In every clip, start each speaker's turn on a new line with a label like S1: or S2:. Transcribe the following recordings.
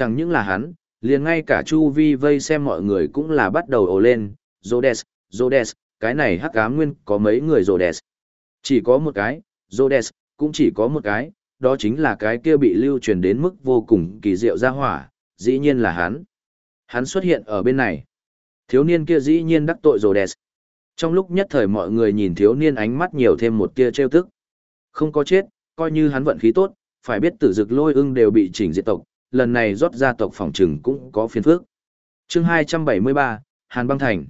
S1: Chẳng những là hắn, liền ngay cả chu vi vây xem mọi người cũng là bắt đầu ồ lên, Rhodes, Rhodes, cái này hắc ám nguyên có mấy người Rhodes. Chỉ có một cái, Rhodes, cũng chỉ có một cái, đó chính là cái kia bị lưu truyền đến mức vô cùng kỳ diệu ra hỏa, dĩ nhiên là hắn. Hắn xuất hiện ở bên này. Thiếu niên kia dĩ nhiên đắc tội Rhodes. Trong lúc nhất thời mọi người nhìn thiếu niên ánh mắt nhiều thêm một tia trêu tức. Không có chết, coi như hắn vận khí tốt, phải biết tử dực lôi ưng đều bị chỉnh diệt tộc, lần này rót gia tộc phòng trừng cũng có phiền phức. chương 273, Hàn băng thành.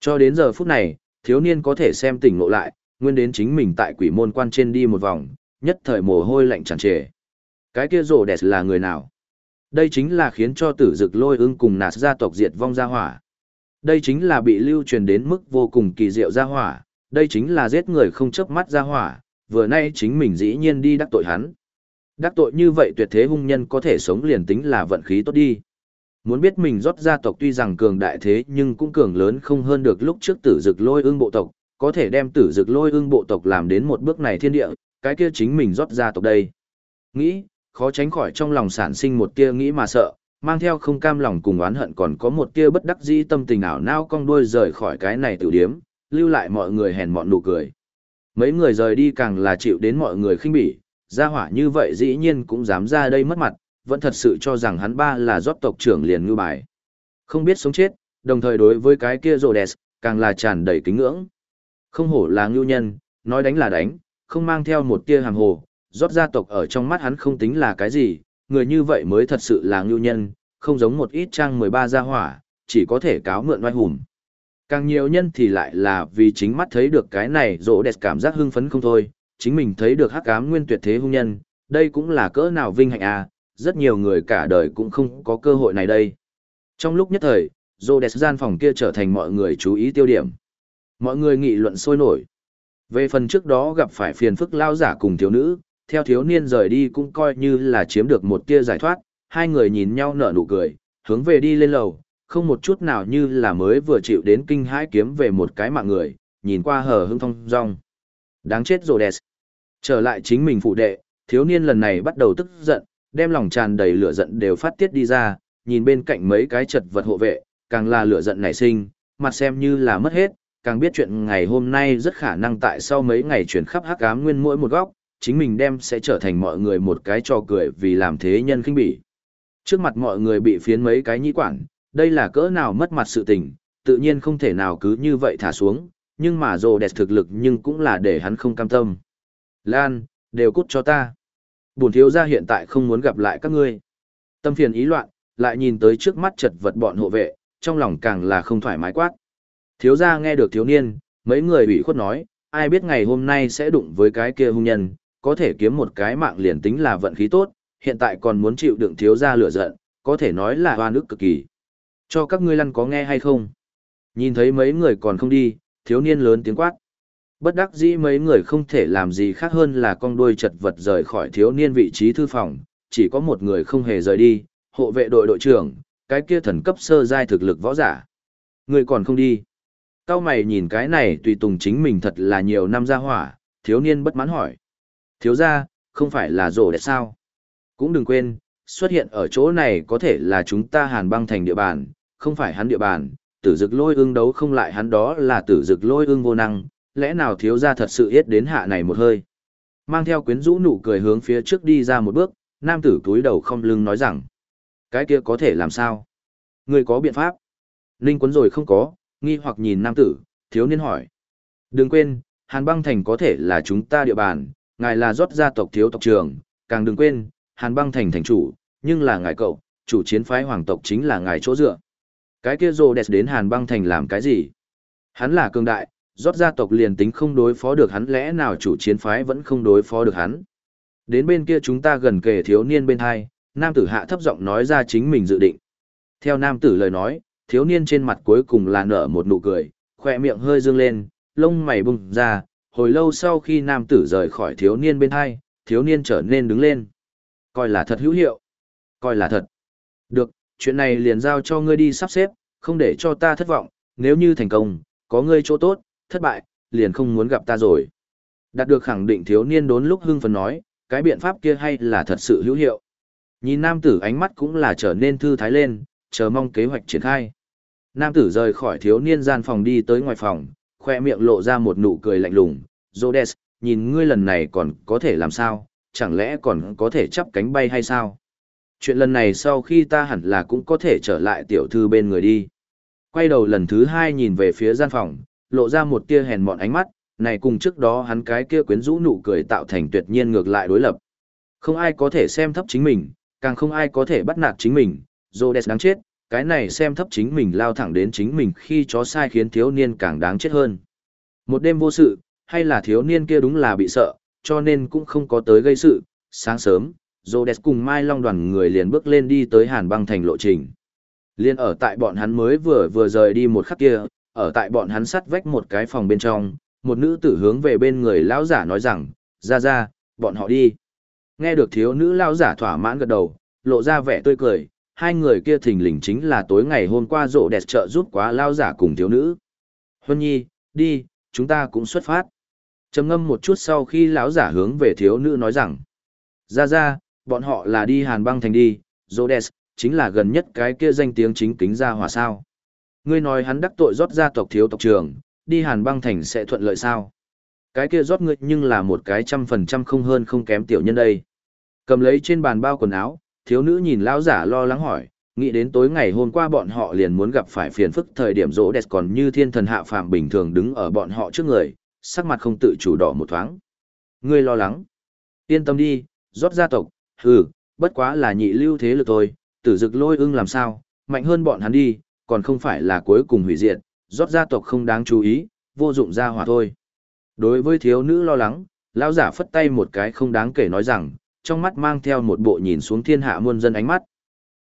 S1: Cho đến giờ phút này, thiếu niên có thể xem tỉnh ngộ lại, nguyên đến chính mình tại quỷ môn quan trên đi một vòng, nhất thời mồ hôi lạnh tràn trề. Cái kia rổ đẹp là người nào? Đây chính là khiến cho tử dực lôi ưng cùng nạt gia tộc diệt vong gia hỏa. Đây chính là bị lưu truyền đến mức vô cùng kỳ diệu gia hỏa, đây chính là giết người không chớp mắt gia hỏa, vừa nay chính mình dĩ nhiên đi đắc tội hắn. Đắc tội như vậy tuyệt thế hung nhân có thể sống liền tính là vận khí tốt đi. Muốn biết mình rót gia tộc tuy rằng cường đại thế nhưng cũng cường lớn không hơn được lúc trước tử dực lôi ương bộ tộc, có thể đem tử dực lôi ương bộ tộc làm đến một bước này thiên địa, cái kia chính mình rót gia tộc đây. Nghĩ, khó tránh khỏi trong lòng sản sinh một tia nghĩ mà sợ, mang theo không cam lòng cùng oán hận còn có một tia bất đắc dĩ tâm tình ảo nao cong đuôi rời khỏi cái này tử điếm, lưu lại mọi người hèn mọn nụ cười. Mấy người rời đi càng là chịu đến mọi người khinh bỉ, gia hỏa như vậy dĩ nhiên cũng dám ra đây mất mặt, vẫn thật sự cho rằng hắn ba là giót tộc trưởng liền ngư bài. Không biết sống chết, đồng thời đối với cái kia rồ đẹp, càng là tràn đầy kính ngưỡng. Không hổ là ngưu nhân, nói đánh là đánh, không mang theo một tia hàng hồ, rót gia tộc ở trong mắt hắn không tính là cái gì, người như vậy mới thật sự là ngưu nhân, không giống một ít trang 13 gia hỏa, chỉ có thể cáo mượn oai hùng. Càng nhiều nhân thì lại là vì chính mắt thấy được cái này rỗ đẹp cảm giác hưng phấn không thôi, chính mình thấy được hắc ám nguyên tuyệt thế hung nhân, đây cũng là cỡ nào vinh hạnh à, rất nhiều người cả đời cũng không có cơ hội này đây. Trong lúc nhất thời, rỗ đẹp gian phòng kia trở thành mọi người chú ý tiêu điểm. Mọi người nghị luận sôi nổi. Về phần trước đó gặp phải phiền phức lao giả cùng thiếu nữ, theo thiếu niên rời đi cũng coi như là chiếm được một tia giải thoát, hai người nhìn nhau nở nụ cười, hướng về đi lên lầu, không một chút nào như là mới vừa chịu đến kinh hãi kiếm về một cái mạng người, nhìn qua hờ hững thông rong. Đáng chết rồi đẹp. Trở lại chính mình phụ đệ, thiếu niên lần này bắt đầu tức giận, đem lòng tràn đầy lửa giận đều phát tiết đi ra, nhìn bên cạnh mấy cái chật vật hộ vệ, càng là lửa giận nảy sinh, mặt xem như là mất hết, càng biết chuyện ngày hôm nay rất khả năng tại sau mấy ngày chuyển khắp hắc ám nguyên mỗi một góc, chính mình đem sẽ trở thành mọi người một cái trò cười vì làm thế nhân khinh bỉ. Trước mặt mọi người bị phiến mấy cái nhĩ quản, đây là cỡ nào mất mặt sự tình, tự nhiên không thể nào cứ như vậy thả xuống, nhưng mà rồ đẹp thực lực nhưng cũng là để hắn không cam tâm. Lan, đều cút cho ta. Bổn thiếu gia hiện tại không muốn gặp lại các ngươi. Tâm phiền ý loạn, lại nhìn tới trước mắt chật vật bọn hộ vệ, trong lòng càng là không thoải mái quát. Thiếu gia nghe được thiếu niên, mấy người ủy khuất nói, ai biết ngày hôm nay sẽ đụng với cái kia hung nhân, có thể kiếm một cái mạng liền tính là vận khí tốt, hiện tại còn muốn chịu đựng thiếu gia lửa giận, có thể nói là hoa nước cực kỳ. Cho các ngươi lăn có nghe hay không? Nhìn thấy mấy người còn không đi, thiếu niên lớn tiếng quát. Bất đắc dĩ mấy người không thể làm gì khác hơn là con đuôi chật vật rời khỏi thiếu niên vị trí thư phòng, chỉ có một người không hề rời đi, hộ vệ đội đội trưởng, cái kia thần cấp sơ giai thực lực võ giả. Người còn không đi. Cao mày nhìn cái này tùy tùng chính mình thật là nhiều năm ra hỏa, thiếu niên bất mãn hỏi. Thiếu ra, không phải là rổ đẹp sao? Cũng đừng quên, xuất hiện ở chỗ này có thể là chúng ta hàn băng thành địa bàn, không phải hắn địa bàn, tử dực lôi ương đấu không lại hắn đó là tử dực lôi ương vô năng, lẽ nào thiếu gia thật sự yết đến hạ này một hơi. Mang theo quyến rũ nụ cười hướng phía trước đi ra một bước, nam tử túi đầu không lưng nói rằng, cái kia có thể làm sao? Người có biện pháp? Ninh quấn rồi không có, nghi hoặc nhìn nam tử, thiếu niên hỏi. Đừng quên, Hàn băng thành có thể là chúng ta địa bàn, ngài là rót gia tộc thiếu tộc trường, càng đừng quên, Hàn băng thành thành chủ, nhưng là ngài cậu, chủ chiến phái hoàng tộc chính là ngài chỗ dựa. Cái kia rồ đẹp đến Hàn băng thành làm cái gì? Hắn là cường đại, rót gia tộc liền tính không đối phó được hắn lẽ nào chủ chiến phái vẫn không đối phó được hắn. Đến bên kia chúng ta gần kề thiếu niên bên hai, nam tử hạ thấp giọng nói ra chính mình dự định. Theo nam tử lời nói, thiếu niên trên mặt cuối cùng là nở một nụ cười, khỏe miệng hơi dương lên, lông mày bung ra, hồi lâu sau khi nam tử rời khỏi thiếu niên bên hai, thiếu niên trở nên đứng lên. Coi là thật hữu hiệu. Coi là thật. Được, chuyện này liền giao cho ngươi đi sắp xếp, không để cho ta thất vọng, nếu như thành công, có ngươi chỗ tốt, thất bại, liền không muốn gặp ta rồi. Đạt được khẳng định thiếu niên đốn lúc hưng phấn nói, cái biện pháp kia hay là thật sự hữu hiệu. Nhìn nam tử ánh mắt cũng là trở nên thư thái lên, chờ mong kế hoạch triển khai. Nam tử rời khỏi thiếu niên gian phòng đi tới ngoài phòng, khoe miệng lộ ra một nụ cười lạnh lùng. Rhodes, nhìn ngươi lần này còn có thể làm sao, chẳng lẽ còn có thể chắp cánh bay hay sao? Chuyện lần này sau khi ta hẳn là cũng có thể trở lại tiểu thư bên người đi. Quay đầu lần thứ hai nhìn về phía gian phòng, lộ ra một tia hèn mọn ánh mắt, này cùng trước đó hắn cái kia quyến rũ nụ cười tạo thành tuyệt nhiên ngược lại đối lập. Không ai có thể xem thấp chính mình, càng không ai có thể bắt nạt chính mình, Rhodes đáng chết, cái này xem thấp chính mình lao thẳng đến chính mình khi chó sai khiến thiếu niên càng đáng chết hơn. Một đêm vô sự, hay là thiếu niên kia đúng là bị sợ, cho nên cũng không có tới gây sự, sáng sớm, Rhodes cùng Mai Long đoàn người liền bước lên đi tới Hàn băng thành lộ trình. Liên ở tại bọn hắn mới vừa vừa rời đi một khắc kia, ở tại bọn hắn sắt vách một cái phòng bên trong, một nữ tử hướng về bên người lão giả nói rằng, ra ra, bọn họ đi. Nghe được thiếu nữ lão giả thỏa mãn gật đầu, lộ ra vẻ tươi cười, hai người kia thình lình chính là tối ngày hôm qua rộ đẹp trợ giúp quá lão giả cùng thiếu nữ. Huân nhi, đi, chúng ta cũng xuất phát. trầm ngâm một chút sau khi lão giả hướng về thiếu nữ nói rằng, ra ra, bọn họ là đi hàn băng thành đi, rộ đẹp chính là gần nhất cái kia danh tiếng chính kính ra hỏa sao. Ngươi nói hắn đắc tội rót gia tộc thiếu tộc trường, đi hàn băng thành sẽ thuận lợi sao? Cái kia rót ngươi nhưng là một cái trăm phần trăm không hơn không kém tiểu nhân đây. Cầm lấy trên bàn bao quần áo, thiếu nữ nhìn lão giả lo lắng hỏi, nghĩ đến tối ngày hôm qua bọn họ liền muốn gặp phải phiền phức thời điểm rỗ đẹp còn như thiên thần hạ phàm bình thường đứng ở bọn họ trước người, sắc mặt không tự chủ đỏ một thoáng. Ngươi lo lắng. Yên tâm đi, rót gia tộc, hừ, bất quá là nhị lưu thế lực thôi, tử dực lôi ưng làm sao, mạnh hơn bọn hắn đi, còn không phải là cuối cùng hủy diệt, rót gia tộc không đáng chú ý, vô dụng gia hỏa thôi. Đối với thiếu nữ lo lắng, lão giả phất tay một cái không đáng kể nói rằng, trong mắt mang theo một bộ nhìn xuống thiên hạ muôn dân ánh mắt.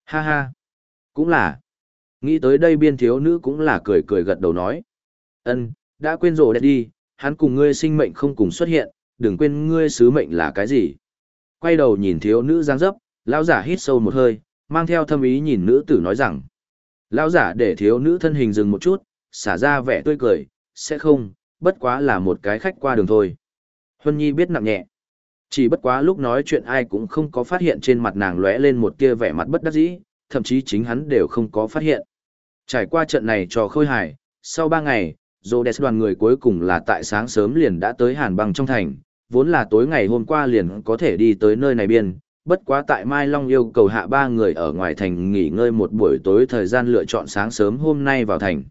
S1: Ha ha, cũng là. Nghĩ tới đây biên thiếu nữ cũng là cười cười gật đầu nói. ân đã quên rồi đẹp đi, hắn cùng ngươi sinh mệnh không cùng xuất hiện, đừng quên ngươi sứ mệnh là cái gì. Quay đầu nhìn thiếu nữ giang dấp, lão giả hít sâu một hơi, mang theo thâm ý nhìn nữ tử nói rằng. Lão giả để thiếu nữ thân hình dừng một chút, xả ra vẻ tươi cười, sẽ không, bất quá là một cái khách qua đường thôi. Huân Nhi biết nặng nhẹ. Chỉ bất quá lúc nói chuyện ai cũng không có phát hiện trên mặt nàng lóe lên một tia vẻ mặt bất đắc dĩ, thậm chí chính hắn đều không có phát hiện. Trải qua trận này cho khôi hài, sau ba ngày, Rhodes đoàn người cuối cùng là tại sáng sớm liền đã tới Hàn Băng trong thành, vốn là tối ngày hôm qua liền có thể đi tới nơi này biên, bất quá tại Mai Long yêu cầu hạ ba người ở ngoài thành nghỉ ngơi một buổi tối thời gian lựa chọn sáng sớm hôm nay vào thành.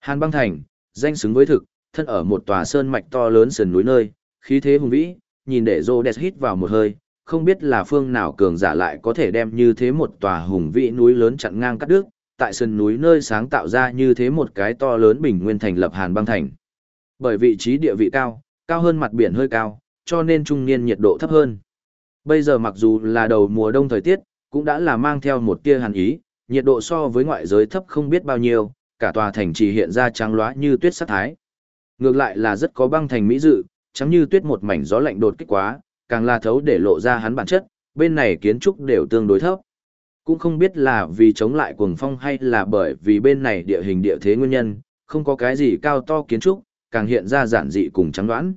S1: Hàn băng thành, danh xứng với thực, thân ở một tòa sơn mạch to lớn sườn núi nơi, khí thế hùng vĩ, nhìn để Rhodes hít vào một hơi, không biết là phương nào cường giả lại có thể đem như thế một tòa hùng vĩ núi lớn chặn ngang cắt đứt, tại sườn núi nơi sáng tạo ra như thế một cái to lớn bình nguyên thành lập Hàn băng thành. Bởi vị trí địa vị cao, cao hơn mặt biển hơi cao, cho nên trung niên nhiệt độ thấp hơn. Bây giờ mặc dù là đầu mùa đông thời tiết, cũng đã là mang theo một tia hàn ý, nhiệt độ so với ngoại giới thấp không biết bao nhiêu, cả tòa thành chỉ hiện ra trắng loá như tuyết sắc thái. Ngược lại là rất có băng thành mỹ dự, trắng như tuyết một mảnh gió lạnh đột kích quá, càng là thấu để lộ ra hắn bản chất, bên này kiến trúc đều tương đối thấp. Cũng không biết là vì chống lại cuồng phong hay là bởi vì bên này địa hình địa thế nguyên nhân, không có cái gì cao to kiến trúc, càng hiện ra giản dị cùng trắng đoán.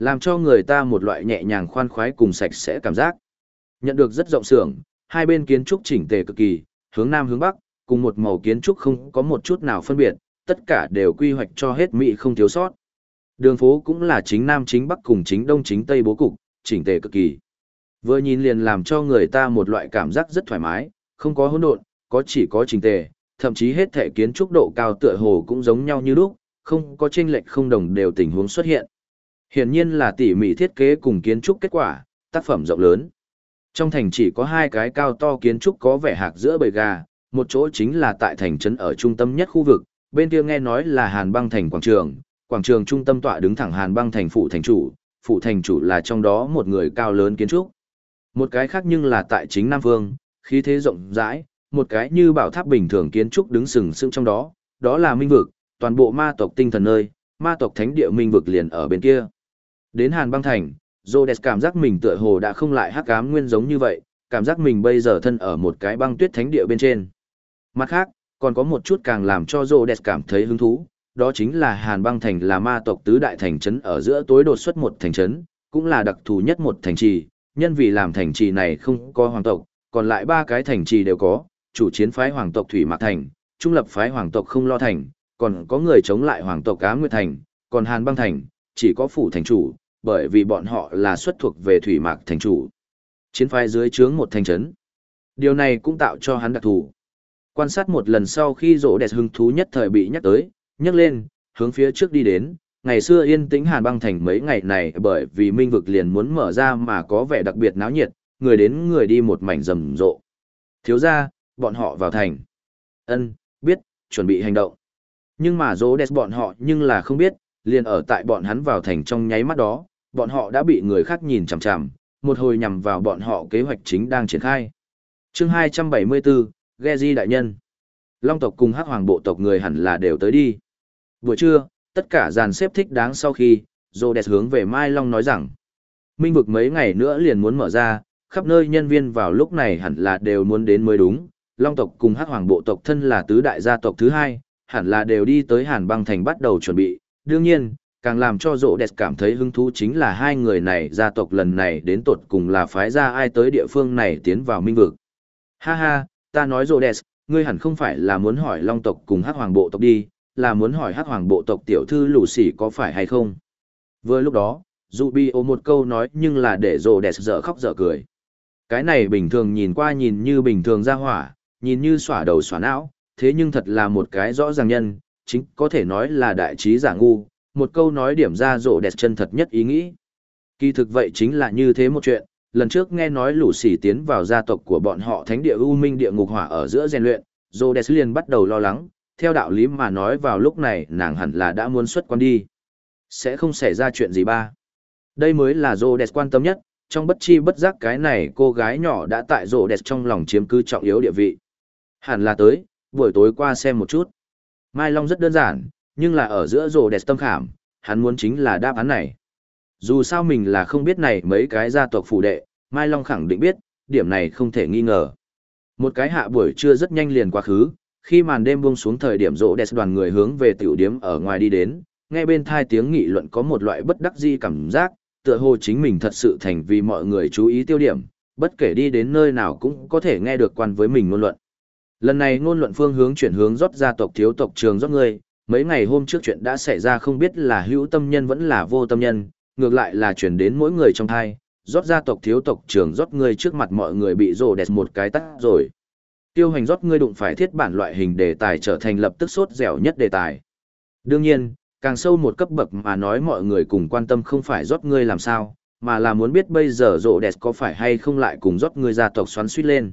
S1: Làm cho người ta một loại nhẹ nhàng khoan khoái cùng sạch sẽ cảm giác. Nhận được rất rộng sưởng, hai bên kiến trúc chỉnh tề cực kỳ, hướng nam hướng bắc, cùng một màu kiến trúc không có một chút nào phân biệt, tất cả đều quy hoạch cho hết mỹ không thiếu sót. Đường phố cũng là chính nam chính bắc cùng chính đông chính tây bố cục, chỉnh tề cực kỳ. Vừa nhìn liền làm cho người ta một loại cảm giác rất thoải mái, không có hỗn độn, có chỉ có chỉnh tề, thậm chí hết thể kiến trúc độ cao tựa hồ cũng giống nhau như lúc, không có chênh lệch không đồng đều tình huống xuất hiện. Hiển nhiên là tỉ mỉ thiết kế cùng kiến trúc kết quả, tác phẩm rộng lớn. Trong thành chỉ có hai cái cao to kiến trúc có vẻ hạc giữa bầy gà, một chỗ chính là tại thành trấn ở trung tâm nhất khu vực, bên kia nghe nói là Hàn Băng thành quảng trường, quảng trường trung tâm tọa đứng thẳng Hàn Băng thành phụ thành chủ, phụ thành chủ là trong đó một người cao lớn kiến trúc. Một cái khác nhưng là tại chính Nam Vương, khí thế rộng rãi, một cái như bảo tháp bình thường kiến trúc đứng sừng sững trong đó, đó là minh vực, toàn bộ ma tộc tinh thần nơi, ma tộc thánh địa minh vực liền ở bên kia. Đến Hàn băng thành, Rhodes cảm giác mình tựa hồ đã không lại hắc ám nguyên giống như vậy, cảm giác mình bây giờ thân ở một cái băng tuyết thánh địa bên trên. Mặt khác, còn có một chút càng làm cho Rhodes cảm thấy hứng thú, đó chính là Hàn băng thành là ma tộc tứ đại thành trấn ở giữa tối đột xuất một thành trấn, cũng là đặc thù nhất một thành trì, nhân vì làm thành trì này không có hoàng tộc, còn lại ba cái thành trì đều có, chủ chiến phái hoàng tộc Thủy Mạc Thành, trung lập phái hoàng tộc Không Lo Thành, còn có người chống lại hoàng tộc Cá Nguyệt Thành, còn Hàn Băng Thành, chỉ có phủ thành chủ, bởi vì bọn họ là xuất thuộc về Thủy Mạc Thành chủ. Chiến phái dưới trướng một thành trấn. Điều này cũng tạo cho hắn đặc thù. Quan sát một lần sau khi rỗ đẹp hứng thú nhất thời bị nhắc tới, nhắc lên, hướng phía trước đi đến, ngày xưa yên tĩnh hàn băng thành mấy ngày này bởi vì minh vực liền muốn mở ra mà có vẻ đặc biệt náo nhiệt, người đến người đi một mảnh rầm rộ. Thiếu ra, bọn họ vào thành. ân biết, chuẩn bị hành động. Nhưng mà rỗ đẹp bọn họ nhưng là không biết, liền ở tại bọn hắn vào thành trong nháy mắt đó, bọn họ đã bị người khác nhìn chằm chằm, một hồi nhằm vào bọn họ kế hoạch chính đang triển khai. chương 274, Gezi đại nhân. Long tộc cùng hắc hoàng bộ tộc người hẳn là đều tới đi. Buổi trưa, tất cả dàn xếp thích đáng sau khi, Rhodes hướng về Mai Long nói rằng, minh vực mấy ngày nữa liền muốn mở ra, khắp nơi nhân viên vào lúc này hẳn là đều muốn đến mới đúng. Long tộc cùng hắc hoàng bộ tộc thân là tứ đại gia tộc thứ hai, hẳn là đều đi tới Hàn băng thành bắt đầu chuẩn bị. Đương nhiên, càng làm cho rộ đẹp cảm thấy hứng thú chính là hai người này gia tộc lần này đến tột cùng là phái ra ai tới địa phương này tiến vào minh vực. Ha ha, ta nói rộ đẹp, ngươi hẳn không phải là muốn hỏi long tộc cùng hắc hoàng bộ tộc đi, là muốn hỏi hắc hoàng bộ tộc tiểu thư lù xỉ có phải hay không. Vừa lúc đó, dù bi ô một câu nói nhưng là để rộ đẹp dở khóc dở cười. Cái này bình thường nhìn qua nhìn như bình thường ra hỏa, nhìn như xỏa đầu xỏa não, thế nhưng thật là một cái rõ ràng nhân, chính có thể nói là đại trí giả ngu, một câu nói điểm ra rộ đẹp chân thật nhất ý nghĩ. Kỳ thực vậy chính là như thế một chuyện, lần trước nghe nói lũ sỉ tiến vào gia tộc của bọn họ thánh địa U Minh địa ngục hỏa ở giữa rèn luyện, rộ đẹp liền bắt đầu lo lắng, theo đạo lý mà nói vào lúc này nàng hẳn là đã muốn xuất quan đi. Sẽ không xảy ra chuyện gì ba. Đây mới là rộ đẹp quan tâm nhất, trong bất chi bất giác cái này cô gái nhỏ đã tại rộ đẹp trong lòng chiếm cứ trọng yếu địa vị. Hẳn là tới, buổi tối qua xem một chút. Mai Long rất đơn giản, nhưng là ở giữa rồ đẹp tâm khảm, hắn muốn chính là đáp án này. Dù sao mình là không biết này mấy cái gia tộc phủ đệ, Mai Long khẳng định biết, điểm này không thể nghi ngờ. Một cái hạ buổi trưa rất nhanh liền quá khứ, khi màn đêm buông xuống thời điểm rộ đẹp đoàn người hướng về tiểu điếm ở ngoài đi đến, nghe bên thai tiếng nghị luận có một loại bất đắc di cảm giác, tựa hồ chính mình thật sự thành vì mọi người chú ý tiêu điểm, bất kể đi đến nơi nào cũng có thể nghe được quan với mình ngôn luận. Lần này ngôn luận phương hướng chuyển hướng rót gia tộc thiếu tộc trường rót người, mấy ngày hôm trước chuyện đã xảy ra không biết là hữu tâm nhân vẫn là vô tâm nhân, ngược lại là chuyển đến mỗi người trong thai, rót gia tộc thiếu tộc trưởng rót người trước mặt mọi người bị rồ đẹp một cái tắt rồi. Tiêu hành rót ngươi đụng phải thiết bản loại hình đề tài trở thành lập tức sốt dẻo nhất đề tài. Đương nhiên, càng sâu một cấp bậc mà nói mọi người cùng quan tâm không phải rót ngươi làm sao, mà là muốn biết bây giờ rộ đẹp có phải hay không lại cùng rót ngươi gia tộc xoắn suýt lên.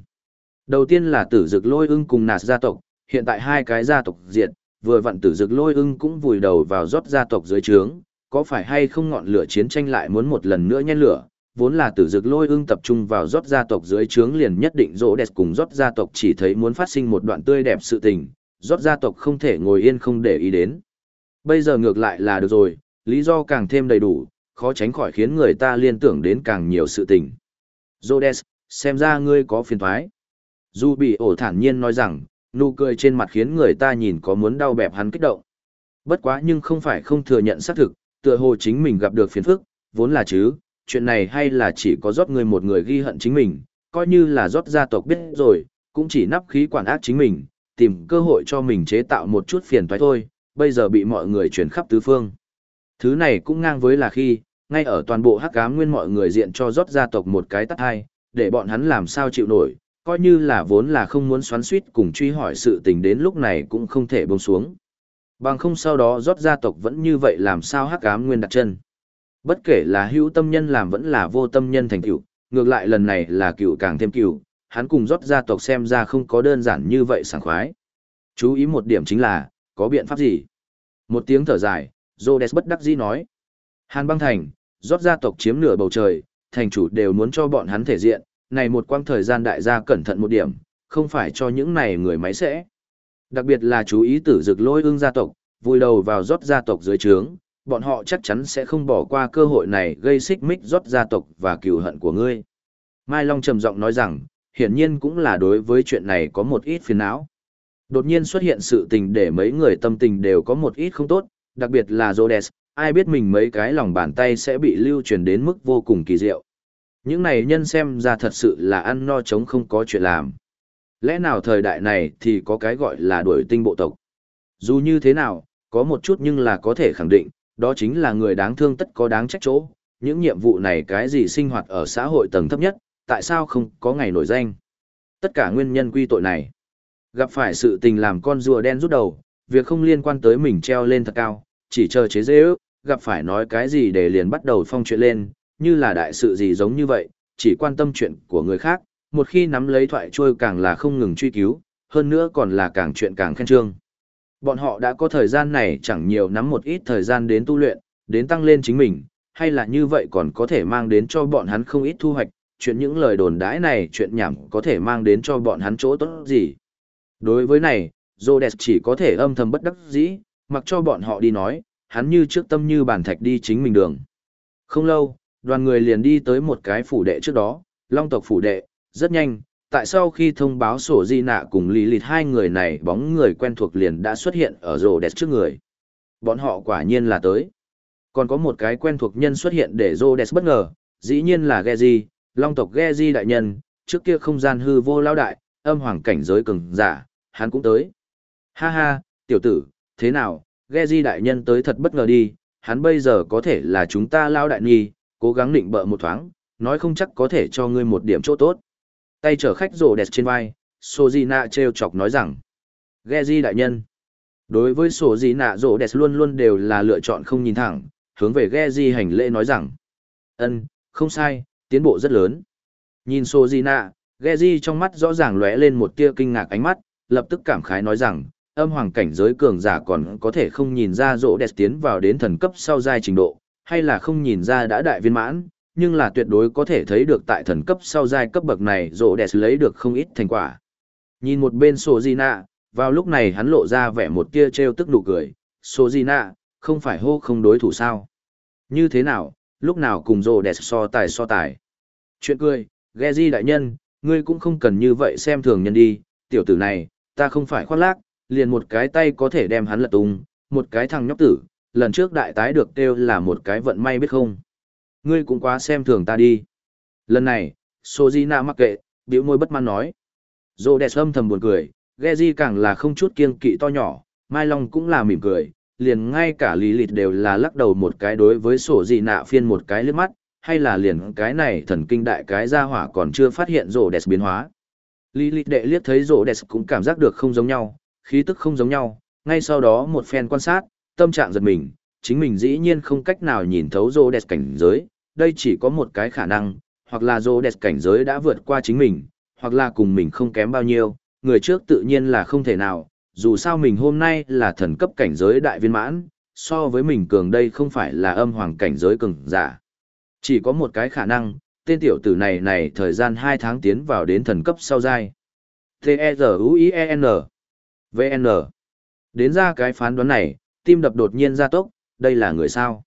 S1: Đầu tiên là tử dực lôi ưng cùng nạt gia tộc, hiện tại hai cái gia tộc diệt, vừa vặn tử dực lôi ưng cũng vùi đầu vào rót gia tộc dưới trướng, có phải hay không ngọn lửa chiến tranh lại muốn một lần nữa nhen lửa, vốn là tử dực lôi ưng tập trung vào rót gia tộc dưới trướng liền nhất định rỗ đẹp cùng rót gia tộc chỉ thấy muốn phát sinh một đoạn tươi đẹp sự tình, rót gia tộc không thể ngồi yên không để ý đến. Bây giờ ngược lại là được rồi, lý do càng thêm đầy đủ, khó tránh khỏi khiến người ta liên tưởng đến càng nhiều sự tình. Rhodes, xem ra ngươi có phiền thoái. Du bị ổ thản nhiên nói rằng, nụ cười trên mặt khiến người ta nhìn có muốn đau bẹp hắn kích động. Bất quá nhưng không phải không thừa nhận xác thực, tựa hồ chính mình gặp được phiền phức, vốn là chứ, chuyện này hay là chỉ có rót người một người ghi hận chính mình, coi như là rót gia tộc biết rồi, cũng chỉ nắp khí quản ác chính mình, tìm cơ hội cho mình chế tạo một chút phiền toái thôi, bây giờ bị mọi người chuyển khắp tứ phương. Thứ này cũng ngang với là khi, ngay ở toàn bộ hắc ám nguyên mọi người diện cho rót gia tộc một cái tắt hai, để bọn hắn làm sao chịu nổi, coi như là vốn là không muốn xoắn suýt cùng truy hỏi sự tình đến lúc này cũng không thể buông xuống. Bằng không sau đó rót gia tộc vẫn như vậy làm sao hắc ám nguyên đặt chân. Bất kể là hữu tâm nhân làm vẫn là vô tâm nhân thành cựu, ngược lại lần này là cựu càng thêm cựu, hắn cùng rót gia tộc xem ra không có đơn giản như vậy sảng khoái. Chú ý một điểm chính là, có biện pháp gì? Một tiếng thở dài, Rhodes bất đắc dĩ nói. Hàn băng thành, rót gia tộc chiếm nửa bầu trời, thành chủ đều muốn cho bọn hắn thể diện, này một quãng thời gian đại gia cẩn thận một điểm, không phải cho những này người máy sẽ. Đặc biệt là chú ý tử dực lôi ương gia tộc, vui đầu vào rót gia tộc dưới trướng, bọn họ chắc chắn sẽ không bỏ qua cơ hội này gây xích mích rót gia tộc và cừu hận của ngươi. Mai Long trầm giọng nói rằng, hiển nhiên cũng là đối với chuyện này có một ít phiền não. Đột nhiên xuất hiện sự tình để mấy người tâm tình đều có một ít không tốt, đặc biệt là Rhodes, ai biết mình mấy cái lòng bàn tay sẽ bị lưu truyền đến mức vô cùng kỳ diệu. Những này nhân xem ra thật sự là ăn no chống không có chuyện làm. Lẽ nào thời đại này thì có cái gọi là đuổi tinh bộ tộc? Dù như thế nào, có một chút nhưng là có thể khẳng định, đó chính là người đáng thương tất có đáng trách chỗ. Những nhiệm vụ này cái gì sinh hoạt ở xã hội tầng thấp nhất, tại sao không có ngày nổi danh? Tất cả nguyên nhân quy tội này. Gặp phải sự tình làm con rùa đen rút đầu, việc không liên quan tới mình treo lên thật cao, chỉ chờ chế dễ ước, gặp phải nói cái gì để liền bắt đầu phong chuyện lên, như là đại sự gì giống như vậy, chỉ quan tâm chuyện của người khác, một khi nắm lấy thoại trôi càng là không ngừng truy cứu, hơn nữa còn là càng chuyện càng khen trương. Bọn họ đã có thời gian này chẳng nhiều nắm một ít thời gian đến tu luyện, đến tăng lên chính mình, hay là như vậy còn có thể mang đến cho bọn hắn không ít thu hoạch, chuyện những lời đồn đãi này chuyện nhảm có thể mang đến cho bọn hắn chỗ tốt gì. Đối với này, Zodes chỉ có thể âm thầm bất đắc dĩ, mặc cho bọn họ đi nói, hắn như trước tâm như bàn thạch đi chính mình đường. Không lâu, đoàn người liền đi tới một cái phủ đệ trước đó, long tộc phủ đệ, rất nhanh, tại sau khi thông báo sổ di nạ cùng lý lịt hai người này bóng người quen thuộc liền đã xuất hiện ở rồ đẹp trước người. Bọn họ quả nhiên là tới. Còn có một cái quen thuộc nhân xuất hiện để rồ đẹp bất ngờ, dĩ nhiên là Geji, long tộc Geji đại nhân, trước kia không gian hư vô lao đại, âm hoàng cảnh giới cường giả, hắn cũng tới. Ha ha, tiểu tử, thế nào, Geji đại nhân tới thật bất ngờ đi, hắn bây giờ có thể là chúng ta lao đại nghi, cố gắng định bợ một thoáng, nói không chắc có thể cho ngươi một điểm chỗ tốt. Tay chở khách rổ đẹp trên vai, Sojina treo chọc nói rằng, Geji đại nhân. Đối với Sojina rổ đẹp luôn luôn đều là lựa chọn không nhìn thẳng, hướng về Geji hành lễ nói rằng, ân, không sai, tiến bộ rất lớn. Nhìn Sojina, Geji trong mắt rõ ràng lóe lên một tia kinh ngạc ánh mắt, lập tức cảm khái nói rằng, âm hoàng cảnh giới cường giả còn có thể không nhìn ra rỗ đẹp tiến vào đến thần cấp sau giai trình độ, hay là không nhìn ra đã đại viên mãn, nhưng là tuyệt đối có thể thấy được tại thần cấp sau giai cấp bậc này rộ đẹp lấy được không ít thành quả. Nhìn một bên sổ di nạ, vào lúc này hắn lộ ra vẻ một tia treo tức nụ cười, sổ di nạ, không phải hô không đối thủ sao. Như thế nào, lúc nào cùng Rộ đẹp so tài so tài. Chuyện cười, ghe di đại nhân, ngươi cũng không cần như vậy xem thường nhân đi, tiểu tử này, ta không phải khoác lác, liền một cái tay có thể đem hắn lật tung, một cái thằng nhóc tử, lần trước đại tái được kêu là một cái vận may biết không. Ngươi cũng quá xem thường ta đi. Lần này, Sojina mắc kệ, biểu môi bất mãn nói. Dô đẹp âm thầm buồn cười, Geji càng là không chút kiêng kỵ to nhỏ, Mai Long cũng là mỉm cười, liền ngay cả lý lịt đều là lắc đầu một cái đối với sổ dị nạ phiên một cái liếc mắt, hay là liền cái này thần kinh đại cái ra hỏa còn chưa phát hiện rổ đẹp biến hóa. Lý lịt đệ liếc thấy rổ đẹp cũng cảm giác được không giống nhau, khí tức không giống nhau, ngay sau đó một phen quan sát, tâm trạng giật mình, chính mình dĩ nhiên không cách nào nhìn thấu rô đẹp cảnh giới, đây chỉ có một cái khả năng, hoặc là rô đẹp cảnh giới đã vượt qua chính mình, hoặc là cùng mình không kém bao nhiêu, người trước tự nhiên là không thể nào, dù sao mình hôm nay là thần cấp cảnh giới đại viên mãn, so với mình cường đây không phải là âm hoàng cảnh giới cường giả. Chỉ có một cái khả năng, tên tiểu tử này này thời gian 2 tháng tiến vào đến thần cấp sau giai. T-E-Z-U-I-E-N VN. Đến ra cái phán đoán này, tim đập đột nhiên ra tốc, đây là người sao?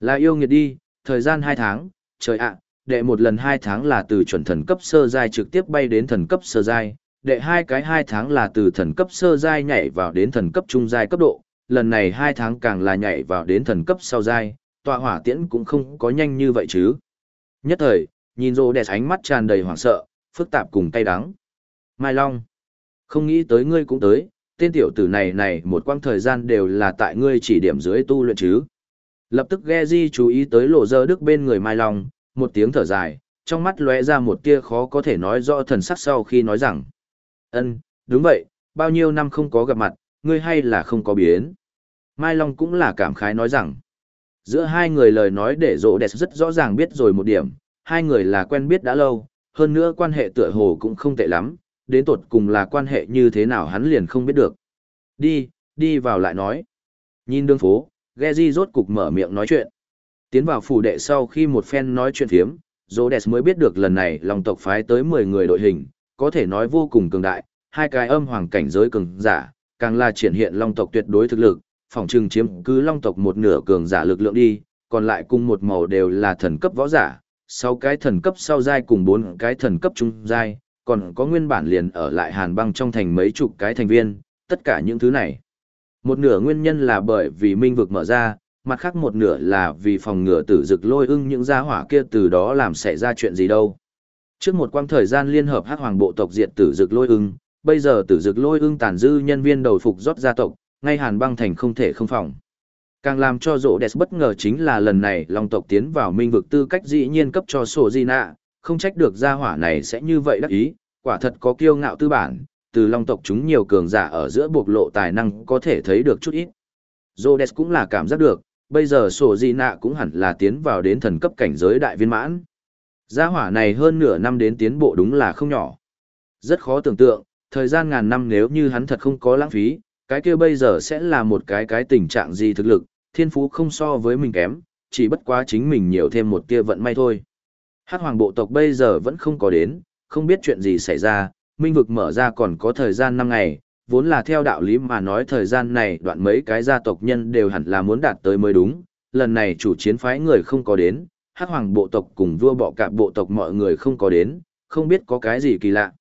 S1: Là yêu nghiệt đi, thời gian 2 tháng, trời ạ, đệ một lần 2 tháng là từ chuẩn thần cấp sơ giai trực tiếp bay đến thần cấp sơ giai, đệ hai cái 2 tháng là từ thần cấp sơ giai nhảy vào đến thần cấp trung giai cấp độ, lần này 2 tháng càng là nhảy vào đến thần cấp sau giai, tọa hỏa tiễn cũng không có nhanh như vậy chứ. Nhất thời, nhìn rô đẹp ánh mắt tràn đầy hoảng sợ, phức tạp cùng tay đắng. Mai Long, không nghĩ tới ngươi cũng tới, tên tiểu tử này này một quãng thời gian đều là tại ngươi chỉ điểm dưới tu luyện chứ. Lập tức Geji chú ý tới lộ dơ đức bên người Mai Long, một tiếng thở dài, trong mắt lóe ra một tia khó có thể nói rõ thần sắc sau khi nói rằng. ân đúng vậy, bao nhiêu năm không có gặp mặt, ngươi hay là không có biến. Mai Long cũng là cảm khái nói rằng. Giữa hai người lời nói để rộ đẹp rất rõ ràng biết rồi một điểm, hai người là quen biết đã lâu, hơn nữa quan hệ tựa hồ cũng không tệ lắm, đến tột cùng là quan hệ như thế nào hắn liền không biết được. Đi, đi vào lại nói. Nhìn đường phố, Geji rốt cục mở miệng nói chuyện. Tiến vào phủ đệ sau khi một phen nói chuyện phiếm, Rhodes mới biết được lần này lòng tộc phái tới 10 người đội hình, có thể nói vô cùng cường đại, hai cái âm hoàng cảnh giới cường giả, càng là triển hiện long tộc tuyệt đối thực lực, phòng trừng chiếm cứ long tộc một nửa cường giả lực lượng đi, còn lại cùng một màu đều là thần cấp võ giả, sáu cái thần cấp sau giai cùng bốn cái thần cấp trung giai, còn có nguyên bản liền ở lại hàn băng trong thành mấy chục cái thành viên, tất cả những thứ này. Một nửa nguyên nhân là bởi vì minh vực mở ra, mặt khác một nửa là vì phòng ngừa tử dực lôi ưng những gia hỏa kia từ đó làm xảy ra chuyện gì đâu. Trước một quãng thời gian liên hợp hắc hoàng bộ tộc diệt tử dực lôi ưng, bây giờ tử dực lôi ưng tàn dư nhân viên đầu phục rót gia tộc, ngay hàn băng thành không thể không phòng. Càng làm cho rộ đẹp bất ngờ chính là lần này Long tộc tiến vào minh vực tư cách dĩ nhiên cấp cho sổ di nạ, không trách được gia hỏa này sẽ như vậy đắc ý, quả thật có kiêu ngạo tư bản, từ Long tộc chúng nhiều cường giả ở giữa bộc lộ tài năng có thể thấy được chút ít. Rhodes cũng là cảm giác được, bây giờ sổ di nạ cũng hẳn là tiến vào đến thần cấp cảnh giới đại viên mãn. Gia hỏa này hơn nửa năm đến tiến bộ đúng là không nhỏ. Rất khó tưởng tượng, thời gian ngàn năm nếu như hắn thật không có lãng phí, cái kia bây giờ sẽ là một cái cái tình trạng gì thực lực, thiên phú không so với mình kém, chỉ bất quá chính mình nhiều thêm một tia vận may thôi. Hắc hoàng bộ tộc bây giờ vẫn không có đến, không biết chuyện gì xảy ra, minh vực mở ra còn có thời gian 5 ngày, vốn là theo đạo lý mà nói thời gian này đoạn mấy cái gia tộc nhân đều hẳn là muốn đạt tới mới đúng, lần này chủ chiến phái người không có đến, hắc hoàng bộ tộc cùng vua bọ cạp bộ tộc mọi người không có đến, không biết có cái gì kỳ lạ.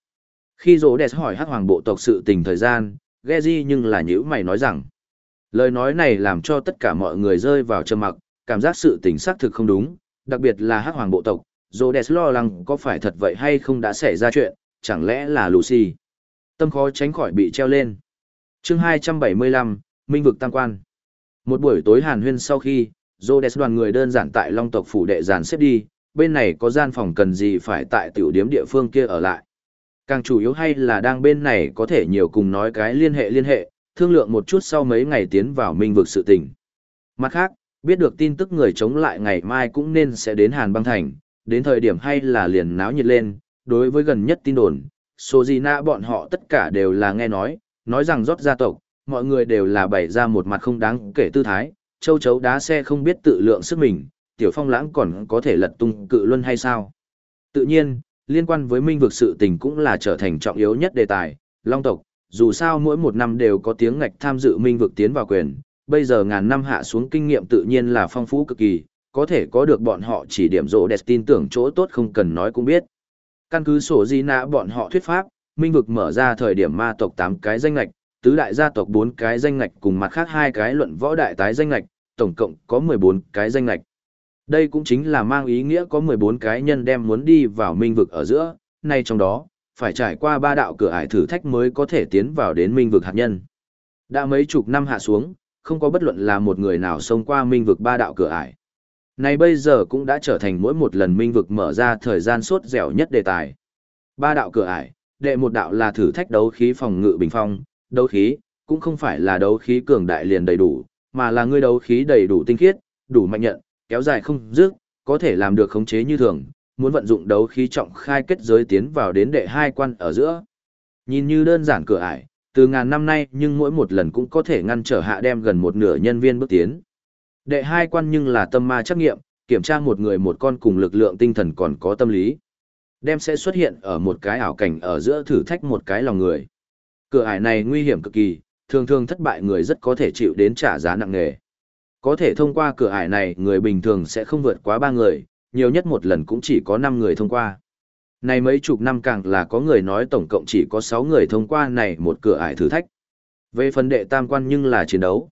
S1: Khi rỗ đẹp hỏi hắc hoàng bộ tộc sự tình thời gian, Geji nhưng là nhữ mày nói rằng, lời nói này làm cho tất cả mọi người rơi vào trầm mặc, cảm giác sự tình xác thực không đúng, đặc biệt là hắc hoàng bộ tộc, rỗ đẹp lo lắng có phải thật vậy hay không đã xảy ra chuyện, chẳng lẽ là Lucy. Tâm khó tránh khỏi bị treo lên. chương 275, Minh vực tăng quan. Một buổi tối hàn huyên sau khi, Rhodes đoàn người đơn giản tại Long tộc phủ đệ dàn xếp đi, bên này có gian phòng cần gì phải tại tiểu điếm địa phương kia ở lại. Càng chủ yếu hay là đang bên này có thể nhiều cùng nói cái liên hệ liên hệ, thương lượng một chút sau mấy ngày tiến vào minh vực sự tình. Mặt khác, biết được tin tức người chống lại ngày mai cũng nên sẽ đến Hàn băng thành, đến thời điểm hay là liền náo nhiệt lên, đối với gần nhất tin đồn, số gì nạ bọn họ tất cả đều là nghe nói, nói rằng rót gia tộc, mọi người đều là bày ra một mặt không đáng kể tư thái, châu chấu đá xe không biết tự lượng sức mình, tiểu phong lãng còn có thể lật tung cự luân hay sao. Tự nhiên, liên quan với minh vực sự tình cũng là trở thành trọng yếu nhất đề tài, long tộc, dù sao mỗi một năm đều có tiếng ngạch tham dự minh vực tiến vào quyền, bây giờ ngàn năm hạ xuống kinh nghiệm tự nhiên là phong phú cực kỳ, có thể có được bọn họ chỉ điểm rộ đẹp tin tưởng chỗ tốt không cần nói cũng biết. Căn cứ sổ di nã bọn họ thuyết pháp, minh vực mở ra thời điểm ma tộc 8 cái danh lạch, tứ đại gia tộc 4 cái danh lạch cùng mặt khác hai cái luận võ đại tái danh lạch, tổng cộng có 14 cái danh lạch. Đây cũng chính là mang ý nghĩa có 14 cái nhân đem muốn đi vào minh vực ở giữa, nay trong đó, phải trải qua ba đạo cửa ải thử thách mới có thể tiến vào đến minh vực hạt nhân. Đã mấy chục năm hạ xuống, không có bất luận là một người nào xông qua minh vực ba đạo cửa ải. Này bây giờ cũng đã trở thành mỗi một lần minh vực mở ra thời gian suốt dẻo nhất đề tài. Ba đạo cửa ải, đệ một đạo là thử thách đấu khí phòng ngự bình phong, đấu khí, cũng không phải là đấu khí cường đại liền đầy đủ, mà là ngươi đấu khí đầy đủ tinh khiết, đủ mạnh nhận, kéo dài không dứt, có thể làm được khống chế như thường, muốn vận dụng đấu khí trọng khai kết giới tiến vào đến đệ hai quan ở giữa. Nhìn như đơn giản cửa ải, từ ngàn năm nay nhưng mỗi một lần cũng có thể ngăn trở hạ đem gần một nửa nhân viên bước tiến. Đệ hai quan nhưng là tâm ma trắc nghiệm, kiểm tra một người một con cùng lực lượng tinh thần còn có tâm lý. Đem sẽ xuất hiện ở một cái ảo cảnh ở giữa thử thách một cái lòng người. Cửa ải này nguy hiểm cực kỳ, thường thường thất bại người rất có thể chịu đến trả giá nặng nề. Có thể thông qua cửa ải này người bình thường sẽ không vượt quá ba người, nhiều nhất một lần cũng chỉ có 5 người thông qua. Này mấy chục năm càng là có người nói tổng cộng chỉ có 6 người thông qua này một cửa ải thử thách. Về phần đệ tam quan nhưng là chiến đấu.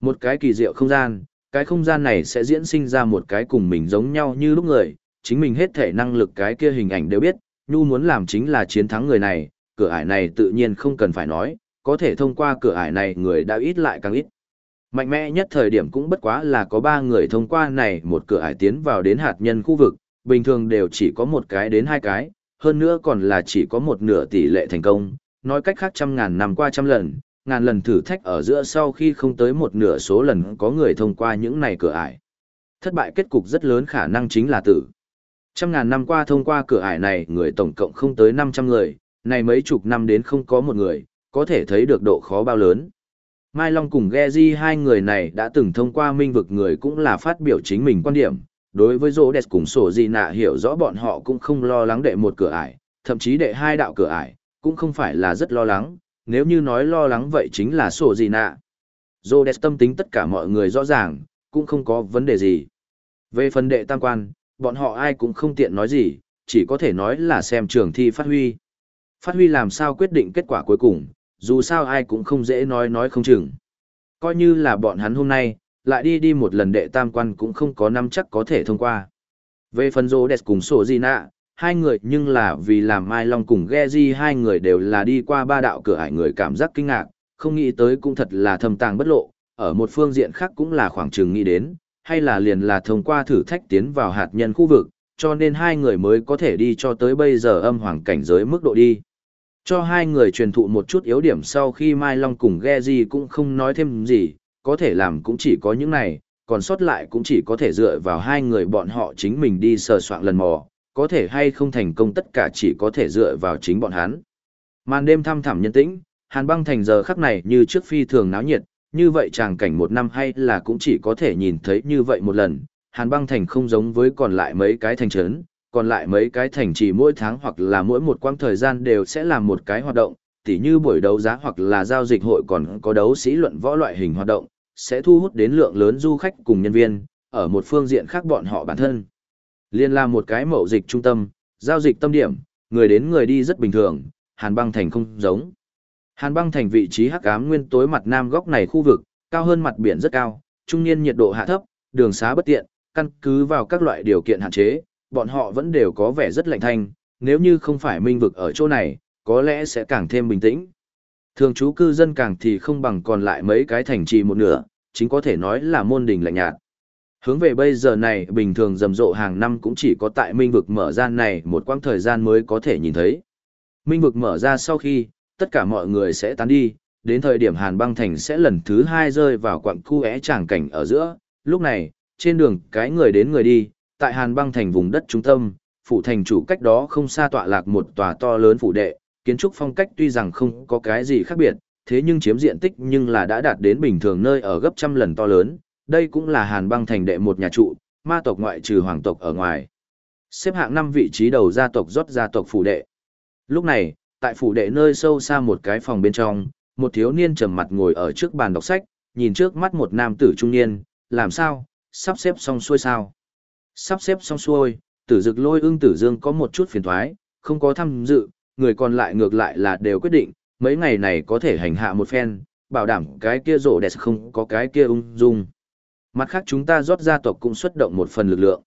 S1: Một cái kỳ diệu không gian, cái không gian này sẽ diễn sinh ra một cái cùng mình giống nhau như lúc người, chính mình hết thể năng lực cái kia hình ảnh đều biết, Nhu muốn làm chính là chiến thắng người này, cửa ải này tự nhiên không cần phải nói, có thể thông qua cửa ải này người đã ít lại càng ít. Mạnh mẽ nhất thời điểm cũng bất quá là có ba người thông qua này một cửa ải tiến vào đến hạt nhân khu vực, bình thường đều chỉ có một cái đến hai cái, hơn nữa còn là chỉ có một nửa tỷ lệ thành công, nói cách khác trăm ngàn năm qua trăm lần, ngàn lần thử thách ở giữa sau khi không tới một nửa số lần có người thông qua những này cửa ải. Thất bại kết cục rất lớn khả năng chính là tử. Trăm ngàn năm qua thông qua cửa ải này người tổng cộng không tới 500 người, này mấy chục năm đến không có một người, có thể thấy được độ khó bao lớn. Mai Long cùng Geji hai người này đã từng thông qua minh vực người cũng là phát biểu chính mình quan điểm. Đối với dỗ Đẹp cùng sổ gì nạ hiểu rõ bọn họ cũng không lo lắng đệ một cửa ải, thậm chí đệ hai đạo cửa ải, cũng không phải là rất lo lắng, nếu như nói lo lắng vậy chính là sổ gì nạ. Dô Đẹp tâm tính tất cả mọi người rõ ràng, cũng không có vấn đề gì. Về phần đệ tam quan, bọn họ ai cũng không tiện nói gì, chỉ có thể nói là xem trường thi phát huy. Phát huy làm sao quyết định kết quả cuối cùng, dù sao ai cũng không dễ nói nói không chừng. Coi như là bọn hắn hôm nay, lại đi đi một lần đệ tam quan cũng không có năm chắc có thể thông qua. Về phần rô đẹp cùng sổ gì nạ, hai người nhưng là vì làm Mai Long cùng Geji hai người đều là đi qua ba đạo cửa ải người cảm giác kinh ngạc, không nghĩ tới cũng thật là thâm tàng bất lộ, ở một phương diện khác cũng là khoảng chừng nghĩ đến, hay là liền là thông qua thử thách tiến vào hạt nhân khu vực, cho nên hai người mới có thể đi cho tới bây giờ âm hoàng cảnh giới mức độ đi. Cho hai người truyền thụ một chút yếu điểm sau khi Mai Long cùng Geji cũng không nói thêm gì, có thể làm cũng chỉ có những này, còn sót lại cũng chỉ có thể dựa vào hai người bọn họ chính mình đi sờ soạn lần mò, có thể hay không thành công tất cả chỉ có thể dựa vào chính bọn hắn. Màn đêm thăm thẳm nhân tĩnh, Hàn băng thành giờ khắc này như trước phi thường náo nhiệt, như vậy chàng cảnh một năm hay là cũng chỉ có thể nhìn thấy như vậy một lần. Hàn băng thành không giống với còn lại mấy cái thành trấn, còn lại mấy cái thành chỉ mỗi tháng hoặc là mỗi một quãng thời gian đều sẽ làm một cái hoạt động, tỉ như buổi đấu giá hoặc là giao dịch hội còn có đấu sĩ luận võ loại hình hoạt động, sẽ thu hút đến lượng lớn du khách cùng nhân viên, ở một phương diện khác bọn họ bản thân. Liên là một cái mậu dịch trung tâm, giao dịch tâm điểm, người đến người đi rất bình thường, Hàn băng thành không giống. Hàn băng thành vị trí hắc ám nguyên tối mặt nam góc này khu vực, cao hơn mặt biển rất cao, trung niên nhiệt độ hạ thấp, đường xá bất tiện, căn cứ vào các loại điều kiện hạn chế, bọn họ vẫn đều có vẻ rất lạnh thanh, nếu như không phải minh vực ở chỗ này, có lẽ sẽ càng thêm bình tĩnh. Thường trú cư dân càng thì không bằng còn lại mấy cái thành trì một nửa, chính có thể nói là môn đình lạnh nhạt. Hướng về bây giờ này bình thường rầm rộ hàng năm cũng chỉ có tại minh vực mở ra này một quãng thời gian mới có thể nhìn thấy. Minh vực mở ra sau khi, tất cả mọi người sẽ tán đi, đến thời điểm Hàn băng thành sẽ lần thứ hai rơi vào quặng khu é tràng cảnh ở giữa. Lúc này, trên đường cái người đến người đi, tại Hàn băng thành vùng đất trung tâm, phủ thành chủ cách đó không xa tọa lạc một tòa to lớn phủ đệ, kiến trúc phong cách tuy rằng không có cái gì khác biệt, thế nhưng chiếm diện tích nhưng là đã đạt đến bình thường nơi ở gấp trăm lần to lớn, đây cũng là Hàn băng thành đệ một nhà trụ, ma tộc ngoại trừ hoàng tộc ở ngoài. Xếp hạng năm vị trí đầu gia tộc rót gia tộc phủ đệ. Lúc này, tại phủ đệ nơi sâu xa một cái phòng bên trong, một thiếu niên trầm mặt ngồi ở trước bàn đọc sách, nhìn trước mắt một nam tử trung niên, làm sao, sắp xếp xong xuôi sao? Sắp xếp xong xuôi, tử dực lôi ưng tử dương có một chút phiền thoái, không có tham dự, người còn lại ngược lại là đều quyết định, mấy ngày này có thể hành hạ một phen, bảo đảm cái kia rổ đẹp không có cái kia ung dung. Mặt khác chúng ta rót gia tộc cũng xuất động một phần lực lượng.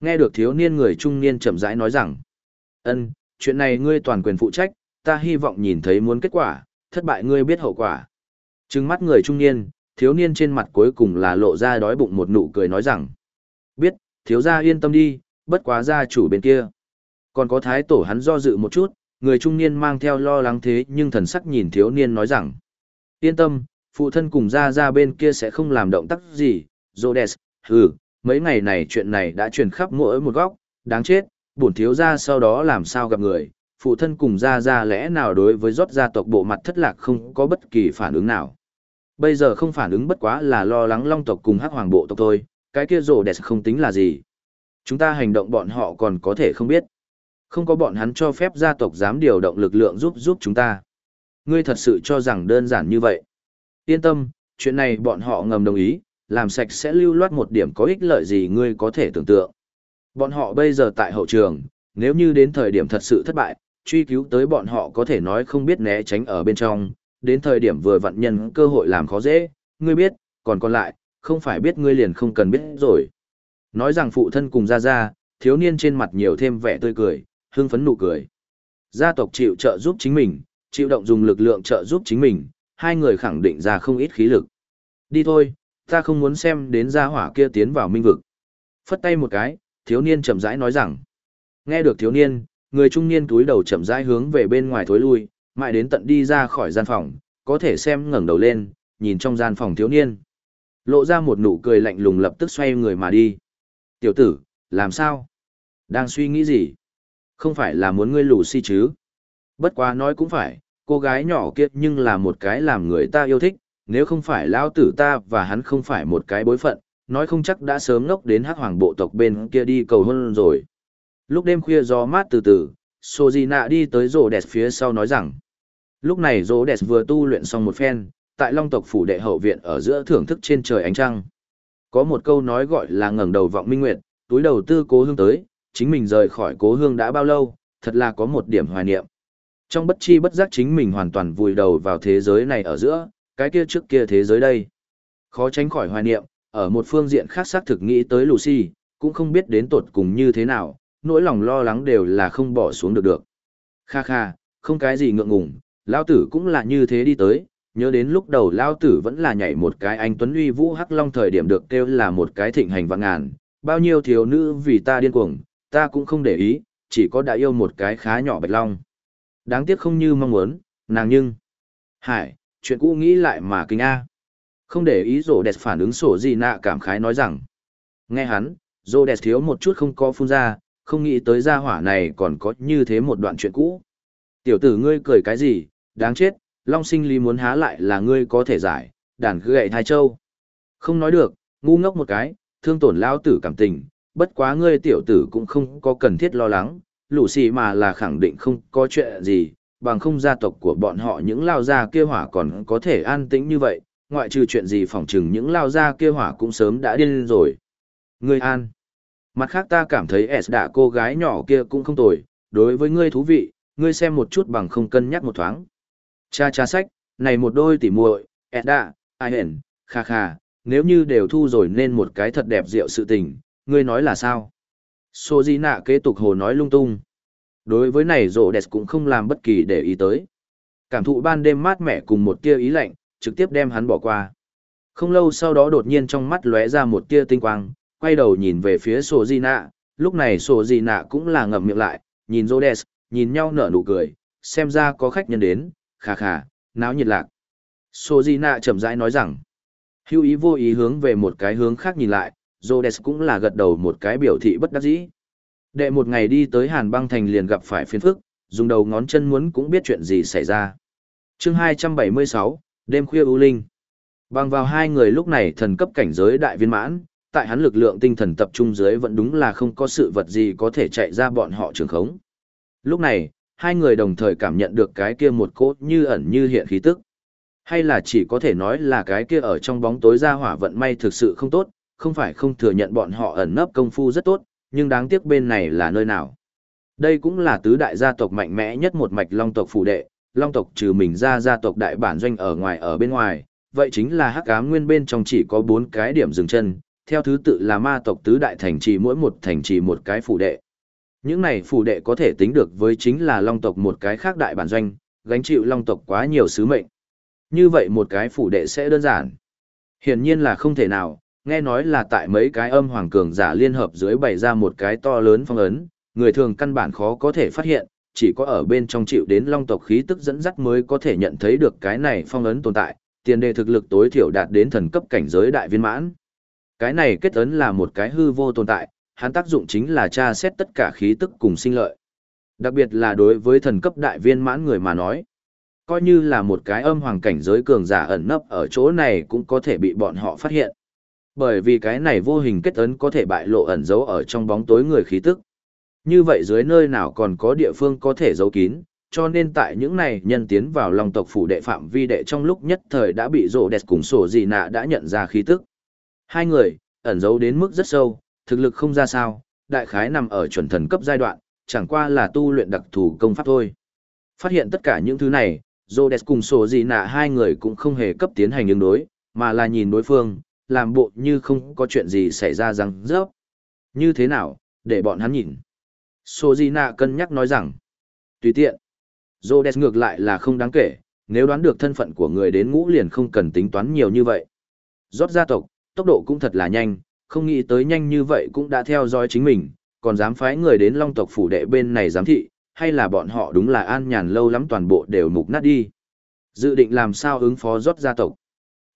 S1: Nghe được thiếu niên người trung niên chậm rãi nói rằng, ân, chuyện này ngươi toàn quyền phụ trách, ta hy vọng nhìn thấy muốn kết quả, thất bại ngươi biết hậu quả. Trừng mắt người trung niên, thiếu niên trên mặt cuối cùng là lộ ra đói bụng một nụ cười nói rằng, biết, thiếu gia yên tâm đi, bất quá gia chủ bên kia. Còn có thái tổ hắn do dự một chút, người trung niên mang theo lo lắng thế nhưng thần sắc nhìn thiếu niên nói rằng, yên tâm, phụ thân cùng gia gia bên kia sẽ không làm động tác gì, Rhodes, hừ, mấy ngày này chuyện này đã truyền khắp mỗi một góc, đáng chết, bổn thiếu gia sau đó làm sao gặp người, phụ thân cùng gia gia lẽ nào đối với rót gia tộc bộ mặt thất lạc không có bất kỳ phản ứng nào. Bây giờ không phản ứng bất quá là lo lắng long tộc cùng hắc hoàng bộ tộc thôi, cái kia rổ đẹp không tính là gì. Chúng ta hành động bọn họ còn có thể không biết. Không có bọn hắn cho phép gia tộc dám điều động lực lượng giúp giúp chúng ta. Ngươi thật sự cho rằng đơn giản như vậy. Yên tâm, chuyện này bọn họ ngầm đồng ý, làm sạch sẽ lưu loát một điểm có ích lợi gì ngươi có thể tưởng tượng. Bọn họ bây giờ tại hậu trường, nếu như đến thời điểm thật sự thất bại, truy cứu tới bọn họ có thể nói không biết né tránh ở bên trong, đến thời điểm vừa vặn nhân cơ hội làm khó dễ, ngươi biết, còn còn lại, không phải biết ngươi liền không cần biết rồi. Nói rằng phụ thân cùng ra ra, thiếu niên trên mặt nhiều thêm vẻ tươi cười, hưng phấn nụ cười. Gia tộc chịu trợ giúp chính mình, chịu động dùng lực lượng trợ giúp chính mình, hai người khẳng định ra không ít khí lực. Đi thôi, ta không muốn xem đến gia hỏa kia tiến vào minh vực. Phất tay một cái, thiếu niên chậm rãi nói rằng. Nghe được thiếu niên, người trung niên túi đầu chậm rãi hướng về bên ngoài thối lui, mãi đến tận đi ra khỏi gian phòng, có thể xem ngẩng đầu lên, nhìn trong gian phòng thiếu niên. Lộ ra một nụ cười lạnh lùng lập tức xoay người mà đi. Tiểu tử, làm sao? Đang suy nghĩ gì? Không phải là muốn ngươi lù si chứ? Bất quá nói cũng phải, cô gái nhỏ kia nhưng là một cái làm người ta yêu thích, nếu không phải lão tử ta và hắn không phải một cái bối phận, nói không chắc đã sớm ngốc đến hắc hoàng bộ tộc bên kia đi cầu hôn rồi. Lúc đêm khuya gió mát từ từ, Sojina đi tới rổ đẹp phía sau nói rằng. Lúc này rổ đẹp vừa tu luyện xong một phen, tại long tộc phủ đệ hậu viện ở giữa thưởng thức trên trời ánh trăng. Có một câu nói gọi là ngẩng đầu vọng minh nguyệt, túi đầu tư cố hương tới, chính mình rời khỏi cố hương đã bao lâu, thật là có một điểm hoài niệm. Trong bất chi bất giác chính mình hoàn toàn vùi đầu vào thế giới này ở giữa, cái kia trước kia thế giới đây. Khó tránh khỏi hoài niệm, ở một phương diện khác xác thực nghĩ tới Lucy, cũng không biết đến tột cùng như thế nào, nỗi lòng lo lắng đều là không bỏ xuống được được. Kha kha, không cái gì ngượng ngùng, lao tử cũng là như thế đi tới, nhớ đến lúc đầu lao tử vẫn là nhảy một cái anh Tuấn Uy Vũ Hắc Long thời điểm được kêu là một cái thịnh hành vạn ngàn, bao nhiêu thiếu nữ vì ta điên cuồng, ta cũng không để ý, chỉ có đã yêu một cái khá nhỏ Bạch Long. Đáng tiếc không như mong muốn, nàng nhưng... Hải, chuyện cũ nghĩ lại mà kinh A. Không để ý rổ đẹp phản ứng sổ gì nạ cảm khái nói rằng. Nghe hắn, rổ đẹp thiếu một chút không có phun ra, không nghĩ tới gia hỏa này còn có như thế một đoạn chuyện cũ. Tiểu tử ngươi cười cái gì, đáng chết, long sinh lý muốn há lại là ngươi có thể giải, đàn cứ gậy thai châu. Không nói được, ngu ngốc một cái, thương tổn lao tử cảm tình, bất quá ngươi tiểu tử cũng không có cần thiết lo lắng, lũ xì mà là khẳng định không có chuyện gì, bằng không gia tộc của bọn họ những lao gia kia hỏa còn có thể an tĩnh như vậy, ngoại trừ chuyện gì phỏng chừng những lao gia kia hỏa cũng sớm đã điên rồi. Ngươi an. Mặt khác ta cảm thấy S đã cô gái nhỏ kia cũng không tồi, đối với ngươi thú vị, ngươi xem một chút bằng không cân nhắc một thoáng. Cha cha sách, này một đôi tỉ muội, S đã, ai hển, kha kha, nếu như đều thu rồi nên một cái thật đẹp rượu sự tình, ngươi nói là sao? Sô Di Nạ kế tục hồ nói lung tung. Đối với này rộ đẹp cũng không làm bất kỳ để ý tới. Cảm thụ ban đêm mát mẻ cùng một tia ý lạnh, trực tiếp đem hắn bỏ qua. Không lâu sau đó đột nhiên trong mắt lóe ra một tia tinh quang, quay đầu nhìn về phía sổ Di Nạ, lúc này sổ Di Nạ cũng là ngậm miệng lại, nhìn rộ đẹp, nhìn nhau nở nụ cười, xem ra có khách nhân đến, khà khà, náo nhiệt lạc. sổ Di Nạ chậm rãi nói rằng, hữu ý vô ý hướng về một cái hướng khác nhìn lại, Rhodes cũng là gật đầu một cái biểu thị bất đắc dĩ. Đệ một ngày đi tới Hàn băng thành liền gặp phải phiền phức, dùng đầu ngón chân muốn cũng biết chuyện gì xảy ra. chương 276, đêm khuya ưu linh. Bằng vào hai người lúc này thần cấp cảnh giới đại viên mãn, tại hắn lực lượng tinh thần tập trung dưới vẫn đúng là không có sự vật gì có thể chạy ra bọn họ trường khống. Lúc này, hai người đồng thời cảm nhận được cái kia một cốt như ẩn như hiện khí tức. Hay là chỉ có thể nói là cái kia ở trong bóng tối ra hỏa vận may thực sự không tốt, không phải không thừa nhận bọn họ ẩn nấp công phu rất tốt, nhưng đáng tiếc bên này là nơi nào. Đây cũng là tứ đại gia tộc mạnh mẽ nhất một mạch long tộc phủ đệ, long tộc trừ mình ra gia tộc đại bản doanh ở ngoài ở bên ngoài, vậy chính là hắc ám nguyên bên trong chỉ có bốn cái điểm dừng chân, theo thứ tự là ma tộc tứ đại thành trì mỗi một thành trì một cái phủ đệ. Những này phủ đệ có thể tính được với chính là long tộc một cái khác đại bản doanh, gánh chịu long tộc quá nhiều sứ mệnh. Như vậy một cái phủ đệ sẽ đơn giản. Hiển nhiên là không thể nào, nghe nói là tại mấy cái âm hoàng cường giả liên hợp dưới bày ra một cái to lớn phong ấn, người thường căn bản khó có thể phát hiện, chỉ có ở bên trong chịu đến long tộc khí tức dẫn dắt mới có thể nhận thấy được cái này phong ấn tồn tại, tiền đề thực lực tối thiểu đạt đến thần cấp cảnh giới đại viên mãn. Cái này kết ấn là một cái hư vô tồn tại, hắn tác dụng chính là tra xét tất cả khí tức cùng sinh lợi. Đặc biệt là đối với thần cấp đại viên mãn người mà nói, coi như là một cái âm hoàng cảnh giới cường giả ẩn nấp ở chỗ này cũng có thể bị bọn họ phát hiện. Bởi vì cái này vô hình kết ấn có thể bại lộ ẩn giấu ở trong bóng tối người khí tức. Như vậy dưới nơi nào còn có địa phương có thể giấu kín, cho nên tại những này nhân tiến vào lòng tộc phủ đệ phạm vi đệ trong lúc nhất thời đã bị rộ đẹp cùng sổ gì nạ đã nhận ra khí tức. Hai người, ẩn giấu đến mức rất sâu, thực lực không ra sao, đại khái nằm ở chuẩn thần cấp giai đoạn, chẳng qua là tu luyện đặc thù công pháp thôi. Phát hiện tất cả những thứ này, Rhodes cùng sổ gì nạ hai người cũng không hề cấp tiến hành ứng đối, mà là nhìn đối phương, làm bộ như không có chuyện gì xảy ra răng rớp. Như thế nào, để bọn hắn nhìn. Sô Di Nạ cân nhắc nói rằng, tùy tiện. Rhodes ngược lại là không đáng kể, nếu đoán được thân phận của người đến ngũ liền không cần tính toán nhiều như vậy. Rót gia tộc, tốc độ cũng thật là nhanh, không nghĩ tới nhanh như vậy cũng đã theo dõi chính mình, còn dám phái người đến long tộc phủ đệ bên này giám thị, hay là bọn họ đúng là an nhàn lâu lắm toàn bộ đều mục nát đi. Dự định làm sao ứng phó rót gia tộc.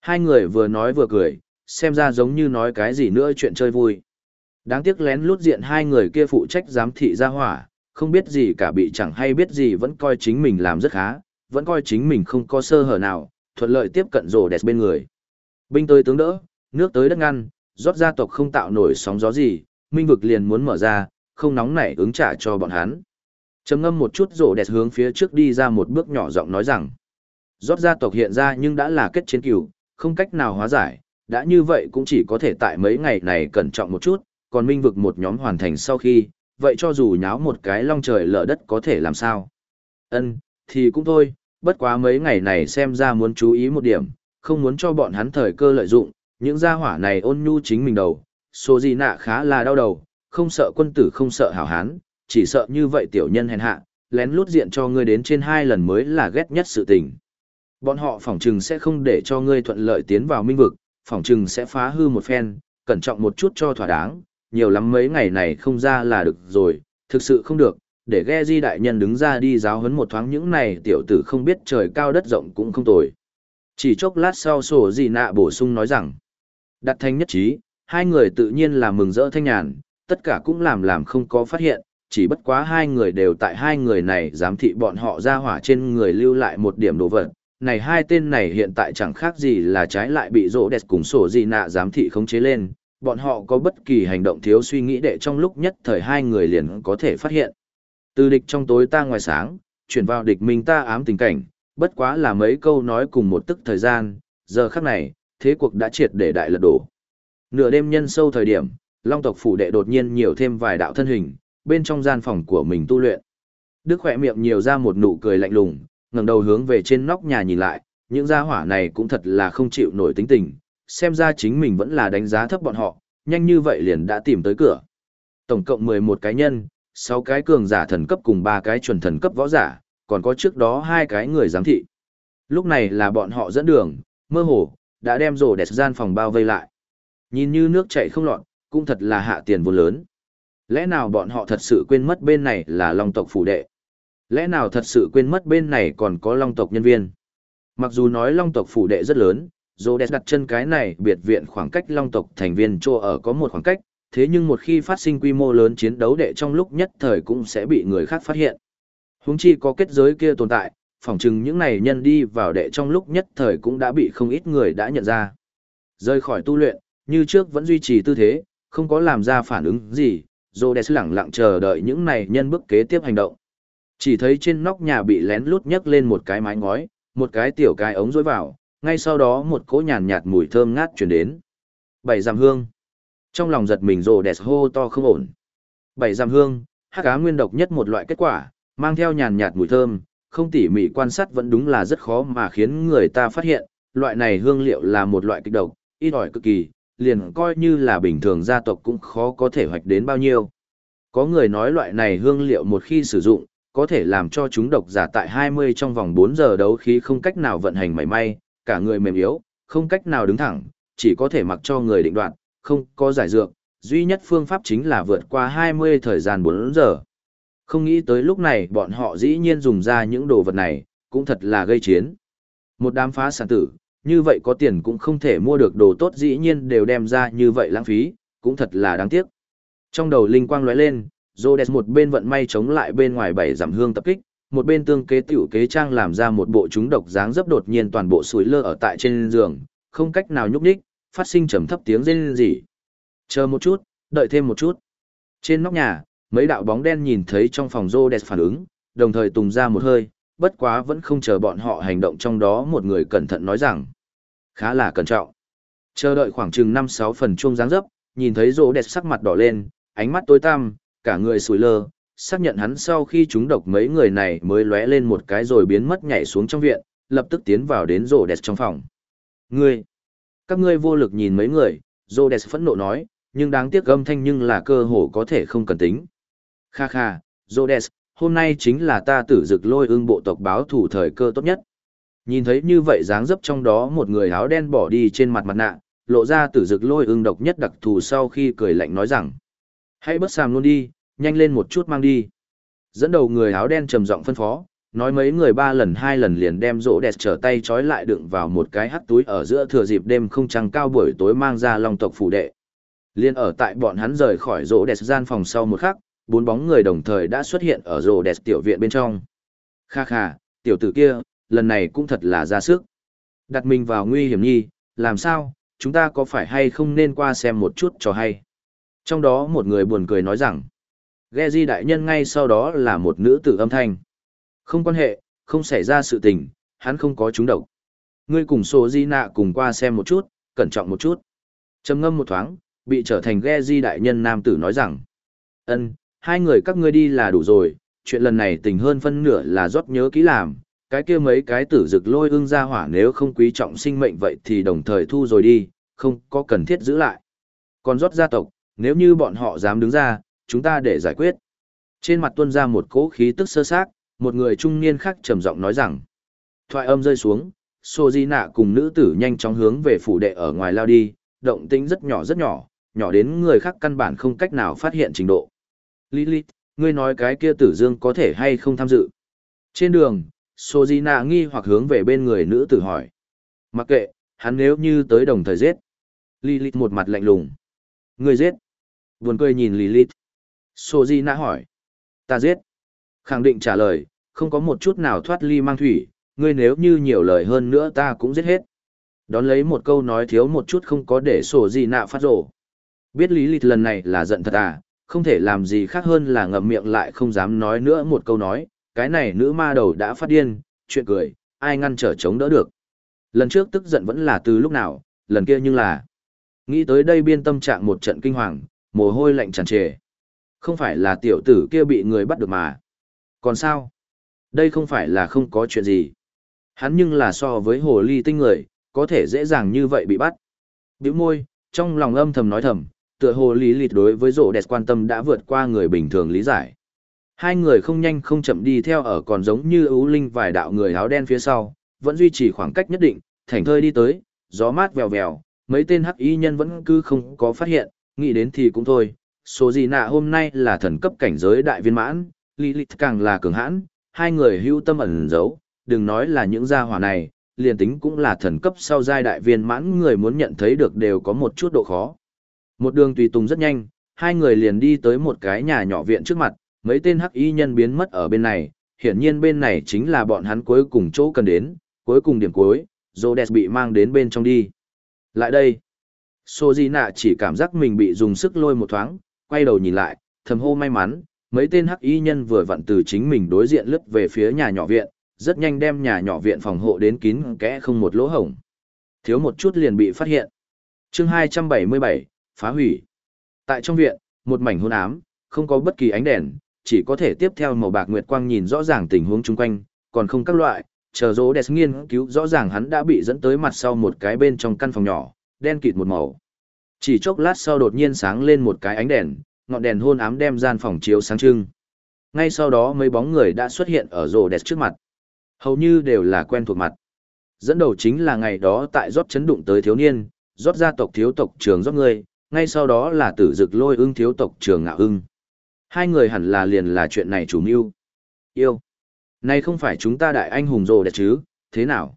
S1: Hai người vừa nói vừa cười, xem ra giống như nói cái gì nữa chuyện chơi vui. Đáng tiếc lén lút diện hai người kia phụ trách giám thị ra hỏa, không biết gì cả bị chẳng hay biết gì vẫn coi chính mình làm rất khá, vẫn coi chính mình không có sơ hở nào, thuận lợi tiếp cận rổ đẹp bên người. Binh tới tướng đỡ, nước tới đất ngăn, rót gia tộc không tạo nổi sóng gió gì, minh vực liền muốn mở ra, không nóng nảy ứng trả cho bọn hắn. Trầm ngâm một chút rổ đẹp hướng phía trước đi ra một bước nhỏ giọng nói rằng, rót gia tộc hiện ra nhưng đã là kết chiến cửu, không cách nào hóa giải, đã như vậy cũng chỉ có thể tại mấy ngày này cẩn trọng một chút, còn minh vực một nhóm hoàn thành sau khi, vậy cho dù nháo một cái long trời lở đất có thể làm sao. Ân, thì cũng thôi, bất quá mấy ngày này xem ra muốn chú ý một điểm, không muốn cho bọn hắn thời cơ lợi dụng, Những gia hỏa này ôn nhu chính mình đầu, số gì nạ khá là đau đầu, không sợ quân tử không sợ hảo hán, chỉ sợ như vậy tiểu nhân hèn hạ, lén lút diện cho ngươi đến trên hai lần mới là ghét nhất sự tình. Bọn họ phỏng chừng sẽ không để cho ngươi thuận lợi tiến vào minh vực, phỏng chừng sẽ phá hư một phen, cẩn trọng một chút cho thỏa đáng, nhiều lắm mấy ngày này không ra là được rồi, thực sự không được, để ghe di đại nhân đứng ra đi giáo huấn một thoáng những này tiểu tử không biết trời cao đất rộng cũng không tồi. Chỉ chốc lát sau sổ gì nạ bổ sung nói rằng, đặt thanh nhất trí, hai người tự nhiên là mừng rỡ thanh nhàn, tất cả cũng làm làm không có phát hiện, chỉ bất quá hai người đều tại hai người này giám thị bọn họ ra hỏa trên người lưu lại một điểm đồ vật. Này hai tên này hiện tại chẳng khác gì là trái lại bị rỗ đẹp cùng sổ gì nạ giám thị khống chế lên, bọn họ có bất kỳ hành động thiếu suy nghĩ để trong lúc nhất thời hai người liền có thể phát hiện. Từ địch trong tối ta ngoài sáng, chuyển vào địch mình ta ám tình cảnh, bất quá là mấy câu nói cùng một tức thời gian, giờ khắc này, thế cuộc đã triệt để đại lật đổ. Nửa đêm nhân sâu thời điểm, Long tộc phủ đệ đột nhiên nhiều thêm vài đạo thân hình, bên trong gian phòng của mình tu luyện. Đức khỏe miệng nhiều ra một nụ cười lạnh lùng, ngẩng đầu hướng về trên nóc nhà nhìn lại, những gia hỏa này cũng thật là không chịu nổi tính tình, xem ra chính mình vẫn là đánh giá thấp bọn họ, nhanh như vậy liền đã tìm tới cửa. Tổng cộng 11 cái nhân, 6 cái cường giả thần cấp cùng 3 cái chuẩn thần cấp võ giả, còn có trước đó hai cái người giám thị. Lúc này là bọn họ dẫn đường, mơ hồ, đã đem rổ đẹp gian phòng bao vây lại. Nhìn như nước chảy không lọt, cũng thật là hạ tiền vô lớn. Lẽ nào bọn họ thật sự quên mất bên này là long tộc phủ đệ? Lẽ nào thật sự quên mất bên này còn có long tộc nhân viên? Mặc dù nói long tộc phủ đệ rất lớn, Rhodes đặt chân cái này biệt viện khoảng cách long tộc thành viên chỗ ở có một khoảng cách, thế nhưng một khi phát sinh quy mô lớn chiến đấu đệ trong lúc nhất thời cũng sẽ bị người khác phát hiện. Huống chi có kết giới kia tồn tại, phỏng chừng những này nhân đi vào đệ trong lúc nhất thời cũng đã bị không ít người đã nhận ra. Rơi khỏi tu luyện, như trước vẫn duy trì tư thế, không có làm ra phản ứng gì, Rhodes lẳng lặng chờ đợi những này nhân bước kế tiếp hành động. Chỉ thấy trên nóc nhà bị lén lút nhấc lên một cái mái ngói, một cái tiểu cái ống dối vào, ngay sau đó một cỗ nhàn nhạt mùi thơm ngát chuyển đến. Bảy giảm hương. Trong lòng giật mình rồ đẹp hô to không ổn. Bảy giảm hương, hắc cá nguyên độc nhất một loại kết quả, mang theo nhàn nhạt mùi thơm, không tỉ mỉ quan sát vẫn đúng là rất khó mà khiến người ta phát hiện, loại này hương liệu là một loại kịch độc, ít ỏi cực kỳ, liền coi như là bình thường gia tộc cũng khó có thể hoạch đến bao nhiêu. Có người nói loại này hương liệu một khi sử dụng, có thể làm cho chúng độc giả tại 20 trong vòng 4 giờ đấu khí không cách nào vận hành mảy may, cả người mềm yếu, không cách nào đứng thẳng, chỉ có thể mặc cho người định đoạn, không có giải dược, duy nhất phương pháp chính là vượt qua 20 thời gian 4 giờ. Không nghĩ tới lúc này bọn họ dĩ nhiên dùng ra những đồ vật này, cũng thật là gây chiến. Một đám phá sản tử, như vậy có tiền cũng không thể mua được đồ tốt dĩ nhiên đều đem ra như vậy lãng phí, cũng thật là đáng tiếc. Trong đầu linh quang lóe lên, Rhodes một bên vận may chống lại bên ngoài bảy giảm hương tập kích, một bên tương kế tiểu kế trang làm ra một bộ chúng độc dáng dấp đột nhiên toàn bộ sủi lơ ở tại trên giường, không cách nào nhúc nhích, phát sinh trầm thấp tiếng rên rỉ. Chờ một chút, đợi thêm một chút. Trên nóc nhà, mấy đạo bóng đen nhìn thấy trong phòng Rhodes phản ứng, đồng thời tùng ra một hơi, bất quá vẫn không chờ bọn họ hành động trong đó một người cẩn thận nói rằng, khá là cẩn trọng. Chờ đợi khoảng chừng 5-6 phần chuông dáng dấp, nhìn thấy Rhodes sắc mặt đỏ lên, ánh mắt tối tăm, cả người sủi lơ, xác nhận hắn sau khi chúng độc mấy người này mới lóe lên một cái rồi biến mất nhảy xuống trong viện, lập tức tiến vào đến rổ đẹp trong phòng. Ngươi! Các ngươi vô lực nhìn mấy người, rổ đẹp phẫn nộ nói, nhưng đáng tiếc âm thanh nhưng là cơ hồ có thể không cần tính. Kha kha, rổ đẹp, hôm nay chính là ta tử dực lôi ương bộ tộc báo thủ thời cơ tốt nhất. Nhìn thấy như vậy dáng dấp trong đó một người áo đen bỏ đi trên mặt mặt nạ, lộ ra tử dực lôi ương độc nhất đặc thù sau khi cười lạnh nói rằng. Hãy bớt sàm luôn đi, nhanh lên một chút mang đi. Dẫn đầu người áo đen trầm giọng phân phó, nói mấy người ba lần hai lần liền đem rỗ đẹp trở tay trói lại đựng vào một cái hắt túi ở giữa thừa dịp đêm không trăng cao buổi tối mang ra long tộc phủ đệ. Liên ở tại bọn hắn rời khỏi rỗ đẹp gian phòng sau một khắc, bốn bóng người đồng thời đã xuất hiện ở rỗ đẹp tiểu viện bên trong. Kha kha, tiểu tử kia, lần này cũng thật là ra sức. Đặt mình vào nguy hiểm nhi, làm sao, chúng ta có phải hay không nên qua xem một chút cho hay. Trong đó một người buồn cười nói rằng, ghe di đại nhân ngay sau đó là một nữ tử âm thanh. Không quan hệ, không xảy ra sự tình, hắn không có trúng độc. Ngươi cùng số di nạ cùng qua xem một chút, cẩn trọng một chút. trầm ngâm một thoáng, bị trở thành ghe di đại nhân nam tử nói rằng. ân hai người các ngươi đi là đủ rồi, chuyện lần này tình hơn phân nửa là rót nhớ kỹ làm. Cái kia mấy cái tử dực lôi ương ra hỏa nếu không quý trọng sinh mệnh vậy thì đồng thời thu rồi đi, không có cần thiết giữ lại. Còn rót gia tộc, nếu như bọn họ dám đứng ra, chúng ta để giải quyết. Trên mặt tuân ra một cỗ khí tức sơ xác, một người trung niên khác trầm giọng nói rằng. Thoại âm rơi xuống, Sô Di Nạ cùng nữ tử nhanh chóng hướng về phủ đệ ở ngoài lao đi, động tĩnh rất nhỏ rất nhỏ, nhỏ đến người khác căn bản không cách nào phát hiện trình độ. Lilith, ngươi nói cái kia tử dương có thể hay không tham dự? Trên đường, Sô Di Nạ nghi hoặc hướng về bên người nữ tử hỏi. Mặc kệ, hắn nếu như tới đồng thời giết. Lilith một mặt lạnh lùng. Ngươi giết. Buồn cười nhìn Lilith. Sô Di Na hỏi. Ta giết. Khẳng định trả lời, không có một chút nào thoát ly mang thủy, ngươi nếu như nhiều lời hơn nữa ta cũng giết hết. Đón lấy một câu nói thiếu một chút không có để sổ Di Na phát rổ. Biết lý lịch lần này là giận thật à, không thể làm gì khác hơn là ngậm miệng lại không dám nói nữa một câu nói, cái này nữ ma đầu đã phát điên, chuyện cười, ai ngăn trở chống đỡ được. Lần trước tức giận vẫn là từ lúc nào, lần kia nhưng là. Nghĩ tới đây biên tâm trạng một trận kinh hoàng, mồ hôi lạnh tràn trề. Không phải là tiểu tử kia bị người bắt được mà. Còn sao? Đây không phải là không có chuyện gì. Hắn nhưng là so với hồ ly tinh người, có thể dễ dàng như vậy bị bắt. Biểu môi, trong lòng âm thầm nói thầm, tựa hồ lý lịt đối với rổ đẹp quan tâm đã vượt qua người bình thường lý giải. Hai người không nhanh không chậm đi theo ở còn giống như ưu linh vài đạo người áo đen phía sau, vẫn duy trì khoảng cách nhất định, thảnh thơi đi tới, gió mát vèo vèo, mấy tên hắc y nhân vẫn cứ không có phát hiện, nghĩ đến thì cũng thôi. Số gì nạ hôm nay là thần cấp cảnh giới đại viên mãn, Lilith càng là cường hãn, hai người hưu tâm ẩn giấu, đừng nói là những gia hỏa này, liền tính cũng là thần cấp sau giai đại viên mãn người muốn nhận thấy được đều có một chút độ khó. Một đường tùy tùng rất nhanh, hai người liền đi tới một cái nhà nhỏ viện trước mặt, mấy tên hắc y nhân biến mất ở bên này, hiển nhiên bên này chính là bọn hắn cuối cùng chỗ cần đến, cuối cùng điểm cuối, Rhodes bị mang đến bên trong đi. Lại đây, Sô Di Nạ chỉ cảm giác mình bị dùng sức lôi một thoáng, quay đầu nhìn lại, thầm hô may mắn, mấy tên hắc y nhân vừa vặn từ chính mình đối diện lướt về phía nhà nhỏ viện, rất nhanh đem nhà nhỏ viện phòng hộ đến kín kẽ không một lỗ hổng. Thiếu một chút liền bị phát hiện. chương 277, phá hủy. Tại trong viện, một mảnh hôn ám, không có bất kỳ ánh đèn, chỉ có thể tiếp theo màu bạc nguyệt quang nhìn rõ ràng tình huống chung quanh, còn không các loại, chờ rỗ đẹp nghiên cứu rõ ràng hắn đã bị dẫn tới mặt sau một cái bên trong căn phòng nhỏ, đen kịt một màu. Chỉ chốc lát sau đột nhiên sáng lên một cái ánh đèn, ngọn đèn hôn ám đem gian phòng chiếu sáng trưng. Ngay sau đó mấy bóng người đã xuất hiện ở rồ đẹp trước mặt. Hầu như đều là quen thuộc mặt. Dẫn đầu chính là ngày đó tại rót chấn đụng tới thiếu niên, rót gia tộc thiếu tộc trường rót người, ngay sau đó là tử dực lôi ưng thiếu tộc trường ngạo ưng. Hai người hẳn là liền là chuyện này chủ mưu. Yêu. Này không phải chúng ta đại anh hùng rồ đẹp chứ, thế nào?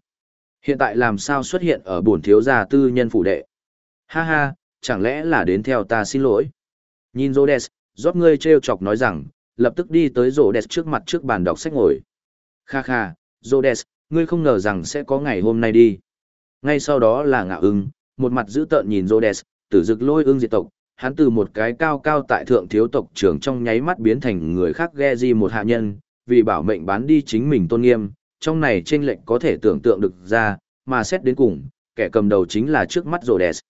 S1: Hiện tại làm sao xuất hiện ở bổn thiếu gia tư nhân phủ đệ? Ha ha, chẳng lẽ là đến theo ta xin lỗi? Nhìn Rhodes, rót ngươi treo chọc nói rằng, lập tức đi tới Rhodes trước mặt trước bàn đọc sách ngồi. Kha kha, Rhodes, ngươi không ngờ rằng sẽ có ngày hôm nay đi. Ngay sau đó là ngạo ưng, một mặt giữ tợn nhìn Rhodes, tử dực lôi ưng diệt tộc, hắn từ một cái cao cao tại thượng thiếu tộc trưởng trong nháy mắt biến thành người khác ghe di một hạ nhân, vì bảo mệnh bán đi chính mình tôn nghiêm, trong này chênh lệnh có thể tưởng tượng được ra, mà xét đến cùng, kẻ cầm đầu chính là trước mắt Rhodes.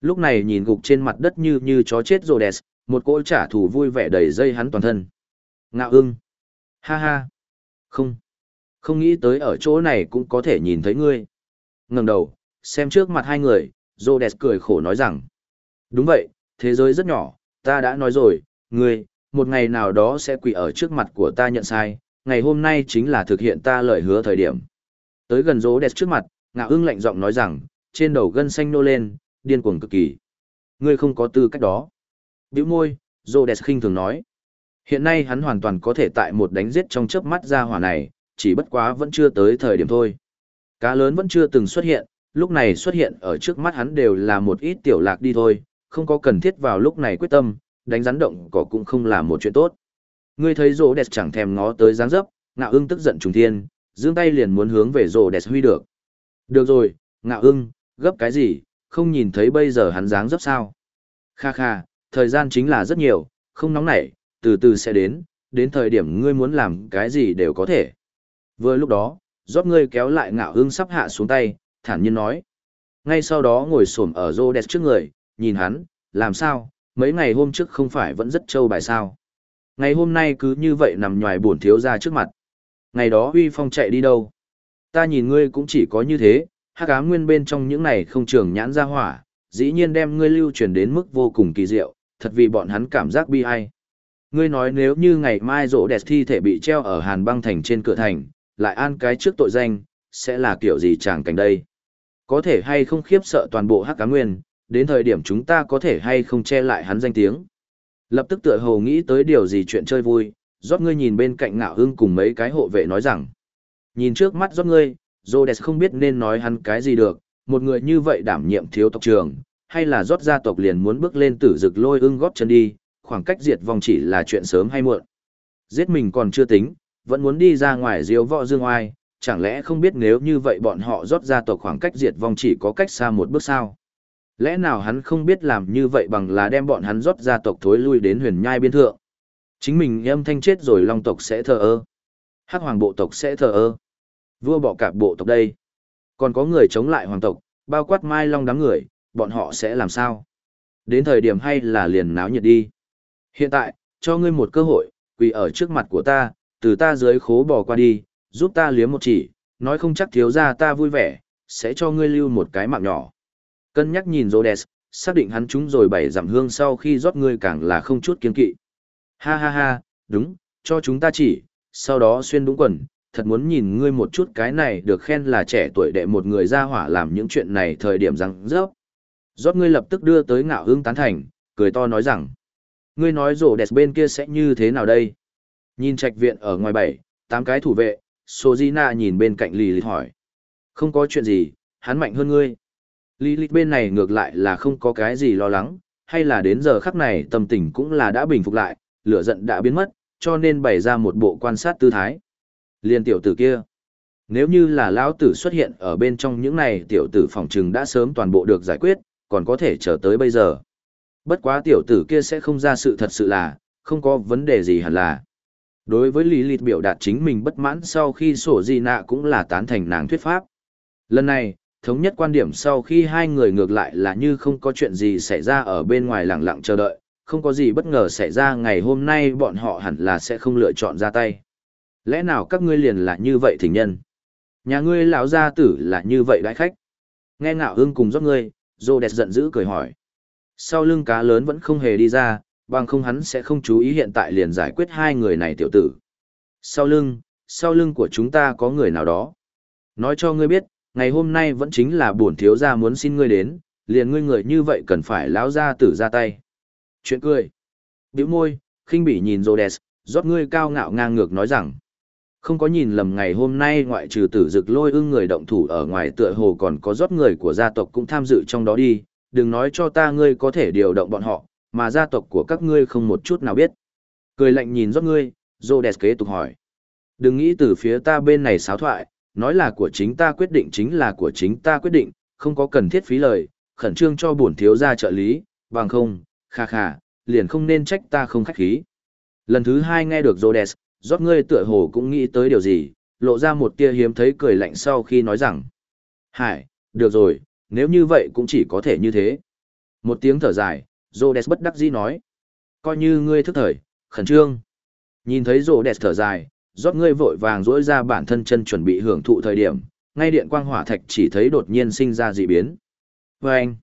S1: Lúc này nhìn gục trên mặt đất như như chó chết Rhodes, một cỗ trả thù vui vẻ đầy dây hắn toàn thân. Ngạo ưng. Ha ha. Không. Không nghĩ tới ở chỗ này cũng có thể nhìn thấy ngươi. ngẩng đầu, xem trước mặt hai người, Rhodes cười khổ nói rằng. Đúng vậy, thế giới rất nhỏ, ta đã nói rồi, ngươi, một ngày nào đó sẽ quỳ ở trước mặt của ta nhận sai, ngày hôm nay chính là thực hiện ta lời hứa thời điểm. Tới gần Rhodes trước mặt, ngạo ưng lạnh giọng nói rằng, trên đầu gân xanh nô lên, điên cuồng cực kỳ. Ngươi không có tư cách đó. Biểu môi, Rhodes khinh thường nói. Hiện nay hắn hoàn toàn có thể tại một đánh giết trong chớp mắt ra hỏa này, chỉ bất quá vẫn chưa tới thời điểm thôi. Cá lớn vẫn chưa từng xuất hiện, lúc này xuất hiện ở trước mắt hắn đều là một ít tiểu lạc đi thôi, không có cần thiết vào lúc này quyết tâm, đánh rắn động cỏ cũng không là một chuyện tốt. Ngươi thấy rồ đẹp chẳng thèm ngó tới dáng dấp, ngạo ưng tức giận trùng thiên, giương tay liền muốn hướng về rồ đẹp huy được. Được rồi, ngạo ưng, gấp cái gì, không nhìn thấy bây giờ hắn dáng dấp sao. Kha kha, thời gian chính là rất nhiều, không nóng nảy, từ từ sẽ đến, đến thời điểm ngươi muốn làm cái gì đều có thể. Vừa lúc đó, rót ngươi kéo lại ngạo Ưng sắp hạ xuống tay, thản nhiên nói. Ngay sau đó ngồi xổm ở rô đẹp trước người, nhìn hắn, làm sao, mấy ngày hôm trước không phải vẫn rất trâu bài sao. Ngày hôm nay cứ như vậy nằm nhoài buồn thiếu ra trước mặt. Ngày đó huy phong chạy đi đâu? Ta nhìn ngươi cũng chỉ có như thế, hắc ám nguyên bên trong những này không trường nhãn ra hỏa, dĩ nhiên đem ngươi lưu truyền đến mức vô cùng kỳ diệu, thật vì bọn hắn cảm giác bi ai. Ngươi nói nếu như ngày mai rỗ đẹp thi thể bị treo ở hàn băng thành trên cửa thành, lại an cái trước tội danh, sẽ là kiểu gì chàng cảnh đây? Có thể hay không khiếp sợ toàn bộ hắc cá nguyên, đến thời điểm chúng ta có thể hay không che lại hắn danh tiếng. Lập tức tựa hồ nghĩ tới điều gì chuyện chơi vui, rót ngươi nhìn bên cạnh ngạo hưng cùng mấy cái hộ vệ nói rằng. Nhìn trước mắt rót ngươi, Rhodes không biết nên nói hắn cái gì được, một người như vậy đảm nhiệm thiếu tộc trường, hay là rót gia tộc liền muốn bước lên tử dực lôi ưng góp chân đi, khoảng cách diệt vong chỉ là chuyện sớm hay muộn. Giết mình còn chưa tính, vẫn muốn đi ra ngoài diếu võ dương oai, chẳng lẽ không biết nếu như vậy bọn họ rót gia tộc khoảng cách diệt vong chỉ có cách xa một bước sao? Lẽ nào hắn không biết làm như vậy bằng là đem bọn hắn rót gia tộc thối lui đến huyền nhai biên thượng? Chính mình âm thanh chết rồi long tộc sẽ thờ ơ. Hắc hoàng bộ tộc sẽ thờ ơ. Vua bỏ cả bộ tộc đây. Còn có người chống lại hoàng tộc, bao quát mai long đám người, bọn họ sẽ làm sao? Đến thời điểm hay là liền náo nhiệt đi. Hiện tại, cho ngươi một cơ hội, quỳ ở trước mặt của ta, từ ta dưới khố bò qua đi, giúp ta liếm một chỉ, nói không chắc thiếu ra ta vui vẻ, sẽ cho ngươi lưu một cái mạng nhỏ. Cân nhắc nhìn Rhodes, xác định hắn chúng rồi bảy giảm hương sau khi rót ngươi càng là không chút kiên kỵ. Ha ha ha, đúng, cho chúng ta chỉ, sau đó xuyên đúng quần, thật muốn nhìn ngươi một chút cái này được khen là trẻ tuổi đệ một người ra hỏa làm những chuyện này thời điểm răng rớp. Rót ngươi lập tức đưa tới ngạo hương tán thành, cười to nói rằng, ngươi nói rổ đẹp bên kia sẽ như thế nào đây? Nhìn trạch viện ở ngoài bảy, tám cái thủ vệ, Sojina nhìn bên cạnh lì lì hỏi. Không có chuyện gì, hắn mạnh hơn ngươi. Lý lịch bên này ngược lại là không có cái gì lo lắng, hay là đến giờ khắc này tâm tình cũng là đã bình phục lại, lửa giận đã biến mất, cho nên bày ra một bộ quan sát tư thái. Liên tiểu tử kia. Nếu như là lão tử xuất hiện ở bên trong những này tiểu tử phòng trừng đã sớm toàn bộ được giải quyết, còn có thể chờ tới bây giờ. Bất quá tiểu tử kia sẽ không ra sự thật sự là, không có vấn đề gì hẳn là. Đối với Lý lịch biểu đạt chính mình bất mãn sau khi sổ di nạ cũng là tán thành nàng thuyết pháp. Lần này, thống nhất quan điểm sau khi hai người ngược lại là như không có chuyện gì xảy ra ở bên ngoài lặng lặng chờ đợi, không có gì bất ngờ xảy ra ngày hôm nay bọn họ hẳn là sẽ không lựa chọn ra tay. Lẽ nào các ngươi liền là như vậy thỉnh nhân? Nhà ngươi lão gia tử là như vậy đại khách. Nghe ngạo hương cùng rót ngươi, Rô Đẹp giận dữ cười hỏi. Sau lưng cá lớn vẫn không hề đi ra, bằng không hắn sẽ không chú ý hiện tại liền giải quyết hai người này tiểu tử. Sau lưng, sau lưng của chúng ta có người nào đó. Nói cho ngươi biết, ngày hôm nay vẫn chính là bổn thiếu gia muốn xin ngươi đến, liền ngươi người như vậy cần phải lão gia tử ra tay. Chuyện cười. Biểu môi, khinh bỉ nhìn Rhodes, rót ngươi cao ngạo ngang ngược nói rằng. Không có nhìn lầm ngày hôm nay ngoại trừ tử dực lôi ưng người động thủ ở ngoài tựa hồ còn có rót người của gia tộc cũng tham dự trong đó đi, đừng nói cho ta ngươi có thể điều động bọn họ, mà gia tộc của các ngươi không một chút nào biết. Cười lạnh nhìn rót ngươi, Rhodes kế tục hỏi. Đừng nghĩ từ phía ta bên này xáo thoại, nói là của chính ta quyết định chính là của chính ta quyết định, không có cần thiết phí lời, khẩn trương cho bổn thiếu gia trợ lý, bằng không, kha kha, liền không nên trách ta không khách khí. Lần thứ hai nghe được Rhodes, rót ngươi tựa hồ cũng nghĩ tới điều gì, lộ ra một tia hiếm thấy cười lạnh sau khi nói rằng. Hải, được rồi, nếu như vậy cũng chỉ có thể như thế. Một tiếng thở dài, Rhodes bất đắc dĩ nói. Coi như ngươi thức thời, khẩn trương. Nhìn thấy Rhodes thở dài, rót ngươi vội vàng rỗi ra bản thân chân chuẩn bị hưởng thụ thời điểm, ngay điện quang hỏa thạch chỉ thấy đột nhiên sinh ra dị biến. Vâng!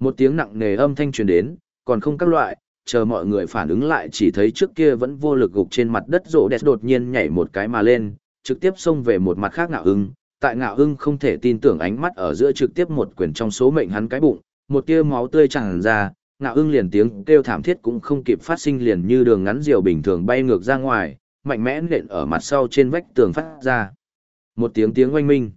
S1: Một tiếng nặng nề âm thanh truyền đến, còn không các loại, chờ mọi người phản ứng lại chỉ thấy trước kia vẫn vô lực gục trên mặt đất rộ đẹp đột nhiên nhảy một cái mà lên, trực tiếp xông về một mặt khác ngạo hưng. Tại ngạo hưng không thể tin tưởng ánh mắt ở giữa trực tiếp một quyền trong số mệnh hắn cái bụng, một tia máu tươi tràn ra, ngạo hưng liền tiếng kêu thảm thiết cũng không kịp phát sinh liền như đường ngắn diều bình thường bay ngược ra ngoài, mạnh mẽ nện ở mặt sau trên vách tường phát ra. Một tiếng tiếng oanh minh.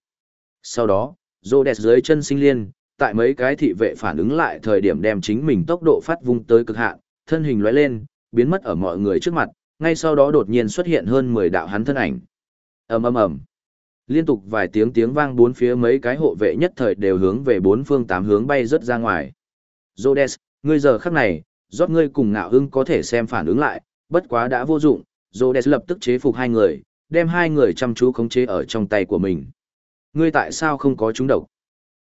S1: Sau đó, rô đẹp dưới chân sinh liên, tại mấy cái thị vệ phản ứng lại thời điểm đem chính mình tốc độ phát vung tới cực hạn, thân hình lóe lên, biến mất ở mọi người trước mặt, ngay sau đó đột nhiên xuất hiện hơn 10 đạo hắn thân ảnh. Ầm ầm ầm. Liên tục vài tiếng tiếng vang bốn phía mấy cái hộ vệ nhất thời đều hướng về bốn phương tám hướng bay rất ra ngoài. Rhodes, ngươi giờ khắc này, rót ngươi cùng ngạo hưng có thể xem phản ứng lại, bất quá đã vô dụng, Rhodes lập tức chế phục hai người, đem hai người chăm chú khống chế ở trong tay của mình. Ngươi tại sao không có chúng độc?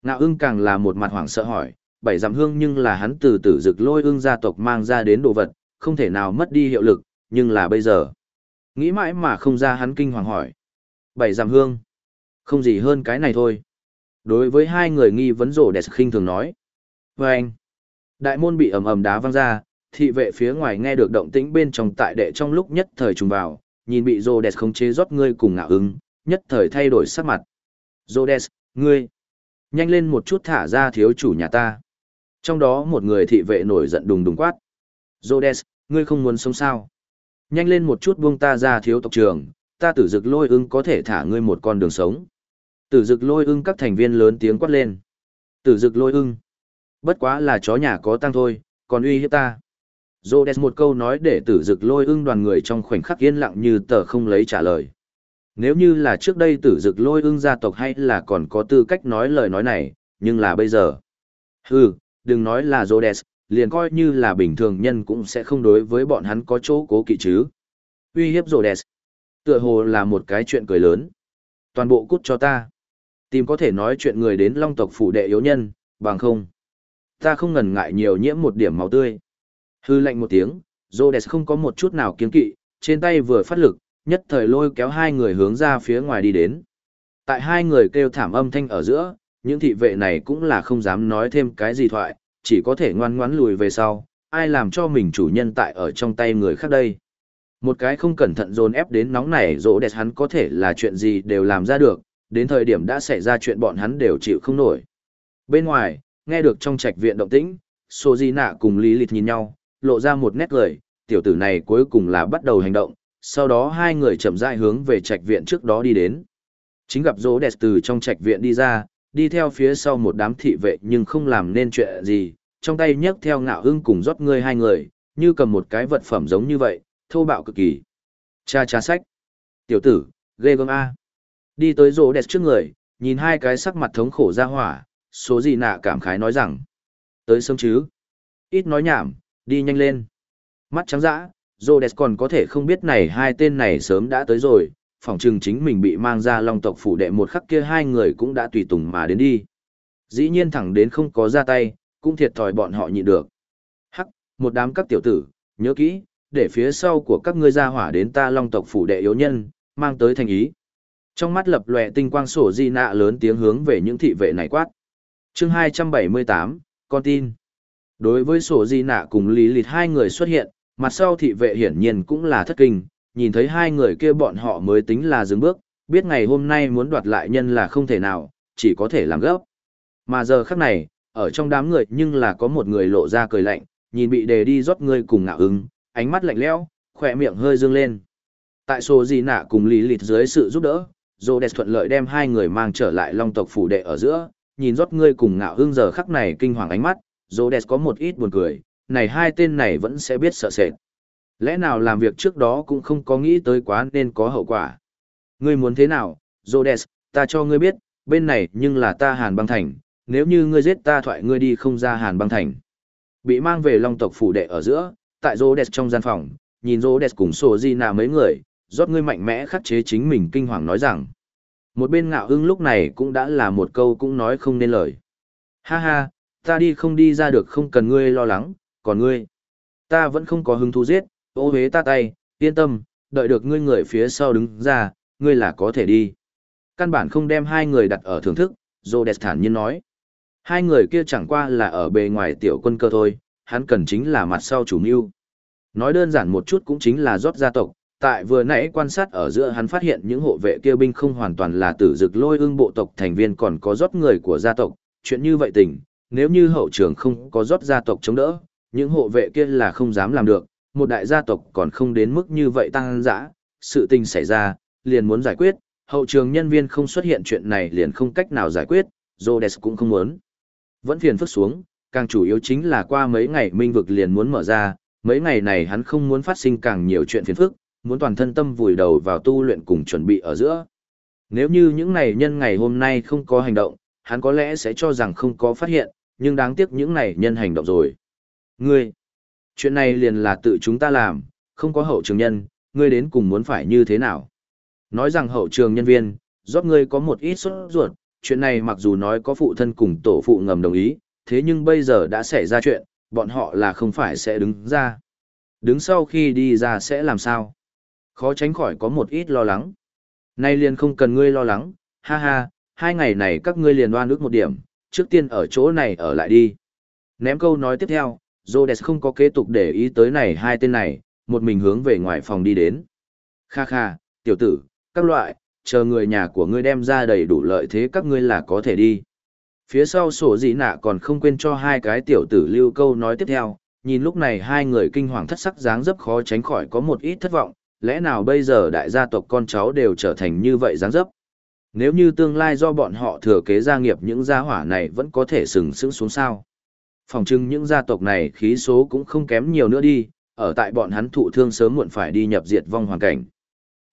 S1: Ngạo ưng càng là một mặt hoảng sợ hỏi, bảy giảm hương nhưng là hắn từ tử dực lôi ưng gia tộc mang ra đến đồ vật, không thể nào mất đi hiệu lực, nhưng là bây giờ. Nghĩ mãi mà không ra hắn kinh hoàng hỏi. Bảy giảm hương. Không gì hơn cái này thôi. Đối với hai người nghi vấn rổ đẹp khinh thường nói. Và anh, đại môn bị ầm ầm đá văng ra, thị vệ phía ngoài nghe được động tĩnh bên trong tại đệ trong lúc nhất thời trùng vào, nhìn bị Rhodes không chế rót ngươi cùng ngạo ứng, nhất thời thay đổi sắc mặt. Rhodes, ngươi, nhanh lên một chút thả ra thiếu chủ nhà ta. Trong đó một người thị vệ nổi giận đùng đùng quát. Rhodes, ngươi không muốn sống sao? Nhanh lên một chút buông ta ra thiếu tộc trưởng, ta tử dực lôi ưng có thể thả ngươi một con đường sống. Tử dực lôi ưng các thành viên lớn tiếng quát lên. Tử dực lôi ưng. Bất quá là chó nhà có tăng thôi, còn uy hiếp ta. Rhodes một câu nói để tử dực lôi ưng đoàn người trong khoảnh khắc yên lặng như tờ không lấy trả lời. Nếu như là trước đây tử dực lôi ưng gia tộc hay là còn có tư cách nói lời nói này, nhưng là bây giờ. Hừ, đừng nói là Rhodes, liền coi như là bình thường nhân cũng sẽ không đối với bọn hắn có chỗ cố kỵ chứ. Uy hiếp Rhodes. Tựa hồ là một cái chuyện cười lớn. Toàn bộ cút cho ta. Tìm có thể nói chuyện người đến long tộc phủ đệ yếu nhân, bằng không. Ta không ngần ngại nhiều nhiễm một điểm máu tươi. Hư lạnh một tiếng, Rhodes không có một chút nào kiên kỵ, trên tay vừa phát lực, nhất thời lôi kéo hai người hướng ra phía ngoài đi đến. Tại hai người kêu thảm âm thanh ở giữa, những thị vệ này cũng là không dám nói thêm cái gì thoại, chỉ có thể ngoan ngoãn lùi về sau, ai làm cho mình chủ nhân tại ở trong tay người khác đây. Một cái không cẩn thận dồn ép đến nóng này rỗ đẹp hắn có thể là chuyện gì đều làm ra được, đến thời điểm đã xảy ra chuyện bọn hắn đều chịu không nổi. Bên ngoài, nghe được trong trạch viện động tĩnh, Sô Di Nạ cùng Lý Lịch nhìn nhau, lộ ra một nét cười, tiểu tử này cuối cùng là bắt đầu hành động, sau đó hai người chậm rãi hướng về trạch viện trước đó đi đến. Chính gặp Rô Đẹp từ trong trạch viện đi ra, đi theo phía sau một đám thị vệ nhưng không làm nên chuyện gì, trong tay nhấc theo ngạo hưng cùng rót ngươi hai người, như cầm một cái vật phẩm giống như vậy, thô bạo cực kỳ. Cha cha sách. Tiểu tử, ghê gớm A. Đi tới rô đẹp trước người, nhìn hai cái sắc mặt thống khổ ra hỏa, số gì nạ cảm khái nói rằng. Tới sớm chứ. Ít nói nhảm, đi nhanh lên. Mắt trắng dã, Rhodes còn có thể không biết này hai tên này sớm đã tới rồi, phỏng chừng chính mình bị mang ra long tộc phủ đệ một khắc kia hai người cũng đã tùy tùng mà đến đi. Dĩ nhiên thẳng đến không có ra tay, cũng thiệt thòi bọn họ nhịn được. Hắc, một đám các tiểu tử, nhớ kỹ, để phía sau của các ngươi ra hỏa đến ta long tộc phủ đệ yếu nhân, mang tới thành ý. Trong mắt lập lòe tinh quang sổ di nạ lớn tiếng hướng về những thị vệ này quát. chương 278, con tin. Đối với sổ di nạ cùng lý lịt hai người xuất hiện, mặt sau thị vệ hiển nhiên cũng là thất kinh, nhìn thấy hai người kia bọn họ mới tính là dừng bước, biết ngày hôm nay muốn đoạt lại nhân là không thể nào, chỉ có thể làm gấp. Mà giờ khắc này, ở trong đám người nhưng là có một người lộ ra cười lạnh, nhìn bị đề đi rót người cùng ngạo ứng, ánh mắt lạnh lẽo, khỏe miệng hơi dương lên. Tại sổ gì nạ cùng lý lịt dưới sự giúp đỡ, Rhodes thuận lợi đem hai người mang trở lại long tộc phủ đệ ở giữa, nhìn rót người cùng ngạo ứng giờ khắc này kinh hoàng ánh mắt, Rhodes có một ít buồn cười, này hai tên này vẫn sẽ biết sợ sệt. Lẽ nào làm việc trước đó cũng không có nghĩ tới quá nên có hậu quả. Ngươi muốn thế nào, Rhodes, ta cho ngươi biết, bên này nhưng là ta Hàn băng thành, nếu như ngươi giết ta thoại ngươi đi không ra Hàn băng thành. Bị mang về long tộc phủ đệ ở giữa, tại Rhodes trong gian phòng, nhìn Rhodes cùng Sojina mấy người, rót ngươi mạnh mẽ khắc chế chính mình kinh hoàng nói rằng. Một bên ngạo hưng lúc này cũng đã là một câu cũng nói không nên lời. Ha ha, ta đi không đi ra được không cần ngươi lo lắng, còn ngươi. Ta vẫn không có hứng thú giết, ô hế ta tay, yên tâm, đợi được ngươi người phía sau đứng ra, ngươi là có thể đi. Căn bản không đem hai người đặt ở thưởng thức, Rhodes thản nhiên nói. Hai người kia chẳng qua là ở bề ngoài tiểu quân cơ thôi, hắn cần chính là mặt sau chủ mưu. Nói đơn giản một chút cũng chính là rót gia tộc, tại vừa nãy quan sát ở giữa hắn phát hiện những hộ vệ kia binh không hoàn toàn là tử dực lôi ương bộ tộc thành viên còn có rót người của gia tộc, chuyện như vậy tình, nếu như hậu trường không có rót gia tộc chống đỡ, những hộ vệ kia là không dám làm được, một đại gia tộc còn không đến mức như vậy tăng dã, sự tình xảy ra, liền muốn giải quyết, hậu trường nhân viên không xuất hiện chuyện này liền không cách nào giải quyết, Rhodes cũng không muốn. Vẫn phiền phức xuống, càng chủ yếu chính là qua mấy ngày minh vực liền muốn mở ra, mấy ngày này hắn không muốn phát sinh càng nhiều chuyện phiền phức, muốn toàn thân tâm vùi đầu vào tu luyện cùng chuẩn bị ở giữa. Nếu như những này nhân ngày hôm nay không có hành động, hắn có lẽ sẽ cho rằng không có phát hiện, nhưng đáng tiếc những này nhân hành động rồi. Ngươi, chuyện này liền là tự chúng ta làm, không có hậu trường nhân, ngươi đến cùng muốn phải như thế nào. Nói rằng hậu trường nhân viên, rót ngươi có một ít sốt ruột, chuyện này mặc dù nói có phụ thân cùng tổ phụ ngầm đồng ý, thế nhưng bây giờ đã xảy ra chuyện, bọn họ là không phải sẽ đứng ra. Đứng sau khi đi ra sẽ làm sao? Khó tránh khỏi có một ít lo lắng. Nay liền không cần ngươi lo lắng, ha ha, hai ngày này các ngươi liền đoan ước một điểm, trước tiên ở chỗ này ở lại đi. Ném câu nói tiếp theo, Rhodes không có kế tục để ý tới này hai tên này, một mình hướng về ngoài phòng đi đến. Kha kha, tiểu tử, các loại, chờ người nhà của ngươi đem ra đầy đủ lợi thế các ngươi là có thể đi. Phía sau sổ dị nạ còn không quên cho hai cái tiểu tử lưu câu nói tiếp theo, nhìn lúc này hai người kinh hoàng thất sắc dáng dấp khó tránh khỏi có một ít thất vọng, lẽ nào bây giờ đại gia tộc con cháu đều trở thành như vậy dáng dấp. Nếu như tương lai do bọn họ thừa kế gia nghiệp những gia hỏa này vẫn có thể sừng sững xuống sao. Phòng trưng những gia tộc này khí số cũng không kém nhiều nữa đi, ở tại bọn hắn thụ thương sớm muộn phải đi nhập diệt vong hoàn cảnh.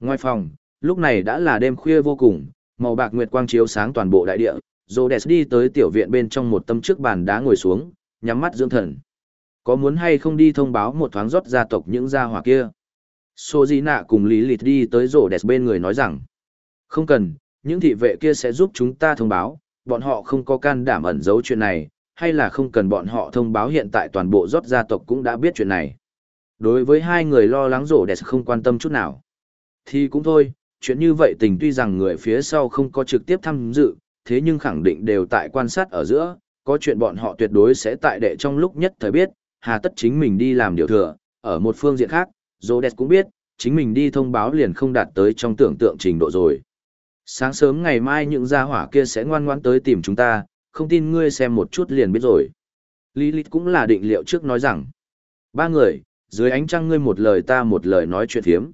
S1: Ngoài phòng, lúc này đã là đêm khuya vô cùng, màu bạc nguyệt quang chiếu sáng toàn bộ đại địa, Rhodes đi tới tiểu viện bên trong một tâm trước bàn đá ngồi xuống, nhắm mắt dưỡng thần. Có muốn hay không đi thông báo một thoáng rót gia tộc những gia hỏa kia? Sô Di Nạ cùng Lý Lịt đi tới Rhodes bên người nói rằng, không cần, những thị vệ kia sẽ giúp chúng ta thông báo, bọn họ không có can đảm ẩn giấu chuyện này, hay là không cần bọn họ thông báo hiện tại toàn bộ rót gia tộc cũng đã biết chuyện này. Đối với hai người lo lắng rổ đẹp không quan tâm chút nào. Thì cũng thôi, chuyện như vậy tình tuy rằng người phía sau không có trực tiếp tham dự, thế nhưng khẳng định đều tại quan sát ở giữa, có chuyện bọn họ tuyệt đối sẽ tại đệ trong lúc nhất thời biết, hà tất chính mình đi làm điều thừa, ở một phương diện khác, Rhodes cũng biết, chính mình đi thông báo liền không đạt tới trong tưởng tượng trình độ rồi. Sáng sớm ngày mai những gia hỏa kia sẽ ngoan ngoãn tới tìm chúng ta, không tin ngươi xem một chút liền biết rồi. Lý Lilith cũng là định liệu trước nói rằng, ba người, dưới ánh trăng ngươi một lời ta một lời nói chuyện thiếm.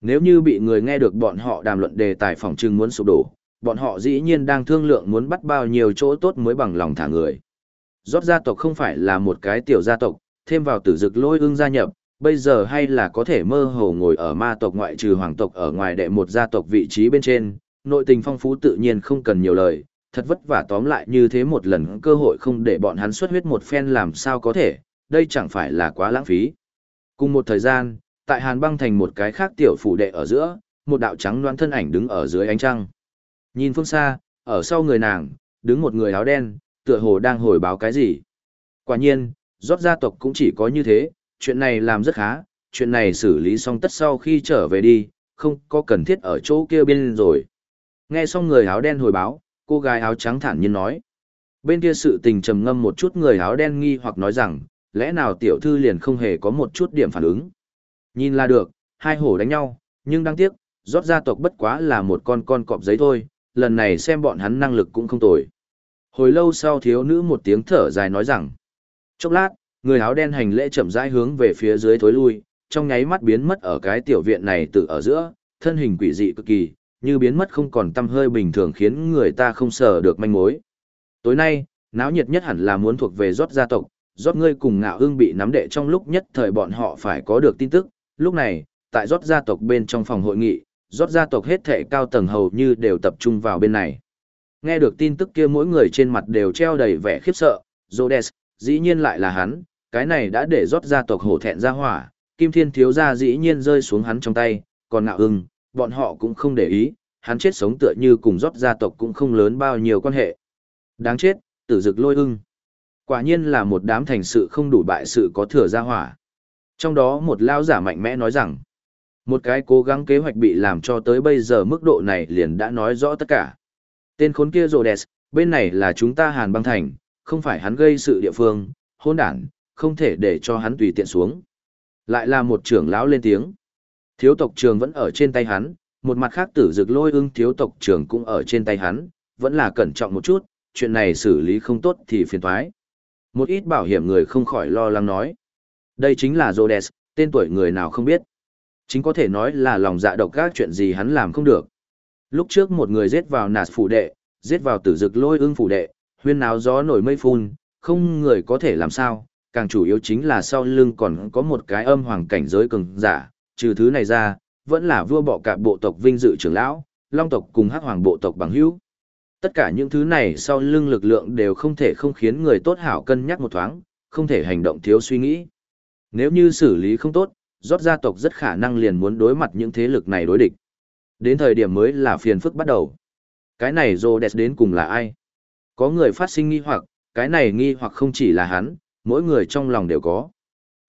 S1: Nếu như bị người nghe được bọn họ đàm luận đề tài phòng trưng muốn sụp đổ, bọn họ dĩ nhiên đang thương lượng muốn bắt bao nhiêu chỗ tốt mới bằng lòng thả người. Rót gia tộc không phải là một cái tiểu gia tộc, thêm vào tử dực lôi ương gia nhập, bây giờ hay là có thể mơ hồ ngồi ở ma tộc ngoại trừ hoàng tộc ở ngoài đệ một gia tộc vị trí bên trên, nội tình phong phú tự nhiên không cần nhiều lời, thật vất vả tóm lại như thế một lần cơ hội không để bọn hắn xuất huyết một phen làm sao có thể, đây chẳng phải là quá lãng phí. Cùng một thời gian, tại Hàn băng thành một cái khác tiểu phủ đệ ở giữa, một đạo trắng đoán thân ảnh đứng ở dưới ánh trăng. Nhìn phương xa, ở sau người nàng, đứng một người áo đen, tựa hồ đang hồi báo cái gì. Quả nhiên, rót gia tộc cũng chỉ có như thế, chuyện này làm rất khá, chuyện này xử lý xong tất sau khi trở về đi, không có cần thiết ở chỗ kia bên rồi. Nghe xong người áo đen hồi báo, cô gái áo trắng thản nhiên nói. Bên kia sự tình trầm ngâm một chút người áo đen nghi hoặc nói rằng, lẽ nào tiểu thư liền không hề có một chút điểm phản ứng. Nhìn là được, hai hổ đánh nhau, nhưng đáng tiếc, rót gia tộc bất quá là một con con cọp giấy thôi, lần này xem bọn hắn năng lực cũng không tồi. Hồi lâu sau thiếu nữ một tiếng thở dài nói rằng, chốc lát, người áo đen hành lễ chậm rãi hướng về phía dưới thối lui, trong nháy mắt biến mất ở cái tiểu viện này từ ở giữa, thân hình quỷ dị cực kỳ, như biến mất không còn tâm hơi bình thường khiến người ta không sờ được manh mối. Tối nay, náo nhiệt nhất hẳn là muốn thuộc về rót gia tộc, rót ngươi cùng ngạo ương bị nắm đệ trong lúc nhất thời bọn họ phải có được tin tức. Lúc này, tại rót gia tộc bên trong phòng hội nghị, rót gia tộc hết thể cao tầng hầu như đều tập trung vào bên này. Nghe được tin tức kia mỗi người trên mặt đều treo đầy vẻ khiếp sợ, Rhodes, dĩ nhiên lại là hắn, cái này đã để rót gia tộc hổ thẹn ra hỏa, Kim Thiên thiếu gia dĩ nhiên rơi xuống hắn trong tay, còn ngạo Hưng bọn họ cũng không để ý, hắn chết sống tựa như cùng rót gia tộc cũng không lớn bao nhiêu quan hệ. Đáng chết, tử dực lôi ưng. Quả nhiên là một đám thành sự không đủ bại sự có thừa ra hỏa. Trong đó một lao giả mạnh mẽ nói rằng, một cái cố gắng kế hoạch bị làm cho tới bây giờ mức độ này liền đã nói rõ tất cả. Tên khốn kia Rhodes, bên này là chúng ta Hàn băng thành, không phải hắn gây sự địa phương, hôn đản, không thể để cho hắn tùy tiện xuống. Lại là một trưởng lão lên tiếng. Thiếu tộc trường vẫn ở trên tay hắn, một mặt khác tử dực lôi ưng thiếu tộc trường cũng ở trên tay hắn, vẫn là cẩn trọng một chút, chuyện này xử lý không tốt thì phiền thoái. Một ít bảo hiểm người không khỏi lo lắng nói. Đây chính là Rhodes, tên tuổi người nào không biết. Chính có thể nói là lòng dạ độc các chuyện gì hắn làm không được. Lúc trước một người giết vào nạt phủ đệ, giết vào tử dực lôi ưng phủ đệ, huyên náo gió nổi mây phun, không người có thể làm sao, càng chủ yếu chính là sau lưng còn có một cái âm hoàng cảnh giới cường giả, trừ thứ này ra, vẫn là vua bọ cạp bộ tộc vinh dự trưởng lão, long tộc cùng hắc hoàng bộ tộc bằng hữu. Tất cả những thứ này sau lưng lực lượng đều không thể không khiến người tốt hảo cân nhắc một thoáng, không thể hành động thiếu suy nghĩ. Nếu như xử lý không tốt, rót gia tộc rất khả năng liền muốn đối mặt những thế lực này đối địch. Đến thời điểm mới là phiền phức bắt đầu. Cái này Rhodes đến cùng là ai? Có người phát sinh nghi hoặc, cái này nghi hoặc không chỉ là hắn, mỗi người trong lòng đều có.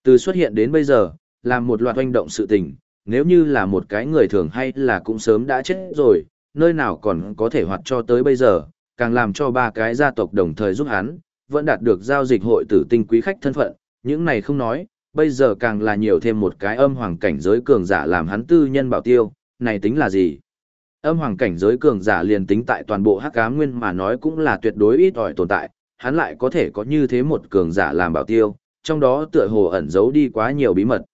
S1: Từ xuất hiện đến bây giờ, làm một loạt hoành động sự tình, nếu như là một cái người thường hay là cũng sớm đã chết rồi, nơi nào còn có thể hoạt cho tới bây giờ, càng làm cho ba cái gia tộc đồng thời giúp hắn, vẫn đạt được giao dịch hội tử tinh quý khách thân phận, những này không nói, bây giờ càng là nhiều thêm một cái âm hoàng cảnh giới cường giả làm hắn tư nhân bảo tiêu, này tính là gì? Âm hoàng cảnh giới cường giả liền tính tại toàn bộ hắc ám nguyên mà nói cũng là tuyệt đối ít ỏi tồn tại, hắn lại có thể có như thế một cường giả làm bảo tiêu, trong đó tựa hồ ẩn giấu đi quá nhiều bí mật.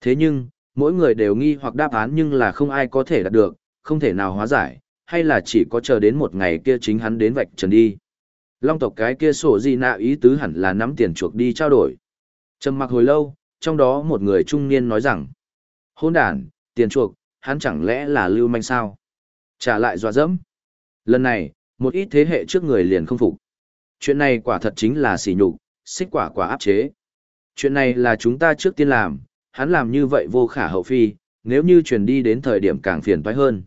S1: Thế nhưng, mỗi người đều nghi hoặc đáp án nhưng là không ai có thể đạt được, không thể nào hóa giải, hay là chỉ có chờ đến một ngày kia chính hắn đến vạch trần đi. Long tộc cái kia sổ gì nạ ý tứ hẳn là nắm tiền chuộc đi trao đổi. Trầm mặc hồi lâu, trong đó một người trung niên nói rằng, hôn đàn, tiền chuộc, hắn chẳng lẽ là lưu manh sao? Trả lại dọa dẫm. Lần này, một ít thế hệ trước người liền không phục. Chuyện này quả thật chính là sỉ nhục, xích quả quả áp chế. Chuyện này là chúng ta trước tiên làm, hắn làm như vậy vô khả hậu phi, nếu như truyền đi đến thời điểm càng phiền toái hơn.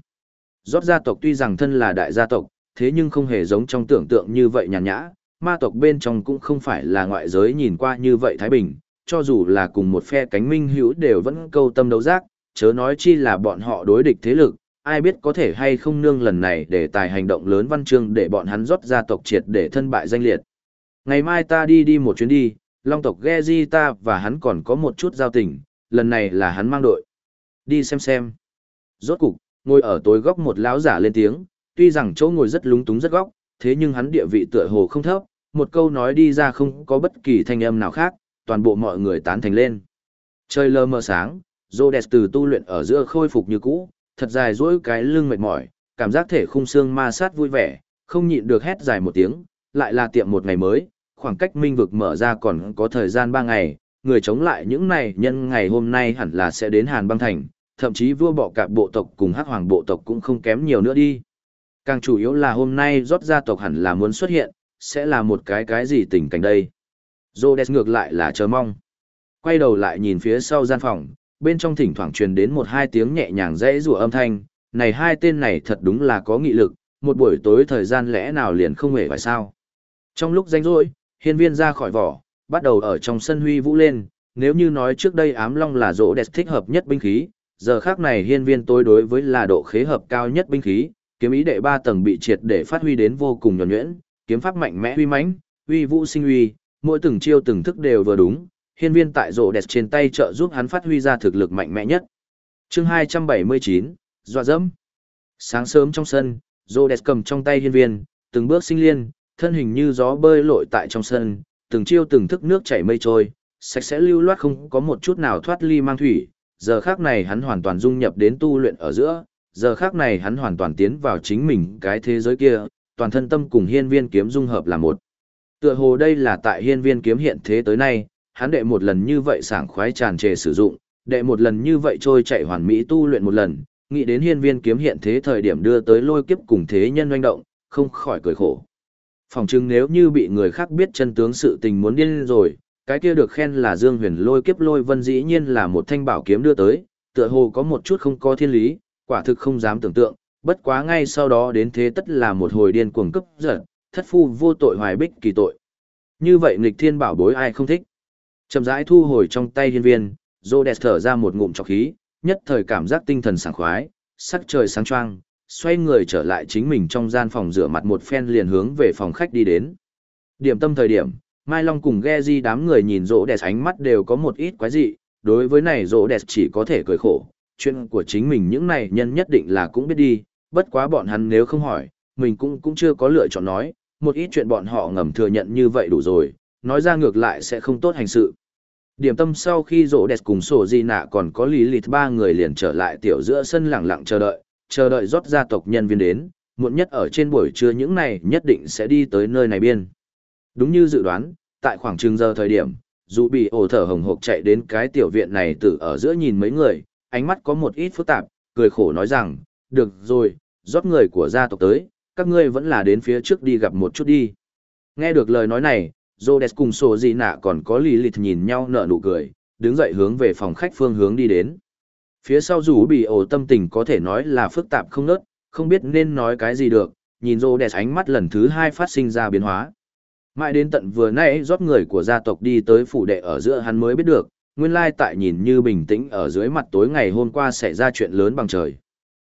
S1: Rót gia tộc tuy rằng thân là đại gia tộc, thế nhưng không hề giống trong tưởng tượng như vậy nhàn nhã, ma tộc bên trong cũng không phải là ngoại giới nhìn qua như vậy Thái Bình, cho dù là cùng một phe cánh minh hữu đều vẫn câu tâm đấu giác, chớ nói chi là bọn họ đối địch thế lực, ai biết có thể hay không nương lần này để tài hành động lớn văn chương để bọn hắn rót gia tộc triệt để thân bại danh liệt. Ngày mai ta đi đi một chuyến đi, long tộc Geji ta và hắn còn có một chút giao tình, lần này là hắn mang đội. Đi xem xem. Rốt cục, ngồi ở tối góc một lão giả lên tiếng, tuy rằng chỗ ngồi rất lúng túng rất góc, thế nhưng hắn địa vị tựa hồ không thấp, một câu nói đi ra không có bất kỳ thanh âm nào khác, toàn bộ mọi người tán thành lên. Trời lờ mờ sáng, Rhodes từ tu luyện ở giữa khôi phục như cũ, thật dài duỗi cái lưng mệt mỏi, cảm giác thể khung xương ma sát vui vẻ, không nhịn được hét dài một tiếng, lại là tiệm một ngày mới, khoảng cách minh vực mở ra còn có thời gian ba ngày, người chống lại những này nhân ngày hôm nay hẳn là sẽ đến Hàn băng thành, thậm chí vua bọ cạp bộ tộc cùng hắc hoàng bộ tộc cũng không kém nhiều nữa đi. Càng chủ yếu là hôm nay rót gia tộc hẳn là muốn xuất hiện, sẽ là một cái cái gì tình cảnh đây. Rhodes ngược lại là chờ mong. Quay đầu lại nhìn phía sau gian phòng, bên trong thỉnh thoảng truyền đến một hai tiếng nhẹ nhàng dễ rủa âm thanh, này hai tên này thật đúng là có nghị lực, một buổi tối thời gian lẽ nào liền không hề phải sao. Trong lúc danh rỗi, hiên viên ra khỏi vỏ, bắt đầu ở trong sân huy vũ lên, nếu như nói trước đây ám long là rỗ đẹp thích hợp nhất binh khí, giờ khác này hiên viên tối đối với là độ khế hợp cao nhất binh khí, kiếm ý đệ ba tầng bị triệt để phát huy đến vô cùng nhuẩn nhuyễn, kiếm pháp mạnh mẽ huy mãnh, huy vũ sinh uy, mỗi từng chiêu từng thức đều vừa đúng, hiên viên tại rỗ đẹp trên tay trợ giúp hắn phát huy ra thực lực mạnh mẽ nhất. chương 279, dọa dẫm. Sáng sớm trong sân, rỗ đẹp cầm trong tay hiên viên, từng bước sinh liên, thân hình như gió bơi lội tại trong sân, từng chiêu từng thức nước chảy mây trôi, sạch sẽ lưu loát không có một chút nào thoát ly mang thủy. Giờ khác này hắn hoàn toàn dung nhập đến tu luyện ở giữa, giờ khác này hắn hoàn toàn tiến vào chính mình cái thế giới kia, toàn thân tâm cùng hiên viên kiếm dung hợp là một. Tựa hồ đây là tại hiên viên kiếm hiện thế tới nay, hắn đệ một lần như vậy sảng khoái tràn trề sử dụng, đệ một lần như vậy trôi chạy hoàn mỹ tu luyện một lần, nghĩ đến hiên viên kiếm hiện thế thời điểm đưa tới lôi kiếp cùng thế nhân doanh động, không khỏi cười khổ. Phòng chứng nếu như bị người khác biết chân tướng sự tình muốn điên rồi, cái kia được khen là Dương Huyền lôi kiếp lôi vân dĩ nhiên là một thanh bảo kiếm đưa tới, tựa hồ có một chút không có thiên lý, quả thực không dám tưởng tượng, bất quá ngay sau đó đến thế tất là một hồi điên cuồng cấp giật, thất phu vô tội hoài bích kỳ tội. Như vậy nghịch thiên bảo bối ai không thích. Chậm rãi thu hồi trong tay hiên viên, Rhodes thở ra một ngụm trọc khí, nhất thời cảm giác tinh thần sảng khoái, sắc trời sáng choang, xoay người trở lại chính mình trong gian phòng rửa mặt một phen liền hướng về phòng khách đi đến. Điểm tâm thời điểm, Mai Long cùng Geji đám người nhìn rỗ đẹp ánh mắt đều có một ít quái dị, đối với này rỗ đẹp chỉ có thể cười khổ, chuyện của chính mình những này nhân nhất định là cũng biết đi, bất quá bọn hắn nếu không hỏi, mình cũng cũng chưa có lựa chọn nói, một ít chuyện bọn họ ngầm thừa nhận như vậy đủ rồi, nói ra ngược lại sẽ không tốt hành sự. Điểm tâm sau khi rỗ đẹp cùng sổ di nạ còn có lý lịt ba người liền trở lại tiểu giữa sân lặng lặng chờ đợi, chờ đợi rót gia tộc nhân viên đến, muộn nhất ở trên buổi trưa những này nhất định sẽ đi tới nơi này biên. Đúng như dự đoán, tại khoảng chừng giờ thời điểm, dù bị ổ thở hồng hộc chạy đến cái tiểu viện này từ ở giữa nhìn mấy người, ánh mắt có một ít phức tạp, cười khổ nói rằng, được rồi, rót người của gia tộc tới, các ngươi vẫn là đến phía trước đi gặp một chút đi. Nghe được lời nói này, Rhodes cùng sổ gì nạ còn có lì lịt nhìn nhau nở nụ cười, đứng dậy hướng về phòng khách phương hướng đi đến. Phía sau rủ bị ổ tâm tình có thể nói là phức tạp không nớt, không biết nên nói cái gì được, nhìn rô đẹp ánh mắt lần thứ hai phát sinh ra biến hóa. Mãi đến tận vừa nãy rót người của gia tộc đi tới phủ đệ ở giữa hắn mới biết được, nguyên lai tại nhìn như bình tĩnh ở dưới mặt tối ngày hôm qua xảy ra chuyện lớn bằng trời.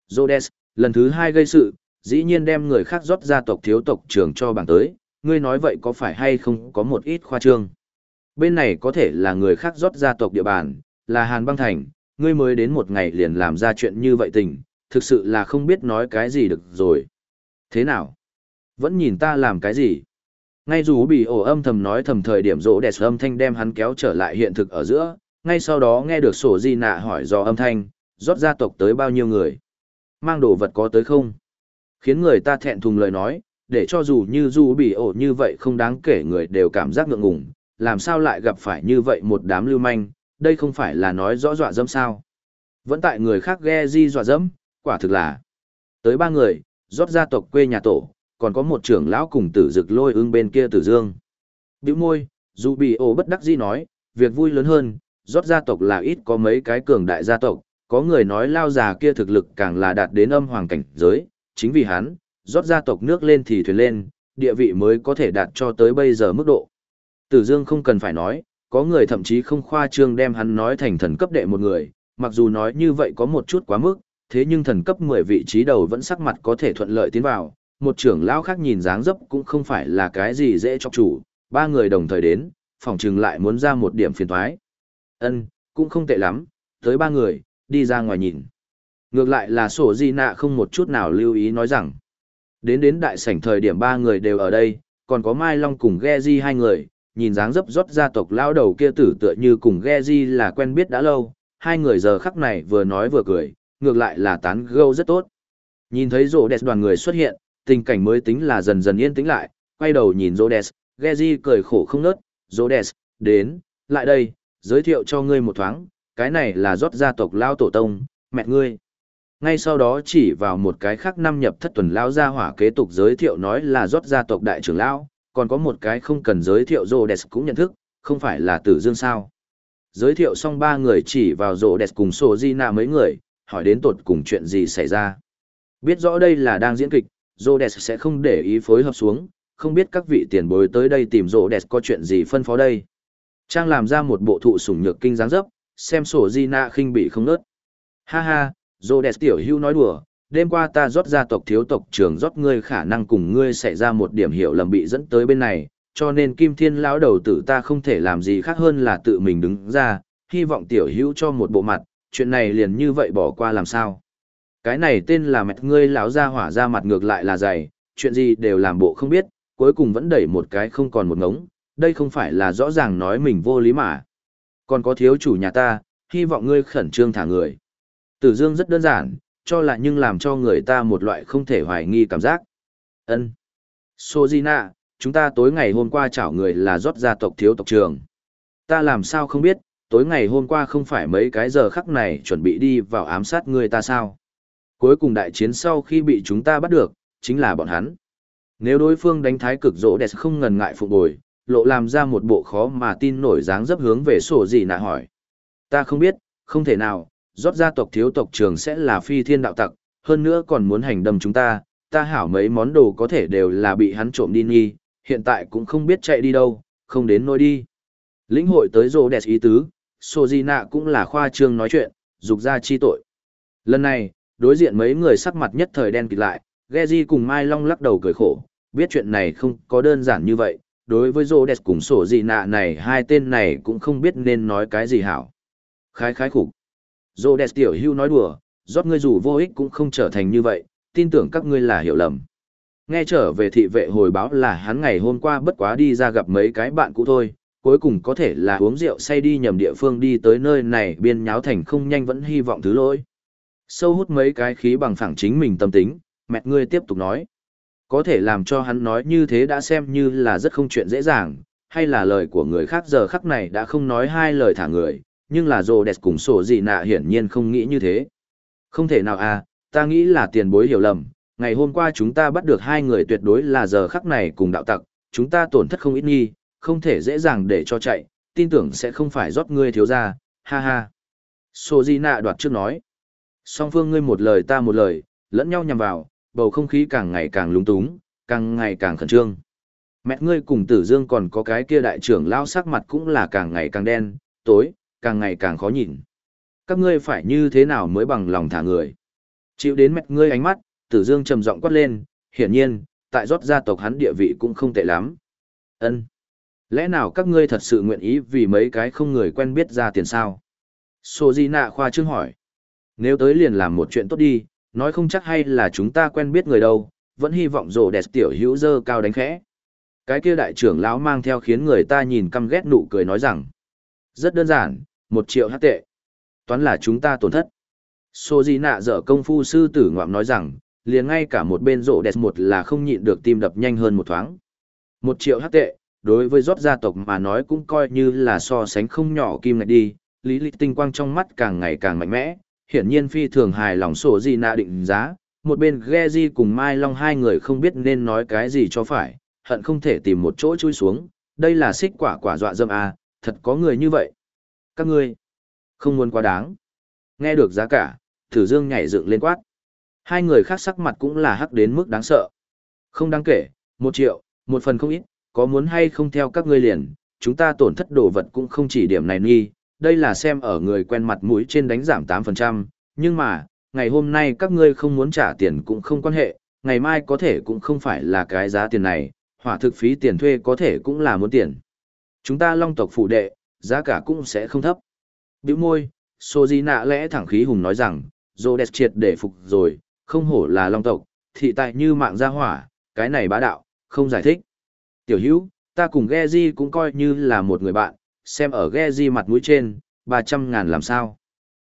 S1: Rhodes, lần thứ hai gây sự, dĩ nhiên đem người khác rót gia tộc thiếu tộc trưởng cho bảng tới, ngươi nói vậy có phải hay không có một ít khoa trương. Bên này có thể là người khác rót gia tộc địa bàn, là Hàn băng thành, ngươi mới đến một ngày liền làm ra chuyện như vậy tình, thực sự là không biết nói cái gì được rồi. Thế nào? Vẫn nhìn ta làm cái gì? Ngay dù bị ổ âm thầm nói thầm thời điểm rỗ đẹp âm thanh đem hắn kéo trở lại hiện thực ở giữa, ngay sau đó nghe được sổ di nạ hỏi do âm thanh, rót gia tộc tới bao nhiêu người? Mang đồ vật có tới không? Khiến người ta thẹn thùng lời nói, để cho dù như dù bị ổ như vậy không đáng kể người đều cảm giác ngượng ngùng, làm sao lại gặp phải như vậy một đám lưu manh, đây không phải là nói rõ dọa dẫm sao. Vẫn tại người khác ghe di dọa dẫm, quả thực là. Tới ba người, rót gia tộc quê nhà tổ, còn có một trưởng lão cùng tử dực lôi ưng bên kia tử dương. Biểu môi, dù bị ổ bất đắc di nói, việc vui lớn hơn, rót gia tộc là ít có mấy cái cường đại gia tộc, có người nói lao già kia thực lực càng là đạt đến âm hoàng cảnh giới, chính vì hắn, rót gia tộc nước lên thì thuyền lên, địa vị mới có thể đạt cho tới bây giờ mức độ. Tử Dương không cần phải nói, có người thậm chí không khoa trương đem hắn nói thành thần cấp đệ một người, mặc dù nói như vậy có một chút quá mức, thế nhưng thần cấp 10 vị trí đầu vẫn sắc mặt có thể thuận lợi tiến vào, một trưởng lão khác nhìn dáng dấp cũng không phải là cái gì dễ cho chủ, ba người đồng thời đến, phòng trừng lại muốn ra một điểm phiền toái. Ân, cũng không tệ lắm, tới ba người, đi ra ngoài nhìn. Ngược lại là sổ di nạ không một chút nào lưu ý nói rằng, đến đến đại sảnh thời điểm ba người đều ở đây, còn có Mai Long cùng Geji hai người, nhìn dáng dấp rót gia tộc lão đầu kia tử tựa như cùng Geji là quen biết đã lâu, hai người giờ khắc này vừa nói vừa cười, ngược lại là tán gẫu rất tốt. Nhìn thấy Rô đẹp đoàn người xuất hiện, tình cảnh mới tính là dần dần yên tĩnh lại, quay đầu nhìn Rô đẹp, di cười khổ không nớt, Rô đẹp, đến, lại đây, giới thiệu cho ngươi một thoáng, cái này là rót gia tộc lao tổ tông, mẹ ngươi. Ngay sau đó chỉ vào một cái khác năm nhập thất tuần lao gia hỏa kế tục giới thiệu nói là rót gia tộc đại trưởng lão, còn có một cái không cần giới thiệu rô đẹp cũng nhận thức, không phải là tử dương sao. Giới thiệu xong ba người chỉ vào rô đẹp cùng sổ di nạ mấy người, hỏi đến tột cùng chuyện gì xảy ra. Biết rõ đây là đang diễn kịch, rô đẹp sẽ không để ý phối hợp xuống, không biết các vị tiền bối tới đây tìm rô đẹp có chuyện gì phân phó đây. Trang làm ra một bộ thụ sủng nhược kinh dáng dấp, xem sổ di nạ khinh bị không nớt. Ha ha, rô đẹp tiểu hưu nói đùa, đêm qua ta rót gia tộc thiếu tộc trưởng rót ngươi khả năng cùng ngươi xảy ra một điểm hiểu lầm bị dẫn tới bên này, cho nên kim thiên lão đầu tử ta không thể làm gì khác hơn là tự mình đứng ra, hy vọng tiểu hữu cho một bộ mặt, chuyện này liền như vậy bỏ qua làm sao. Cái này tên là mẹ ngươi lão gia hỏa ra mặt ngược lại là dày, chuyện gì đều làm bộ không biết, cuối cùng vẫn đẩy một cái không còn một ngống, đây không phải là rõ ràng nói mình vô lý mà. Còn có thiếu chủ nhà ta, hy vọng ngươi khẩn trương thả người. Tử Dương rất đơn giản, cho là nhưng làm cho người ta một loại không thể hoài nghi cảm giác. Ân. Sojina, chúng ta tối ngày hôm qua chảo người là rót gia tộc thiếu tộc trường. Ta làm sao không biết, tối ngày hôm qua không phải mấy cái giờ khắc này chuẩn bị đi vào ám sát người ta sao. Cuối cùng đại chiến sau khi bị chúng ta bắt được, chính là bọn hắn. Nếu đối phương đánh thái cực rỗ đẹp không ngần ngại phục bồi, lộ làm ra một bộ khó mà tin nổi dáng dấp hướng về sổ gì nạ hỏi. Ta không biết, không thể nào, rót gia tộc thiếu tộc trường sẽ là phi thiên đạo tặc, hơn nữa còn muốn hành đâm chúng ta, ta hảo mấy món đồ có thể đều là bị hắn trộm đi nghi, hiện tại cũng không biết chạy đi đâu, không đến nơi đi. Lĩnh hội tới rô đẹp ý tứ, Sojina cũng là khoa trương nói chuyện, dục ra chi tội. Lần này, đối diện mấy người sắc mặt nhất thời đen kịt lại, Geji cùng Mai Long lắc đầu cười khổ, biết chuyện này không có đơn giản như vậy, đối với rô đẹp cùng sổ gì nạ này hai tên này cũng không biết nên nói cái gì hảo. Khái khái khủng. Rô đẹp tiểu hưu nói đùa, rót ngươi dù vô ích cũng không trở thành như vậy, tin tưởng các ngươi là hiểu lầm. Nghe trở về thị vệ hồi báo là hắn ngày hôm qua bất quá đi ra gặp mấy cái bạn cũ thôi, cuối cùng có thể là uống rượu say đi nhầm địa phương đi tới nơi này biên nháo thành không nhanh vẫn hy vọng thứ lỗi. Sâu hút mấy cái khí bằng phẳng chính mình tâm tính, mẹ ngươi tiếp tục nói. Có thể làm cho hắn nói như thế đã xem như là rất không chuyện dễ dàng, hay là lời của người khác giờ khắc này đã không nói hai lời thả người, nhưng là rồ đẹp cùng sổ gì nạ hiển nhiên không nghĩ như thế. Không thể nào à, ta nghĩ là tiền bối hiểu lầm, ngày hôm qua chúng ta bắt được hai người tuyệt đối là giờ khắc này cùng đạo tặc, chúng ta tổn thất không ít nghi, không thể dễ dàng để cho chạy, tin tưởng sẽ không phải rót ngươi thiếu ra, ha ha. Sô Di Nạ đoạt trước nói. Song phương ngươi một lời ta một lời, lẫn nhau nhằm vào, bầu không khí càng ngày càng lúng túng, càng ngày càng khẩn trương. Mẹ ngươi cùng tử dương còn có cái kia đại trưởng lao sắc mặt cũng là càng ngày càng đen, tối, càng ngày càng khó nhìn. Các ngươi phải như thế nào mới bằng lòng thả người? Chịu đến mặt ngươi ánh mắt, Tử Dương trầm giọng quát lên, hiển nhiên, tại rót gia tộc hắn địa vị cũng không tệ lắm. Ân. Lẽ nào các ngươi thật sự nguyện ý vì mấy cái không người quen biết ra tiền sao? Sô Di Nạ khoa trương hỏi. Nếu tới liền làm một chuyện tốt đi, nói không chắc hay là chúng ta quen biết người đâu, vẫn hy vọng rồ đẹp tiểu hữu dơ cao đánh khẽ. Cái kia đại trưởng lão mang theo khiến người ta nhìn căm ghét nụ cười nói rằng. Rất đơn giản, một triệu hát tệ. Toán là chúng ta tổn thất. Sô Di Nạ dở công phu sư tử ngoạm nói rằng, liền ngay cả một bên rộ đẹp một là không nhịn được tim đập nhanh hơn một thoáng. Một triệu hát tệ, đối với rót gia tộc mà nói cũng coi như là so sánh không nhỏ kim ngạch đi, lý lịch tinh quang trong mắt càng ngày càng mạnh mẽ, hiển nhiên phi thường hài lòng sổ gì nạ định giá, một bên Geji cùng Mai Long hai người không biết nên nói cái gì cho phải, hận không thể tìm một chỗ chui xuống, đây là xích quả quả dọa dâm à, thật có người như vậy. Các ngươi, không muốn quá đáng. Nghe được giá cả, thử dương nhảy dựng lên quát. Hai người khác sắc mặt cũng là hắc đến mức đáng sợ. Không đáng kể, một triệu, một phần không ít, có muốn hay không theo các ngươi liền, chúng ta tổn thất đồ vật cũng không chỉ điểm này nghi, đây là xem ở người quen mặt mũi trên đánh giảm 8%, nhưng mà, ngày hôm nay các ngươi không muốn trả tiền cũng không quan hệ, ngày mai có thể cũng không phải là cái giá tiền này, hỏa thực phí tiền thuê có thể cũng là muốn tiền. Chúng ta long tộc phụ đệ, giá cả cũng sẽ không thấp. Biểu môi, Sô Di nạ lẽ thẳng khí hùng nói rằng, dô đẹp triệt để phục rồi, không hổ là long tộc, thị tại như mạng gia hỏa, cái này bá đạo, không giải thích. Tiểu hữu, ta cùng Geji cũng coi như là một người bạn, xem ở Geji mặt mũi trên, 300 ngàn làm sao.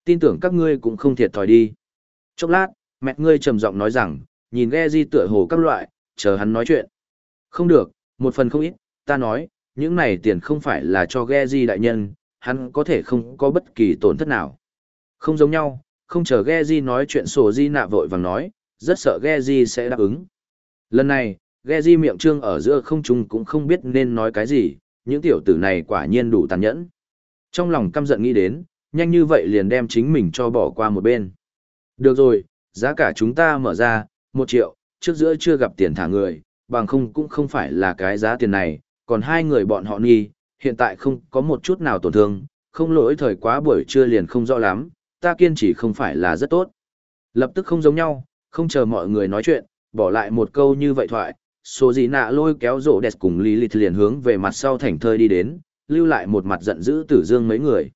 S1: Tin tưởng các ngươi cũng không thiệt thòi đi. Chốc lát, mẹ ngươi trầm giọng nói rằng, nhìn Geji tựa hồ các loại, chờ hắn nói chuyện. Không được, một phần không ít, ta nói, những này tiền không phải là cho Geji đại nhân, hắn có thể không có bất kỳ tổn thất nào. Không giống nhau, không chờ Geji nói chuyện sổ di nạ vội vàng nói, rất sợ Geji sẽ đáp ứng. Lần này, Geji miệng trương ở giữa không trung cũng không biết nên nói cái gì, những tiểu tử này quả nhiên đủ tàn nhẫn. Trong lòng căm giận nghĩ đến, nhanh như vậy liền đem chính mình cho bỏ qua một bên. Được rồi, giá cả chúng ta mở ra, một triệu, trước giữa chưa gặp tiền thả người, bằng không cũng không phải là cái giá tiền này, còn hai người bọn họ nghi, hiện tại không có một chút nào tổn thương, không lỗi thời quá buổi trưa liền không rõ lắm, ta kiên trì không phải là rất tốt. Lập tức không giống nhau, không chờ mọi người nói chuyện, bỏ lại một câu như vậy thoại, số gì nạ lôi kéo rổ đẹp cùng Lilith liền hướng về mặt sau thành thơi đi đến, lưu lại một mặt giận dữ tử dương mấy người.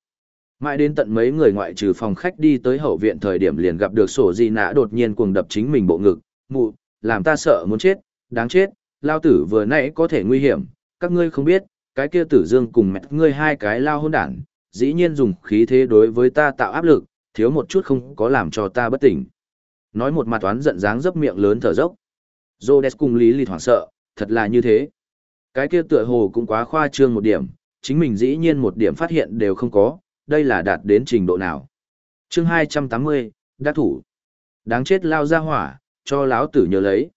S1: Mãi đến tận mấy người ngoại trừ phòng khách đi tới hậu viện thời điểm liền gặp được sổ gì nạ đột nhiên cuồng đập chính mình bộ ngực, mụ, làm ta sợ muốn chết, đáng chết, lao tử vừa nãy có thể nguy hiểm, các ngươi không biết, cái kia tử dương cùng mẹ ngươi hai cái lao hôn đản, dĩ nhiên dùng khí thế đối với ta tạo áp lực, thiếu một chút không có làm cho ta bất tỉnh. Nói một mặt toán giận dáng dấp miệng lớn thở dốc. Rhodes cùng Lý Lì hoảng sợ, thật là như thế. Cái kia tựa hồ cũng quá khoa trương một điểm, chính mình dĩ nhiên một điểm phát hiện đều không có, đây là đạt đến trình độ nào. chương 280, đắc thủ. Đáng chết lao ra hỏa, cho lão tử nhớ lấy.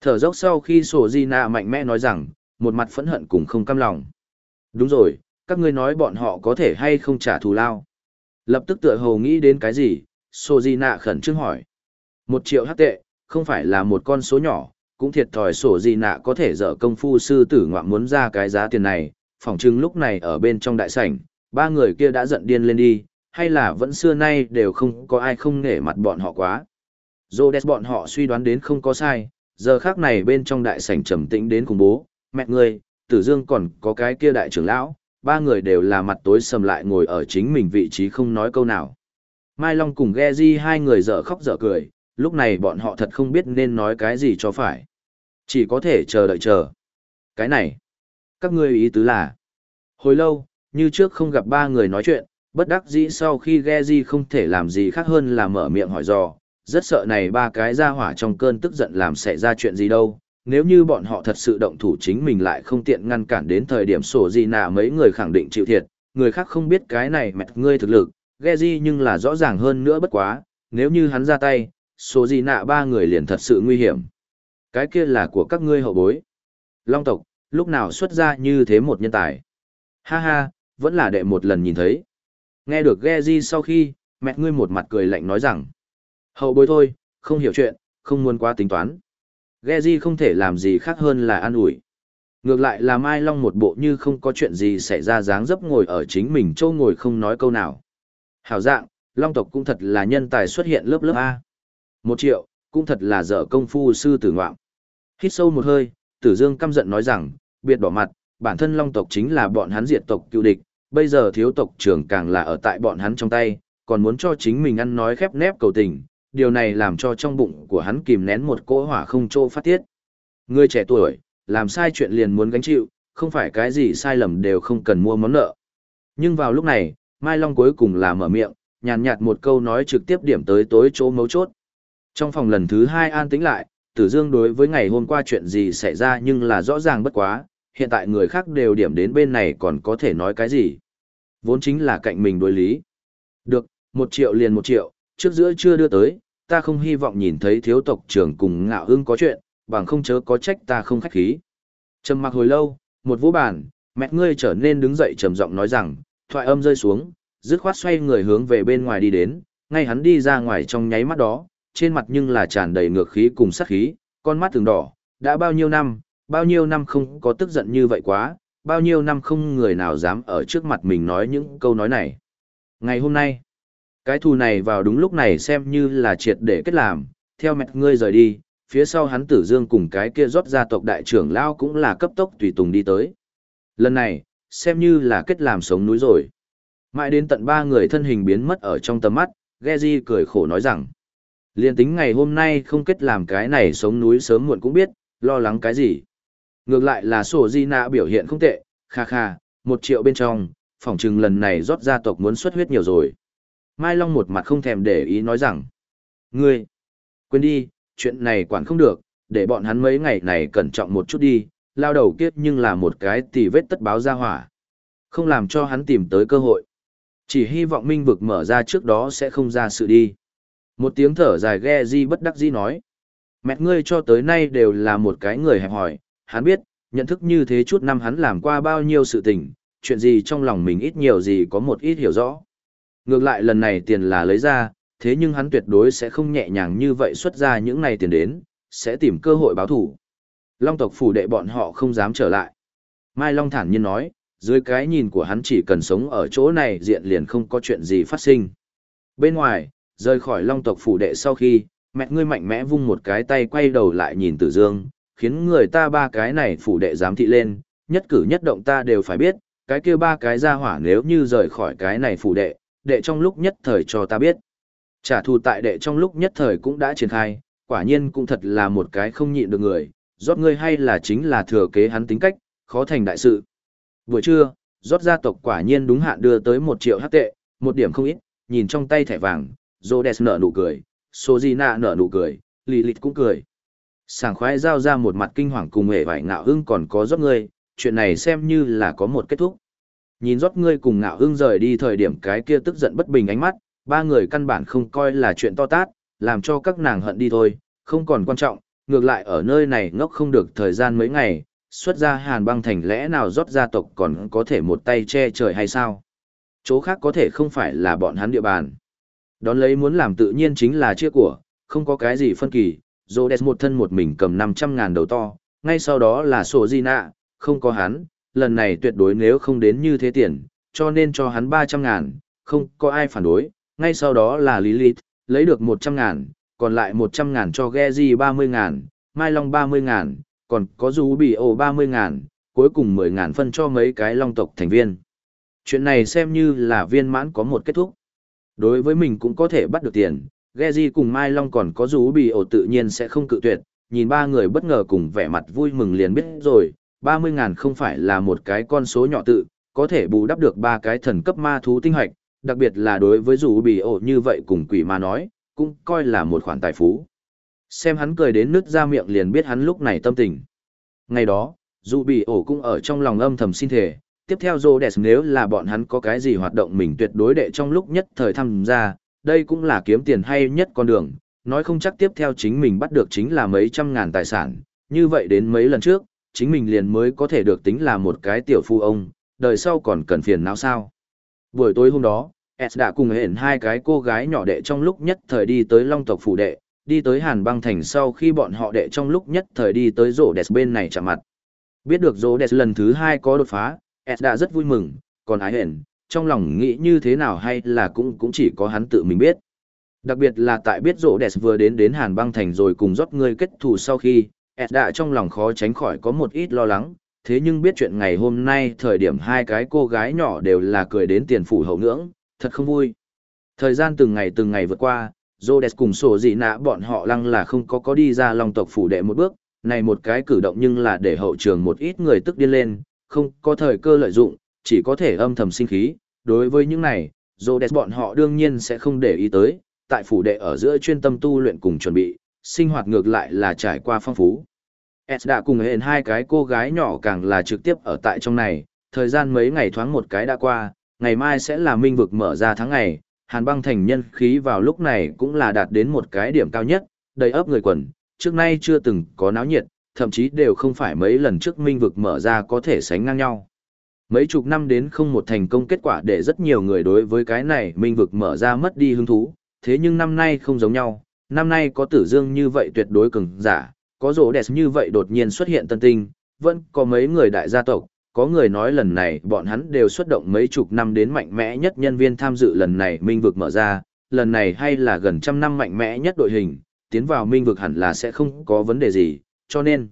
S1: Thở dốc sau khi sổ di nạ mạnh mẽ nói rằng, một mặt phẫn hận cùng không cam lòng. Đúng rồi, các ngươi nói bọn họ có thể hay không trả thù lao. Lập tức tựa hồ nghĩ đến cái gì, Sojina di nạ khẩn trương hỏi. Một triệu hắc tệ, không phải là một con số nhỏ, cũng thiệt thòi sổ gì nạ có thể dở công phu sư tử ngoạm muốn ra cái giá tiền này, phỏng chừng lúc này ở bên trong đại sảnh, ba người kia đã giận điên lên đi, hay là vẫn xưa nay đều không có ai không nể mặt bọn họ quá. Rhodes bọn họ suy đoán đến không có sai, giờ khác này bên trong đại sảnh trầm tĩnh đến cùng bố, mẹ ngươi, tử dương còn có cái kia đại trưởng lão, ba người đều là mặt tối sầm lại ngồi ở chính mình vị trí không nói câu nào. Mai Long cùng Geji hai người dở khóc dở cười, lúc này bọn họ thật không biết nên nói cái gì cho phải. Chỉ có thể chờ đợi chờ. Cái này, các ngươi ý tứ là, hồi lâu, như trước không gặp ba người nói chuyện, bất đắc dĩ sau khi Geji không thể làm gì khác hơn là mở miệng hỏi dò, rất sợ này ba cái ra hỏa trong cơn tức giận làm xảy ra chuyện gì đâu. Nếu như bọn họ thật sự động thủ chính mình lại không tiện ngăn cản đến thời điểm sổ gì nà mấy người khẳng định chịu thiệt, người khác không biết cái này mẹ ngươi thực lực, Geji nhưng là rõ ràng hơn nữa bất quá, nếu như hắn ra tay, số gì nạ ba người liền thật sự nguy hiểm. Cái kia là của các ngươi hậu bối. Long tộc, lúc nào xuất ra như thế một nhân tài. Ha ha, vẫn là đệ một lần nhìn thấy. Nghe được Geji sau khi, mẹ ngươi một mặt cười lạnh nói rằng. Hậu bối thôi, không hiểu chuyện, không muốn quá tính toán. Geji không thể làm gì khác hơn là an ủi. Ngược lại là Mai Long một bộ như không có chuyện gì xảy ra dáng dấp ngồi ở chính mình châu ngồi không nói câu nào. Hảo dạng, Long tộc cũng thật là nhân tài xuất hiện lớp lớp A. Một triệu, cũng thật là dở công phu sư tử ngoạm. Hít sâu một hơi, tử dương căm giận nói rằng, biệt bỏ mặt, bản thân long tộc chính là bọn hắn diệt tộc cựu địch, bây giờ thiếu tộc trưởng càng là ở tại bọn hắn trong tay, còn muốn cho chính mình ăn nói khép nép cầu tình, điều này làm cho trong bụng của hắn kìm nén một cỗ hỏa không chỗ phát tiết. Người trẻ tuổi, làm sai chuyện liền muốn gánh chịu, không phải cái gì sai lầm đều không cần mua món nợ. Nhưng vào lúc này, Mai Long cuối cùng là mở miệng, nhàn nhạt một câu nói trực tiếp điểm tới tối chỗ mấu chốt. Trong phòng lần thứ hai an tĩnh lại, Tử Dương đối với ngày hôm qua chuyện gì xảy ra nhưng là rõ ràng bất quá, hiện tại người khác đều điểm đến bên này còn có thể nói cái gì. Vốn chính là cạnh mình đối lý. Được, một triệu liền một triệu, trước giữa chưa đưa tới, ta không hy vọng nhìn thấy thiếu tộc trưởng cùng ngạo hưng có chuyện, bằng không chớ có trách ta không khách khí. Trầm mặc hồi lâu, một vũ bản, mẹ ngươi trở nên đứng dậy trầm giọng nói rằng, thoại âm rơi xuống, dứt khoát xoay người hướng về bên ngoài đi đến, ngay hắn đi ra ngoài trong nháy mắt đó, trên mặt nhưng là tràn đầy ngược khí cùng sát khí, con mắt thường đỏ, đã bao nhiêu năm, bao nhiêu năm không có tức giận như vậy quá, bao nhiêu năm không người nào dám ở trước mặt mình nói những câu nói này. Ngày hôm nay, cái thù này vào đúng lúc này xem như là triệt để kết làm, theo mẹ ngươi rời đi, phía sau hắn tử dương cùng cái kia rót gia tộc đại trưởng lao cũng là cấp tốc tùy tùng đi tới. Lần này, xem như là kết làm sống núi rồi. Mãi đến tận ba người thân hình biến mất ở trong tầm mắt, Geji cười khổ nói rằng, liên tính ngày hôm nay không kết làm cái này sống núi sớm muộn cũng biết, lo lắng cái gì. Ngược lại là sổ di nạ biểu hiện không tệ, kha kha, một triệu bên trong, phỏng chừng lần này rót gia tộc muốn xuất huyết nhiều rồi. Mai Long một mặt không thèm để ý nói rằng, ngươi, quên đi, chuyện này quản không được, để bọn hắn mấy ngày này cẩn trọng một chút đi, lao đầu kiếp nhưng là một cái tì vết tất báo ra hỏa. Không làm cho hắn tìm tới cơ hội. Chỉ hy vọng minh vực mở ra trước đó sẽ không ra sự đi. Một tiếng thở dài ghe di bất đắc di nói. Mẹ ngươi cho tới nay đều là một cái người hẹp hỏi, hắn biết, nhận thức như thế chút năm hắn làm qua bao nhiêu sự tình, chuyện gì trong lòng mình ít nhiều gì có một ít hiểu rõ. Ngược lại lần này tiền là lấy ra, thế nhưng hắn tuyệt đối sẽ không nhẹ nhàng như vậy xuất ra những này tiền đến, sẽ tìm cơ hội báo thủ. Long tộc phủ đệ bọn họ không dám trở lại. Mai Long thản nhiên nói, dưới cái nhìn của hắn chỉ cần sống ở chỗ này diện liền không có chuyện gì phát sinh. Bên ngoài, rời khỏi Long tộc phủ đệ sau khi, mẹ ngươi mạnh mẽ vung một cái tay quay đầu lại nhìn Tử Dương, khiến người ta ba cái này phủ đệ giám thị lên, nhất cử nhất động ta đều phải biết, cái kia ba cái ra hỏa nếu như rời khỏi cái này phủ đệ, đệ trong lúc nhất thời cho ta biết. Trả thù tại đệ trong lúc nhất thời cũng đã triển khai, quả nhiên cũng thật là một cái không nhịn được người, rót ngươi hay là chính là thừa kế hắn tính cách, khó thành đại sự. Buổi trưa, rót gia tộc quả nhiên đúng hạn đưa tới một triệu hắc tệ, một điểm không ít, nhìn trong tay thẻ vàng, Rhodes nở nụ cười, Sojina nở nụ cười, Lilith cũng cười. Sảng khoái giao ra một mặt kinh hoàng cùng hề vải ngạo hưng còn có rót ngươi, chuyện này xem như là có một kết thúc. Nhìn rót ngươi cùng ngạo hưng rời đi thời điểm cái kia tức giận bất bình ánh mắt, ba người căn bản không coi là chuyện to tát, làm cho các nàng hận đi thôi, không còn quan trọng, ngược lại ở nơi này ngốc không được thời gian mấy ngày, xuất ra hàn băng thành lẽ nào rót gia tộc còn có thể một tay che trời hay sao? Chỗ khác có thể không phải là bọn hắn địa bàn. Đón lấy muốn làm tự nhiên chính là chia của, không có cái gì phân kỳ, Rhodes một thân một mình cầm 500 ngàn đầu to, ngay sau đó là sổ di nạ, không có hắn, lần này tuyệt đối nếu không đến như thế tiền, cho nên cho hắn 300 ngàn, không có ai phản đối, ngay sau đó là Lilith, lấy được 100 ngàn, còn lại 100 ngàn cho Geji 30 ngàn, Mai Long 30 ngàn, còn có Du Bì Ổ 30 ngàn, cuối cùng 10 ngàn phân cho mấy cái Long tộc thành viên. Chuyện này xem như là viên mãn có một kết thúc. Đối với mình cũng có thể bắt được tiền, Geji cùng Mai Long còn có Du Bì Ổ tự nhiên sẽ không cự tuyệt, nhìn ba người bất ngờ cùng vẻ mặt vui mừng liền biết rồi, 30 ngàn không phải là một cái con số nhỏ tự, có thể bù đắp được ba cái thần cấp ma thú tinh hoạch, đặc biệt là đối với dù bị ổ như vậy cùng quỷ ma nói, cũng coi là một khoản tài phú. Xem hắn cười đến nứt ra miệng liền biết hắn lúc này tâm tình. Ngày đó, dù bị ổ cũng ở trong lòng âm thầm xin thể, tiếp theo dô đẹp nếu là bọn hắn có cái gì hoạt động mình tuyệt đối đệ trong lúc nhất thời tham gia, đây cũng là kiếm tiền hay nhất con đường, nói không chắc tiếp theo chính mình bắt được chính là mấy trăm ngàn tài sản, như vậy đến mấy lần trước, chính mình liền mới có thể được tính là một cái tiểu phu ông, đời sau còn cần phiền não sao. Buổi tối hôm đó, S đã cùng hẹn hai cái cô gái nhỏ đệ trong lúc nhất thời đi tới Long tộc phủ đệ, đi tới Hàn băng thành sau khi bọn họ đệ trong lúc nhất thời đi tới rổ đẹp bên này chạm mặt. Biết được rổ đẹp lần thứ hai có đột phá, S đã rất vui mừng, còn ái hẹn, trong lòng nghĩ như thế nào hay là cũng cũng chỉ có hắn tự mình biết. Đặc biệt là tại biết rổ đẹp vừa đến đến Hàn băng thành rồi cùng rót người kết thù sau khi, S đã trong lòng khó tránh khỏi có một ít lo lắng, thế nhưng biết chuyện ngày hôm nay thời điểm hai cái cô gái nhỏ đều là cười đến tiền phủ hậu ngưỡng, thật không vui. Thời gian từng ngày từng ngày vượt qua, Rhodes cùng sổ dị nạ bọn họ lăng là không có có đi ra lòng tộc phủ đệ một bước, này một cái cử động nhưng là để hậu trường một ít người tức điên lên, không có thời cơ lợi dụng, chỉ có thể âm thầm sinh khí. Đối với những này, Rhodes bọn họ đương nhiên sẽ không để ý tới, tại phủ đệ ở giữa chuyên tâm tu luyện cùng chuẩn bị, sinh hoạt ngược lại là trải qua phong phú. S đã cùng hẹn hai cái cô gái nhỏ càng là trực tiếp ở tại trong này, thời gian mấy ngày thoáng một cái đã qua, ngày mai sẽ là minh vực mở ra tháng ngày, hàn băng thành nhân khí vào lúc này cũng là đạt đến một cái điểm cao nhất, đầy ấp người quần, trước nay chưa từng có náo nhiệt, thậm chí đều không phải mấy lần trước minh vực mở ra có thể sánh ngang nhau. Mấy chục năm đến không một thành công kết quả để rất nhiều người đối với cái này minh vực mở ra mất đi hứng thú, thế nhưng năm nay không giống nhau, năm nay có tử dương như vậy tuyệt đối cường giả, có rỗ đẹp như vậy đột nhiên xuất hiện tân tinh, vẫn có mấy người đại gia tộc, có người nói lần này bọn hắn đều xuất động mấy chục năm đến mạnh mẽ nhất nhân viên tham dự lần này minh vực mở ra, lần này hay là gần trăm năm mạnh mẽ nhất đội hình, tiến vào minh vực hẳn là sẽ không có vấn đề gì, cho nên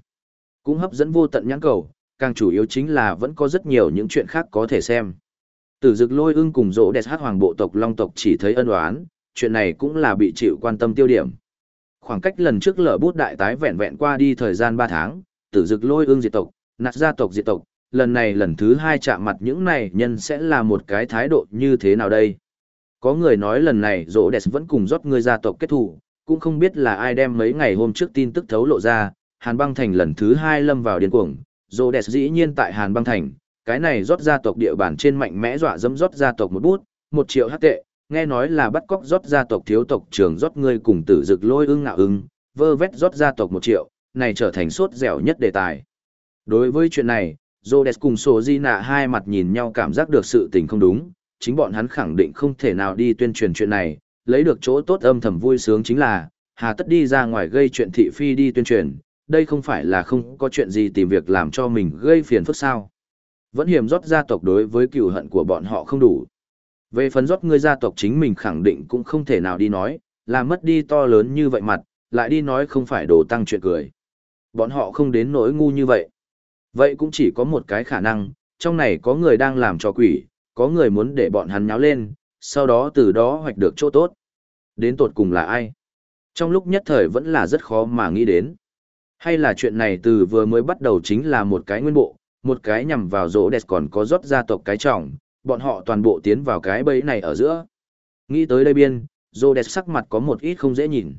S1: cũng hấp dẫn vô tận nhãn cầu, càng chủ yếu chính là vẫn có rất nhiều những chuyện khác có thể xem. Tử dực lôi ưng cùng rỗ đẹp hát hoàng bộ tộc long tộc chỉ thấy ân oán, chuyện này cũng là bị chịu quan tâm tiêu điểm. Khoảng cách lần trước lở bút đại tái vẹn vẹn qua đi thời gian 3 tháng, tử dực lôi ương diệt tộc, nạt gia tộc diệt tộc, lần này lần thứ hai chạm mặt những này nhân sẽ là một cái thái độ như thế nào đây? Có người nói lần này rỗ đẹp vẫn cùng rót người gia tộc kết thủ, cũng không biết là ai đem mấy ngày hôm trước tin tức thấu lộ ra, Hàn băng thành lần thứ hai lâm vào điên cuồng, rỗ đẹp dĩ nhiên tại Hàn băng thành, cái này rót gia tộc địa bàn trên mạnh mẽ dọa dẫm rót gia tộc một bút, một triệu hắc tệ, nghe nói là bắt cóc rót gia tộc thiếu tộc trưởng rót ngươi cùng tử dực lôi ưng ngạo ưng, vơ vét rót gia tộc một triệu, này trở thành sốt dẻo nhất đề tài. Đối với chuyện này, Rhodes cùng Sô Di Nạ hai mặt nhìn nhau cảm giác được sự tình không đúng, chính bọn hắn khẳng định không thể nào đi tuyên truyền chuyện này, lấy được chỗ tốt âm thầm vui sướng chính là, hà tất đi ra ngoài gây chuyện thị phi đi tuyên truyền, đây không phải là không có chuyện gì tìm việc làm cho mình gây phiền phức sao. Vẫn hiểm rót gia tộc đối với cựu hận của bọn họ không đủ. Về phần rót ngươi gia tộc chính mình khẳng định cũng không thể nào đi nói, là mất đi to lớn như vậy mặt, lại đi nói không phải đồ tăng chuyện cười. Bọn họ không đến nỗi ngu như vậy. Vậy cũng chỉ có một cái khả năng, trong này có người đang làm cho quỷ, có người muốn để bọn hắn nháo lên, sau đó từ đó hoạch được chỗ tốt. Đến tột cùng là ai? Trong lúc nhất thời vẫn là rất khó mà nghĩ đến. Hay là chuyện này từ vừa mới bắt đầu chính là một cái nguyên bộ, một cái nhằm vào rỗ đẹp còn có rót gia tộc cái trọng, bọn họ toàn bộ tiến vào cái bẫy này ở giữa. Nghĩ tới đây biên, rỗ đẹp sắc mặt có một ít không dễ nhìn.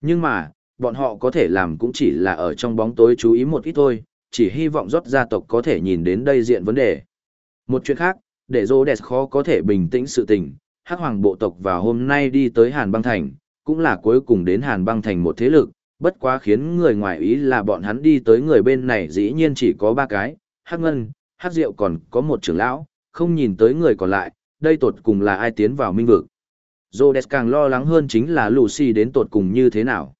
S1: Nhưng mà, bọn họ có thể làm cũng chỉ là ở trong bóng tối chú ý một ít thôi, chỉ hy vọng rót gia tộc có thể nhìn đến đây diện vấn đề. Một chuyện khác, để rỗ đẹp khó có thể bình tĩnh sự tình, hắc hoàng bộ tộc vào hôm nay đi tới Hàn băng thành, cũng là cuối cùng đến Hàn băng thành một thế lực, bất quá khiến người ngoài ý là bọn hắn đi tới người bên này dĩ nhiên chỉ có ba cái, hắc ngân, hắc diệu còn có một trưởng lão, không nhìn tới người còn lại, đây tột cùng là ai tiến vào minh vực. Rhodes càng lo lắng hơn chính là Lucy đến tột cùng như thế nào.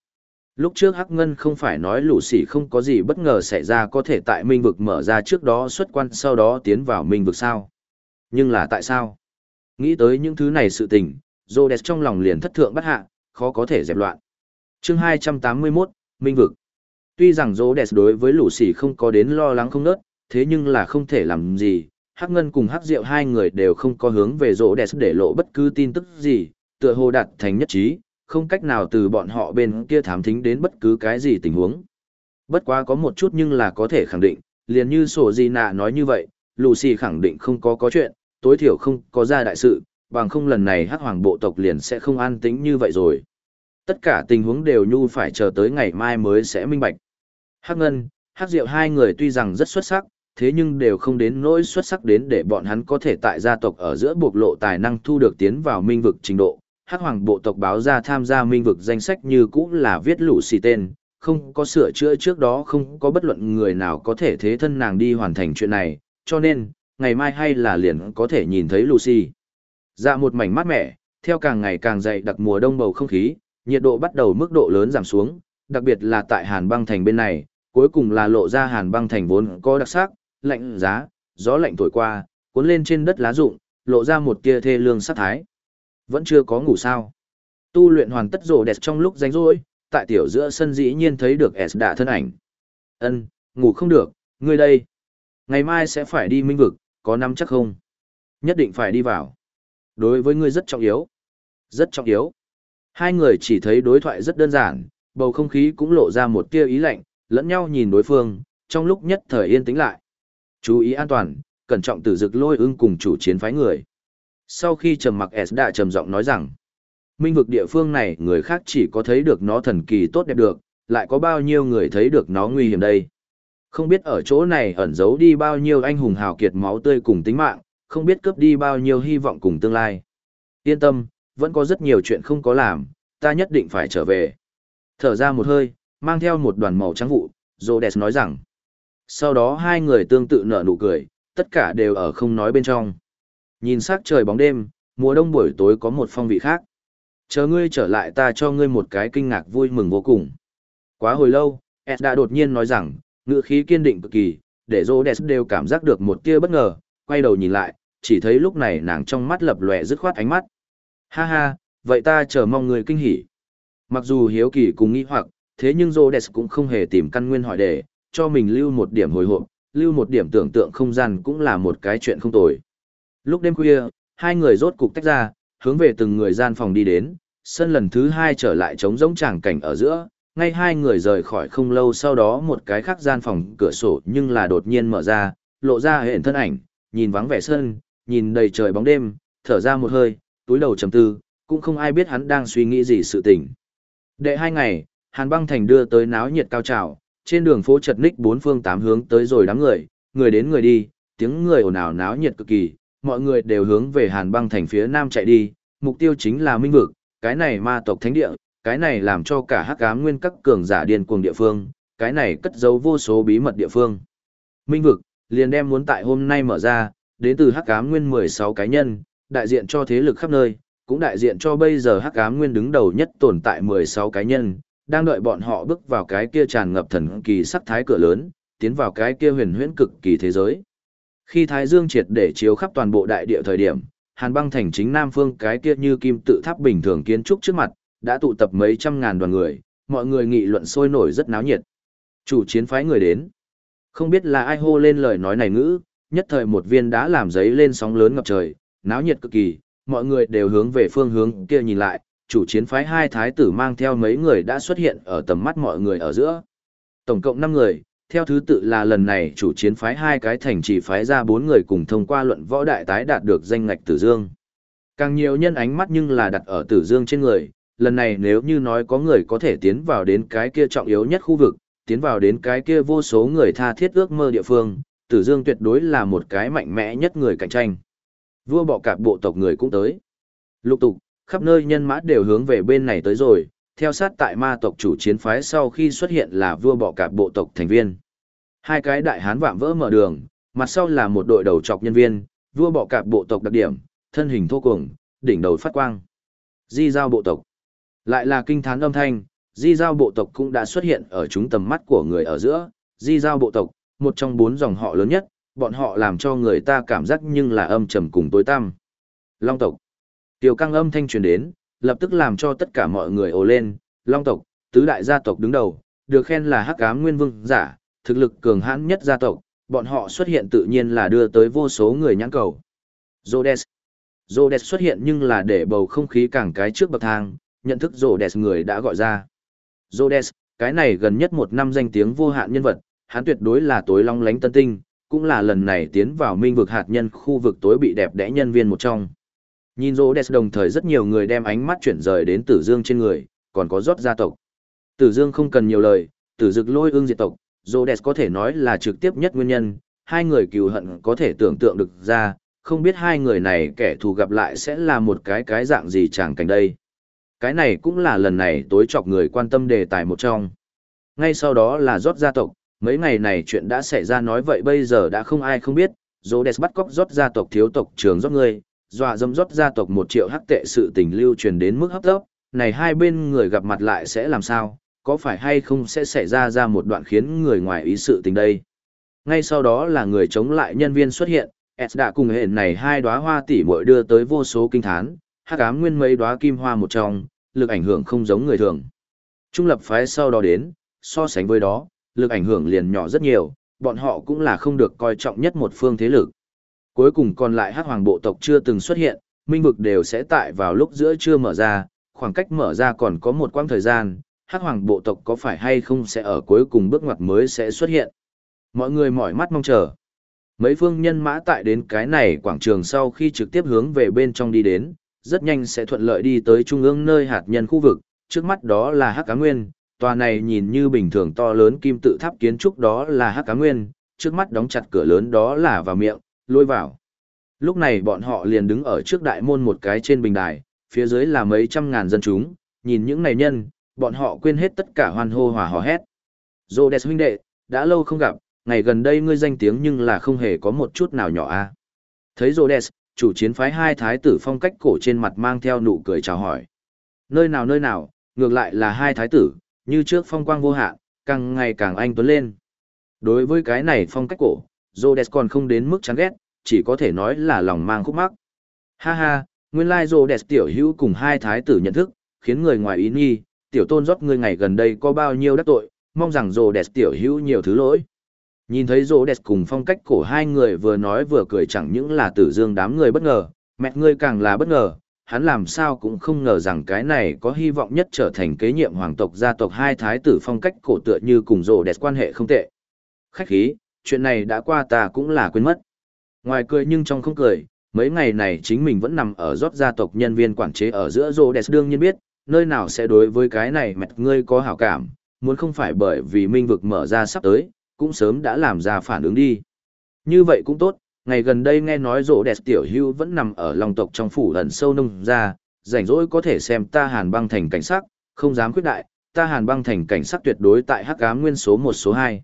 S1: Lúc trước Hắc Ngân không phải nói Lucy không có gì bất ngờ xảy ra có thể tại minh vực mở ra trước đó xuất quan sau đó tiến vào minh vực sao. Nhưng là tại sao? Nghĩ tới những thứ này sự tình, Rhodes trong lòng liền thất thượng bất hạ, khó có thể dẹp loạn. chương 281, Minh vực. Tuy rằng Rhodes đối với Lucy không có đến lo lắng không nớt, thế nhưng là không thể làm gì, Hắc Ngân cùng Hắc Diệu hai người đều không có hướng về rỗ đẹp để lộ bất cứ tin tức gì, tựa hồ đạt thành nhất trí, không cách nào từ bọn họ bên kia thám thính đến bất cứ cái gì tình huống. Bất quá có một chút nhưng là có thể khẳng định, liền như sổ gì nạ nói như vậy, Lucy khẳng định không có có chuyện, tối thiểu không có ra đại sự, bằng không lần này hắc hoàng bộ tộc liền sẽ không an tĩnh như vậy rồi. Tất cả tình huống đều nhu phải chờ tới ngày mai mới sẽ minh bạch. Hắc Ngân, Hắc Diệu hai người tuy rằng rất xuất sắc, thế nhưng đều không đến nỗi xuất sắc đến để bọn hắn có thể tại gia tộc ở giữa bộc lộ tài năng thu được tiến vào minh vực trình độ. Hắc hoàng bộ tộc báo ra tham gia minh vực danh sách như cũ là viết lũ xì tên, không có sửa chữa trước đó không có bất luận người nào có thể thế thân nàng đi hoàn thành chuyện này, cho nên, ngày mai hay là liền có thể nhìn thấy Lucy. Dạ một mảnh mát mẻ, theo càng ngày càng dày đặc mùa đông bầu không khí, nhiệt độ bắt đầu mức độ lớn giảm xuống, đặc biệt là tại Hàn băng thành bên này, cuối cùng là lộ ra Hàn băng thành vốn có đặc sắc, lạnh giá, gió lạnh thổi qua, cuốn lên trên đất lá rụng, lộ ra một tia thê lương sát thái. Vẫn chưa có ngủ sao. Tu luyện hoàn tất rồ đẹp trong lúc rảnh rỗi, tại tiểu giữa sân dĩ nhiên thấy được S đạ thân ảnh. Ân, ngủ không được, ngươi đây. Ngày mai sẽ phải đi minh vực, có nắm chắc không? Nhất định phải đi vào. Đối với ngươi rất trọng yếu. Rất trọng yếu. Hai người chỉ thấy đối thoại rất đơn giản, bầu không khí cũng lộ ra một tia ý lạnh, lẫn nhau nhìn đối phương, trong lúc nhất thời yên tĩnh lại. Chú ý an toàn, cẩn trọng tử dực lôi ưng cùng chủ chiến phái người. Sau khi trầm mặc S đã trầm giọng nói rằng, minh vực địa phương này người khác chỉ có thấy được nó thần kỳ tốt đẹp được, lại có bao nhiêu người thấy được nó nguy hiểm đây. Không biết ở chỗ này ẩn giấu đi bao nhiêu anh hùng hào kiệt máu tươi cùng tính mạng, không biết cướp đi bao nhiêu hy vọng cùng tương lai. Yên tâm, vẫn có rất nhiều chuyện không có làm, ta nhất định phải trở về. Thở ra một hơi, mang theo một đoàn màu trắng vụ, Rhodes nói rằng. Sau đó hai người tương tự nở nụ cười, tất cả đều ở không nói bên trong. Nhìn sắc trời bóng đêm, mùa đông buổi tối có một phong vị khác. Chờ ngươi trở lại ta cho ngươi một cái kinh ngạc vui mừng vô cùng. Quá hồi lâu, Ed đã đột nhiên nói rằng, ngữ khí kiên định cực kỳ, để Rhodes đều cảm giác được một tia bất ngờ, quay đầu nhìn lại, chỉ thấy lúc này nàng trong mắt lập lòe dứt khoát ánh mắt. Ha ha, vậy ta chờ mong người kinh hỉ. Mặc dù hiếu kỳ cùng nghĩ hoặc, thế nhưng Rhodes cũng không hề tìm căn nguyên hỏi đề, cho mình lưu một điểm hồi hộp, lưu một điểm tưởng tượng không gian cũng là một cái chuyện không tồi. Lúc đêm khuya, hai người rốt cục tách ra, hướng về từng người gian phòng đi đến, sân lần thứ hai trở lại trống rỗng tràng cảnh ở giữa, ngay hai người rời khỏi không lâu sau đó một cái khác gian phòng cửa sổ nhưng là đột nhiên mở ra, lộ ra hiện thân ảnh, nhìn vắng vẻ sân, nhìn đầy trời bóng đêm, thở ra một hơi, túi đầu trầm tư, cũng không ai biết hắn đang suy nghĩ gì sự tình. Đệ hai ngày, Hàn băng thành đưa tới náo nhiệt cao trào, trên đường phố chật ních bốn phương tám hướng tới rồi đám người, người đến người đi, tiếng người ồn ào náo nhiệt cực kỳ, mọi người đều hướng về Hàn băng thành phía nam chạy đi, mục tiêu chính là minh vực, cái này ma tộc thánh địa, cái này làm cho cả hắc ám nguyên các cường giả điên cuồng địa phương, cái này cất giấu vô số bí mật địa phương. Minh vực, liền đem muốn tại hôm nay mở ra, đến từ hắc ám nguyên 16 cá nhân, đại diện cho thế lực khắp nơi, cũng đại diện cho bây giờ hắc ám nguyên đứng đầu nhất tồn tại 16 cá nhân, đang đợi bọn họ bước vào cái kia tràn ngập thần kỳ sắc thái cửa lớn, tiến vào cái kia huyền huyễn cực kỳ thế giới. Khi Thái Dương triệt để chiếu khắp toàn bộ đại địa thời điểm, Hàn băng thành chính Nam Phương cái kia như kim tự tháp bình thường kiến trúc trước mặt, đã tụ tập mấy trăm ngàn đoàn người, mọi người nghị luận sôi nổi rất náo nhiệt. Chủ chiến phái người đến. Không biết là ai hô lên lời nói này ngữ, nhất thời một viên đã làm giấy lên sóng lớn ngập trời, náo nhiệt cực kỳ, mọi người đều hướng về phương hướng kia nhìn lại, chủ chiến phái hai thái tử mang theo mấy người đã xuất hiện ở tầm mắt mọi người ở giữa. Tổng cộng 5 người, theo thứ tự là lần này chủ chiến phái hai cái thành chỉ phái ra bốn người cùng thông qua luận võ đại tái đạt được danh ngạch Tử Dương. Càng nhiều nhân ánh mắt nhưng là đặt ở Tử Dương trên người, lần này nếu như nói có người có thể tiến vào đến cái kia trọng yếu nhất khu vực, tiến vào đến cái kia vô số người tha thiết ước mơ địa phương, Tử Dương tuyệt đối là một cái mạnh mẽ nhất người cạnh tranh. Vua bọ cạp bộ tộc người cũng tới. Lục tục, khắp nơi nhân mã đều hướng về bên này tới rồi, theo sát tại ma tộc chủ chiến phái sau khi xuất hiện là vua bọ cạp bộ tộc thành viên. Hai cái đại hán vạm vỡ mở đường, mặt sau là một đội đầu trọc nhân viên, vua bọ cạp bộ tộc đặc điểm, thân hình thô cuồng, đỉnh đầu phát quang. Di giao bộ tộc. Lại là kinh thán âm thanh, di giao bộ tộc cũng đã xuất hiện ở chúng tầm mắt của người ở giữa. Di giao bộ tộc, một trong bốn dòng họ lớn nhất, bọn họ làm cho người ta cảm giác nhưng là âm trầm cùng tối tăm. Long tộc. Tiểu căng âm thanh truyền đến, lập tức làm cho tất cả mọi người ồ lên, Long tộc, tứ đại gia tộc đứng đầu, được khen là hắc ám nguyên vương giả, thực lực cường hãn nhất gia tộc, bọn họ xuất hiện tự nhiên là đưa tới vô số người nhãn cầu. Rhodes. Rhodes xuất hiện nhưng là để bầu không khí càng cái trước bậc thang, nhận thức Rhodes người đã gọi ra. Rhodes, cái này gần nhất một năm danh tiếng vô hạn nhân vật, hắn tuyệt đối là tối long lánh tân tinh, cũng là lần này tiến vào minh vực hạt nhân khu vực tối bị đẹp đẽ nhân viên một trong. Nhìn Rhodes đồng thời rất nhiều người đem ánh mắt chuyển rời đến Tử Dương trên người, còn có rót gia tộc. Tử Dương không cần nhiều lời, Tử Dực lôi ương diệt tộc, Rhodes có thể nói là trực tiếp nhất nguyên nhân, hai người cừu hận có thể tưởng tượng được ra, không biết hai người này kẻ thù gặp lại sẽ là một cái cái dạng gì chẳng cảnh đây. Cái này cũng là lần này tối chọc người quan tâm đề tài một trong. Ngay sau đó là rót gia tộc, mấy ngày này chuyện đã xảy ra nói vậy bây giờ đã không ai không biết, Rhodes bắt cóc rót gia tộc thiếu tộc trưởng rót người, dọa dâm rót gia tộc một triệu hắc tệ sự tình lưu truyền đến mức hấp tấp, này hai bên người gặp mặt lại sẽ làm sao, có phải hay không sẽ xảy ra ra một đoạn khiến người ngoài ý sự tình đây. Ngay sau đó là người chống lại nhân viên xuất hiện, S đã cùng hệ này hai đóa hoa tỷ muội đưa tới vô số kinh thán, hắc ám nguyên mấy đóa kim hoa một trong, lực ảnh hưởng không giống người thường. Trung lập phái sau đó đến, so sánh với đó, lực ảnh hưởng liền nhỏ rất nhiều, bọn họ cũng là không được coi trọng nhất một phương thế lực. Cuối cùng còn lại hắc hoàng bộ tộc chưa từng xuất hiện, minh vực đều sẽ tại vào lúc giữa trưa mở ra, khoảng cách mở ra còn có một quãng thời gian, hắc hoàng bộ tộc có phải hay không sẽ ở cuối cùng bước ngoặt mới sẽ xuất hiện. Mọi người mỏi mắt mong chờ. Mấy phương nhân mã tại đến cái này quảng trường sau khi trực tiếp hướng về bên trong đi đến, rất nhanh sẽ thuận lợi đi tới trung ương nơi hạt nhân khu vực, trước mắt đó là Hắc Cá Nguyên, tòa này nhìn như bình thường to lớn kim tự tháp kiến trúc đó là Hắc Cá Nguyên, trước mắt đóng chặt cửa lớn đó là vào miệng, lôi vào. Lúc này bọn họ liền đứng ở trước đại môn một cái trên bình đài, phía dưới là mấy trăm ngàn dân chúng, nhìn những này nhân, bọn họ quên hết tất cả hoan hô hòa hò hét. Rhodes huynh đệ, đã lâu không gặp, ngày gần đây ngươi danh tiếng nhưng là không hề có một chút nào nhỏ a. Thấy Rhodes, chủ chiến phái hai thái tử phong cách cổ trên mặt mang theo nụ cười chào hỏi. Nơi nào nơi nào, ngược lại là hai thái tử, như trước phong quang vô hạn, càng ngày càng anh tuấn lên. Đối với cái này phong cách cổ, Rhodes còn không đến mức chán ghét, chỉ có thể nói là lòng mang khúc mắc. Ha ha, nguyên lai Rhodes tiểu hữu cùng hai thái tử nhận thức, khiến người ngoài ý nghi, tiểu tôn rót ngươi ngày gần đây có bao nhiêu đắc tội, mong rằng Rhodes tiểu hữu nhiều thứ lỗi. Nhìn thấy rô đẹp cùng phong cách cổ hai người vừa nói vừa cười chẳng những là tử dương đám người bất ngờ, mẹ ngươi càng là bất ngờ, hắn làm sao cũng không ngờ rằng cái này có hy vọng nhất trở thành kế nhiệm hoàng tộc gia tộc hai thái tử phong cách cổ tựa như cùng rô đẹp quan hệ không tệ. Khách khí, chuyện này đã qua ta cũng là quên mất. Ngoài cười nhưng trong không cười, mấy ngày này chính mình vẫn nằm ở rót gia tộc nhân viên quản chế ở giữa rô đẹp đương nhiên biết, nơi nào sẽ đối với cái này mẹ ngươi có hảo cảm, muốn không phải bởi vì minh vực mở ra sắp tới, cũng sớm đã làm ra phản ứng đi. Như vậy cũng tốt, ngày gần đây nghe nói rô đẹp tiểu hưu vẫn nằm ở lòng tộc trong phủ ẩn sâu nông ra, rảnh rỗi có thể xem ta hàn băng thành cảnh sắc, không dám quyết đại, ta hàn băng thành cảnh sắc tuyệt đối tại hắc ám nguyên số 1 số 2.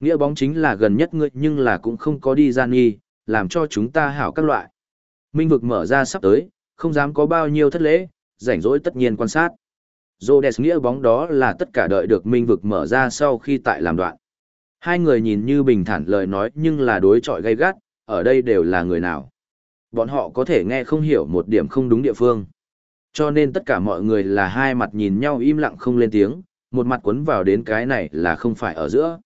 S1: Nghĩa bóng chính là gần nhất ngươi nhưng là cũng không có đi gian nghi, làm cho chúng ta hảo các loại. Minh vực mở ra sắp tới, không dám có bao nhiêu thất lễ, rảnh rỗi tất nhiên quan sát. Rhodes nghĩa bóng đó là tất cả đợi được minh vực mở ra sau khi tại làm đoạn. Hai người nhìn như bình thản lời nói nhưng là đối chọi gay gắt, ở đây đều là người nào. Bọn họ có thể nghe không hiểu một điểm không đúng địa phương. Cho nên tất cả mọi người là hai mặt nhìn nhau im lặng không lên tiếng, một mặt quấn vào đến cái này là không phải ở giữa.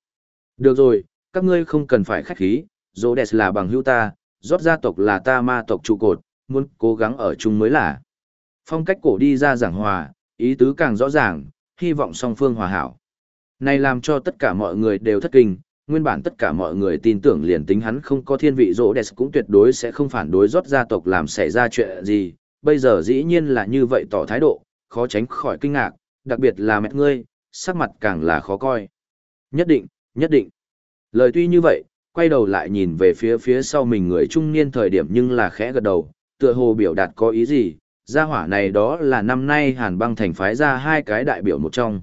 S1: Được rồi, các ngươi không cần phải khách khí, Rhodes là bằng hữu ta, rót gia tộc là ta ma tộc trụ cột, muốn cố gắng ở chung mới là. Phong cách cổ đi ra giảng hòa, ý tứ càng rõ ràng, hy vọng song phương hòa hảo. Này làm cho tất cả mọi người đều thất kinh, nguyên bản tất cả mọi người tin tưởng liền tính hắn không có thiên vị rỗ đẹp cũng tuyệt đối sẽ không phản đối rót gia tộc làm xảy ra chuyện gì, bây giờ dĩ nhiên là như vậy tỏ thái độ, khó tránh khỏi kinh ngạc, đặc biệt là mẹ ngươi, sắc mặt càng là khó coi. Nhất định, nhất định. Lời tuy như vậy, quay đầu lại nhìn về phía phía sau mình người trung niên thời điểm nhưng là khẽ gật đầu, tựa hồ biểu đạt có ý gì, gia hỏa này đó là năm nay hàn băng thành phái ra hai cái đại biểu một trong.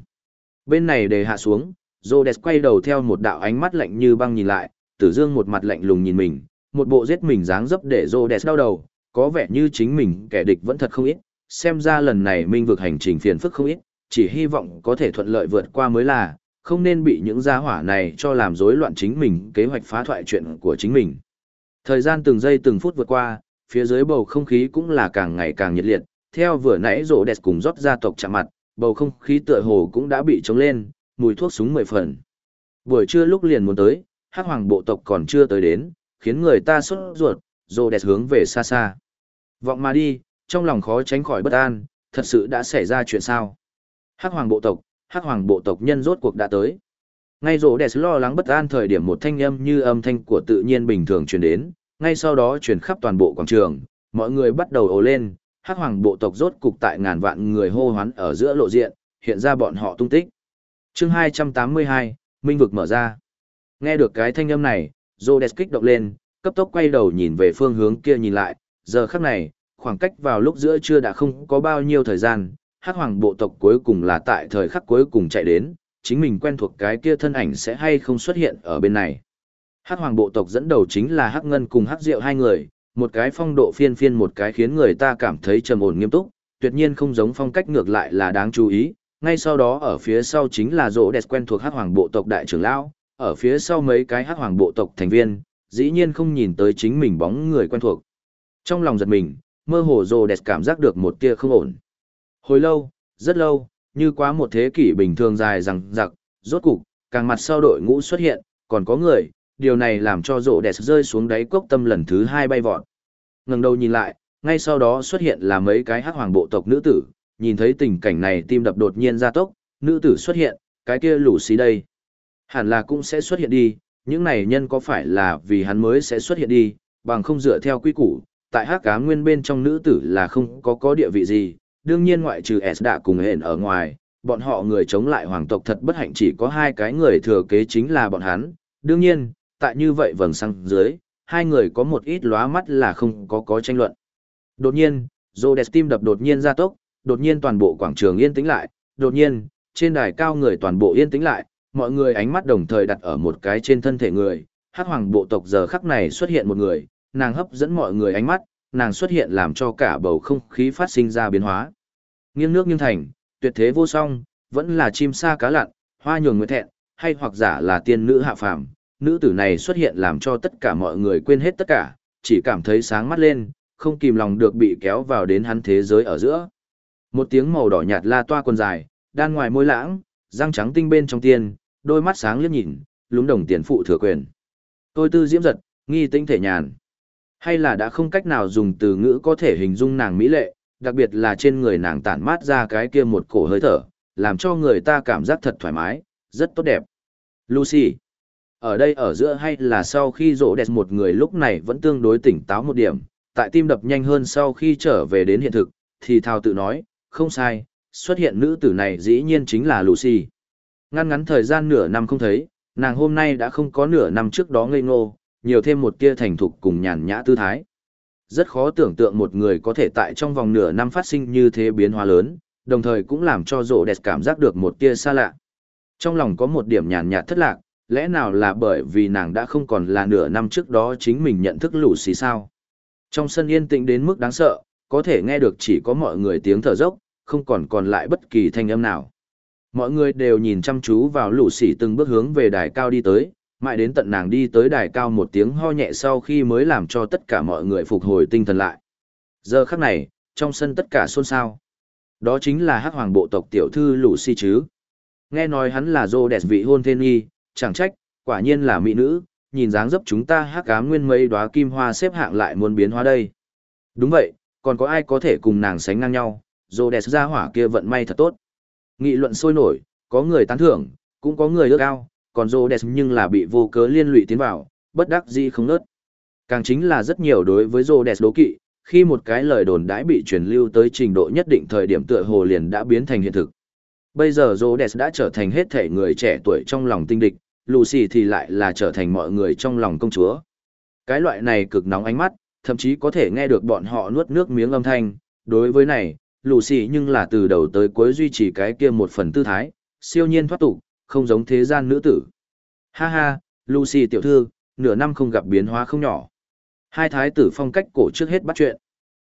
S1: Bên này để hạ xuống, Rhodes quay đầu theo một đạo ánh mắt lạnh như băng nhìn lại, Tử Dương một mặt lạnh lùng nhìn mình, một bộ giết mình dáng dấp để Rhodes đau đầu, có vẻ như chính mình kẻ địch vẫn thật không ít, xem ra lần này minh vực hành trình phiền phức không ít, chỉ hy vọng có thể thuận lợi vượt qua mới là, không nên bị những gia hỏa này cho làm rối loạn chính mình kế hoạch phá thoại chuyện của chính mình. Thời gian từng giây từng phút vượt qua, phía dưới bầu không khí cũng là càng ngày càng nhiệt liệt, theo vừa nãy rổ đẹp cùng rót gia tộc chạm mặt, bầu không khí tựa hồ cũng đã bị trống lên, mùi thuốc súng mười phần. Buổi trưa lúc liền muốn tới, hắc hoàng bộ tộc còn chưa tới đến, khiến người ta sốt ruột, rổ đẹp hướng về xa xa. Vọng mà đi, trong lòng khó tránh khỏi bất an, thật sự đã xảy ra chuyện sao. Hắc hoàng bộ tộc, hắc hoàng bộ tộc nhân rốt cuộc đã tới. Ngay rỗ đẹp lo lắng bất an thời điểm một thanh âm như âm thanh của tự nhiên bình thường truyền đến, ngay sau đó truyền khắp toàn bộ quảng trường, mọi người bắt đầu ồ lên, hắc hoàng bộ tộc rốt cục tại ngàn vạn người hô hoán ở giữa lộ diện, hiện ra bọn họ tung tích. chương 282, Minh vực mở ra. Nghe được cái thanh âm này, Rhodes kích động lên, cấp tốc quay đầu nhìn về phương hướng kia nhìn lại, giờ khắc này, khoảng cách vào lúc giữa trưa đã không có bao nhiêu thời gian, hắc hoàng bộ tộc cuối cùng là tại thời khắc cuối cùng chạy đến, chính mình quen thuộc cái kia thân ảnh sẽ hay không xuất hiện ở bên này. Hắc hoàng bộ tộc dẫn đầu chính là hắc ngân cùng hắc diệu hai người, một cái phong độ phiên phiên một cái khiến người ta cảm thấy trầm ổn nghiêm túc, tuyệt nhiên không giống phong cách ngược lại là đáng chú ý. Ngay sau đó ở phía sau chính là rỗ đẹp quen thuộc hắc hoàng bộ tộc đại trưởng lão, ở phía sau mấy cái hắc hoàng bộ tộc thành viên, dĩ nhiên không nhìn tới chính mình bóng người quen thuộc. Trong lòng giật mình, mơ hồ Rồ đẹp cảm giác được một tia không ổn. Hồi lâu, rất lâu, như quá một thế kỷ bình thường dài rằng giặc, rốt cục, càng mặt sau đội ngũ xuất hiện, còn có người, điều này làm cho rộ đẹp rơi xuống đáy cốc tâm lần thứ hai bay vọt. ngẩng đầu nhìn lại, ngay sau đó xuất hiện là mấy cái hắc hoàng bộ tộc nữ tử, nhìn thấy tình cảnh này tim đập đột nhiên gia tốc, nữ tử xuất hiện, cái kia lũ xí đây. Hẳn là cũng sẽ xuất hiện đi, những này nhân có phải là vì hắn mới sẽ xuất hiện đi, bằng không dựa theo quy củ, tại hắc cá nguyên bên trong nữ tử là không có có địa vị gì, đương nhiên ngoại trừ S đã cùng hẹn ở ngoài, bọn họ người chống lại hoàng tộc thật bất hạnh chỉ có hai cái người thừa kế chính là bọn hắn, đương nhiên, tại như vậy vầng sang dưới, hai người có một ít lóa mắt là không có có tranh luận. Đột nhiên, Rhodes tim đập đột nhiên ra tốc, đột nhiên toàn bộ quảng trường yên tĩnh lại, đột nhiên, trên đài cao người toàn bộ yên tĩnh lại, mọi người ánh mắt đồng thời đặt ở một cái trên thân thể người, hắc hoàng bộ tộc giờ khắc này xuất hiện một người, nàng hấp dẫn mọi người ánh mắt, nàng xuất hiện làm cho cả bầu không khí phát sinh ra biến hóa. Nghiêng nước nghiêng thành, tuyệt thế vô song, vẫn là chim sa cá lặn, hoa nhường nguyệt thẹn, hay hoặc giả là tiên nữ hạ phàm, nữ tử này xuất hiện làm cho tất cả mọi người quên hết tất cả, chỉ cảm thấy sáng mắt lên, không kìm lòng được bị kéo vào đến hắn thế giới ở giữa. Một tiếng màu đỏ nhạt la toa quần dài, đan ngoài môi lãng, răng trắng tinh bên trong tiên, đôi mắt sáng liếc nhìn, lúng đồng tiền phụ thừa quyền. Tôi tư diễm giật, nghi tinh thể nhàn. Hay là đã không cách nào dùng từ ngữ có thể hình dung nàng mỹ lệ, đặc biệt là trên người nàng tản mát ra cái kia một cổ hơi thở, làm cho người ta cảm giác thật thoải mái, rất tốt đẹp. Lucy. Ở đây ở giữa hay là sau khi rỗ đẹp một người lúc này vẫn tương đối tỉnh táo một điểm, tại tim đập nhanh hơn sau khi trở về đến hiện thực, thì thao tự nói, không sai, xuất hiện nữ tử này dĩ nhiên chính là Lucy. Ngăn ngắn thời gian nửa năm không thấy, nàng hôm nay đã không có nửa năm trước đó ngây ngô, nhiều thêm một tia thành thục cùng nhàn nhã tư thái. Rất khó tưởng tượng một người có thể tại trong vòng nửa năm phát sinh như thế biến hóa lớn, đồng thời cũng làm cho rộ đẹp cảm giác được một tia xa lạ. Trong lòng có một điểm nhàn nhạt thất lạc, lẽ nào là bởi vì nàng đã không còn là nửa năm trước đó chính mình nhận thức lũ xì sao. Trong sân yên tĩnh đến mức đáng sợ, có thể nghe được chỉ có mọi người tiếng thở dốc, không còn còn lại bất kỳ thanh âm nào. Mọi người đều nhìn chăm chú vào lũ xì từng bước hướng về đài cao đi tới, mãi đến tận nàng đi tới đài cao một tiếng ho nhẹ sau khi mới làm cho tất cả mọi người phục hồi tinh thần lại. Giờ khắc này, trong sân tất cả xôn xao. Đó chính là hắc hoàng bộ tộc tiểu thư lũ si chứ. Nghe nói hắn là dô đẹp vị hôn thiên y, chẳng trách, quả nhiên là mỹ nữ, nhìn dáng dấp chúng ta hắc ám nguyên mây đóa kim hoa xếp hạng lại muốn biến hóa đây. Đúng vậy, còn có ai có thể cùng nàng sánh ngang nhau, dô đẹp ra hỏa kia vận may thật tốt. Nghị luận sôi nổi, có người tán thưởng, cũng có người ước ao, còn rô đẹp nhưng là bị vô cớ liên lụy tiến vào, bất đắc dĩ không nớt. Càng chính là rất nhiều đối với rô đẹp đố kỵ, khi một cái lời đồn đãi bị truyền lưu tới trình độ nhất định thời điểm tựa hồ liền đã biến thành hiện thực. Bây giờ Rhodes đã trở thành hết thể người trẻ tuổi trong lòng tinh địch, Lucy thì lại là trở thành mọi người trong lòng công chúa. Cái loại này cực nóng ánh mắt, thậm chí có thể nghe được bọn họ nuốt nước miếng âm thanh. Đối với này, Lucy nhưng là từ đầu tới cuối duy trì cái kia một phần tư thái, siêu nhiên thoát tục, không giống thế gian nữ tử. Ha ha, Lucy tiểu thư, nửa năm không gặp biến hóa không nhỏ. Hai thái tử phong cách cổ trước hết bắt chuyện.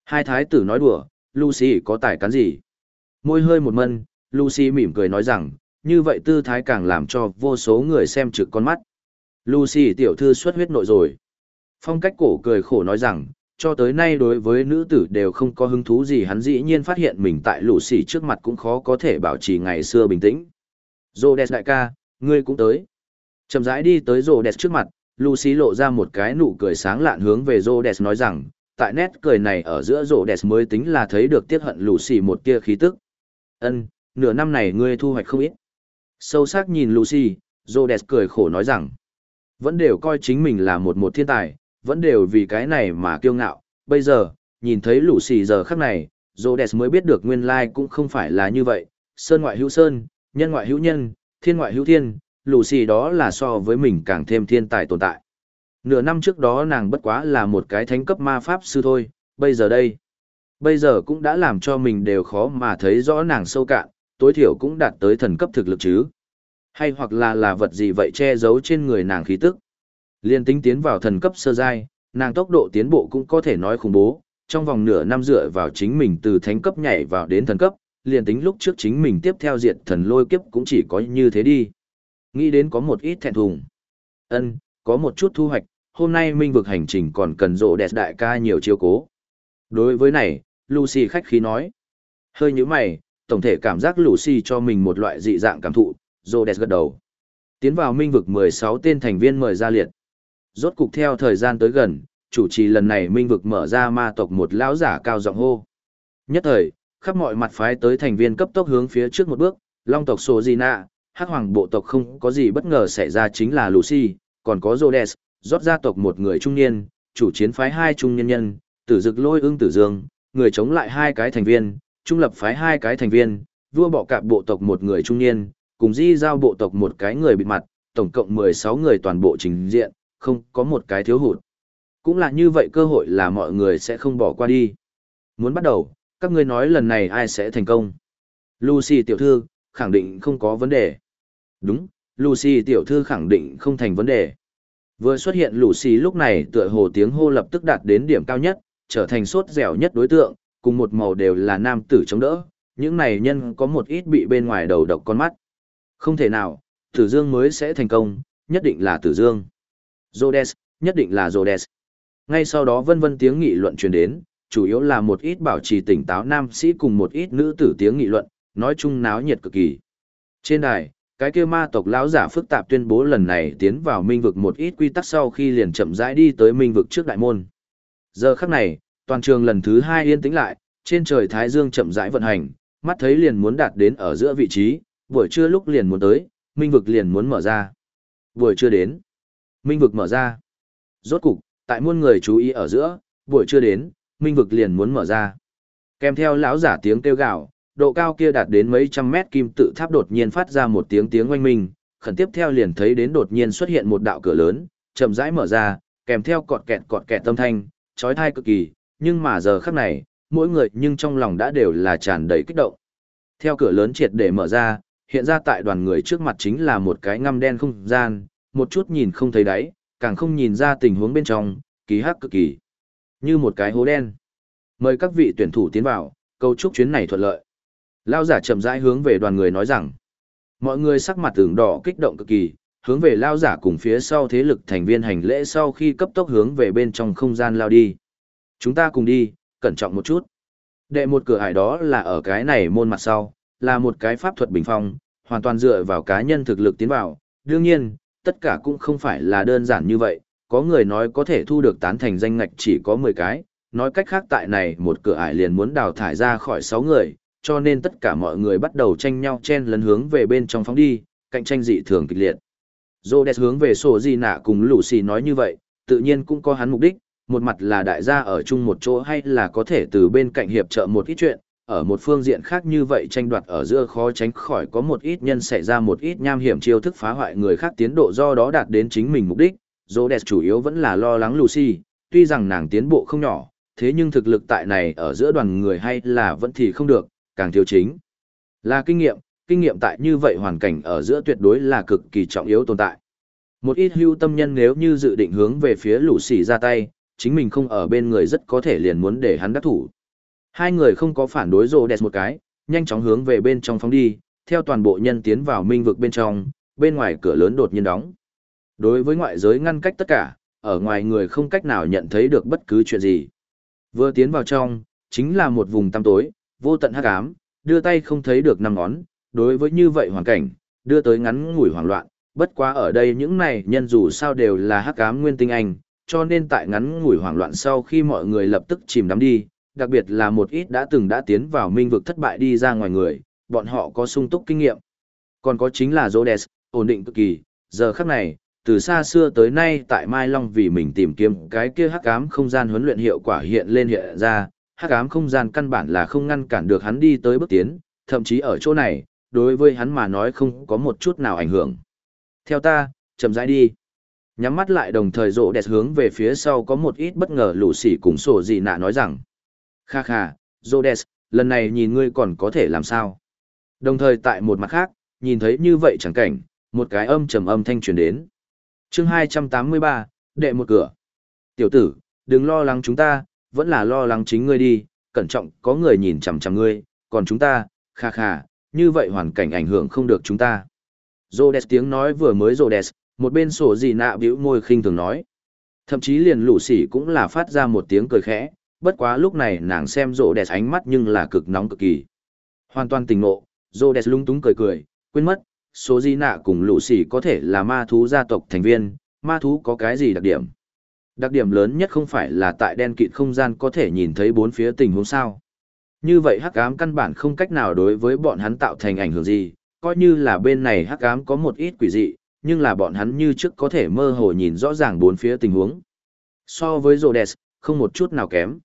S1: Hai thái tử nói đùa, Lucy có tài cán gì? Môi hơi một mân, Lucy mỉm cười nói rằng, như vậy tư thái càng làm cho vô số người xem trực con mắt. Lucy tiểu thư xuất huyết nội rồi. Phong cách cổ cười khổ nói rằng, cho tới nay đối với nữ tử đều không có hứng thú gì hắn dĩ nhiên phát hiện mình tại Lucy trước mặt cũng khó có thể bảo trì ngày xưa bình tĩnh. Rô đẹp đại ca, ngươi cũng tới. Chậm rãi đi tới rô đẹp trước mặt, Lucy lộ ra một cái nụ cười sáng lạn hướng về rô đẹp nói rằng, tại nét cười này ở giữa rô đẹp mới tính là thấy được tiết hận Lucy một tia khí tức. Ân, nửa năm này ngươi thu hoạch không ít. Sâu sắc nhìn Lucy, Rhodes cười khổ nói rằng, vẫn đều coi chính mình là một một thiên tài, vẫn đều vì cái này mà kiêu ngạo. Bây giờ, nhìn thấy Lucy giờ khắc này, Rhodes mới biết được nguyên lai cũng không phải là như vậy. Sơn ngoại hữu sơn, nhân ngoại hữu nhân, thiên ngoại hữu thiên, Lucy đó là so với mình càng thêm thiên tài tồn tại. Nửa năm trước đó nàng bất quá là một cái thánh cấp ma pháp sư thôi, bây giờ đây. Bây giờ cũng đã làm cho mình đều khó mà thấy rõ nàng sâu cạn, tối thiểu cũng đạt tới thần cấp thực lực chứ. Hay hoặc là là vật gì vậy che giấu trên người nàng khí tức. Liên tính tiến vào thần cấp sơ giai, nàng tốc độ tiến bộ cũng có thể nói khủng bố, trong vòng nửa năm dựa vào chính mình từ thánh cấp nhảy vào đến thần cấp, liền tính lúc trước chính mình tiếp theo diện thần lôi kiếp cũng chỉ có như thế đi. Nghĩ đến có một ít thẹn thùng. ân có một chút thu hoạch, hôm nay minh vực hành trình còn cần rộ đẹp đại ca nhiều chiêu cố. Đối với này, Lucy khách khí nói. Hơi như mày, tổng thể cảm giác Lucy cho mình một loại dị dạng cảm thụ, Rhodes gật đầu. Tiến vào minh vực 16 tên thành viên mời ra liệt. Rốt cục theo thời gian tới gần, chủ trì lần này minh vực mở ra ma tộc một lão giả cao giọng hô. Nhất thời, khắp mọi mặt phái tới thành viên cấp tốc hướng phía trước một bước, long tộc Sô Di Nạ, hắc hoàng bộ tộc không có gì bất ngờ xảy ra chính là Lucy, còn có Rhodes, rót gia tộc một người trung niên, chủ chiến phái hai trung nhân nhân, tử dực lôi ương tử dương, người chống lại hai cái thành viên, trung lập phái hai cái thành viên, vua bọ cạp bộ tộc một người trung niên, cùng di giao bộ tộc một cái người bị mặt, tổng cộng 16 người toàn bộ trình diện, không có một cái thiếu hụt. Cũng là như vậy cơ hội là mọi người sẽ không bỏ qua đi. Muốn bắt đầu, các ngươi nói lần này ai sẽ thành công? Lucy tiểu thư, khẳng định không có vấn đề. Đúng, Lucy tiểu thư khẳng định không thành vấn đề. Vừa xuất hiện Lucy lúc này tựa hồ tiếng hô lập tức đạt đến điểm cao nhất, trở thành sốt dẻo nhất đối tượng, cùng một màu đều là nam tử chống đỡ. Những này nhân có một ít bị bên ngoài đầu độc con mắt. Không thể nào, Tử Dương mới sẽ thành công, nhất định là Tử Dương. Rhodes, nhất định là Rhodes. Ngay sau đó vân vân tiếng nghị luận truyền đến, chủ yếu là một ít bảo trì tỉnh táo nam sĩ cùng một ít nữ tử tiếng nghị luận, nói chung náo nhiệt cực kỳ. Trên đài, cái kia ma tộc lão giả phức tạp tuyên bố lần này tiến vào minh vực một ít quy tắc sau khi liền chậm rãi đi tới minh vực trước đại môn. Giờ khắc này, toàn trường lần thứ hai yên tĩnh lại, trên trời thái dương chậm rãi vận hành, mắt thấy liền muốn đạt đến ở giữa vị trí, buổi trưa lúc liền muốn tới, minh vực liền muốn mở ra. Buổi trưa đến, minh vực mở ra. Rốt cục, tại muôn người chú ý ở giữa, buổi trưa đến, minh vực liền muốn mở ra. Kèm theo lão giả tiếng kêu gào, độ cao kia đạt đến mấy trăm mét kim tự tháp đột nhiên phát ra một tiếng tiếng oanh minh, khẩn tiếp theo liền thấy đến đột nhiên xuất hiện một đạo cửa lớn, chậm rãi mở ra, kèm theo cọt kẹt cọt kẹt tâm thanh, chói tai cực kỳ, nhưng mà giờ khắc này, mỗi người nhưng trong lòng đã đều là tràn đầy kích động. Theo cửa lớn triệt để mở ra, hiện ra tại đoàn người trước mặt chính là một cái ngăm đen không gian, một chút nhìn không thấy đáy, càng không nhìn ra tình huống bên trong, kỳ hắc cực kỳ. Như một cái hố đen. Mời các vị tuyển thủ tiến vào, câu chúc chuyến này thuận lợi. Lao giả chậm rãi hướng về đoàn người nói rằng, mọi người sắc mặt tưởng đỏ kích động cực kỳ, hướng về lao giả cùng phía sau thế lực thành viên hành lễ sau khi cấp tốc hướng về bên trong không gian lao đi. Chúng ta cùng đi, cẩn trọng một chút. Đệ một cửa hải đó là ở cái này môn mặt sau, là một cái pháp thuật bình phong, hoàn toàn dựa vào cá nhân thực lực tiến vào. Đương nhiên, tất cả cũng không phải là đơn giản như vậy, có người nói có thể thu được tán thành danh ngạch chỉ có 10 cái, nói cách khác tại này một cửa ải liền muốn đào thải ra khỏi 6 người, cho nên tất cả mọi người bắt đầu tranh nhau chen lấn hướng về bên trong phóng đi, cạnh tranh dị thường kịch liệt. Rhodes hướng về sổ gì nạ cùng Lucy nói như vậy, tự nhiên cũng có hắn mục đích, một mặt là đại gia ở chung một chỗ hay là có thể từ bên cạnh hiệp trợ một ít chuyện, ở một phương diện khác như vậy tranh đoạt ở giữa khó tránh khỏi có một ít nhân xảy ra một ít nham hiểm chiêu thức phá hoại người khác tiến độ do đó đạt đến chính mình mục đích. Rhodes chủ yếu vẫn là lo lắng Lucy, tuy rằng nàng tiến bộ không nhỏ, thế nhưng thực lực tại này ở giữa đoàn người hay là vẫn thì không được, càng thiếu chính. Là kinh nghiệm, kinh nghiệm tại như vậy hoàn cảnh ở giữa tuyệt đối là cực kỳ trọng yếu tồn tại. Một ít hưu tâm nhân nếu như dự định hướng về phía lũ xì ra tay, chính mình không ở bên người rất có thể liền muốn để hắn đắc thủ. Hai người không có phản đối rô đẹp một cái, nhanh chóng hướng về bên trong phóng đi, theo toàn bộ nhân tiến vào minh vực bên trong, bên ngoài cửa lớn đột nhiên đóng. Đối với ngoại giới ngăn cách tất cả, ở ngoài người không cách nào nhận thấy được bất cứ chuyện gì. Vừa tiến vào trong, chính là một vùng tăm tối, vô tận hắc ám, đưa tay không thấy được năm ngón, đối với như vậy hoàn cảnh, đưa tới ngắn ngủi hoảng loạn, bất quá ở đây những này nhân dù sao đều là hắc ám nguyên tinh anh, cho nên tại ngắn ngủi hoảng loạn sau khi mọi người lập tức chìm đắm đi, đặc biệt là một ít đã từng đã tiến vào minh vực thất bại đi ra ngoài người, bọn họ có sung túc kinh nghiệm. Còn có chính là Rhodes, ổn định cực kỳ, giờ khắc này, từ xa xưa tới nay tại Mai Long vì mình tìm kiếm cái kia hắc ám không gian huấn luyện hiệu quả hiện lên hiện ra, hắc ám không gian căn bản là không ngăn cản được hắn đi tới bước tiến, thậm chí ở chỗ này, đối với hắn mà nói không có một chút nào ảnh hưởng. Theo ta, chậm rãi đi. Nhắm mắt lại đồng thời rộ đẹp hướng về phía sau có một ít bất ngờ lũ sỉ cùng sổ gì nạ nói rằng. Kha kha, Rhodes, lần này nhìn ngươi còn có thể làm sao? Đồng thời tại một mặt khác, nhìn thấy như vậy chẳng cảnh, một cái âm trầm âm thanh truyền đến chương 283, đệ một cửa. Tiểu tử, đừng lo lắng chúng ta, vẫn là lo lắng chính ngươi đi, cẩn trọng có người nhìn chằm chằm ngươi, còn chúng ta, kha kha, như vậy hoàn cảnh ảnh hưởng không được chúng ta. Rhodes tiếng nói vừa mới Rhodes, một bên sổ gì nạ bĩu môi khinh thường nói. Thậm chí liền lũ sỉ cũng là phát ra một tiếng cười khẽ, bất quá lúc này nàng xem rô ánh mắt nhưng là cực nóng cực kỳ. Hoàn toàn tỉnh ngộ, rô lung túng cười cười, quên mất, số di nạ cùng lũ xỉ có thể là ma thú gia tộc thành viên, ma thú có cái gì đặc điểm? Đặc điểm lớn nhất không phải là tại đen kịt không gian có thể nhìn thấy bốn phía tình huống sao. Như vậy hắc ám căn bản không cách nào đối với bọn hắn tạo thành ảnh hưởng gì, coi như là bên này hắc ám có một ít quỷ dị, nhưng là bọn hắn như trước có thể mơ hồ nhìn rõ ràng bốn phía tình huống. So với Rhodes, không một chút nào kém.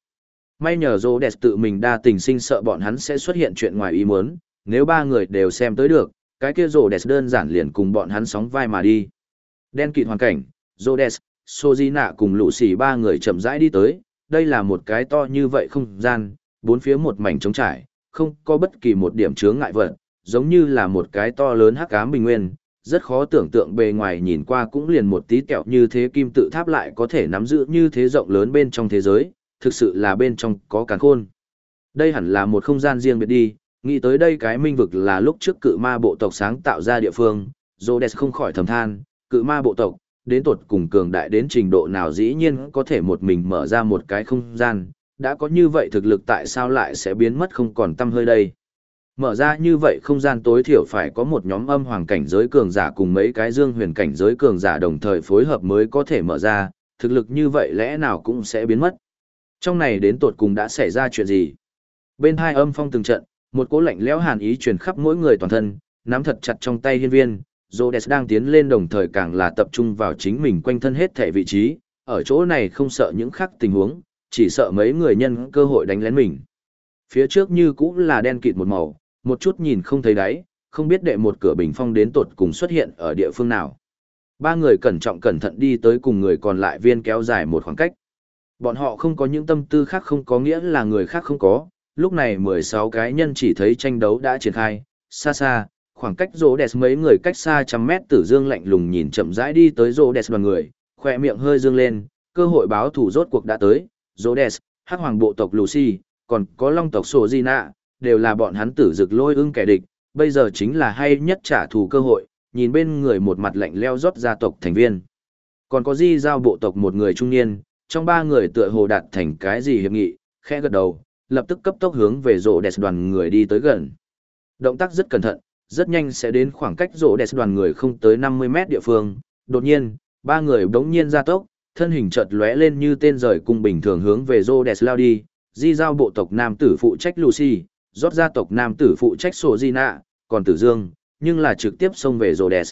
S1: May nhờ Rhodes tự mình đa tình sinh sợ bọn hắn sẽ xuất hiện chuyện ngoài ý muốn, nếu ba người đều xem tới được, cái kia Rhodes đơn giản liền cùng bọn hắn sóng vai mà đi. Đen kịt hoàn cảnh, Rhodes, Sojina cùng lũ xỉ ba người chậm rãi đi tới, đây là một cái to như vậy không gian, bốn phía một mảnh trống trải, không có bất kỳ một điểm chướng ngại vật, giống như là một cái to lớn hắc ám bình nguyên, rất khó tưởng tượng bề ngoài nhìn qua cũng liền một tí kẹo như thế kim tự tháp lại có thể nắm giữ như thế rộng lớn bên trong thế giới, thực sự là bên trong có càn khôn. Đây hẳn là một không gian riêng biệt đi, nghĩ tới đây cái minh vực là lúc trước cự ma bộ tộc sáng tạo ra địa phương, Rhodes không khỏi thầm than, cự ma bộ tộc, đến tột cùng cường đại đến trình độ nào dĩ nhiên có thể một mình mở ra một cái không gian, đã có như vậy thực lực tại sao lại sẽ biến mất không còn tâm hơi đây. Mở ra như vậy không gian tối thiểu phải có một nhóm âm hoàng cảnh giới cường giả cùng mấy cái dương huyền cảnh giới cường giả đồng thời phối hợp mới có thể mở ra, thực lực như vậy lẽ nào cũng sẽ biến mất. Trong này đến tột cùng đã xảy ra chuyện gì? Bên hai âm phong từng trận, một cỗ lạnh lẽo hàn ý truyền khắp mỗi người toàn thân, nắm thật chặt trong tay hiên viên, Rhodes đang tiến lên đồng thời càng là tập trung vào chính mình quanh thân hết thể vị trí, ở chỗ này không sợ những khác tình huống, chỉ sợ mấy người nhân cơ hội đánh lén mình. Phía trước như cũng là đen kịt một màu, một chút nhìn không thấy đáy, không biết đệ một cửa bình phong đến tột cùng xuất hiện ở địa phương nào. Ba người cẩn trọng cẩn thận đi tới cùng người còn lại viên kéo dài một khoảng cách. Bọn họ không có những tâm tư khác không có nghĩa là người khác không có, lúc này 16 cái nhân chỉ thấy tranh đấu đã triển khai, xa xa, khoảng cách rô đẹp mấy người cách xa trăm mét tử dương lạnh lùng nhìn chậm rãi đi tới rô đẹp đoàn người, khỏe miệng hơi dương lên, cơ hội báo thủ rốt cuộc đã tới, rô đẹp, hắc hoàng bộ tộc Lucy, còn có long tộc Sổ Di Nạ, đều là bọn hắn tử dực lôi ưng kẻ địch, bây giờ chính là hay nhất trả thù cơ hội, nhìn bên người một mặt lạnh leo rót gia tộc thành viên. Còn có di giao bộ tộc một người trung niên, trong ba người tựa hồ đạt thành cái gì hiệp nghị, khẽ gật đầu, lập tức cấp tốc hướng về rổ đẹp đoàn người đi tới gần. Động tác rất cẩn thận, rất nhanh sẽ đến khoảng cách rổ đẹp đoàn người không tới 50 mét địa phương. Đột nhiên, ba người đống nhiên ra tốc, thân hình chợt lóe lên như tên rời cung bình thường hướng về rổ đẹp lao đi. Di giao bộ tộc nam tử phụ trách Lucy, rót gia tộc nam tử phụ trách sổ di nạ, còn tử dương, nhưng là trực tiếp xông về rổ đẹp.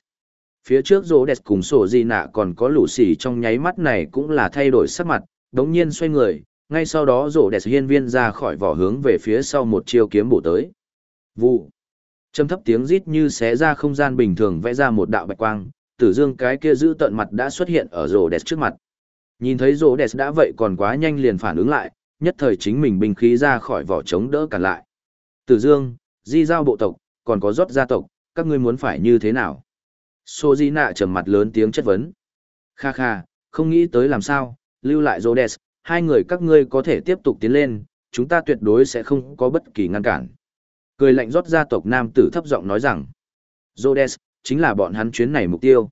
S1: Phía trước rổ đẹp cùng sổ di nạ còn có lũ xỉ trong nháy mắt này cũng là thay đổi sắc mặt, đống nhiên xoay người, ngay sau đó rổ đẹp hiên viên ra khỏi vỏ hướng về phía sau một chiêu kiếm bổ tới. Vụ. Trầm thấp tiếng rít như xé ra không gian bình thường vẽ ra một đạo bạch quang, tử dương cái kia giữ tận mặt đã xuất hiện ở rổ đẹp trước mặt. Nhìn thấy rổ đẹp đã vậy còn quá nhanh liền phản ứng lại, nhất thời chính mình binh khí ra khỏi vỏ chống đỡ cản lại. Tử dương, di giao bộ tộc, còn có rót gia tộc, các ngươi muốn phải như thế nào? Sô Di Nạ trầm mặt lớn tiếng chất vấn. Kha kha, không nghĩ tới làm sao, lưu lại Rhodes, hai người các ngươi có thể tiếp tục tiến lên, chúng ta tuyệt đối sẽ không có bất kỳ ngăn cản. Cười lạnh rót gia tộc nam tử thấp giọng nói rằng, Rhodes, chính là bọn hắn chuyến này mục tiêu.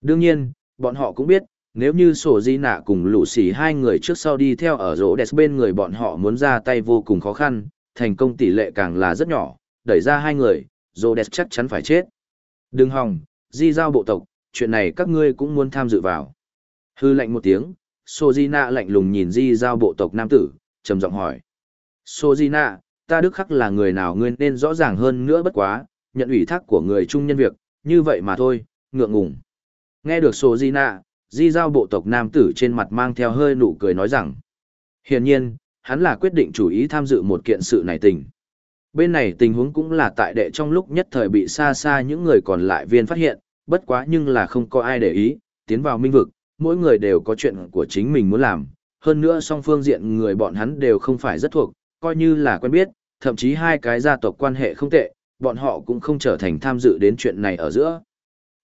S1: Đương nhiên, bọn họ cũng biết, nếu như sổ di nạ cùng lũ xỉ hai người trước sau đi theo ở rỗ đẹp bên người bọn họ muốn ra tay vô cùng khó khăn, thành công tỷ lệ càng là rất nhỏ, đẩy ra hai người, rỗ đẹp chắc chắn phải chết. Đừng hòng, di giao bộ tộc, chuyện này các ngươi cũng muốn tham dự vào. Hư lệnh một tiếng, Sô di nạ lạnh lùng nhìn di giao bộ tộc nam tử, trầm giọng hỏi. Sô di nạ, ta đức khắc là người nào ngươi nên rõ ràng hơn nữa bất quá, nhận ủy thác của người trung nhân việc, như vậy mà thôi, ngượng ngùng. Nghe được Sô di nạ, di giao bộ tộc nam tử trên mặt mang theo hơi nụ cười nói rằng. Hiển nhiên, hắn là quyết định chủ ý tham dự một kiện sự này tình. Bên này tình huống cũng là tại đệ trong lúc nhất thời bị xa xa những người còn lại viên phát hiện, bất quá nhưng là không có ai để ý, tiến vào minh vực, mỗi người đều có chuyện của chính mình muốn làm. Hơn nữa song phương diện người bọn hắn đều không phải rất thuộc, coi như là quen biết, thậm chí hai cái gia tộc quan hệ không tệ, bọn họ cũng không trở thành tham dự đến chuyện này ở giữa.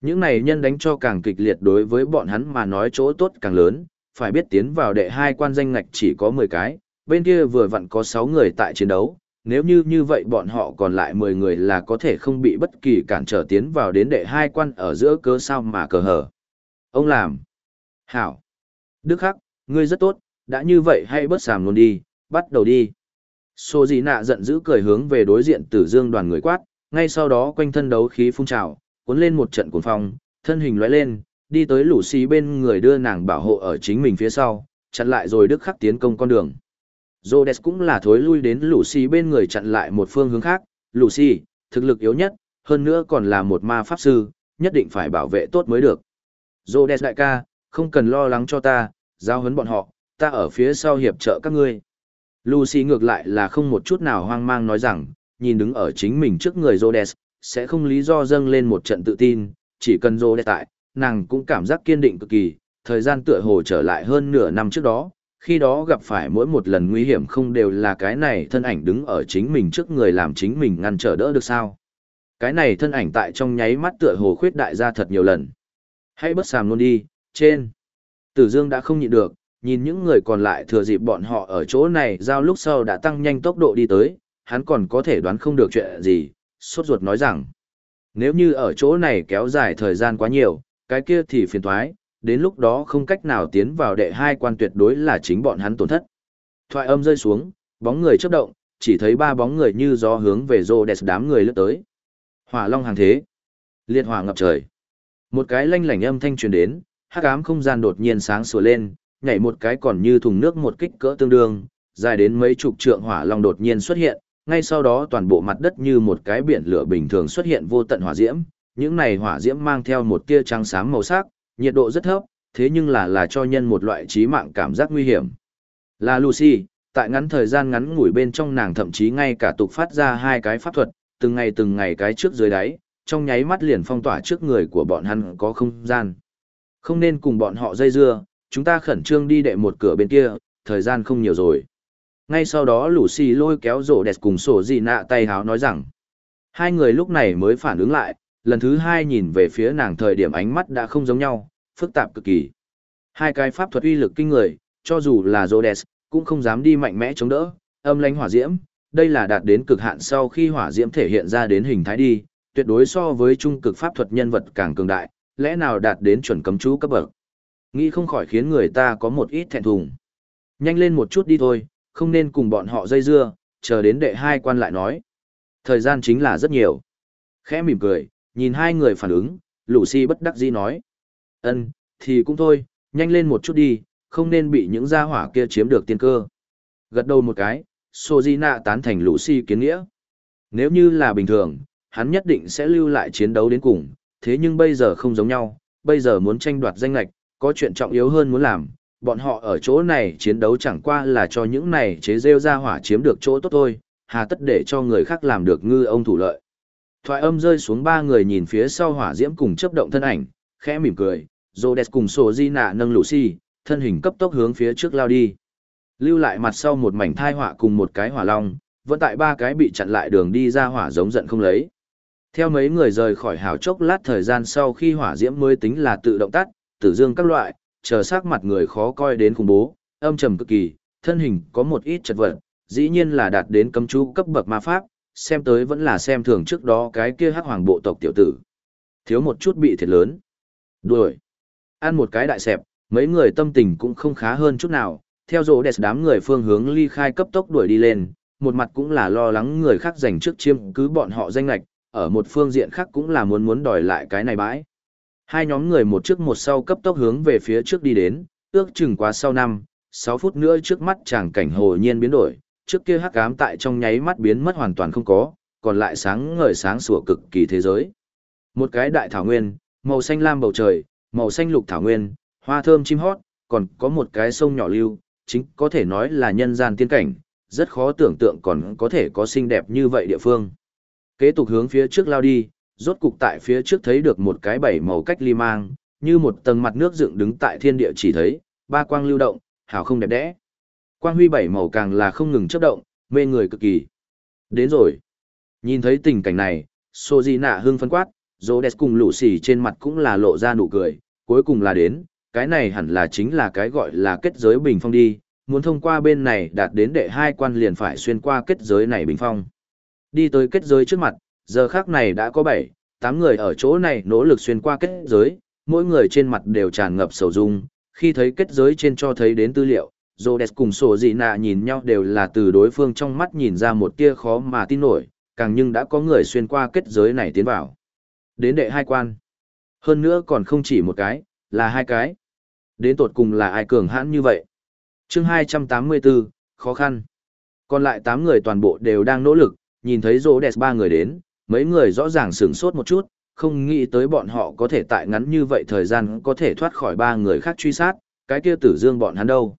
S1: Những này nhân đánh cho càng kịch liệt đối với bọn hắn mà nói chỗ tốt càng lớn, phải biết tiến vào đệ hai quan danh ngạch chỉ có 10 cái, bên kia vừa vặn có 6 người tại chiến đấu, nếu như như vậy bọn họ còn lại 10 người là có thể không bị bất kỳ cản trở tiến vào đến đệ hai quan ở giữa cớ sao mà cờ hở. Ông làm. Hảo. Đức Khắc, ngươi rất tốt, đã như vậy hay bớt sàm luôn đi, bắt đầu đi. Sô Dĩ Nạ giận dữ cười hướng về đối diện tử dương đoàn người quát, ngay sau đó quanh thân đấu khí phun trào, cuốn lên một trận cuồng phong, thân hình lóe lên, đi tới lũ xì bên người đưa nàng bảo hộ ở chính mình phía sau, chặn lại rồi đức khắc tiến công con đường. Rhodes cũng là thối lui đến lũ xì bên người chặn lại một phương hướng khác, lũ xì, thực lực yếu nhất, hơn nữa còn là một ma pháp sư, nhất định phải bảo vệ tốt mới được. Rhodes đại ca, không cần lo lắng cho ta, giao huấn bọn họ, ta ở phía sau hiệp trợ các ngươi. Lucy ngược lại là không một chút nào hoang mang nói rằng, nhìn đứng ở chính mình trước người Rhodes, sẽ không lý do dâng lên một trận tự tin, chỉ cần Rhodes tại, nàng cũng cảm giác kiên định cực kỳ, thời gian tựa hồ trở lại hơn nửa năm trước đó, khi đó gặp phải mỗi một lần nguy hiểm không đều là cái này thân ảnh đứng ở chính mình trước người làm chính mình ngăn trở đỡ được sao. Cái này thân ảnh tại trong nháy mắt tựa hồ khuyết đại ra thật nhiều lần. Hãy bất sàm luôn đi, trên. Tử Dương đã không nhịn được, nhìn những người còn lại thừa dịp bọn họ ở chỗ này giao lúc sau đã tăng nhanh tốc độ đi tới, hắn còn có thể đoán không được chuyện gì, sốt ruột nói rằng. Nếu như ở chỗ này kéo dài thời gian quá nhiều, cái kia thì phiền thoái, đến lúc đó không cách nào tiến vào đệ hai quan tuyệt đối là chính bọn hắn tổn thất. Thoại âm rơi xuống, bóng người chấp động, chỉ thấy ba bóng người như gió hướng về rô đẹp đám người lướt tới. Hỏa long hàng thế. Liệt hỏa ngập trời. Một cái lanh lảnh âm thanh truyền đến, hắc ám không gian đột nhiên sáng sủa lên, nhảy một cái còn như thùng nước một kích cỡ tương đương, dài đến mấy chục trượng hỏa long đột nhiên xuất hiện, ngay sau đó toàn bộ mặt đất như một cái biển lửa bình thường xuất hiện vô tận hỏa diễm, những này hỏa diễm mang theo một tia trắng xám màu sắc, nhiệt độ rất thấp, thế nhưng là là cho nhân một loại trí mạng cảm giác nguy hiểm. Là Lucy, tại ngắn thời gian ngắn ngủi bên trong nàng thậm chí ngay cả tục phát ra hai cái pháp thuật, từng ngày từng ngày cái trước dưới đáy, trong nháy mắt liền phong tỏa trước người của bọn hắn có không gian. Không nên cùng bọn họ dây dưa, chúng ta khẩn trương đi đệ một cửa bên kia, thời gian không nhiều rồi. Ngay sau đó Lucy lôi kéo rổ đẹp cùng sổ gì nạ tay háo nói rằng, hai người lúc này mới phản ứng lại, lần thứ hai nhìn về phía nàng thời điểm ánh mắt đã không giống nhau, phức tạp cực kỳ. Hai cái pháp thuật uy lực kinh người, cho dù là Rhodes, cũng không dám đi mạnh mẽ chống đỡ, âm lãnh hỏa diễm, đây là đạt đến cực hạn sau khi hỏa diễm thể hiện ra đến hình thái đi, tuyệt đối so với trung cực pháp thuật nhân vật càng cường đại, lẽ nào đạt đến chuẩn cấm chú cấp bậc. Nghĩ không khỏi khiến người ta có một ít thẹn thùng. Nhanh lên một chút đi thôi, không nên cùng bọn họ dây dưa, chờ đến đệ hai quan lại nói. Thời gian chính là rất nhiều. Khẽ mỉm cười, nhìn hai người phản ứng, Lucy bất đắc dĩ nói. ân thì cũng thôi, nhanh lên một chút đi, không nên bị những gia hỏa kia chiếm được tiên cơ. Gật đầu một cái, Sojina tán thành Lucy kiến nghĩa. Nếu như là bình thường, hắn nhất định sẽ lưu lại chiến đấu đến cùng, thế nhưng bây giờ không giống nhau, bây giờ muốn tranh đoạt danh lạch, có chuyện trọng yếu hơn muốn làm, bọn họ ở chỗ này chiến đấu chẳng qua là cho những này chế rêu ra hỏa chiếm được chỗ tốt thôi, hà tất để cho người khác làm được ngư ông thủ lợi. Thoại âm rơi xuống ba người nhìn phía sau hỏa diễm cùng chấp động thân ảnh, khẽ mỉm cười, Rhodes cùng Sổ Di Nạ nâng Lucy, thân hình cấp tốc hướng phía trước lao đi. Lưu lại mặt sau một mảnh thai hỏa cùng một cái hỏa long, vẫn tại ba cái bị chặn lại đường đi ra hỏa giống giận không lấy. Theo mấy người rời khỏi hào chốc lát thời gian sau khi hỏa diễm mới tính là tự động tắt, tử dương các loại, chờ sắc mặt người khó coi đến khủng bố, âm trầm cực kỳ, thân hình có một ít chật vật, dĩ nhiên là đạt đến cấm chú cấp bậc ma pháp, xem tới vẫn là xem thường trước đó cái kia hắc hoàng bộ tộc tiểu tử. Thiếu một chút bị thiệt lớn. Đuổi. Ăn một cái đại sẹp, mấy người tâm tình cũng không khá hơn chút nào, theo dỗ đẹp đám người phương hướng ly khai cấp tốc đuổi đi lên, một mặt cũng là lo lắng người khác giành trước chiêm cứ bọn họ danh lạch, ở một phương diện khác cũng là muốn muốn đòi lại cái này bãi. Hai nhóm người một trước một sau cấp tốc hướng về phía trước đi đến, ước chừng quá sau năm, sáu phút nữa trước mắt chàng cảnh hồ nhiên biến đổi, trước kia hắc ám tại trong nháy mắt biến mất hoàn toàn không có, còn lại sáng ngời sáng sủa cực kỳ thế giới. Một cái đại thảo nguyên, màu xanh lam bầu trời, màu xanh lục thảo nguyên, hoa thơm chim hót, còn có một cái sông nhỏ lưu, chính có thể nói là nhân gian tiên cảnh, rất khó tưởng tượng còn có thể có xinh đẹp như vậy địa phương. Kế tục hướng phía trước lao đi, rốt cục tại phía trước thấy được một cái bảy màu cách ly mang, như một tầng mặt nước dựng đứng tại thiên địa chỉ thấy, ba quang lưu động, hảo không đẹp đẽ. Quang huy bảy màu càng là không ngừng chớp động, mê người cực kỳ. Đến rồi. Nhìn thấy tình cảnh này, Sojina hưng phân quát, Rhodes cùng lũ xỉ trên mặt cũng là lộ ra nụ cười, cuối cùng là đến, cái này hẳn là chính là cái gọi là kết giới bình phong đi, muốn thông qua bên này đạt đến đệ hai quan liền phải xuyên qua kết giới này bình phong. Đi tới kết giới trước mặt, giờ khác này đã có bảy, tám người ở chỗ này nỗ lực xuyên qua kết giới, mỗi người trên mặt đều tràn ngập sầu dung, khi thấy kết giới trên cho thấy đến tư liệu, Rhodes cùng sổ dị nạ nhìn nhau đều là từ đối phương trong mắt nhìn ra một tia khó mà tin nổi, càng nhưng đã có người xuyên qua kết giới này tiến vào. Đến đệ hai quan. Hơn nữa còn không chỉ một cái, là hai cái. Đến tột cùng là ai cường hãn như vậy? chương 284, khó khăn. Còn lại 8 người toàn bộ đều đang nỗ lực, nhìn thấy rô đẹp ba người đến, mấy người rõ ràng sửng sốt một chút, không nghĩ tới bọn họ có thể tại ngắn như vậy thời gian có thể thoát khỏi ba người khác truy sát, cái kia tử dương bọn hắn đâu.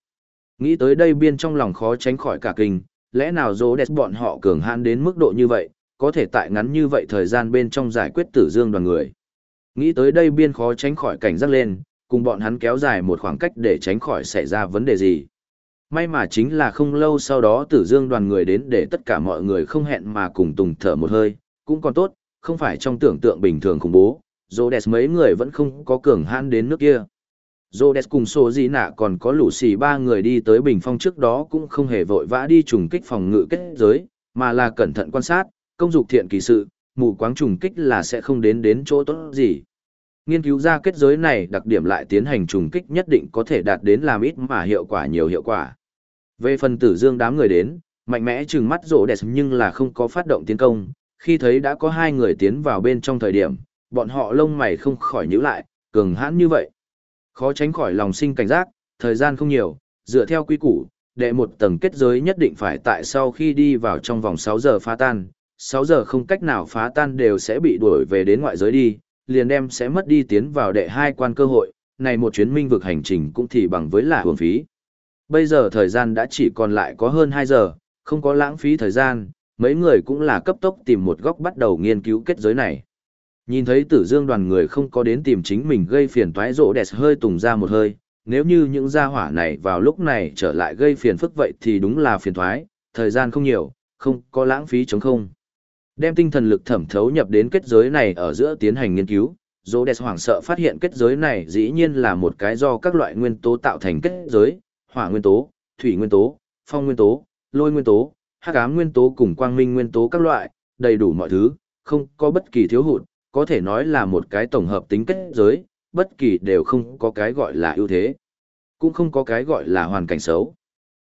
S1: Nghĩ tới đây biên trong lòng khó tránh khỏi cả kinh, lẽ nào rô đẹp bọn họ cường hãn đến mức độ như vậy, có thể tại ngắn như vậy thời gian bên trong giải quyết tử dương đoàn người. Nghĩ tới đây biên khó tránh khỏi cảnh giác lên, cùng bọn hắn kéo dài một khoảng cách để tránh khỏi xảy ra vấn đề gì. May mà chính là không lâu sau đó tử dương đoàn người đến để tất cả mọi người không hẹn mà cùng tùng thở một hơi, cũng còn tốt, không phải trong tưởng tượng bình thường khủng bố, Rhodes mấy người vẫn không có cường hãn đến nước kia. Rhodes cùng số gì nạ còn có lũ xì ba người đi tới bình phong trước đó cũng không hề vội vã đi trùng kích phòng ngự kết giới, mà là cẩn thận quan sát, công dục thiện kỳ sự, mù quáng trùng kích là sẽ không đến đến chỗ tốt gì. Nghiên cứu ra kết giới này đặc điểm lại tiến hành trùng kích nhất định có thể đạt đến làm ít mà hiệu quả nhiều hiệu quả. Về phần tử dương đám người đến, mạnh mẽ trừng mắt rổ đẹp nhưng là không có phát động tiến công, khi thấy đã có hai người tiến vào bên trong thời điểm, bọn họ lông mày không khỏi nhíu lại, cường hãn như vậy. Khó tránh khỏi lòng sinh cảnh giác, thời gian không nhiều, dựa theo quy củ, đệ một tầng kết giới nhất định phải tại sau khi đi vào trong vòng 6 giờ phá tan, 6 giờ không cách nào phá tan đều sẽ bị đuổi về đến ngoại giới đi, liền đem sẽ mất đi tiến vào đệ hai quan cơ hội, này một chuyến minh vực hành trình cũng thì bằng với là hưởng phí. Bây giờ thời gian đã chỉ còn lại có hơn 2 giờ, không có lãng phí thời gian, mấy người cũng là cấp tốc tìm một góc bắt đầu nghiên cứu kết giới này. Nhìn thấy tử dương đoàn người không có đến tìm chính mình gây phiền toái rỗ đẹp hơi tùng ra một hơi, nếu như những gia hỏa này vào lúc này trở lại gây phiền phức vậy thì đúng là phiền toái, thời gian không nhiều, không có lãng phí chống không. Đem tinh thần lực thẩm thấu nhập đến kết giới này ở giữa tiến hành nghiên cứu, Rô Đẹp hoảng sợ phát hiện kết giới này dĩ nhiên là một cái do các loại nguyên tố tạo thành kết giới, hỏa nguyên tố, thủy nguyên tố, phong nguyên tố, lôi nguyên tố, hắc ám nguyên tố cùng quang minh nguyên tố các loại, đầy đủ mọi thứ, không có bất kỳ thiếu hụt, có thể nói là một cái tổng hợp tính kết giới, bất kỳ đều không có cái gọi là ưu thế, cũng không có cái gọi là hoàn cảnh xấu.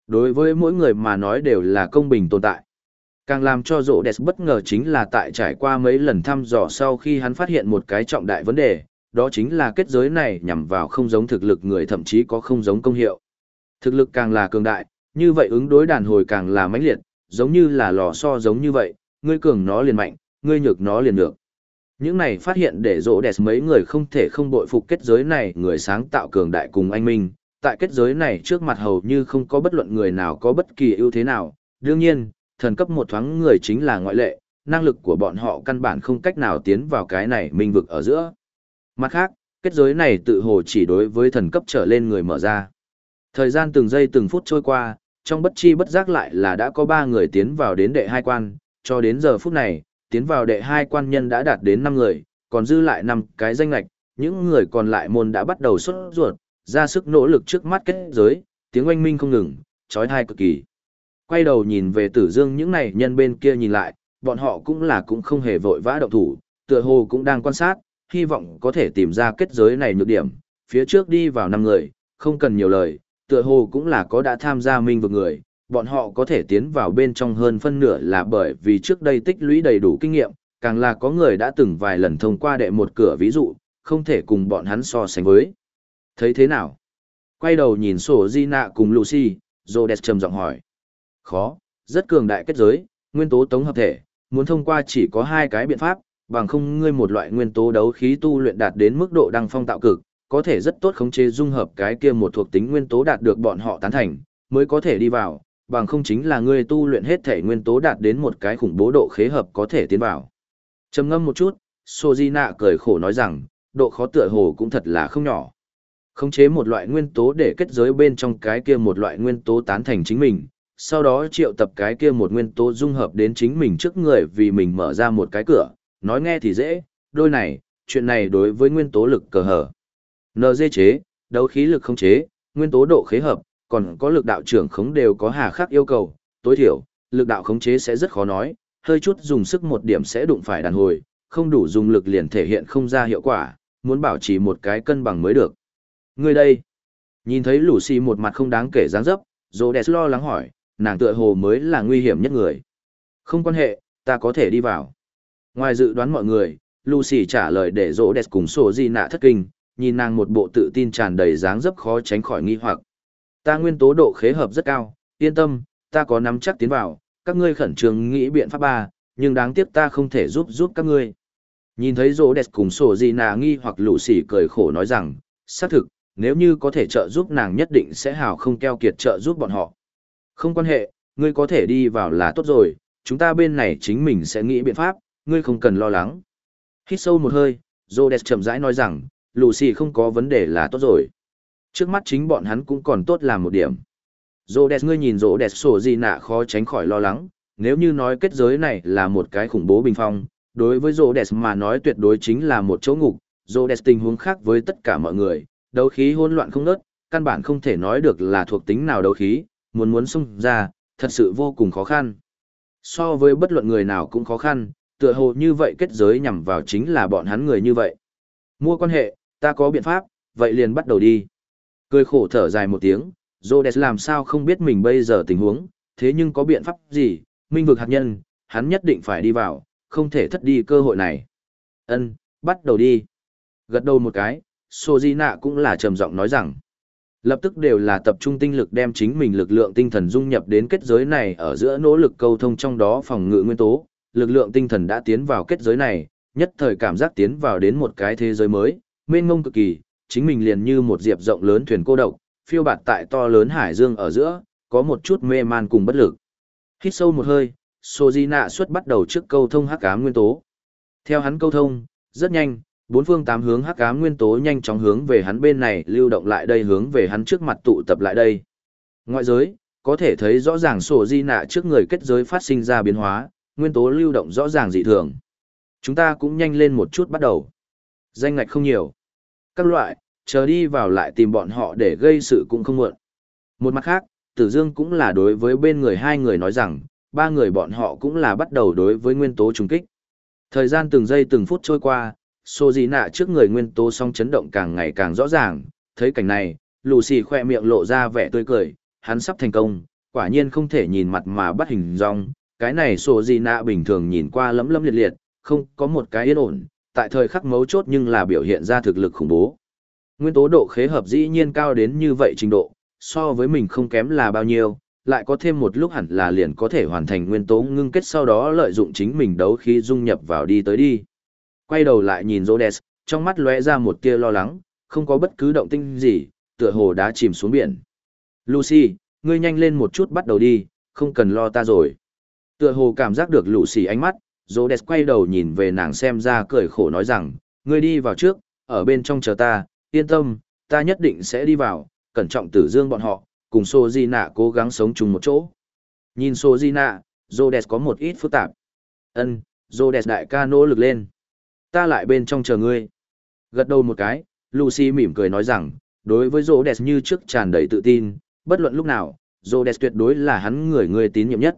S1: Đối với mỗi người mà nói đều là công bình tồn tại. Càng làm cho rộ đẹp bất ngờ chính là tại trải qua mấy lần thăm dò sau khi hắn phát hiện một cái trọng đại vấn đề, đó chính là kết giới này nhằm vào không giống thực lực người thậm chí có không giống công hiệu. Thực lực càng là cường đại, như vậy ứng đối đàn hồi càng là mãnh liệt, giống như là lò so giống như vậy, ngươi cường nó liền mạnh, ngươi nhược nó liền được. Những này phát hiện để rỗ đẹp mấy người không thể không bội phục kết giới này người sáng tạo cường đại cùng anh Minh, tại kết giới này trước mặt hầu như không có bất luận người nào có bất kỳ ưu thế nào, đương nhiên, thần cấp một thoáng người chính là ngoại lệ, năng lực của bọn họ căn bản không cách nào tiến vào cái này minh vực ở giữa. Mặt khác, kết giới này tự hồ chỉ đối với thần cấp trở lên người mở ra. Thời gian từng giây từng phút trôi qua, trong bất chi bất giác lại là đã có ba người tiến vào đến đệ hai quan, cho đến giờ phút này, tiến vào đệ hai quan nhân đã đạt đến năm người, còn dư lại năm cái danh lạch, những người còn lại môn đã bắt đầu xuất ruột, ra sức nỗ lực trước mắt kết giới, tiếng oanh minh không ngừng, trói thai cực kỳ. Quay đầu nhìn về tử dương những này nhân bên kia nhìn lại, bọn họ cũng là cũng không hề vội vã động thủ, tựa hồ cũng đang quan sát, hy vọng có thể tìm ra kết giới này nhược điểm, phía trước đi vào năm người, không cần nhiều lời, tựa hồ cũng là có đã tham gia minh vực người, bọn họ có thể tiến vào bên trong hơn phân nửa là bởi vì trước đây tích lũy đầy đủ kinh nghiệm, càng là có người đã từng vài lần thông qua đệ một cửa ví dụ, không thể cùng bọn hắn so sánh với. Thấy thế nào? Quay đầu nhìn sổ Di Nạ cùng Lucy, Rhodes trầm giọng hỏi. Khó, rất cường đại kết giới, nguyên tố tống hợp thể, muốn thông qua chỉ có hai cái biện pháp, bằng không ngươi một loại nguyên tố đấu khí tu luyện đạt đến mức độ đăng phong tạo cực, có thể rất tốt khống chế dung hợp cái kia một thuộc tính nguyên tố đạt được bọn họ tán thành, mới có thể đi vào, bằng không chính là ngươi tu luyện hết thể nguyên tố đạt đến một cái khủng bố độ khế hợp có thể tiến vào. Trầm ngâm một chút, Sojina cười khổ nói rằng, độ khó tựa hồ cũng thật là không nhỏ. Khống chế một loại nguyên tố để kết giới bên trong cái kia một loại nguyên tố tán thành chính mình, sau đó triệu tập cái kia một nguyên tố dung hợp đến chính mình trước người vì mình mở ra một cái cửa, nói nghe thì dễ, đôi này, chuyện này đối với nguyên tố lực cờ hở. NG chế, đấu khí lực khống chế, nguyên tố độ khế hợp, còn có lực đạo trưởng khống đều có hà khắc yêu cầu, tối thiểu, lực đạo khống chế sẽ rất khó nói, hơi chút dùng sức một điểm sẽ đụng phải đàn hồi, không đủ dùng lực liền thể hiện không ra hiệu quả, muốn bảo trì một cái cân bằng mới được. Người đây, nhìn thấy Lucy một mặt không đáng kể dáng dấp, Rhodes lo lắng hỏi, nàng tựa hồ mới là nguy hiểm nhất người. Không quan hệ, ta có thể đi vào. Ngoài dự đoán mọi người, Lucy trả lời để rỗ đẹp cùng sổ di nạ thất kinh, nhìn nàng một bộ tự tin tràn đầy dáng dấp khó tránh khỏi nghi hoặc. Ta nguyên tố độ khế hợp rất cao, yên tâm, ta có nắm chắc tiến vào, các ngươi khẩn trương nghĩ biện pháp ba, nhưng đáng tiếc ta không thể giúp giúp các ngươi. Nhìn thấy rỗ đẹp cùng sổ gì nà nghi hoặc lũ sỉ cười khổ nói rằng, xác thực, nếu như có thể trợ giúp nàng nhất định sẽ hào không keo kiệt trợ giúp bọn họ. Không quan hệ, ngươi có thể đi vào là tốt rồi, chúng ta bên này chính mình sẽ nghĩ biện pháp, ngươi không cần lo lắng. Hít sâu một hơi, Rhodes chậm rãi nói rằng, Lucy không có vấn đề là tốt rồi. Trước mắt chính bọn hắn cũng còn tốt làm một điểm. Rhodes ngươi nhìn Rhodes sổ gì nạ khó tránh khỏi lo lắng, nếu như nói kết giới này là một cái khủng bố bình phong, đối với Rhodes mà nói tuyệt đối chính là một chỗ ngục, Rhodes tình huống khác với tất cả mọi người, đấu khí hỗn loạn không nớt, căn bản không thể nói được là thuộc tính nào đấu khí, muốn muốn xung ra, thật sự vô cùng khó khăn. So với bất luận người nào cũng khó khăn, tựa hồ như vậy kết giới nhằm vào chính là bọn hắn người như vậy. Mua quan hệ, ta có biện pháp, vậy liền bắt đầu đi. Cười khổ thở dài một tiếng, Rhodes làm sao không biết mình bây giờ tình huống, thế nhưng có biện pháp gì, minh vực hạt nhân, hắn nhất định phải đi vào, không thể thất đi cơ hội này. Ân, bắt đầu đi. Gật đầu một cái, Sojina cũng là trầm giọng nói rằng, lập tức đều là tập trung tinh lực đem chính mình lực lượng tinh thần dung nhập đến kết giới này ở giữa nỗ lực câu thông trong đó phòng ngự nguyên tố, lực lượng tinh thần đã tiến vào kết giới này, nhất thời cảm giác tiến vào đến một cái thế giới mới, mênh mông cực kỳ, chính mình liền như một diệp rộng lớn thuyền cô độc, phiêu bạt tại to lớn hải dương ở giữa, có một chút mê man cùng bất lực. Hít sâu một hơi, Sojina xuất bắt đầu trước câu thông hắc ám nguyên tố. Theo hắn câu thông, rất nhanh, bốn phương tám hướng hắc ám nguyên tố nhanh chóng hướng về hắn bên này lưu động lại đây hướng về hắn trước mặt tụ tập lại đây. Ngoại giới, có thể thấy rõ ràng sổ di nạ trước người kết giới phát sinh ra biến hóa, nguyên tố lưu động rõ ràng dị thường. Chúng ta cũng nhanh lên một chút bắt đầu. Danh ngạch không nhiều. Các loại, chờ đi vào lại tìm bọn họ để gây sự cũng không muộn. Một mặt khác, Tử Dương cũng là đối với bên người hai người nói rằng, ba người bọn họ cũng là bắt đầu đối với nguyên tố trùng kích. Thời gian từng giây từng phút trôi qua, Sô Di Nạ trước người nguyên tố song chấn động càng ngày càng rõ ràng, thấy cảnh này, Lucy khoe miệng lộ ra vẻ tươi cười, hắn sắp thành công, quả nhiên không thể nhìn mặt mà bắt hình dong, cái này Sô Di Nạ bình thường nhìn qua lấm lấm liệt liệt, không có một cái yên ổn, tại thời khắc mấu chốt nhưng là biểu hiện ra thực lực khủng bố. Nguyên tố độ khế hợp dĩ nhiên cao đến như vậy trình độ, so với mình không kém là bao nhiêu, lại có thêm một lúc hẳn là liền có thể hoàn thành nguyên tố ngưng kết sau đó lợi dụng chính mình đấu khí dung nhập vào đi tới đi. Quay đầu lại nhìn Rhodes, trong mắt lóe ra một tia lo lắng, không có bất cứ động tĩnh gì, tựa hồ đã chìm xuống biển. Lucy, ngươi nhanh lên một chút bắt đầu đi, không cần lo ta rồi. Tựa hồ cảm giác được Lucy ánh mắt, Rhodes quay đầu nhìn về nàng xem ra cười khổ nói rằng, ngươi đi vào trước, ở bên trong chờ ta, yên tâm, ta nhất định sẽ đi vào, cẩn trọng tử dương bọn họ, cùng Sojina cố gắng sống chung một chỗ. Nhìn Sojina, Rhodes có một ít phức tạp. Ân, Rhodes đại ca nỗ lực lên. Ta lại bên trong chờ ngươi. Gật đầu một cái, Lucy mỉm cười nói rằng, đối với Rhodes như trước tràn đầy tự tin, bất luận lúc nào, Rhodes tuyệt đối là hắn người người tín nhiệm nhất.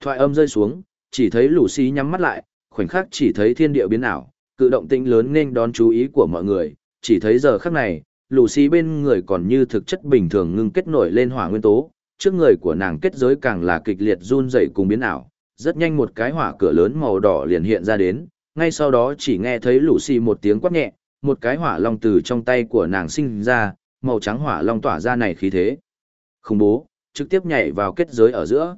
S1: Thoại âm rơi xuống, chỉ thấy Lucy nhắm mắt lại, khoảnh khắc chỉ thấy thiên địa biến ảo, cự động tĩnh lớn nên đón chú ý của mọi người, chỉ thấy giờ khắc này, Lucy bên người còn như thực chất bình thường ngưng kết nổi lên hỏa nguyên tố, trước người của nàng kết giới càng là kịch liệt run rẩy cùng biến ảo, rất nhanh một cái hỏa cửa lớn màu đỏ liền hiện ra đến, ngay sau đó chỉ nghe thấy Lucy một tiếng quát nhẹ, một cái hỏa long từ trong tay của nàng sinh ra, màu trắng hỏa long tỏa ra này khí thế. Không bố, trực tiếp nhảy vào kết giới ở giữa.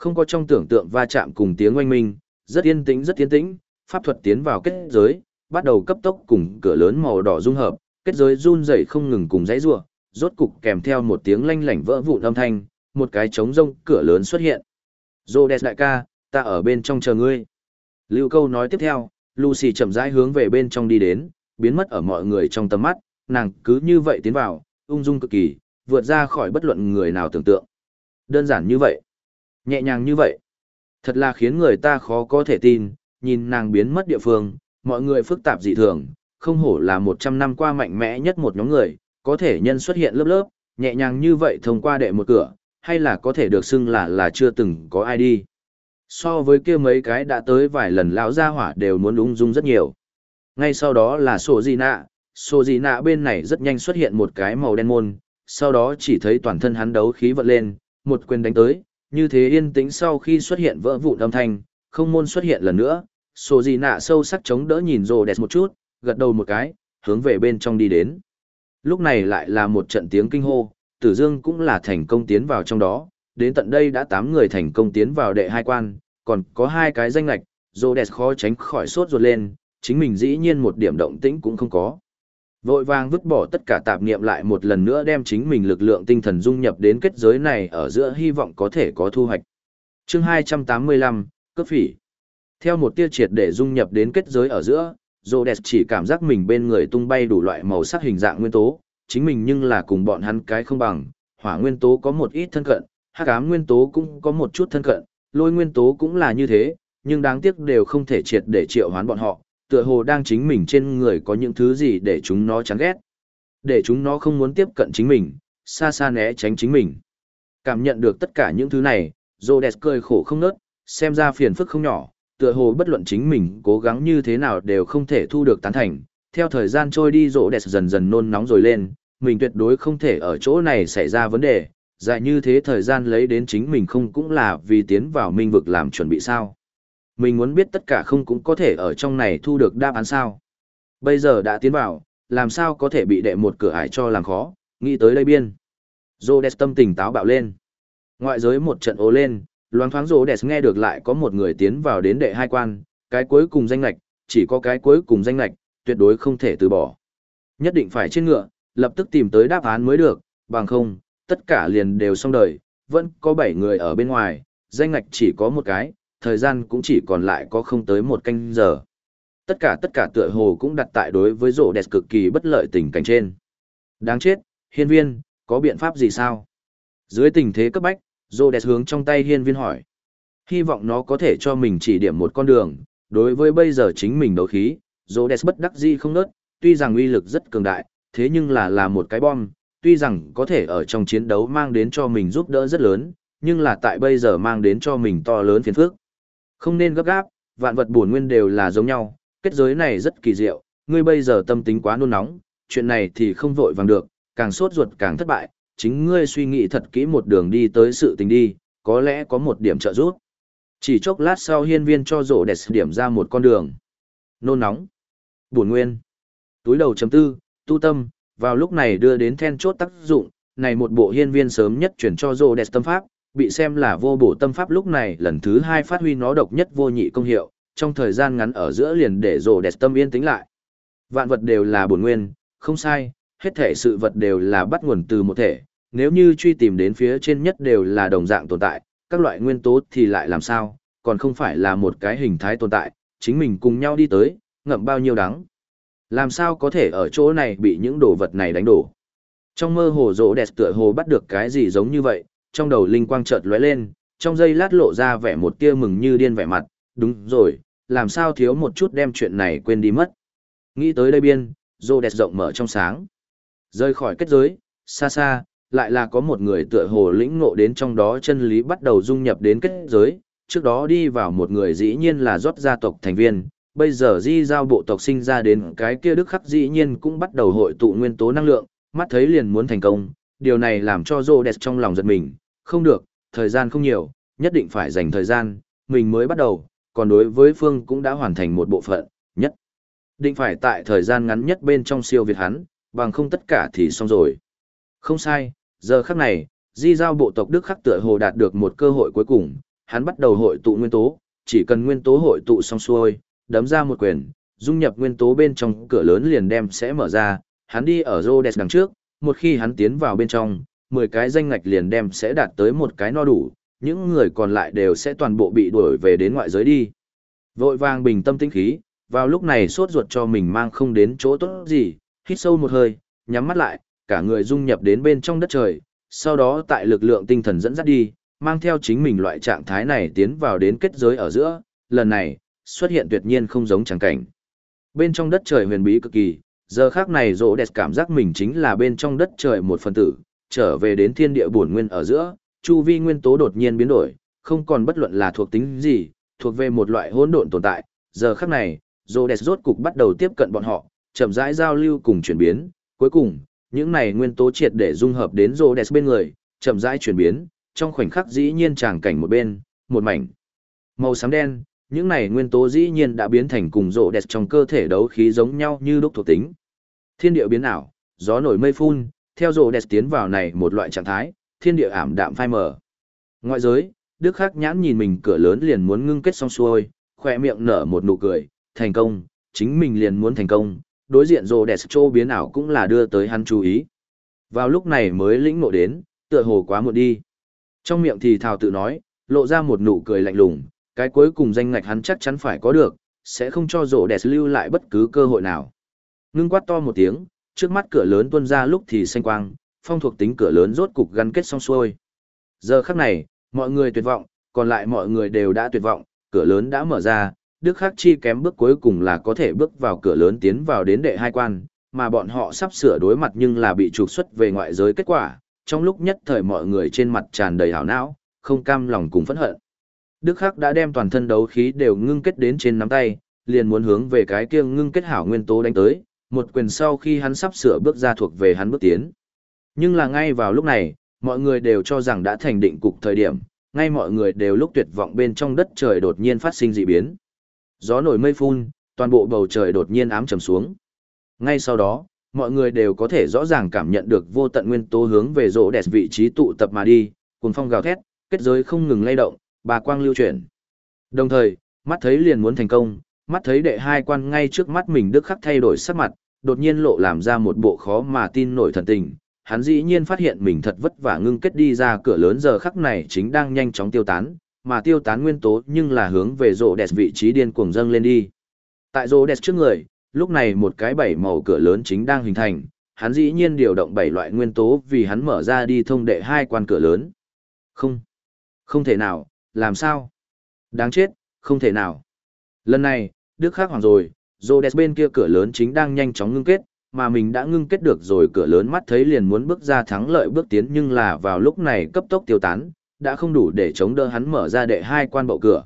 S1: Không có trong tưởng tượng va chạm cùng tiếng oanh minh, rất yên tĩnh rất yên tĩnh, pháp thuật tiến vào kết giới, bắt đầu cấp tốc cùng cửa lớn màu đỏ dung hợp, kết giới run rẩy không ngừng cùng dãy rủa, rốt cục kèm theo một tiếng lanh lảnh vỡ vụn âm thanh, một cái trống rông cửa lớn xuất hiện. Rhodes đại ca, ta ở bên trong chờ ngươi. Lưu câu nói tiếp theo, Lucy chậm rãi hướng về bên trong đi đến, biến mất ở mọi người trong tầm mắt, nàng cứ như vậy tiến vào, ung dung cực kỳ, vượt ra khỏi bất luận người nào tưởng tượng. Đơn giản như vậy, nhẹ nhàng như vậy, thật là khiến người ta khó có thể tin, nhìn nàng biến mất địa phương, mọi người phức tạp dị thường, không hổ là 100 năm qua mạnh mẽ nhất một nhóm người, có thể nhân xuất hiện lớp lớp, nhẹ nhàng như vậy thông qua đệ một cửa, hay là có thể được xưng là là chưa từng có ai đi. So với kia mấy cái đã tới vài lần lão gia hỏa đều muốn ung dung rất nhiều. Ngay sau đó là sổ gì nạ, sổ gì nạ bên này rất nhanh xuất hiện một cái màu đen môn, sau đó chỉ thấy toàn thân hắn đấu khí vận lên, một quyền đánh tới, như thế yên tĩnh sau khi xuất hiện vỡ vụn âm thanh, không môn xuất hiện lần nữa, sổ gì nạ sâu sắc chống đỡ nhìn rồ đẹp một chút, gật đầu một cái, hướng về bên trong đi đến. Lúc này lại là một trận tiếng kinh hô, Tử Dương cũng là thành công tiến vào trong đó, đến tận đây đã 8 người thành công tiến vào đệ hai quan, còn có hai cái danh lạch, đẹp khó tránh khỏi sốt ruột lên, chính mình dĩ nhiên một điểm động tĩnh cũng không có. Vội vàng vứt bỏ tất cả tạp niệm lại một lần nữa đem chính mình lực lượng tinh thần dung nhập đến kết giới này ở giữa hy vọng có thể có thu hoạch. Chương 285, cấp phỉ. Theo một tia triệt để dung nhập đến kết giới ở giữa, Rhodes chỉ cảm giác mình bên người tung bay đủ loại màu sắc hình dạng nguyên tố, chính mình nhưng là cùng bọn hắn cái không bằng, hỏa nguyên tố có một ít thân cận, hắc ám nguyên tố cũng có một chút thân cận, lôi nguyên tố cũng là như thế, nhưng đáng tiếc đều không thể triệt để triệu hoán bọn họ, tựa hồ đang chính mình trên người có những thứ gì để chúng nó chán ghét. Để chúng nó không muốn tiếp cận chính mình, xa xa né tránh chính mình. Cảm nhận được tất cả những thứ này, Rhodes cười khổ không nớt, xem ra phiền phức không nhỏ, tựa hồ bất luận chính mình cố gắng như thế nào đều không thể thu được tán thành. Theo thời gian trôi đi Rhodes dần dần nôn nóng rồi lên, mình tuyệt đối không thể ở chỗ này xảy ra vấn đề, dài như thế thời gian lấy đến chính mình không cũng là vì tiến vào minh vực làm chuẩn bị sao. Mình muốn biết tất cả không cũng có thể ở trong này thu được đáp án sao. Bây giờ đã tiến vào, làm sao có thể bị đệ một cửa ải cho làm khó, nghĩ tới đây biên. Rhodes tâm tình táo bạo lên. Ngoại giới một trận ố lên, loáng thoáng Rhodes nghe được lại có một người tiến vào đến đệ hai quan, cái cuối cùng danh lạch, chỉ có cái cuối cùng danh lạch, tuyệt đối không thể từ bỏ. Nhất định phải trên ngựa, lập tức tìm tới đáp án mới được, bằng không, tất cả liền đều xong đời, vẫn có 7 người ở bên ngoài, danh ngạch chỉ có một cái, thời gian cũng chỉ còn lại có không tới một canh giờ. Tất cả tất cả tựa hồ cũng đặt tại đối với rổ đẹp cực kỳ bất lợi tình cảnh trên. Đáng chết, hiên viên, có biện pháp gì sao? Dưới tình thế cấp bách, rổ đẹp hướng trong tay hiên viên hỏi. Hy vọng nó có thể cho mình chỉ điểm một con đường, đối với bây giờ chính mình đấu khí, rổ đẹp bất đắc dĩ không nớt, tuy rằng uy lực rất cường đại, thế nhưng là là một cái bom, tuy rằng có thể ở trong chiến đấu mang đến cho mình giúp đỡ rất lớn, nhưng là tại bây giờ mang đến cho mình to lớn phiền phức. Không nên gấp gáp, vạn vật bổn nguyên đều là giống nhau, kết giới này rất kỳ diệu, ngươi bây giờ tâm tính quá nôn nóng, chuyện này thì không vội vàng được, càng sốt ruột càng thất bại, chính ngươi suy nghĩ thật kỹ một đường đi tới sự tình đi, có lẽ có một điểm trợ giúp. Chỉ chốc lát sau hiên viên cho rổ đẹp điểm ra một con đường. Nôn nóng. Bổn nguyên. Túi đầu chấm tư, tu tâm, vào lúc này đưa đến then chốt tác dụng, này một bộ hiên viên sớm nhất chuyển cho rổ đẹp tâm pháp, bị xem là vô bổ tâm pháp lúc này lần thứ hai phát huy nó độc nhất vô nhị công hiệu, trong thời gian ngắn ở giữa liền để rồ đẹp tâm yên tĩnh lại. Vạn vật đều là bổn nguyên, không sai, hết thể sự vật đều là bắt nguồn từ một thể, nếu như truy tìm đến phía trên nhất đều là đồng dạng tồn tại, các loại nguyên tố thì lại làm sao, còn không phải là một cái hình thái tồn tại, chính mình cùng nhau đi tới, ngậm bao nhiêu đắng. Làm sao có thể ở chỗ này bị những đồ vật này đánh đổ. Trong mơ hồ rỗ đẹp tựa hồ bắt được cái gì giống như vậy, trong đầu linh quang chợt lóe lên, trong giây lát lộ ra vẻ một tia mừng như điên vẻ mặt, đúng rồi, làm sao thiếu một chút đem chuyện này quên đi mất. Nghĩ tới đây biên, rô đẹp rộng mở trong sáng. Rơi khỏi kết giới, xa xa, lại là có một người tựa hồ lĩnh ngộ đến trong đó chân lý bắt đầu dung nhập đến kết giới, trước đó đi vào một người dĩ nhiên là rót gia tộc thành viên, bây giờ di giao bộ tộc sinh ra đến cái kia đức khắc dĩ nhiên cũng bắt đầu hội tụ nguyên tố năng lượng, mắt thấy liền muốn thành công, điều này làm cho rô đẹp trong lòng giật mình, không được, thời gian không nhiều, nhất định phải dành thời gian, mình mới bắt đầu, còn đối với Phương cũng đã hoàn thành một bộ phận, nhất. Định phải tại thời gian ngắn nhất bên trong siêu việt hắn, bằng không tất cả thì xong rồi. Không sai, giờ khắc này, di giao bộ tộc Đức khắc tựa hồ đạt được một cơ hội cuối cùng, hắn bắt đầu hội tụ nguyên tố, chỉ cần nguyên tố hội tụ xong xuôi, đấm ra một quyền, dung nhập nguyên tố bên trong cửa lớn liền đem sẽ mở ra, hắn đi ở Rhodes đằng trước, một khi hắn tiến vào bên trong, 10 cái danh ngạch liền đem sẽ đạt tới một cái no đủ, những người còn lại đều sẽ toàn bộ bị đuổi về đến ngoại giới đi. Vội vàng bình tâm tĩnh khí, vào lúc này sốt ruột cho mình mang không đến chỗ tốt gì, hít sâu một hơi, nhắm mắt lại, cả người dung nhập đến bên trong đất trời, sau đó tại lực lượng tinh thần dẫn dắt đi, mang theo chính mình loại trạng thái này tiến vào đến kết giới ở giữa, lần này, xuất hiện tuyệt nhiên không giống chẳng cảnh. Bên trong đất trời huyền bí cực kỳ, giờ khác này rỗ đẹp cảm giác mình chính là bên trong đất trời một phần tử, trở về đến thiên địa bổn nguyên ở giữa, chu vi nguyên tố đột nhiên biến đổi, không còn bất luận là thuộc tính gì, thuộc về một loại hỗn độn tồn tại. Giờ khắc này, Rhodes rốt cục bắt đầu tiếp cận bọn họ, chậm rãi giao lưu cùng chuyển biến, cuối cùng, những này nguyên tố triệt để dung hợp đến Rhodes bên người, chậm rãi chuyển biến, trong khoảnh khắc dĩ nhiên tràng cảnh một bên, một mảnh màu xám đen, những này nguyên tố dĩ nhiên đã biến thành cùng Rhodes trong cơ thể đấu khí giống nhau như đúc thuộc tính. Thiên địa biến ảo, gió nổi mây phun, theo rồ đẹp tiến vào này một loại trạng thái, thiên địa ảm đạm phai mờ. Ngoại giới, Đức Khắc nhãn nhìn mình cửa lớn liền muốn ngưng kết xong xuôi, khỏe miệng nở một nụ cười, thành công, chính mình liền muốn thành công, đối diện rồ đẹp trô biến ảo cũng là đưa tới hắn chú ý. Vào lúc này mới lĩnh ngộ đến, tựa hồ quá muộn đi. Trong miệng thì thào tự nói, lộ ra một nụ cười lạnh lùng, cái cuối cùng danh ngạch hắn chắc chắn phải có được, sẽ không cho rồ đẹp lưu lại bất cứ cơ hội nào. Ngưng quát to một tiếng, trước mắt cửa lớn tuôn ra lúc thì xanh quang, phong thuộc tính cửa lớn rốt cục gắn kết xong xuôi. Giờ khắc này, mọi người tuyệt vọng, còn lại mọi người đều đã tuyệt vọng, cửa lớn đã mở ra, Đức Khắc Chi kém bước cuối cùng là có thể bước vào cửa lớn tiến vào đến đệ hai quan, mà bọn họ sắp sửa đối mặt nhưng là bị trục xuất về ngoại giới kết quả, trong lúc nhất thời mọi người trên mặt tràn đầy hảo não, không cam lòng cùng phẫn hận. Đức Khắc đã đem toàn thân đấu khí đều ngưng kết đến trên nắm tay, liền muốn hướng về cái kia ngưng kết hảo nguyên tố đánh tới, một quyền sau khi hắn sắp sửa bước ra thuộc về hắn bước tiến. Nhưng là ngay vào lúc này, mọi người đều cho rằng đã thành định cục thời điểm, ngay mọi người đều lúc tuyệt vọng bên trong đất trời đột nhiên phát sinh dị biến. Gió nổi mây phun, toàn bộ bầu trời đột nhiên ám trầm xuống. Ngay sau đó, mọi người đều có thể rõ ràng cảm nhận được vô tận nguyên tố hướng về rỗ đẹp vị trí tụ tập mà đi, cuồng phong gào thét, kết giới không ngừng lay động, bà quang lưu chuyển. Đồng thời, mắt thấy liền muốn thành công, mắt thấy đệ hai quan ngay trước mắt mình đức khắc thay đổi sắc mặt, đột nhiên lộ làm ra một bộ khó mà tin nổi thần tình. Hắn dĩ nhiên phát hiện mình thật vất vả ngưng kết đi ra cửa lớn giờ khắc này chính đang nhanh chóng tiêu tán, mà tiêu tán nguyên tố nhưng là hướng về rộ đẹp vị trí điên cuồng dâng lên đi. Tại rộ đẹp trước người, lúc này một cái bảy màu cửa lớn chính đang hình thành, hắn dĩ nhiên điều động bảy loại nguyên tố vì hắn mở ra đi thông đệ hai quan cửa lớn. Không, không thể nào, làm sao? Đáng chết, không thể nào. Lần này, Đức khác hoàng rồi, Rhodes bên kia cửa lớn chính đang nhanh chóng ngưng kết, mà mình đã ngưng kết được rồi cửa lớn mắt thấy liền muốn bước ra thắng lợi bước tiến nhưng là vào lúc này cấp tốc tiêu tán, đã không đủ để chống đỡ hắn mở ra đệ hai quan bậu cửa.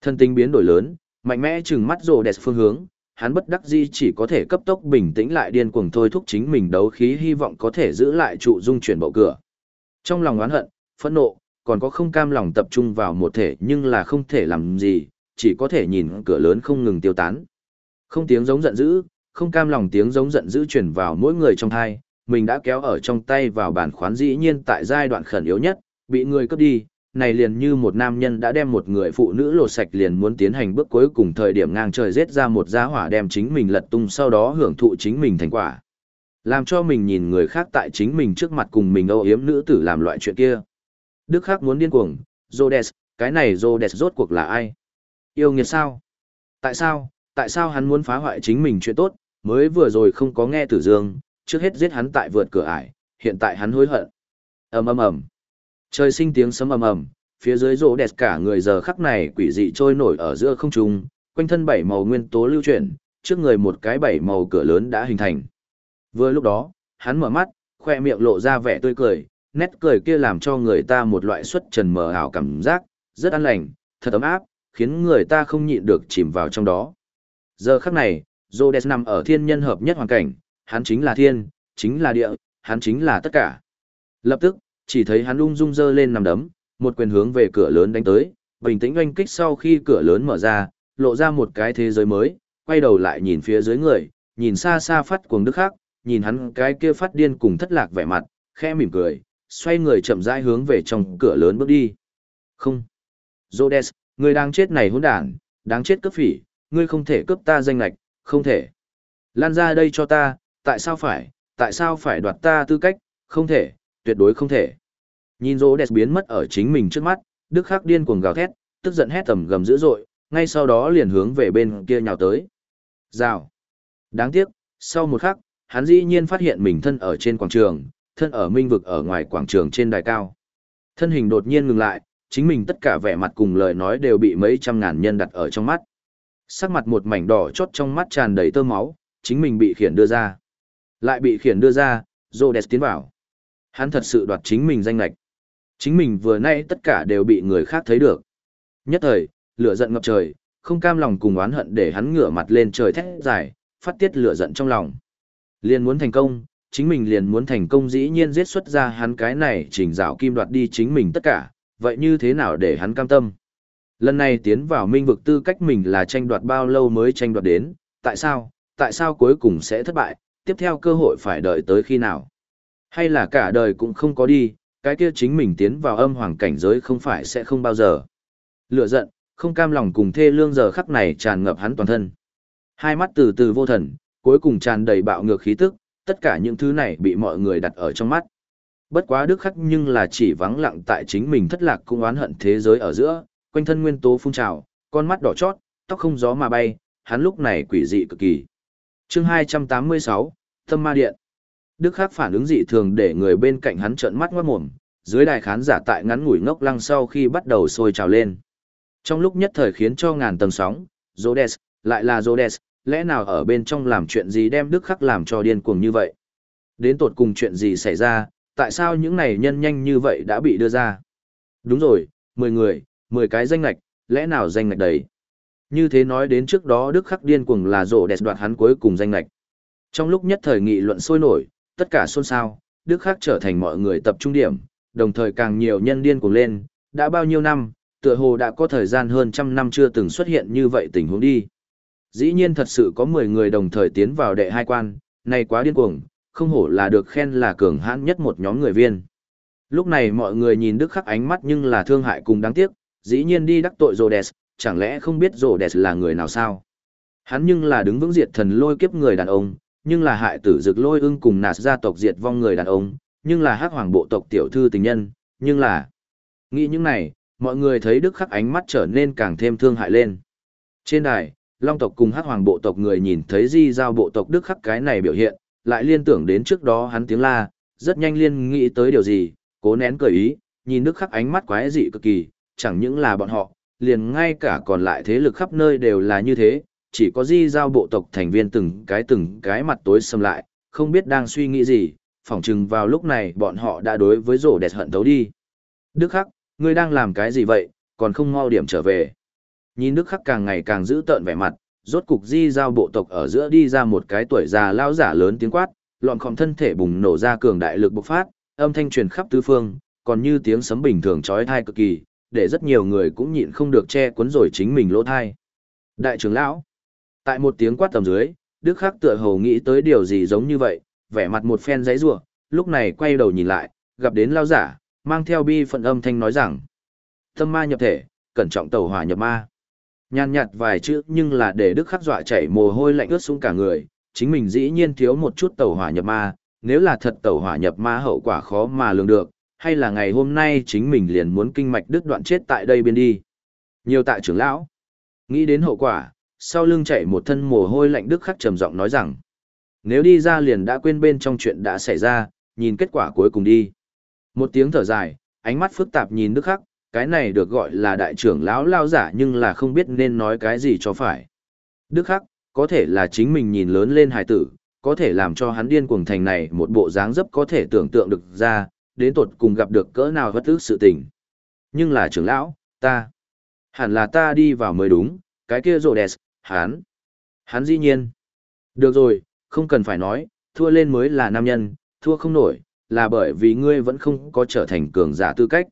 S1: Thân tinh biến đổi lớn, mạnh mẽ chừng mắt Rhodes phương hướng, hắn bất đắc dĩ chỉ có thể cấp tốc bình tĩnh lại điên cuồng thôi thúc chính mình đấu khí hy vọng có thể giữ lại trụ dung chuyển bậu cửa. Trong lòng oán hận, phẫn nộ, còn có không cam lòng tập trung vào một thể nhưng là không thể làm gì, chỉ có thể nhìn cửa lớn không ngừng tiêu tán. Không tiếng giống giận dữ, không cam lòng tiếng giống giận dữ truyền vào mỗi người trong thai, mình đã kéo ở trong tay vào bản khoán dĩ nhiên tại giai đoạn khẩn yếu nhất, bị người cướp đi, này liền như một nam nhân đã đem một người phụ nữ lột sạch liền muốn tiến hành bước cuối cùng thời điểm ngang trời giết ra một giá hỏa đem chính mình lật tung sau đó hưởng thụ chính mình thành quả. Làm cho mình nhìn người khác tại chính mình trước mặt cùng mình âu yếm nữ tử làm loại chuyện kia. Đức khác muốn điên cuồng, Rhodes, cái này Rhodes rốt cuộc là ai? Yêu nghiệt sao? Tại sao, tại sao hắn muốn phá hoại chính mình chuyện tốt, mới vừa rồi không có nghe Tử Dương, trước hết giết hắn tại vượt cửa ải, hiện tại hắn hối hận. ầm ầm ầm, trời sinh tiếng sấm ầm ầm, phía dưới rỗ đẹp cả người giờ khắc này quỷ dị trôi nổi ở giữa không trung, quanh thân bảy màu nguyên tố lưu chuyển, trước người một cái bảy màu cửa lớn đã hình thành. Vừa lúc đó, hắn mở mắt, khoe miệng lộ ra vẻ tươi cười, nét cười kia làm cho người ta một loại xuất trần mờ ảo cảm giác, rất an lành, thật ấm áp, khiến người ta không nhịn được chìm vào trong đó. Giờ khắc này, Rhodes nằm ở thiên nhân hợp nhất hoàn cảnh, hắn chính là thiên, chính là địa, hắn chính là tất cả. Lập tức, chỉ thấy hắn ung dung dơ lên nằm đấm, một quyền hướng về cửa lớn đánh tới, bình tĩnh oanh kích sau khi cửa lớn mở ra, lộ ra một cái thế giới mới, quay đầu lại nhìn phía dưới người, nhìn xa xa phát cuồng đức khác, nhìn hắn cái kia phát điên cùng thất lạc vẻ mặt, khẽ mỉm cười, xoay người chậm rãi hướng về trong cửa lớn bước đi. Không. Rhodes, người đang chết này hỗn đản, đáng chết cấp phỉ, ngươi không thể cướp ta danh lạch, không thể. Lan ra đây cho ta, tại sao phải, tại sao phải đoạt ta tư cách, không thể, tuyệt đối không thể. Nhìn rỗ đẹp biến mất ở chính mình trước mắt, Đức Khắc điên cuồng gào thét, tức giận hét tầm gầm dữ dội, ngay sau đó liền hướng về bên kia nhào tới. Rào. Đáng tiếc, sau một khắc, hắn dĩ nhiên phát hiện mình thân ở trên quảng trường, thân ở minh vực ở ngoài quảng trường trên đài cao. Thân hình đột nhiên ngừng lại, chính mình tất cả vẻ mặt cùng lời nói đều bị mấy trăm ngàn nhân đặt ở trong mắt. Sắc mặt một mảnh đỏ chót trong mắt tràn đầy tơ máu, chính mình bị khiển đưa ra. Lại bị khiển đưa ra, Rhodes tiến vào. Hắn thật sự đoạt chính mình danh lạch. Chính mình vừa nay tất cả đều bị người khác thấy được. Nhất thời, lửa giận ngập trời, không cam lòng cùng oán hận để hắn ngửa mặt lên trời thét dài, phát tiết lửa giận trong lòng. Liền muốn thành công, chính mình liền muốn thành công dĩ nhiên giết xuất ra hắn cái này chỉnh rào kim đoạt đi chính mình tất cả, vậy như thế nào để hắn cam tâm? Lần này tiến vào minh vực tư cách mình là tranh đoạt bao lâu mới tranh đoạt đến, tại sao, tại sao cuối cùng sẽ thất bại, tiếp theo cơ hội phải đợi tới khi nào. Hay là cả đời cũng không có đi, cái kia chính mình tiến vào âm hoàng cảnh giới không phải sẽ không bao giờ. Lửa giận, không cam lòng cùng thê lương giờ khắc này tràn ngập hắn toàn thân. Hai mắt từ từ vô thần, cuối cùng tràn đầy bạo ngược khí tức, tất cả những thứ này bị mọi người đặt ở trong mắt. Bất quá đức khắc nhưng là chỉ vắng lặng tại chính mình thất lạc cũng oán hận thế giới ở giữa, quanh thân nguyên tố phun trào, con mắt đỏ chót, tóc không gió mà bay, hắn lúc này quỷ dị cực kỳ. Chương 286, Tâm Ma Điện. Đức khắc phản ứng dị thường để người bên cạnh hắn trợn mắt ngoát mồm, dưới đài khán giả tại ngắn ngủi ngốc lăng sau khi bắt đầu sôi trào lên. Trong lúc nhất thời khiến cho ngàn tầng sóng, Rhodes, lại là Rhodes, lẽ nào ở bên trong làm chuyện gì đem Đức Khắc làm cho điên cuồng như vậy? Đến tột cùng chuyện gì xảy ra, tại sao những này nhân nhanh như vậy đã bị đưa ra? Đúng rồi, 10 người, 10 cái danh lạch, lẽ nào danh lạch đấy? Như thế nói đến trước đó Đức Khắc điên cuồng là rộ đẹp đoạt hắn cuối cùng danh lạch. Trong lúc nhất thời nghị luận sôi nổi, tất cả xôn xao, Đức Khắc trở thành mọi người tập trung điểm, đồng thời càng nhiều nhân điên cuồng lên, đã bao nhiêu năm, tựa hồ đã có thời gian hơn trăm năm chưa từng xuất hiện như vậy tình huống đi. Dĩ nhiên thật sự có 10 người đồng thời tiến vào đệ hai quan, này quá điên cuồng, không hổ là được khen là cường hãn nhất một nhóm người viên. Lúc này mọi người nhìn Đức Khắc ánh mắt nhưng là thương hại cùng đáng tiếc, dĩ nhiên đi đắc tội Rhodes, chẳng lẽ không biết Rhodes là người nào sao? Hắn nhưng là đứng vững diệt thần lôi kiếp người đàn ông, nhưng là hại tử dực lôi ưng cùng nạt gia tộc diệt vong người đàn ông, nhưng là hắc hoàng bộ tộc tiểu thư tình nhân, nhưng là... Nghĩ những này, mọi người thấy Đức Khắc ánh mắt trở nên càng thêm thương hại lên. Trên đài, Long tộc cùng Hắc Hoàng bộ tộc người nhìn thấy Di Giao bộ tộc Đức Khắc cái này biểu hiện, lại liên tưởng đến trước đó hắn tiếng la, rất nhanh liên nghĩ tới điều gì, cố nén cười ý, nhìn Đức Khắc ánh mắt quái dị cực kỳ, chẳng những là bọn họ, liền ngay cả còn lại thế lực khắp nơi đều là như thế, chỉ có Di Giao bộ tộc thành viên từng cái từng cái mặt tối sầm lại, không biết đang suy nghĩ gì, phỏng chừng vào lúc này bọn họ đã đối với rổ đẹp hận thấu đi. Đức Khắc, ngươi đang làm cái gì vậy, còn không mau điểm trở về. Nhìn Đức Khắc càng ngày càng giữ tợn vẻ mặt, rốt cục di giao bộ tộc ở giữa đi ra một cái tuổi già lao giả lớn tiếng quát, lọn khom thân thể bùng nổ ra cường đại lực bộc phát, âm thanh truyền khắp tứ phương, còn như tiếng sấm bình thường chói tai cực kỳ, để rất nhiều người cũng nhịn không được che cuốn rồi chính mình lỗ thai. Đại trưởng lão, tại một tiếng quát tầm dưới, Đức Khắc tựa hồ nghĩ tới điều gì giống như vậy, vẻ mặt một phen giấy rủa, lúc này quay đầu nhìn lại, gặp đến lao giả, mang theo bi phận âm thanh nói rằng: "Tâm ma nhập thể, cẩn trọng tẩu hỏa nhập ma." Nhàn nhạt vài chữ nhưng là để Đức Khắc dọa chảy mồ hôi lạnh ướt xuống cả người, chính mình dĩ nhiên thiếu một chút tẩu hỏa nhập ma, nếu là thật tẩu hỏa nhập ma hậu quả khó mà lường được, hay là ngày hôm nay chính mình liền muốn kinh mạch đứt đoạn chết tại đây bên đi. Nhiều tại trưởng lão, nghĩ đến hậu quả, sau lưng chảy một thân mồ hôi lạnh Đức Khắc trầm giọng nói rằng, nếu đi ra liền đã quên bên trong chuyện đã xảy ra, nhìn kết quả cuối cùng đi. Một tiếng thở dài, ánh mắt phức tạp nhìn Đức Khắc, cái này được gọi là đại trưởng lão lao giả nhưng là không biết nên nói cái gì cho phải. Đức Khắc, có thể là chính mình nhìn lớn lên hài tử, có thể làm cho hắn điên cuồng thành này một bộ dáng dấp có thể tưởng tượng được ra, đến tột cùng gặp được cỡ nào vất ức sự tình. Nhưng là trưởng lão, ta, hẳn là ta đi vào mới đúng, cái kia rồ đẹp, hắn, hắn dĩ nhiên. Được rồi, không cần phải nói, thua lên mới là nam nhân, thua không nổi, là bởi vì ngươi vẫn không có trở thành cường giả tư cách.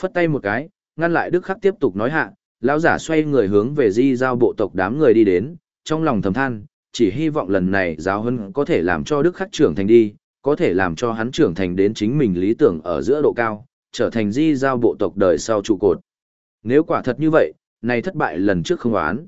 S1: Phất tay một cái, ngăn lại Đức Khắc tiếp tục nói hạ, lão giả xoay người hướng về di giao bộ tộc đám người đi đến, trong lòng thầm than, chỉ hy vọng lần này giáo hân có thể làm cho Đức Khắc trưởng thành đi, có thể làm cho hắn trưởng thành đến chính mình lý tưởng ở giữa độ cao, trở thành di giao bộ tộc đời sau trụ cột. Nếu quả thật như vậy, này thất bại lần trước không oán.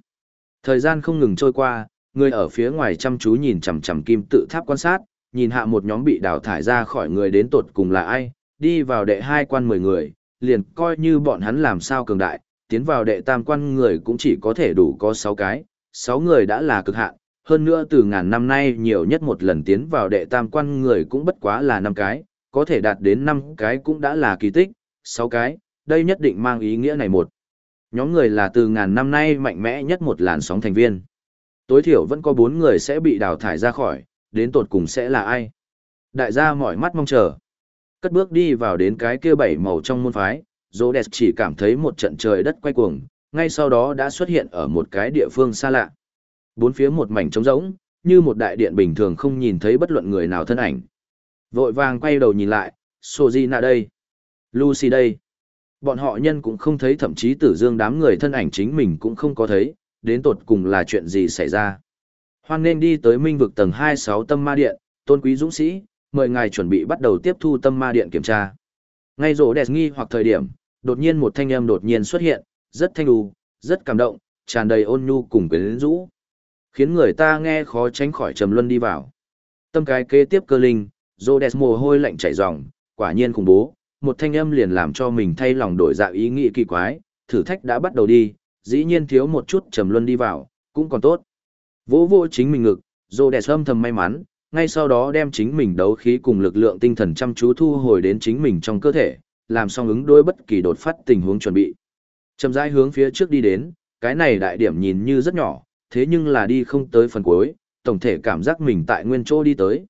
S1: Thời gian không ngừng trôi qua, người ở phía ngoài chăm chú nhìn chằm chằm kim tự tháp quan sát, nhìn hạ một nhóm bị đào thải ra khỏi người đến tột cùng là ai, đi vào đệ hai quan mười người, liền coi như bọn hắn làm sao cường đại, tiến vào đệ tam quan người cũng chỉ có thể đủ có 6 cái, 6 người đã là cực hạn, hơn nữa từ ngàn năm nay nhiều nhất một lần tiến vào đệ tam quan người cũng bất quá là 5 cái, có thể đạt đến 5 cái cũng đã là kỳ tích, 6 cái, đây nhất định mang ý nghĩa này một. Nhóm người là từ ngàn năm nay mạnh mẽ nhất một làn sóng thành viên. Tối thiểu vẫn có 4 người sẽ bị đào thải ra khỏi, đến tột cùng sẽ là ai. Đại gia mỏi mắt mong chờ cất bước đi vào đến cái kia bảy màu trong môn phái, Dô Đẹp chỉ cảm thấy một trận trời đất quay cuồng, ngay sau đó đã xuất hiện ở một cái địa phương xa lạ. Bốn phía một mảnh trống rỗng, như một đại điện bình thường không nhìn thấy bất luận người nào thân ảnh. Vội vàng quay đầu nhìn lại, Sojina đây, Lucy đây. Bọn họ nhân cũng không thấy thậm chí tử dương đám người thân ảnh chính mình cũng không có thấy, đến tột cùng là chuyện gì xảy ra. Hoan nên đi tới minh vực tầng 26 tâm ma điện, tôn quý dũng sĩ, mời ngài chuẩn bị bắt đầu tiếp thu tâm ma điện kiểm tra. Ngay rổ đẹp nghi hoặc thời điểm, đột nhiên một thanh âm đột nhiên xuất hiện, rất thanh đù, rất cảm động, tràn đầy ôn nhu cùng quyến rũ. Khiến người ta nghe khó tránh khỏi trầm luân đi vào. Tâm cái kế tiếp cơ linh, rổ đẹp mồ hôi lạnh chảy ròng, quả nhiên khủng bố, một thanh âm liền làm cho mình thay lòng đổi dạ ý nghĩ kỳ quái, thử thách đã bắt đầu đi, dĩ nhiên thiếu một chút trầm luân đi vào, cũng còn tốt. Vỗ vô chính mình ngực, rổ đẹp âm thầm may mắn, ngay sau đó đem chính mình đấu khí cùng lực lượng tinh thần chăm chú thu hồi đến chính mình trong cơ thể, làm xong ứng đối bất kỳ đột phát tình huống chuẩn bị. Chậm rãi hướng phía trước đi đến, cái này đại điểm nhìn như rất nhỏ, thế nhưng là đi không tới phần cuối, tổng thể cảm giác mình tại nguyên chỗ đi tới.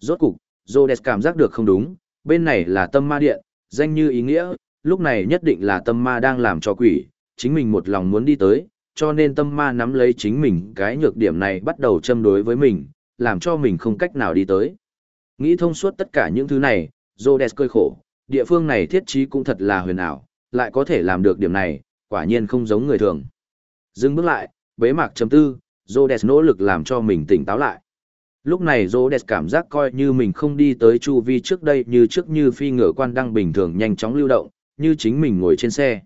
S1: Rốt cục, Rhodes cảm giác được không đúng, bên này là tâm ma điện, danh như ý nghĩa, lúc này nhất định là tâm ma đang làm cho quỷ, chính mình một lòng muốn đi tới, cho nên tâm ma nắm lấy chính mình cái nhược điểm này bắt đầu châm đối với mình, làm cho mình không cách nào đi tới. Nghĩ thông suốt tất cả những thứ này, Rhodes cười khổ, địa phương này thiết trí cũng thật là huyền ảo, lại có thể làm được điểm này, quả nhiên không giống người thường. Dừng bước lại, bế mạc chấm tư, Rhodes nỗ lực làm cho mình tỉnh táo lại. Lúc này Rhodes cảm giác coi như mình không đi tới chu vi trước đây như trước như phi ngựa quan đăng bình thường nhanh chóng lưu động, như chính mình ngồi trên xe.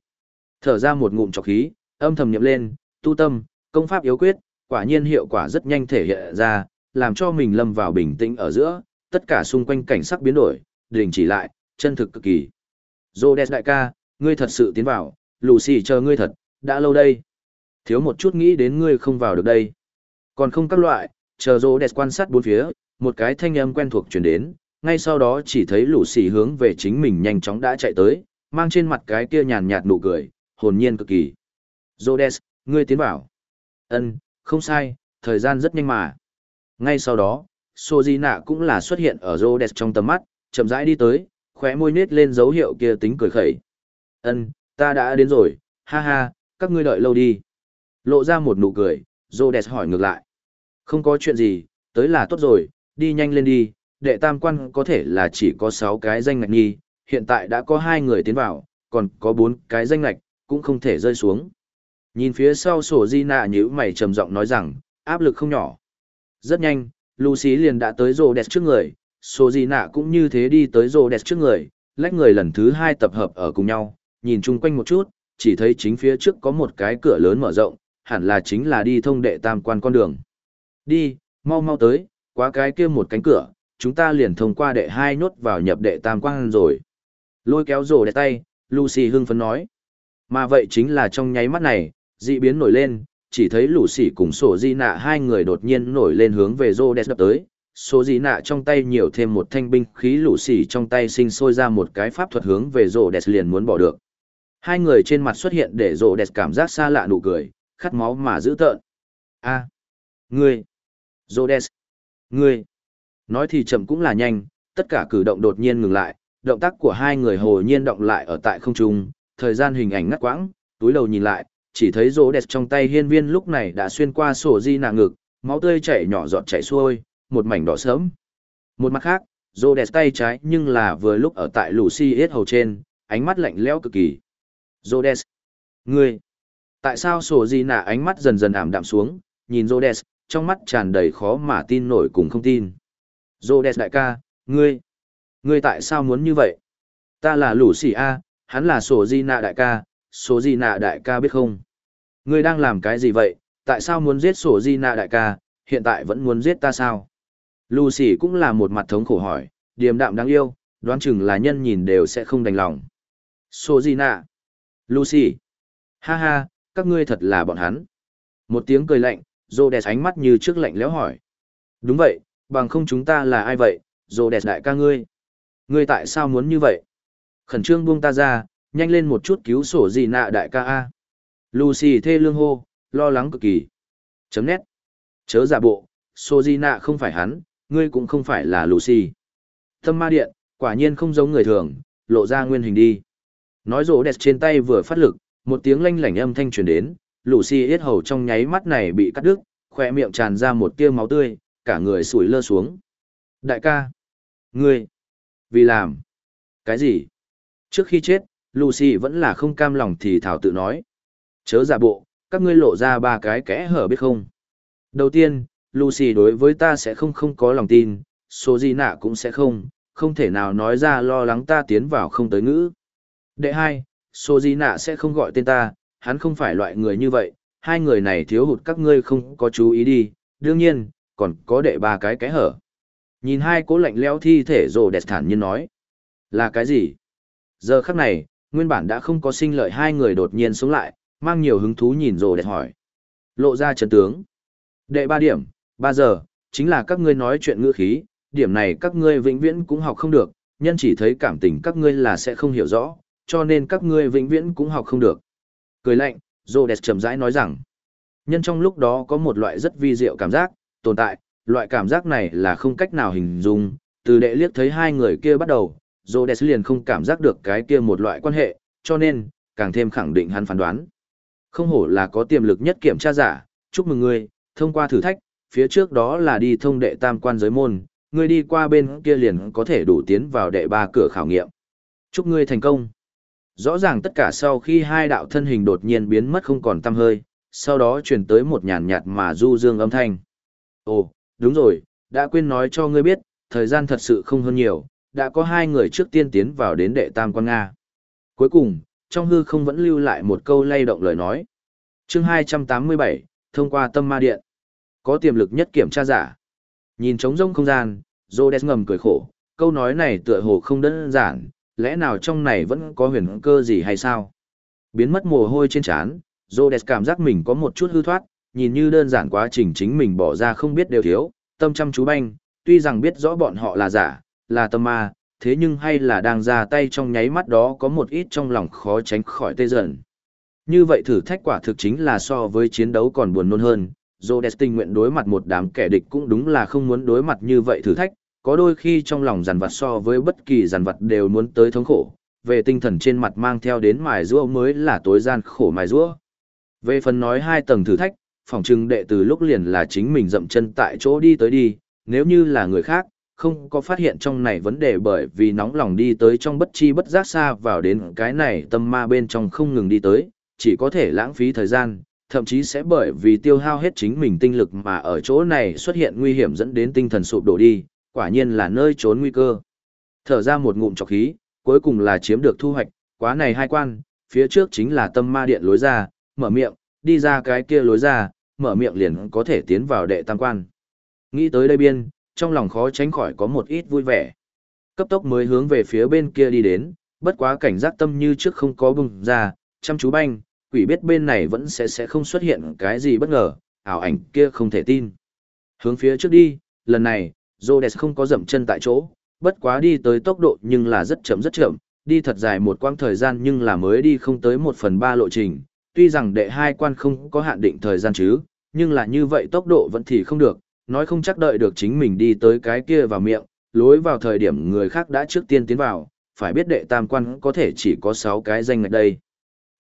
S1: Thở ra một ngụm trọc khí, âm thầm nhậm lên, tu tâm, công pháp yếu quyết, quả nhiên hiệu quả rất nhanh thể hiện ra, làm cho mình lâm vào bình tĩnh ở giữa, tất cả xung quanh cảnh sắc biến đổi, đình chỉ lại, chân thực cực kỳ. Rhodes đại ca, ngươi thật sự tiến vào, Lucy chờ ngươi thật, đã lâu đây. Thiếu một chút nghĩ đến ngươi không vào được đây. Còn không các loại, chờ Rhodes quan sát bốn phía, một cái thanh âm quen thuộc truyền đến, ngay sau đó chỉ thấy Lucy hướng về chính mình nhanh chóng đã chạy tới, mang trên mặt cái kia nhàn nhạt nụ cười, hồn nhiên cực kỳ. Rhodes, ngươi tiến vào. Ân, không sai, thời gian rất nhanh mà. Ngay sau đó, Sojina cũng là xuất hiện ở Rhodes trong tầm mắt, chậm rãi đi tới, khóe môi nết lên dấu hiệu kia tính cười khẩy. Ân, ta đã đến rồi, ha ha, các ngươi đợi lâu đi. Lộ ra một nụ cười, Rhodes hỏi ngược lại. Không có chuyện gì, tới là tốt rồi, đi nhanh lên đi, đệ tam quan có thể là chỉ có 6 cái danh ngạch nhi, hiện tại đã có 2 người tiến vào, còn có 4 cái danh ngạch, cũng không thể rơi xuống. Nhìn phía sau sổ di nạ nhữ mày trầm giọng nói rằng, áp lực không nhỏ. Rất nhanh, Lucy liền đã tới rồ đẹp trước người, số gì nạ cũng như thế đi tới rồ đẹp trước người, lách người lần thứ hai tập hợp ở cùng nhau, nhìn chung quanh một chút, chỉ thấy chính phía trước có một cái cửa lớn mở rộng, hẳn là chính là đi thông đệ tam quan con đường. Đi, mau mau tới, qua cái kia một cánh cửa, chúng ta liền thông qua đệ hai nhốt vào nhập đệ tam quan rồi. Lôi kéo rồ đẹp tay, Lucy hưng phấn nói. Mà vậy chính là trong nháy mắt này, dị biến nổi lên, chỉ thấy lũ sỉ cùng sổ di nạ hai người đột nhiên nổi lên hướng về rô đès đập tới. Sổ di nạ trong tay nhiều thêm một thanh binh khí lũ sỉ trong tay sinh sôi ra một cái pháp thuật hướng về rô đès liền muốn bỏ được. Hai người trên mặt xuất hiện để rô đès cảm giác xa lạ nụ cười, khát máu mà dữ tợn. A, ngươi rô đès ngươi. Nói thì chậm cũng là nhanh, tất cả cử động đột nhiên ngừng lại, động tác của hai người hồ nhiên động lại ở tại không trung, thời gian hình ảnh ngắt quãng, túi đầu nhìn lại chỉ thấy rô đẹp trong tay hiên viên lúc này đã xuyên qua sổ di nạ ngực, máu tươi chảy nhỏ giọt chảy xuôi, một mảnh đỏ sớm một mặt khác rô đẹp tay trái nhưng là vừa lúc ở tại lù xi hầu trên, ánh mắt lạnh lẽo cực kỳ. Rô đẹp ngươi, tại sao sổ di nạ ánh mắt dần dần ảm đạm xuống? Nhìn rô đẹp trong mắt tràn đầy khó mà tin nổi cùng không tin. Rô đẹp đại ca, ngươi ngươi tại sao muốn như vậy? Ta là lù xi a, hắn là sổ di nạ đại ca sổ di nạ đại ca biết không Ngươi đang làm cái gì vậy, tại sao muốn giết sổ di nạ đại ca, hiện tại vẫn muốn giết ta sao? Lucy cũng là một mặt thống khổ hỏi, điềm đạm đáng yêu, đoán chừng là nhân nhìn đều sẽ không đành lòng. Sổ di nạ. Lucy. Ha ha, các ngươi thật là bọn hắn. Một tiếng cười lạnh, rô đẹp ánh mắt như trước lạnh lẽo hỏi. Đúng vậy, bằng không chúng ta là ai vậy, rô đẹp đại ca ngươi. Ngươi tại sao muốn như vậy? Khẩn trương buông ta ra, nhanh lên một chút cứu sổ gì nạ đại ca A. Lucy thê lương hô, lo lắng cực kỳ. Chấm nét. Chớ giả bộ, Sojina không phải hắn, ngươi cũng không phải là Lucy. Tâm ma điện, quả nhiên không giống người thường, lộ ra nguyên hình đi. Nói rỗ đẹp trên tay vừa phát lực, một tiếng lanh lảnh âm thanh truyền đến, Lucy yết hầu trong nháy mắt này bị cắt đứt, khoe miệng tràn ra một tia máu tươi, cả người sủi lơ xuống. Đại ca! Ngươi! Vì làm! Cái gì? Trước khi chết, Lucy vẫn là không cam lòng thì thảo tự nói. Chớ giả bộ, các ngươi lộ ra ba cái kẽ hở biết không. Đầu tiên, Lucy đối với ta sẽ không không có lòng tin, số gì nạ cũng sẽ không, không thể nào nói ra lo lắng ta tiến vào không tới ngữ. Đệ hai, số gì nạ sẽ không gọi tên ta, hắn không phải loại người như vậy, hai người này thiếu hụt các ngươi không có chú ý đi, đương nhiên, còn có đệ ba cái kẽ hở. Nhìn hai cố lạnh leo thi thể rồ đẹp thản nhiên nói. Là cái gì? Giờ khắc này, nguyên bản đã không có sinh lợi hai người đột nhiên sống lại, mang nhiều hứng thú nhìn rồ đẹp hỏi. Lộ ra chân tướng. Đệ ba điểm, ba giờ, chính là các ngươi nói chuyện ngữ khí, điểm này các ngươi vĩnh viễn cũng học không được, nhân chỉ thấy cảm tình các ngươi là sẽ không hiểu rõ, cho nên các ngươi vĩnh viễn cũng học không được. Cười lạnh, Rhodes chậm rãi nói rằng, nhân trong lúc đó có một loại rất vi diệu cảm giác, tồn tại, loại cảm giác này là không cách nào hình dung, từ đệ liếc thấy hai người kia bắt đầu, Rhodes liền không cảm giác được cái kia một loại quan hệ, cho nên, càng thêm khẳng định hắn phán đoán. Không hổ là có tiềm lực nhất kiểm tra giả, chúc mừng ngươi, thông qua thử thách, phía trước đó là đi thông đệ tam quan giới môn, ngươi đi qua bên kia liền có thể đủ tiến vào đệ ba cửa khảo nghiệm. Chúc ngươi thành công. Rõ ràng tất cả sau khi hai đạo thân hình đột nhiên biến mất không còn tăm hơi, sau đó truyền tới một nhàn nhạt mà du dương âm thanh. Ồ, đúng rồi, đã quên nói cho ngươi biết, thời gian thật sự không hơn nhiều, đã có hai người trước tiên tiến vào đến đệ tam quan Nga. Cuối cùng, trong hư không vẫn lưu lại một câu lay động lời nói. chương 287, thông qua tâm ma điện. Có tiềm lực nhất kiểm tra giả. Nhìn trống rông không gian, Zodes ngầm cười khổ, câu nói này tựa hồ không đơn giản, lẽ nào trong này vẫn có huyền cơ gì hay sao? Biến mất mồ hôi trên trán, Zodes cảm giác mình có một chút hư thoát, nhìn như đơn giản quá trình chính mình bỏ ra không biết đều thiếu, tâm chăm chú banh, tuy rằng biết rõ bọn họ là giả, là tâm ma, thế nhưng hay là đang ra tay trong nháy mắt đó có một ít trong lòng khó tránh khỏi tê dần. Như vậy thử thách quả thực chính là so với chiến đấu còn buồn nôn hơn, Zodes tình nguyện đối mặt một đám kẻ địch cũng đúng là không muốn đối mặt như vậy thử thách, có đôi khi trong lòng giàn vặt so với bất kỳ giàn vặt đều muốn tới thống khổ, về tinh thần trên mặt mang theo đến mài rũa mới là tối gian khổ mài rũa. Về phần nói hai tầng thử thách, phòng trưng đệ từ lúc liền là chính mình dậm chân tại chỗ đi tới đi, nếu như là người khác, không có phát hiện trong này vấn đề bởi vì nóng lòng đi tới trong bất chi bất giác xa vào đến cái này tâm ma bên trong không ngừng đi tới, chỉ có thể lãng phí thời gian, thậm chí sẽ bởi vì tiêu hao hết chính mình tinh lực mà ở chỗ này xuất hiện nguy hiểm dẫn đến tinh thần sụp đổ đi, quả nhiên là nơi trốn nguy cơ. Thở ra một ngụm trọc khí, cuối cùng là chiếm được thu hoạch, quá này hai quan, phía trước chính là tâm ma điện lối ra, mở miệng, đi ra cái kia lối ra, mở miệng liền có thể tiến vào đệ tam quan. Nghĩ tới đây biên, trong lòng khó tránh khỏi có một ít vui vẻ. Cấp tốc mới hướng về phía bên kia đi đến, bất quá cảnh giác tâm như trước không có bùng ra, chăm chú banh, quỷ biết bên này vẫn sẽ sẽ không xuất hiện cái gì bất ngờ, ảo ảnh kia không thể tin. Hướng phía trước đi, lần này, Rhodes không có dậm chân tại chỗ, bất quá đi tới tốc độ nhưng là rất chậm rất chậm, đi thật dài một quãng thời gian nhưng là mới đi không tới một phần ba lộ trình, tuy rằng đệ hai quan không có hạn định thời gian chứ, nhưng là như vậy tốc độ vẫn thì không được, nói không chắc đợi được chính mình đi tới cái kia vào miệng, lối vào thời điểm người khác đã trước tiên tiến vào, phải biết đệ tam quan có thể chỉ có 6 cái danh ngạch đây.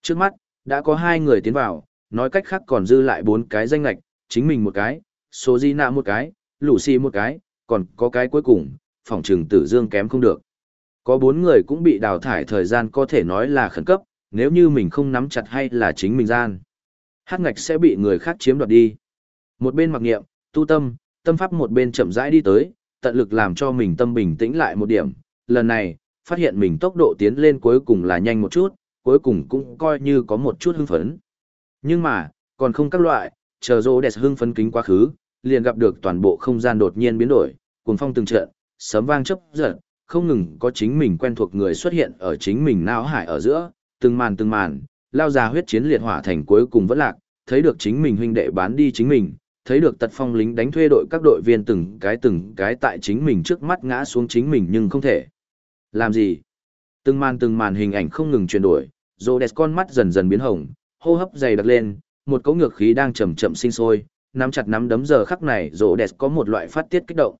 S1: Trước mắt, đã có hai người tiến vào, nói cách khác còn dư lại bốn cái danh ngạch, chính mình một cái, số di nạ một cái, lũ xì một cái, còn có cái cuối cùng, phòng trừng tử dương kém không được. Có bốn người cũng bị đào thải thời gian có thể nói là khẩn cấp, nếu như mình không nắm chặt hay là chính mình gian. Hát ngạch sẽ bị người khác chiếm đoạt đi. Một bên mặc nghiệm, tu tâm, tâm pháp một bên chậm rãi đi tới, tận lực làm cho mình tâm bình tĩnh lại một điểm. Lần này, phát hiện mình tốc độ tiến lên cuối cùng là nhanh một chút, cuối cùng cũng coi như có một chút hưng phấn. Nhưng mà, còn không các loại, chờ rô đẹp hưng phấn kính quá khứ, liền gặp được toàn bộ không gian đột nhiên biến đổi, cuồng phong từng trận, sấm vang chớp giật, không ngừng có chính mình quen thuộc người xuất hiện ở chính mình não hải ở giữa, từng màn từng màn, lao ra huyết chiến liệt hỏa thành cuối cùng vẫn lạc, thấy được chính mình huynh đệ bán đi chính mình, thấy được tật phong lính đánh thuê đội các đội viên từng cái từng cái tại chính mình trước mắt ngã xuống chính mình nhưng không thể. Làm gì? Từng màn từng màn hình ảnh không ngừng chuyển đổi, rô đẹp con mắt dần dần biến hồng, hô hấp dày đặc lên, một cấu ngược khí đang chậm chậm sinh sôi, nắm chặt nắm đấm giờ khắc này rô đẹp có một loại phát tiết kích động.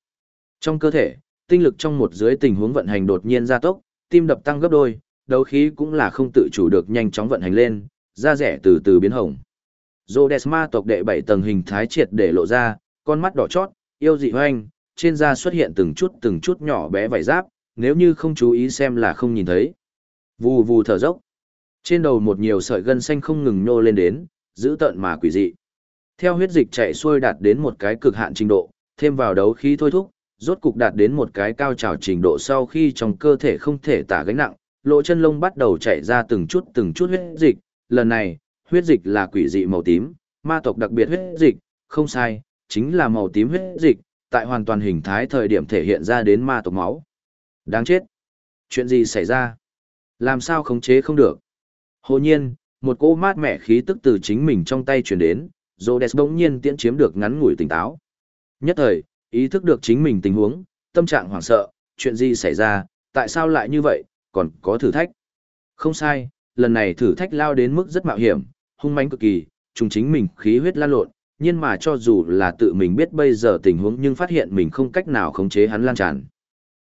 S1: Trong cơ thể, tinh lực trong một dưới tình huống vận hành đột nhiên gia tốc, tim đập tăng gấp đôi, đấu khí cũng là không tự chủ được nhanh chóng vận hành lên, da rẻ từ từ biến hồng. Rhodesma tộc đệ bảy tầng hình thái triệt để lộ ra, con mắt đỏ chót, yêu dị hoanh, trên da xuất hiện từng chút từng chút nhỏ bé vảy giáp, nếu như không chú ý xem là không nhìn thấy. Vù vù thở dốc. Trên đầu một nhiều sợi gân xanh không ngừng nhô lên đến, giữ tợn mà quỷ dị. Theo huyết dịch chạy xuôi đạt đến một cái cực hạn trình độ, thêm vào đấu khí thôi thúc, rốt cục đạt đến một cái cao trào trình độ sau khi trong cơ thể không thể tả gánh nặng, lỗ chân lông bắt đầu chảy ra từng chút từng chút huyết dịch, lần này, huyết dịch là quỷ dị màu tím, ma tộc đặc biệt huyết dịch, không sai, chính là màu tím huyết dịch, tại hoàn toàn hình thái thời điểm thể hiện ra đến ma tộc máu. Đáng chết! Chuyện gì xảy ra? Làm sao khống chế không được? Hồ nhiên, một cỗ mát mẻ khí tức từ chính mình trong tay chuyển đến, Rhodes bỗng nhiên tiễn chiếm được ngắn ngủi tỉnh táo. Nhất thời, ý thức được chính mình tình huống, tâm trạng hoảng sợ, chuyện gì xảy ra, tại sao lại như vậy, còn có thử thách. Không sai, lần này thử thách lao đến mức rất mạo hiểm, hung mãnh cực kỳ, trùng chính mình khí huyết lan lộn, nhưng mà cho dù là tự mình biết bây giờ tình huống nhưng phát hiện mình không cách nào khống chế hắn lan tràn.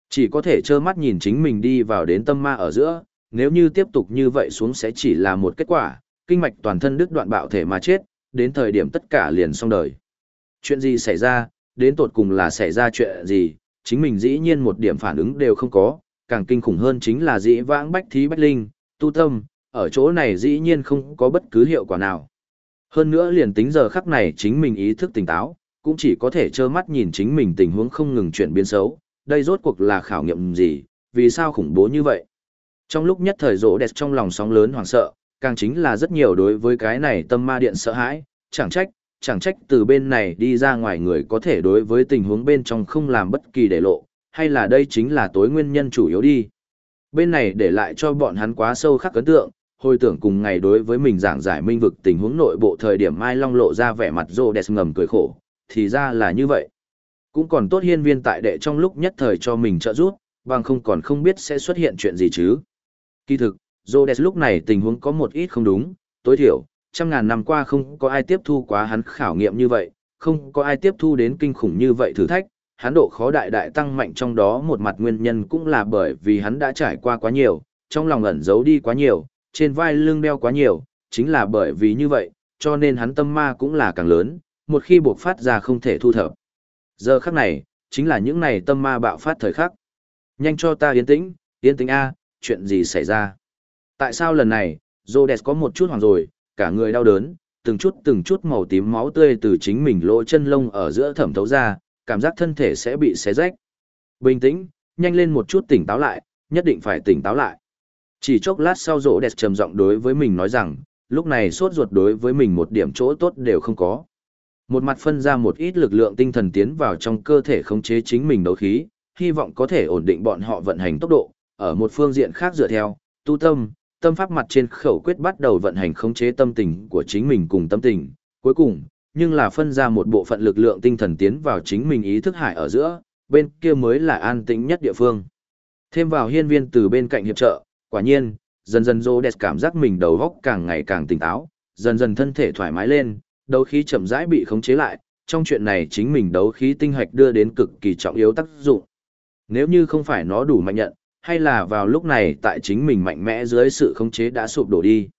S1: Chỉ có thể trơ mắt nhìn chính mình đi vào đến tâm ma ở giữa, nếu như tiếp tục như vậy xuống sẽ chỉ là một kết quả, kinh mạch toàn thân đứt đoạn bạo thể mà chết, đến thời điểm tất cả liền xong đời. Chuyện gì xảy ra, đến tột cùng là xảy ra chuyện gì, chính mình dĩ nhiên một điểm phản ứng đều không có, càng kinh khủng hơn chính là dĩ vãng bách thí bách linh, tu tâm, ở chỗ này dĩ nhiên không có bất cứ hiệu quả nào. Hơn nữa liền tính giờ khắc này chính mình ý thức tỉnh táo, cũng chỉ có thể trơ mắt nhìn chính mình tình huống không ngừng chuyển biến xấu, đây rốt cuộc là khảo nghiệm gì, vì sao khủng bố như vậy. Trong lúc nhất thời rỗ đẹp trong lòng sóng lớn hoảng sợ, càng chính là rất nhiều đối với cái này tâm ma điện sợ hãi, chẳng trách, chẳng trách từ bên này đi ra ngoài người có thể đối với tình huống bên trong không làm bất kỳ để lộ, hay là đây chính là tối nguyên nhân chủ yếu đi. Bên này để lại cho bọn hắn quá sâu khắc ấn tượng, hồi tưởng cùng ngày đối với mình giảng giải minh vực tình huống nội bộ thời điểm Mai Long lộ ra vẻ mặt rô đẹp ngầm cười khổ, thì ra là như vậy. Cũng còn tốt hiên viên tại đệ trong lúc nhất thời cho mình trợ giúp, bằng không còn không biết sẽ xuất hiện chuyện gì chứ. Kỳ thực, Rhodes lúc này tình huống có một ít không đúng, tối thiểu, trăm ngàn năm qua không có ai tiếp thu quá hắn khảo nghiệm như vậy, không có ai tiếp thu đến kinh khủng như vậy thử thách, hắn độ khó đại đại tăng mạnh trong đó một mặt nguyên nhân cũng là bởi vì hắn đã trải qua quá nhiều, trong lòng ẩn giấu đi quá nhiều, trên vai lưng đeo quá nhiều, chính là bởi vì như vậy, cho nên hắn tâm ma cũng là càng lớn, một khi buộc phát ra không thể thu thập. Giờ khắc này, chính là những này tâm ma bạo phát thời khắc. Nhanh cho ta yên tĩnh, yên tĩnh A, chuyện gì xảy ra? Tại sao lần này, Rhodes có một chút hoảng rồi, cả người đau đớn, từng chút từng chút màu tím máu tươi từ chính mình lỗ chân lông ở giữa thẩm thấu ra, cảm giác thân thể sẽ bị xé rách. Bình tĩnh, nhanh lên một chút tỉnh táo lại, nhất định phải tỉnh táo lại. Chỉ chốc lát sau rỗ đẹp trầm giọng đối với mình nói rằng, lúc này sốt ruột đối với mình một điểm chỗ tốt đều không có. Một mặt phân ra một ít lực lượng tinh thần tiến vào trong cơ thể khống chế chính mình đấu khí, hy vọng có thể ổn định bọn họ vận hành tốc độ, ở một phương diện khác dựa theo, tu tâm, tâm pháp mặt trên khẩu quyết bắt đầu vận hành khống chế tâm tình của chính mình cùng tâm tình, cuối cùng, nhưng là phân ra một bộ phận lực lượng tinh thần tiến vào chính mình ý thức hải ở giữa, bên kia mới là an tĩnh nhất địa phương. Thêm vào hiên viên từ bên cạnh hiệp trợ, quả nhiên, dần dần rô đẹp cảm giác mình đầu góc càng ngày càng tỉnh táo, dần dần thân thể thoải mái lên, đấu khí chậm rãi bị khống chế lại, trong chuyện này chính mình đấu khí tinh hạch đưa đến cực kỳ trọng yếu tác dụng. Nếu như không phải nó đủ mạnh nhận, hay là vào lúc này tại chính mình mạnh mẽ dưới sự khống chế đã sụp đổ đi.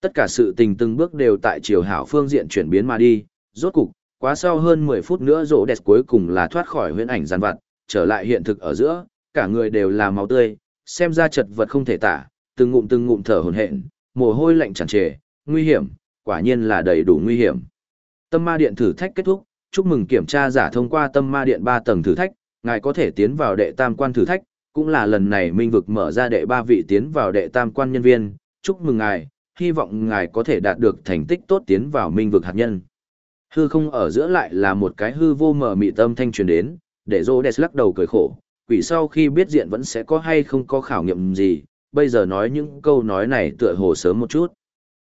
S1: Tất cả sự tình từng bước đều tại chiều hảo phương diện chuyển biến mà đi, rốt cục, quá sau hơn 10 phút nữa rỗ đẹp cuối cùng là thoát khỏi huyễn ảnh gian vặt, trở lại hiện thực ở giữa, cả người đều là máu tươi, xem ra chật vật không thể tả, từng ngụm từng ngụm thở hổn hển, mồ hôi lạnh tràn trề, nguy hiểm, quả nhiên là đầy đủ nguy hiểm. Tâm ma điện thử thách kết thúc, chúc mừng kiểm tra giả thông qua tâm ma điện 3 tầng thử thách, ngài có thể tiến vào đệ tam quan thử thách, cũng là lần này minh vực mở ra đệ ba vị tiến vào đệ tam quan nhân viên, chúc mừng ngài, hy vọng ngài có thể đạt được thành tích tốt tiến vào minh vực hạt nhân. Hư không ở giữa lại là một cái hư vô mở mị tâm thanh truyền đến, để Rhodes lắc đầu cười khổ, quỷ sau khi biết diện vẫn sẽ có hay không có khảo nghiệm gì, bây giờ nói những câu nói này tựa hồ sớm một chút.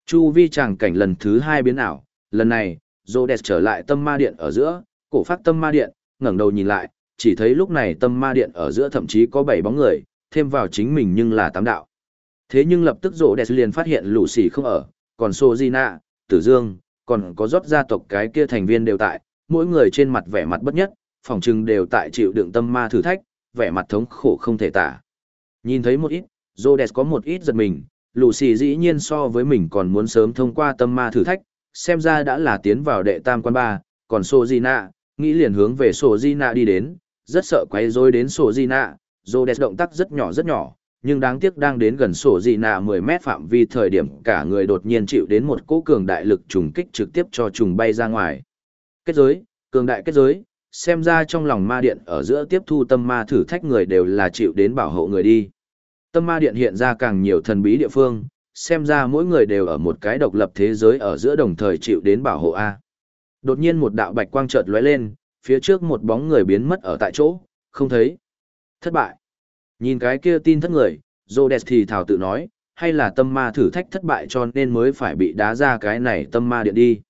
S1: Chu vi chàng cảnh lần thứ hai biến ảo, lần này, Rhodes trở lại tâm ma điện ở giữa, cổ phát tâm ma điện, ngẩng đầu nhìn lại, chỉ thấy lúc này tâm ma điện ở giữa thậm chí có bảy bóng người, thêm vào chính mình nhưng là tám đạo. Thế nhưng lập tức rộ đẹp liền phát hiện lũ xỉ không ở, còn Sô Di Nạ, Tử Dương, còn có rót gia tộc cái kia thành viên đều tại, mỗi người trên mặt vẻ mặt bất nhất, phòng trừng đều tại chịu đựng tâm ma thử thách, vẻ mặt thống khổ không thể tả. Nhìn thấy một ít, Rhodes có một ít giật mình, lũ xỉ dĩ nhiên so với mình còn muốn sớm thông qua tâm ma thử thách, xem ra đã là tiến vào đệ tam quan ba, còn Sô Di Nạ, nghĩ liền hướng về Sô Di Nạ đi đến, rất sợ quấy rối đến Sô Di Nạ, Rhodes động tác rất nhỏ rất nhỏ, nhưng đáng tiếc đang đến gần sổ dị nạ 10 mét phạm vi thời điểm cả người đột nhiên chịu đến một cỗ cường đại lực trùng kích trực tiếp cho trùng bay ra ngoài. Kết giới, cường đại kết giới, xem ra trong lòng ma điện ở giữa tiếp thu tâm ma thử thách người đều là chịu đến bảo hộ người đi. Tâm ma điện hiện ra càng nhiều thần bí địa phương, xem ra mỗi người đều ở một cái độc lập thế giới ở giữa đồng thời chịu đến bảo hộ A. Đột nhiên một đạo bạch quang chợt lóe lên, phía trước một bóng người biến mất ở tại chỗ, không thấy. Thất bại. Nhìn cái kia tin thất người, Rhodes thì thảo tự nói, hay là tâm ma thử thách thất bại cho nên mới phải bị đá ra cái này tâm ma điện đi.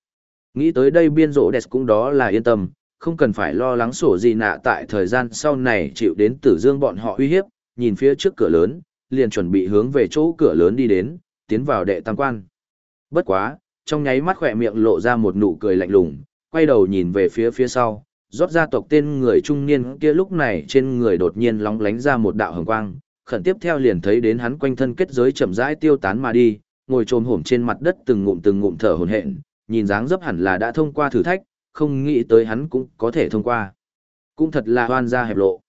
S1: Nghĩ tới đây biên Rhodes cũng đó là yên tâm, không cần phải lo lắng sổ gì nạ tại thời gian sau này chịu đến tử dương bọn họ uy hiếp, nhìn phía trước cửa lớn, liền chuẩn bị hướng về chỗ cửa lớn đi đến, tiến vào đệ tam quan. Bất quá, trong nháy mắt khỏe miệng lộ ra một nụ cười lạnh lùng, quay đầu nhìn về phía phía sau, rót gia tộc tên người trung niên kia lúc này trên người đột nhiên lóng lánh ra một đạo hồng quang, khẩn tiếp theo liền thấy đến hắn quanh thân kết giới chậm rãi tiêu tán mà đi, ngồi trồm hổm trên mặt đất từng ngụm từng ngụm thở hổn hển, nhìn dáng dấp hẳn là đã thông qua thử thách, không nghĩ tới hắn cũng có thể thông qua. Cũng thật là hoan gia hẹp lộ.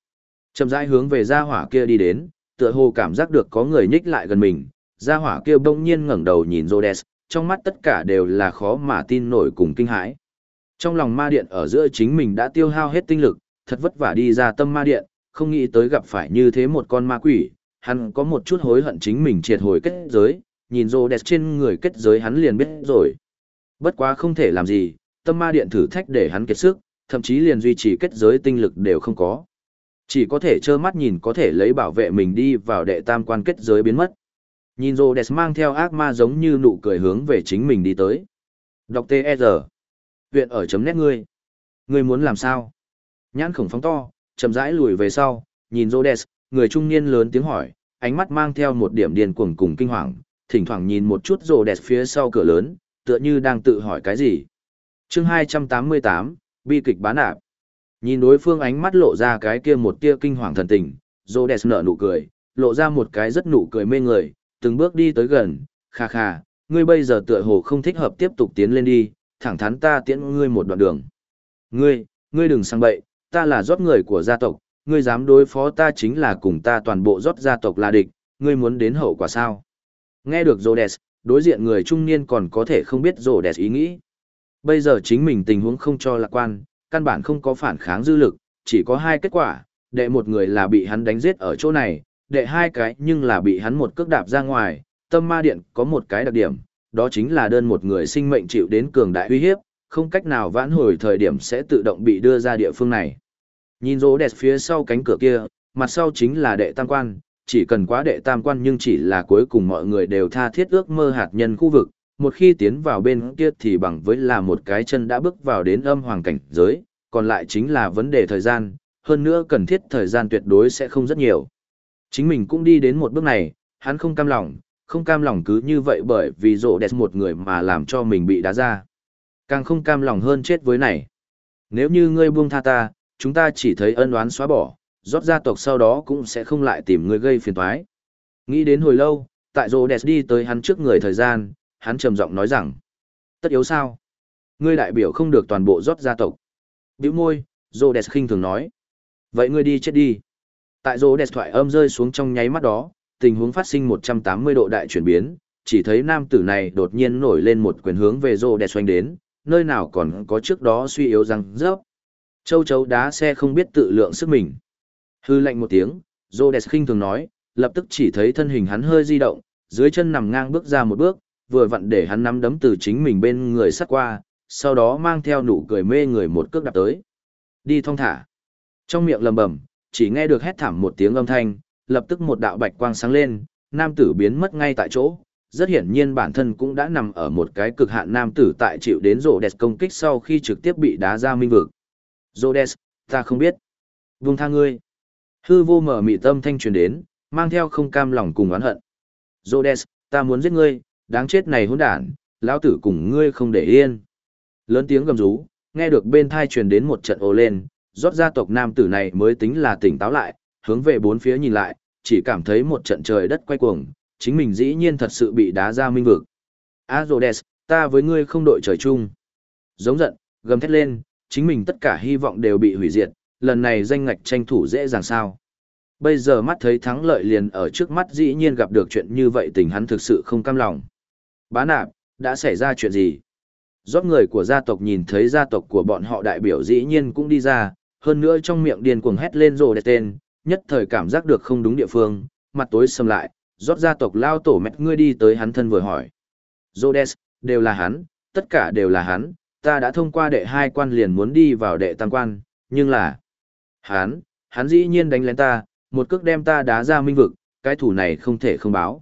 S1: Chậm rãi hướng về gia hỏa kia đi đến, tựa hồ cảm giác được có người nhích lại gần mình, gia hỏa kia bỗng nhiên ngẩng đầu nhìn Rhodes, trong mắt tất cả đều là khó mà tin nổi cùng kinh hãi. Trong lòng ma điện ở giữa chính mình đã tiêu hao hết tinh lực, thật vất vả đi ra tâm ma điện, không nghĩ tới gặp phải như thế một con ma quỷ, hắn có một chút hối hận chính mình triệt hồi kết giới, nhìn Rhodes trên người kết giới hắn liền biết rồi. Bất quá không thể làm gì, tâm ma điện thử thách để hắn kết sức, thậm chí liền duy trì kết giới tinh lực đều không có. Chỉ có thể trơ mắt nhìn có thể lấy bảo vệ mình đi vào đệ tam quan kết giới biến mất. Nhìn Rhodes mang theo ác ma giống như nụ cười hướng về chính mình đi tới. Đọc T.E.R. Viện ở chấm nét ngươi. Ngươi muốn làm sao? Nhãn khổng phóng to, chậm rãi lùi về sau, nhìn Rhodes, người trung niên lớn tiếng hỏi, ánh mắt mang theo một điểm điên cuồng cùng kinh hoàng, thỉnh thoảng nhìn một chút Rhodes phía sau cửa lớn, tựa như đang tự hỏi cái gì. Chương 288, bi kịch bán ạp. Nhìn đối phương ánh mắt lộ ra cái kia một tia kinh hoàng thần tình, Rhodes nở nụ cười, lộ ra một cái rất nụ cười mê người, từng bước đi tới gần, kha kha, ngươi bây giờ tựa hồ không thích hợp tiếp tục tiến lên đi, thẳng thắn ta tiễn ngươi một đoạn đường. Ngươi, ngươi đừng sang bậy, ta là rót người của gia tộc, ngươi dám đối phó ta chính là cùng ta toàn bộ rót gia tộc là địch, ngươi muốn đến hậu quả sao? Nghe được Rhodes, đối diện người trung niên còn có thể không biết Rhodes ý nghĩ. Bây giờ chính mình tình huống không cho lạc quan, căn bản không có phản kháng dư lực, chỉ có hai kết quả, đệ một người là bị hắn đánh giết ở chỗ này, đệ hai cái nhưng là bị hắn một cước đạp ra ngoài, tâm ma điện có một cái đặc điểm, đó chính là đơn một người sinh mệnh chịu đến cường đại uy hiếp, không cách nào vãn hồi thời điểm sẽ tự động bị đưa ra địa phương này. Nhìn rỗ đẹp phía sau cánh cửa kia, mặt sau chính là đệ tam quan, chỉ cần quá đệ tam quan nhưng chỉ là cuối cùng mọi người đều tha thiết ước mơ hạt nhân khu vực, một khi tiến vào bên kia thì bằng với là một cái chân đã bước vào đến âm hoàng cảnh giới, còn lại chính là vấn đề thời gian, hơn nữa cần thiết thời gian tuyệt đối sẽ không rất nhiều. Chính mình cũng đi đến một bước này, hắn không cam lòng, không cam lòng cứ như vậy bởi vì rộ đẹp một người mà làm cho mình bị đá ra. Càng không cam lòng hơn chết với này. Nếu như ngươi buông tha ta, chúng ta chỉ thấy ân oán xóa bỏ, rót gia tộc sau đó cũng sẽ không lại tìm ngươi gây phiền toái. Nghĩ đến hồi lâu, tại rộ đẹp đi tới hắn trước người thời gian, hắn trầm giọng nói rằng, tất yếu sao? Ngươi đại biểu không được toàn bộ rót gia tộc. Biểu môi, rộ khinh thường nói. Vậy ngươi đi chết đi. Tại rộ thoại âm rơi xuống trong nháy mắt đó, tình huống phát sinh 180 độ đại chuyển biến, chỉ thấy nam tử này đột nhiên nổi lên một quyền hướng về rô xoanh đến, nơi nào còn có trước đó suy yếu răng rớp. Châu chấu đá xe không biết tự lượng sức mình. Hư lạnh một tiếng, rô khinh thường nói, lập tức chỉ thấy thân hình hắn hơi di động, dưới chân nằm ngang bước ra một bước, vừa vặn để hắn nắm đấm từ chính mình bên người sắt qua, sau đó mang theo nụ cười mê người một cước đạp tới. Đi thong thả. Trong miệng lầm bầm, chỉ nghe được hét thảm một tiếng âm thanh, lập tức một đạo bạch quang sáng lên, nam tử biến mất ngay tại chỗ. Rất hiển nhiên bản thân cũng đã nằm ở một cái cực hạn nam tử tại chịu đến rổ đẹp công kích sau khi trực tiếp bị đá ra minh vực. Rô đẹp, ta không biết. Vung tha ngươi. Hư vô mở mị tâm thanh truyền đến, mang theo không cam lòng cùng oán hận. Rô ta muốn giết ngươi, đáng chết này hỗn đản, lão tử cùng ngươi không để yên. Lớn tiếng gầm rú, nghe được bên thai truyền đến một trận ồ lên, rót gia tộc nam tử này mới tính là tỉnh táo lại, hướng về bốn phía nhìn lại, chỉ cảm thấy một trận trời đất quay cuồng, chính mình dĩ nhiên thật sự bị đá ra minh vực. Azodes, ta với ngươi không đội trời chung. Giống giận, gầm thét lên, chính mình tất cả hy vọng đều bị hủy diệt, lần này danh ngạch tranh thủ dễ dàng sao. Bây giờ mắt thấy thắng lợi liền ở trước mắt dĩ nhiên gặp được chuyện như vậy tình hắn thực sự không cam lòng. Bá nạp, đã xảy ra chuyện gì? Rót người của gia tộc nhìn thấy gia tộc của bọn họ đại biểu dĩ nhiên cũng đi ra, hơn nữa trong miệng điên cuồng hét lên rồ đẹp tên, nhất thời cảm giác được không đúng địa phương, mặt tối sầm lại, rót gia tộc lao tổ mẹ ngươi đi tới hắn thân vừa hỏi. Rhodes, đều là hắn, tất cả đều là hắn, ta đã thông qua đệ hai quan liền muốn đi vào đệ tam quan, nhưng là... Hắn, hắn dĩ nhiên đánh lén ta, một cước đem ta đá ra minh vực, cái thủ này không thể không báo.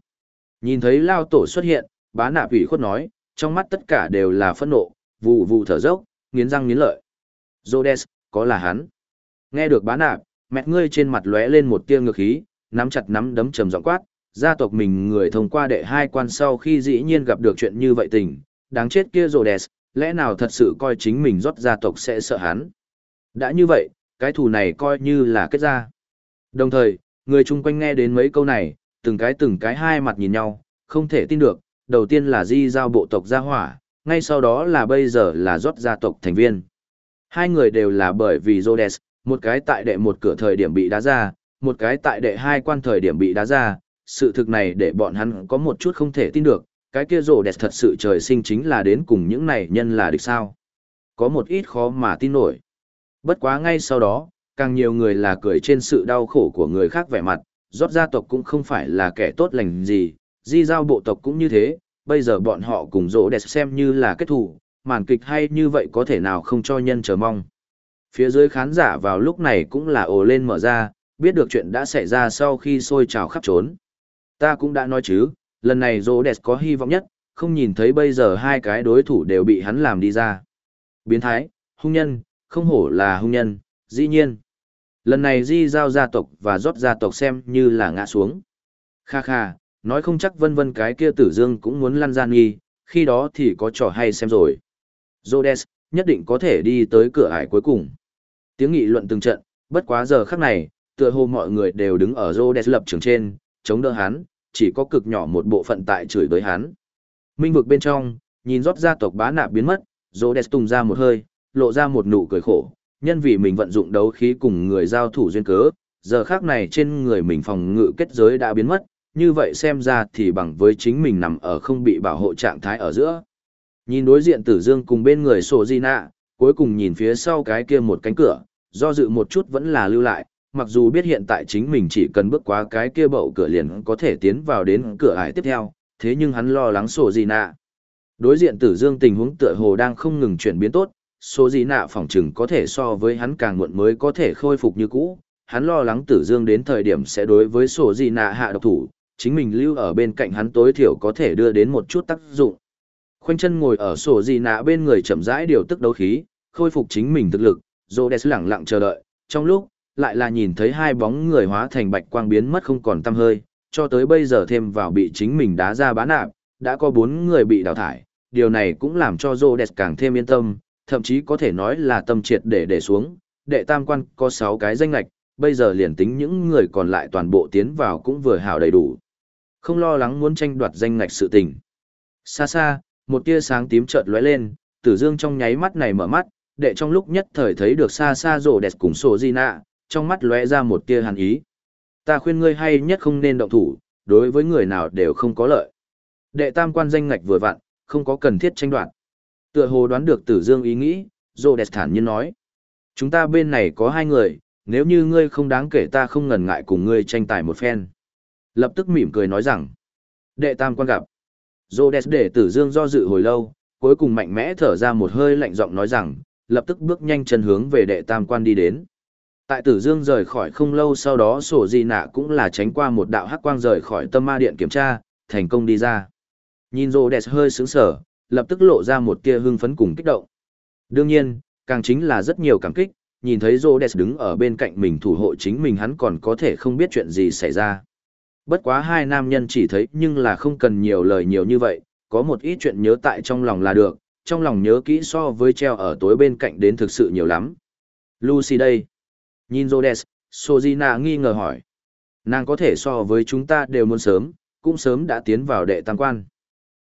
S1: Nhìn thấy lao tổ xuất hiện, bá nạp ủy khuất nói, trong mắt tất cả đều là phẫn nộ, vụ vụ thở dốc, nghiến răng nghiến lợi. Rhodes, có là hắn. Nghe được bá nạp, mẹ ngươi trên mặt lóe lên một tia ngược khí, nắm chặt nắm đấm trầm giọng quát, gia tộc mình người thông qua đệ hai quan sau khi dĩ nhiên gặp được chuyện như vậy tình, đáng chết kia Rhodes, lẽ nào thật sự coi chính mình rót gia tộc sẽ sợ hắn. Đã như vậy, cái thù này coi như là kết ra. Đồng thời, người chung quanh nghe đến mấy câu này, từng cái từng cái hai mặt nhìn nhau, không thể tin được, đầu tiên là di giao bộ tộc gia hỏa, ngay sau đó là bây giờ là rót gia tộc thành viên. Hai người đều là bởi vì Rhodes, một cái tại đệ một cửa thời điểm bị đá ra, một cái tại đệ hai quan thời điểm bị đá ra, sự thực này để bọn hắn có một chút không thể tin được, cái kia Rhodes thật sự trời sinh chính là đến cùng những này nhân là địch sao. Có một ít khó mà tin nổi. Bất quá ngay sau đó, càng nhiều người là cười trên sự đau khổ của người khác vẻ mặt, rót gia tộc cũng không phải là kẻ tốt lành gì, di giao bộ tộc cũng như thế, bây giờ bọn họ cùng rỗ đẹp xem như là kết thủ, màn kịch hay như vậy có thể nào không cho nhân chờ mong. Phía dưới khán giả vào lúc này cũng là ồ lên mở ra, biết được chuyện đã xảy ra sau khi sôi trào khắp trốn. Ta cũng đã nói chứ, lần này rỗ đẹp có hy vọng nhất, không nhìn thấy bây giờ hai cái đối thủ đều bị hắn làm đi ra. Biến thái, hung nhân, không hổ là hung nhân, dĩ nhiên. Lần này di giao gia tộc và rót gia tộc xem như là ngã xuống. Kha kha, nói không chắc vân vân cái kia tử dương cũng muốn lăn gian nghi, khi đó thì có trò hay xem rồi. Rhodes, nhất định có thể đi tới cửa ải cuối cùng. Tiếng nghị luận từng trận, bất quá giờ khắc này, tựa hồ mọi người đều đứng ở Rhodes lập trường trên, chống đỡ hắn, chỉ có cực nhỏ một bộ phận tại chửi đối hắn. Minh vực bên trong, nhìn rót gia tộc bá nạp biến mất, Rhodes tung ra một hơi, lộ ra một nụ cười khổ, nhân vì mình vận dụng đấu khí cùng người giao thủ duyên cớ, giờ khác này trên người mình phòng ngự kết giới đã biến mất, như vậy xem ra thì bằng với chính mình nằm ở không bị bảo hộ trạng thái ở giữa. Nhìn đối diện tử dương cùng bên người sổ di nạ, cuối cùng nhìn phía sau cái kia một cánh cửa, do dự một chút vẫn là lưu lại, mặc dù biết hiện tại chính mình chỉ cần bước qua cái kia bậu cửa liền có thể tiến vào đến cửa ải tiếp theo, thế nhưng hắn lo lắng sổ di nạ. Đối diện tử dương tình huống tựa hồ đang không ngừng chuyển biến tốt, sổ gì nạ phỏng chừng có thể so với hắn càng muộn mới có thể khôi phục như cũ. Hắn lo lắng tử dương đến thời điểm sẽ đối với sổ gì nạ hạ độc thủ, chính mình lưu ở bên cạnh hắn tối thiểu có thể đưa đến một chút tác dụng. Khoanh chân ngồi ở sổ gì nạ bên người chậm rãi điều tức đấu khí, khôi phục chính mình thực lực, Rhodes lẳng lặng chờ đợi, trong lúc, lại là nhìn thấy hai bóng người hóa thành bạch quang biến mất không còn tăm hơi, cho tới bây giờ thêm vào bị chính mình đá ra bán nạp, đã có bốn người bị đào thải, điều này cũng làm cho Rhodes càng thêm yên tâm, thậm chí có thể nói là tâm triệt để để xuống, đệ tam quan có sáu cái danh lạch, bây giờ liền tính những người còn lại toàn bộ tiến vào cũng vừa hảo đầy đủ. Không lo lắng muốn tranh đoạt danh ngạch sự tình. Xa xa, một tia sáng tím chợt lóe lên, tử dương trong nháy mắt này mở mắt, đệ trong lúc nhất thời thấy được xa xa rồ đẹp cùng sổ di nạ, trong mắt lóe ra một tia hàn ý. Ta khuyên ngươi hay nhất không nên động thủ, đối với người nào đều không có lợi. Đệ tam quan danh ngạch vừa vặn, không có cần thiết tranh đoạt. Tựa hồ đoán được tử dương ý nghĩ, rồ Đẹp thản nhiên nói. Chúng ta bên này có hai người, nếu như ngươi không đáng kể ta không ngần ngại cùng ngươi tranh tài một phen. Lập tức mỉm cười nói rằng. Đệ tam quan gặp. Rô Đẹp để tử dương do dự hồi lâu, cuối cùng mạnh mẽ thở ra một hơi lạnh giọng nói rằng, lập tức bước nhanh chân hướng về đệ tam quan đi đến. Tại tử dương rời khỏi không lâu sau đó sổ di nạ cũng là tránh qua một đạo hắc quang rời khỏi tâm ma điện kiểm tra, thành công đi ra. Nhìn rô đẹp hơi sướng sở, lập tức lộ ra một tia hưng phấn cùng kích động. Đương nhiên, càng chính là rất nhiều cảm kích, nhìn thấy Rhodes đứng ở bên cạnh mình thủ hộ chính mình hắn còn có thể không biết chuyện gì xảy ra. Bất quá hai nam nhân chỉ thấy nhưng là không cần nhiều lời nhiều như vậy, có một ít chuyện nhớ tại trong lòng là được, trong lòng nhớ kỹ so với treo ở tối bên cạnh đến thực sự nhiều lắm. Lucy đây. Nhìn Rhodes, Sojina nghi ngờ hỏi. Nàng có thể so với chúng ta đều muốn sớm, cũng sớm đã tiến vào đệ tam quan.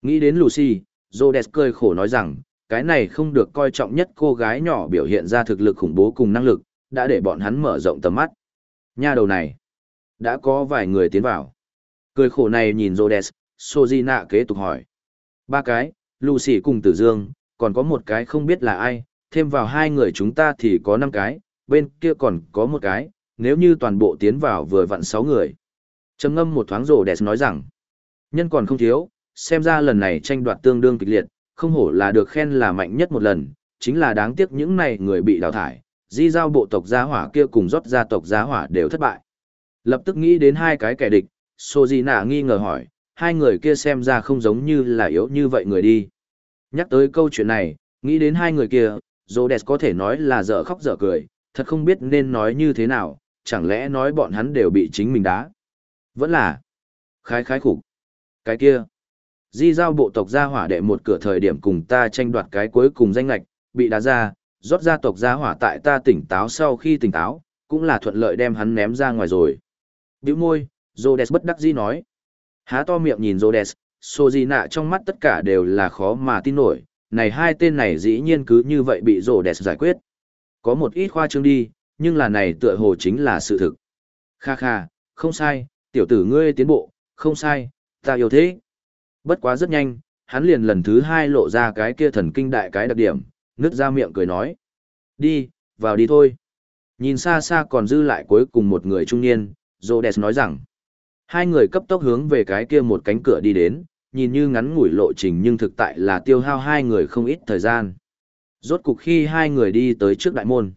S1: Nghĩ đến Lucy, Rhodes cười khổ nói rằng, cái này không được coi trọng nhất cô gái nhỏ biểu hiện ra thực lực khủng bố cùng năng lực, đã để bọn hắn mở rộng tầm mắt. Nha đầu này, đã có vài người tiến vào. Cười khổ này nhìn Rhodes, Sojina kế tục hỏi. Ba cái, Lucy cùng Tử Dương, còn có một cái không biết là ai, thêm vào hai người chúng ta thì có năm cái, bên kia còn có một cái, nếu như toàn bộ tiến vào vừa vặn sáu người. Trầm ngâm một thoáng rồ đẹp nói rằng, nhân còn không thiếu, xem ra lần này tranh đoạt tương đương kịch liệt, không hổ là được khen là mạnh nhất một lần, chính là đáng tiếc những này người bị đào thải, di giao bộ tộc gia hỏa kia cùng rót gia tộc gia hỏa đều thất bại. Lập tức nghĩ đến hai cái kẻ địch, Sô Di Nạ nghi ngờ hỏi, hai người kia xem ra không giống như là yếu như vậy người đi. Nhắc tới câu chuyện này, nghĩ đến hai người kia, Rhodes có thể nói là dở khóc dở cười, thật không biết nên nói như thế nào, chẳng lẽ nói bọn hắn đều bị chính mình đá. Vẫn là khái khái khủng. Cái kia, di giao bộ tộc gia hỏa đệ một cửa thời điểm cùng ta tranh đoạt cái cuối cùng danh lạch, bị đá ra, rót gia tộc gia hỏa tại ta tỉnh táo sau khi tỉnh táo, cũng là thuận lợi đem hắn ném ra ngoài rồi. Biểu môi, Rhodes bất đắc dĩ nói. Há to miệng nhìn Rhodes, Sojina trong mắt tất cả đều là khó mà tin nổi, này hai tên này dĩ nhiên cứ như vậy bị Rhodes giải quyết. Có một ít khoa trương đi, nhưng là này tựa hồ chính là sự thực. Kha kha, không sai, tiểu tử ngươi tiến bộ, không sai, ta yêu thế. Bất quá rất nhanh, hắn liền lần thứ hai lộ ra cái kia thần kinh đại cái đặc điểm, nứt ra miệng cười nói. Đi, vào đi thôi. Nhìn xa xa còn dư lại cuối cùng một người trung niên, Rhodes nói rằng. Hai người cấp tốc hướng về cái kia một cánh cửa đi đến, nhìn như ngắn ngủi lộ trình nhưng thực tại là tiêu hao hai người không ít thời gian. Rốt cục khi hai người đi tới trước đại môn.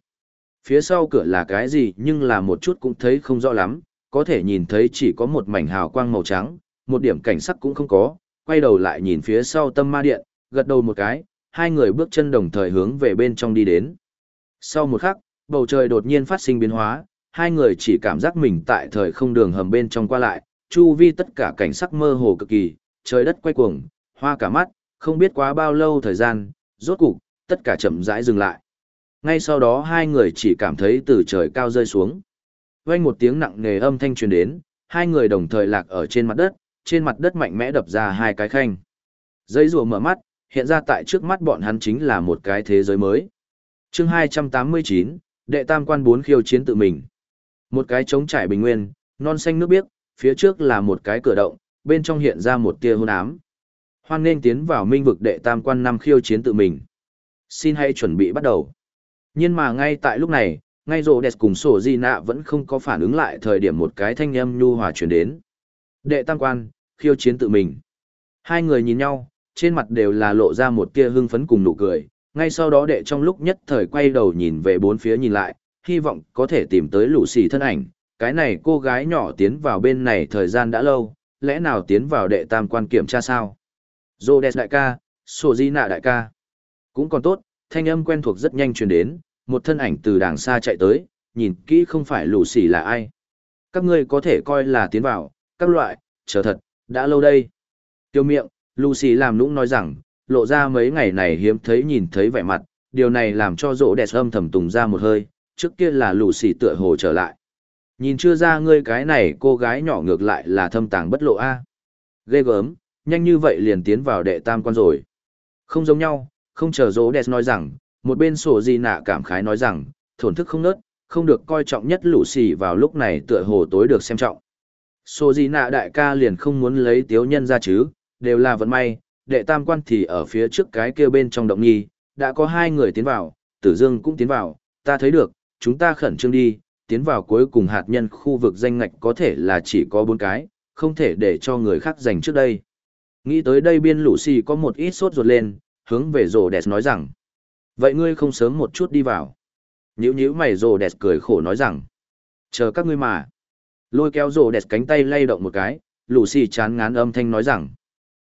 S1: Phía sau cửa là cái gì nhưng là một chút cũng thấy không rõ lắm, có thể nhìn thấy chỉ có một mảnh hào quang màu trắng, một điểm cảnh sắc cũng không có, quay đầu lại nhìn phía sau tâm ma điện, gật đầu một cái, hai người bước chân đồng thời hướng về bên trong đi đến. Sau một khắc, bầu trời đột nhiên phát sinh biến hóa, hai người chỉ cảm giác mình tại thời không đường hầm bên trong qua lại, chu vi tất cả cảnh sắc mơ hồ cực kỳ, trời đất quay cuồng, hoa cả mắt, không biết quá bao lâu thời gian, rốt cục, tất cả chậm rãi dừng lại. Ngay sau đó hai người chỉ cảm thấy từ trời cao rơi xuống. Vang một tiếng nặng nề âm thanh truyền đến, hai người đồng thời lạc ở trên mặt đất, trên mặt đất mạnh mẽ đập ra hai cái khanh. Giấy rùa mở mắt, hiện ra tại trước mắt bọn hắn chính là một cái thế giới mới. Chương 289, đệ tam quan bốn khiêu chiến tự mình. Một cái trống trải bình nguyên, non xanh nước biếc, phía trước là một cái cửa động, bên trong hiện ra một tia hôn ám. Hoan nên tiến vào minh vực đệ tam quan năm khiêu chiến tự mình. Xin hãy chuẩn bị bắt đầu. Nhưng mà ngay tại lúc này, ngay rộ đẹp cùng sổ di nạ vẫn không có phản ứng lại thời điểm một cái thanh âm nhu hòa chuyển đến. Đệ tam quan, khiêu chiến tự mình. Hai người nhìn nhau, trên mặt đều là lộ ra một tia hưng phấn cùng nụ cười. Ngay sau đó đệ trong lúc nhất thời quay đầu nhìn về bốn phía nhìn lại, hy vọng có thể tìm tới lũ xì thân ảnh. Cái này cô gái nhỏ tiến vào bên này thời gian đã lâu, lẽ nào tiến vào đệ tam quan kiểm tra sao? Rô đẹp đại ca, sổ di nạ đại ca. Cũng còn tốt, thanh âm quen thuộc rất nhanh truyền đến, một thân ảnh từ đàng xa chạy tới, nhìn kỹ không phải lũ xì là ai. Các ngươi có thể coi là tiến vào, các loại, chờ thật, đã lâu đây. Tiêu miệng, Lucy làm lũng nói rằng, lộ ra mấy ngày này hiếm thấy nhìn thấy vẻ mặt, điều này làm cho rỗ đẹp âm thầm tùng ra một hơi, trước kia là Lucy tựa hồ trở lại. Nhìn chưa ra ngươi cái này cô gái nhỏ ngược lại là thâm tàng bất lộ a. Ghê gớm, nhanh như vậy liền tiến vào đệ tam quan rồi. Không giống nhau, không chờ dỗ đẹp nói rằng, một bên sổ gì nạ cảm khái nói rằng, thổn thức không nớt, không được coi trọng nhất lũ xì vào lúc này tựa hồ tối được xem trọng. Sổ gì nạ đại ca liền không muốn lấy tiếu nhân ra chứ, đều là vận may, đệ tam quan thì ở phía trước cái kia bên trong động nghi, đã có hai người tiến vào, tử dương cũng tiến vào, ta thấy được, chúng ta khẩn trương đi, tiến vào cuối cùng hạt nhân khu vực danh ngạch có thể là chỉ có bốn cái, không thể để cho người khác giành trước đây. Nghĩ tới đây biên lũ xì có một ít sốt ruột lên, hướng về rồ đẹp nói rằng, vậy ngươi không sớm một chút đi vào. Nhữ nhữ mày rồ đẹp cười khổ nói rằng, chờ các ngươi mà. Lôi kéo rồ đẹp cánh tay lay động một cái, lũ xì chán ngán âm thanh nói rằng,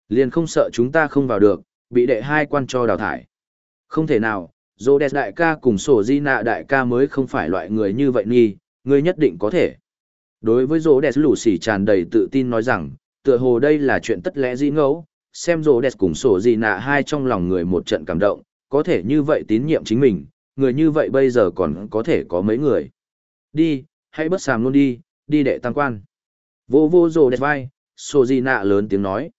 S1: liền không sợ chúng ta không vào được, bị đệ hai quan cho đào thải. Không thể nào, dô đẹp đại ca cùng sổ di nạ đại ca mới không phải loại người như vậy nghi, ngươi nhất định có thể. Đối với dô đẹp lũ xỉ tràn đầy tự tin nói rằng, tựa hồ đây là chuyện tất lẽ dĩ ngẫu, xem dô đẹp cùng sổ di nạ hai trong lòng người một trận cảm động, có thể như vậy tín nhiệm chính mình, người như vậy bây giờ còn có thể có mấy người. Đi, hãy bất sàm luôn đi, đi đệ tăng quan. Vô vô dô đẹp vai, sổ di nạ lớn tiếng nói.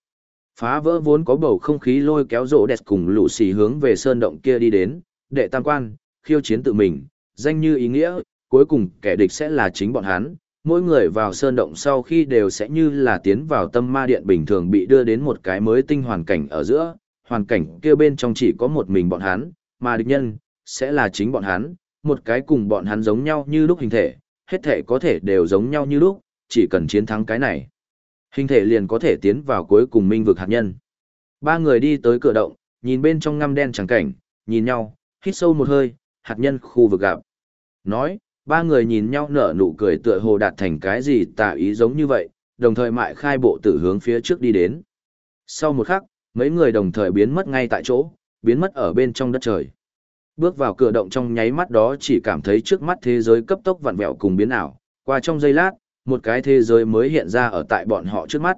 S1: Phá vỡ vốn có bầu không khí lôi kéo rộ đẹp cùng lũ xì hướng về sơn động kia đi đến, đệ tam quan, khiêu chiến tự mình, danh như ý nghĩa, cuối cùng kẻ địch sẽ là chính bọn hắn. Mỗi người vào sơn động sau khi đều sẽ như là tiến vào tâm ma điện bình thường bị đưa đến một cái mới tinh hoàn cảnh ở giữa, hoàn cảnh kia bên trong chỉ có một mình bọn hắn, mà địch nhân, sẽ là chính bọn hắn, một cái cùng bọn hắn giống nhau như lúc hình thể, hết thể có thể đều giống nhau như lúc, chỉ cần chiến thắng cái này. Hình thể liền có thể tiến vào cuối cùng minh vực hạt nhân. Ba người đi tới cửa động, nhìn bên trong ngăm đen chẳng cảnh, nhìn nhau, hít sâu một hơi, hạt nhân khu vực gặp. Nói, ba người nhìn nhau nở nụ cười tựa hồ đạt thành cái gì tà ý giống như vậy, đồng thời mại khai bộ tử hướng phía trước đi đến. Sau một khắc, mấy người đồng thời biến mất ngay tại chỗ, biến mất ở bên trong đất trời. Bước vào cửa động trong nháy mắt đó chỉ cảm thấy trước mắt thế giới cấp tốc vặn vẹo cùng biến ảo, qua trong giây lát, một cái thế giới mới hiện ra ở tại bọn họ trước mắt.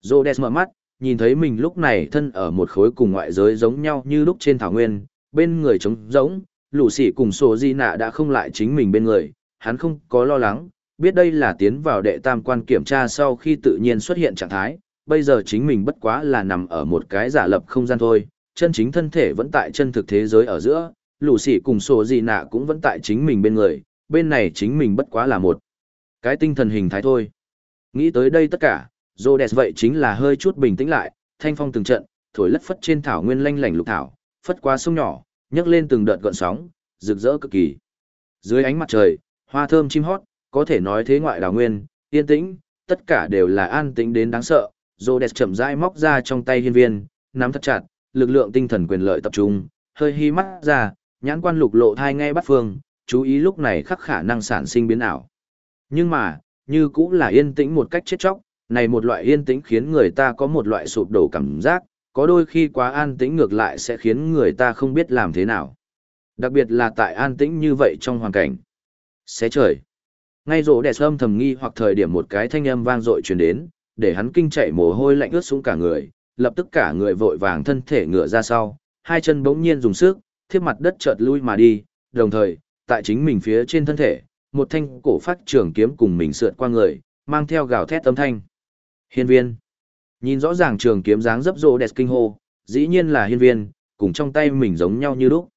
S1: Rhodes mở mắt, nhìn thấy mình lúc này thân ở một khối cùng ngoại giới giống nhau như lúc trên thảo nguyên, bên người trống rỗng, lũ sỉ cùng sổ di nạ đã không lại chính mình bên người, hắn không có lo lắng, biết đây là tiến vào đệ tam quan kiểm tra sau khi tự nhiên xuất hiện trạng thái, bây giờ chính mình bất quá là nằm ở một cái giả lập không gian thôi, chân chính thân thể vẫn tại chân thực thế giới ở giữa, lũ sỉ cùng sổ di nạ cũng vẫn tại chính mình bên người, bên này chính mình bất quá là một cái tinh thần hình thái thôi. Nghĩ tới đây tất cả, Rhodes vậy chính là hơi chút bình tĩnh lại, thanh phong từng trận, thổi lất phất trên thảo nguyên lanh lảnh lục thảo, phất qua sông nhỏ, nhấc lên từng đợt gợn sóng, rực rỡ cực kỳ. Dưới ánh mặt trời, hoa thơm chim hót, có thể nói thế ngoại đảo nguyên, yên tĩnh, tất cả đều là an tĩnh đến đáng sợ. Rhodes chậm rãi móc ra trong tay hiên viên, nắm thật chặt, lực lượng tinh thần quyền lợi tập trung, hơi hi mắt ra, nhãn quan lục lộ thai ngay bắt phương, chú ý lúc này khắc khả năng sản sinh biến ảo. Nhưng mà, như cũng là yên tĩnh một cách chết chóc, này một loại yên tĩnh khiến người ta có một loại sụp đổ cảm giác, có đôi khi quá an tĩnh ngược lại sẽ khiến người ta không biết làm thế nào. Đặc biệt là tại an tĩnh như vậy trong hoàn cảnh. Xé trời. Ngay rỗ đẹp âm thầm nghi hoặc thời điểm một cái thanh âm vang dội truyền đến, để hắn kinh chạy mồ hôi lạnh ướt xuống cả người, lập tức cả người vội vàng thân thể ngựa ra sau, hai chân bỗng nhiên dùng sức, thiếp mặt đất chợt lui mà đi, đồng thời, tại chính mình phía trên thân thể, một thanh cổ phát trường kiếm cùng mình sượt qua người, mang theo gào thét âm thanh. Hiên viên. Nhìn rõ ràng trường kiếm dáng dấp rô đẹp kinh hô, dĩ nhiên là hiên viên, cùng trong tay mình giống nhau như lúc.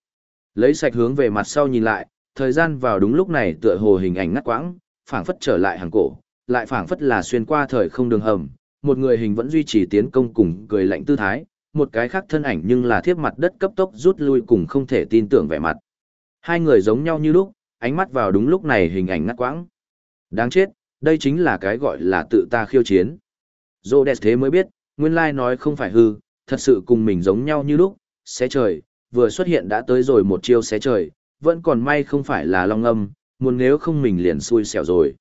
S1: Lấy sạch hướng về mặt sau nhìn lại, thời gian vào đúng lúc này tựa hồ hình ảnh ngắt quãng, phảng phất trở lại hàng cổ, lại phảng phất là xuyên qua thời không đường hầm, một người hình vẫn duy trì tiến công cùng cười lạnh tư thái, một cái khác thân ảnh nhưng là thiếp mặt đất cấp tốc rút lui cùng không thể tin tưởng vẻ mặt. Hai người giống nhau như lúc, ánh mắt vào đúng lúc này hình ảnh ngắt quãng. Đáng chết, đây chính là cái gọi là tự ta khiêu chiến. Dô đẹp thế mới biết, nguyên lai nói không phải hư, thật sự cùng mình giống nhau như lúc, xé trời, vừa xuất hiện đã tới rồi một chiêu xé trời, vẫn còn may không phải là long âm, muốn nếu không mình liền xui xẻo rồi.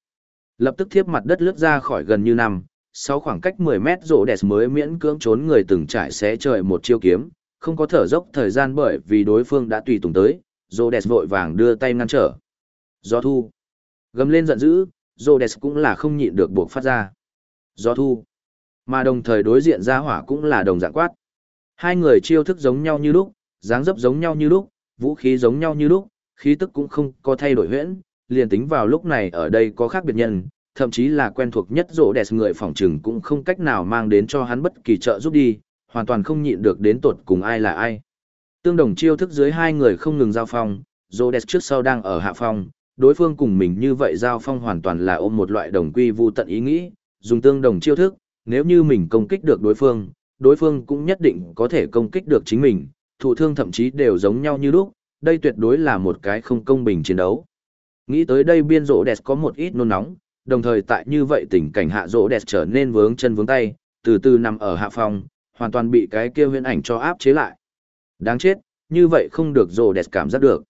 S1: Lập tức thiếp mặt đất lướt ra khỏi gần như năm, sau khoảng cách 10 mét rộ đẹp mới miễn cưỡng trốn người từng trải xé trời một chiêu kiếm, không có thở dốc thời gian bởi vì đối phương đã tùy tùng tới, rộ đẹp vội vàng đưa tay ngăn trở. Gió thu. Gầm lên giận dữ, rộ đẹp cũng là không nhịn được buộc phát ra. Gió thu. Mà đồng thời đối diện ra hỏa cũng là đồng dạng quát. Hai người chiêu thức giống nhau như lúc, dáng dấp giống nhau như lúc, vũ khí giống nhau như lúc, khí tức cũng không có thay đổi huyễn, liền tính vào lúc này ở đây có khác biệt nhân, thậm chí là quen thuộc nhất rỗ đẹp người phòng trừng cũng không cách nào mang đến cho hắn bất kỳ trợ giúp đi, hoàn toàn không nhịn được đến tột cùng ai là ai. Tương đồng chiêu thức dưới hai người không ngừng giao phong, rỗ đẹp trước sau đang ở hạ phong, đối phương cùng mình như vậy giao phong hoàn toàn là ôm một loại đồng quy vu tận ý nghĩ, dùng tương đồng chiêu thức, nếu như mình công kích được đối phương, đối phương cũng nhất định có thể công kích được chính mình, thụ thương thậm chí đều giống nhau như lúc, đây tuyệt đối là một cái không công bình chiến đấu. Nghĩ tới đây biên rỗ đẹp có một ít nôn nóng, đồng thời tại như vậy tình cảnh hạ rỗ đẹp trở nên vướng chân vướng tay, từ từ nằm ở hạ phòng, hoàn toàn bị cái kia huyễn ảnh cho áp chế lại. Đáng chết, như vậy không được rỗ đẹp cảm giác được.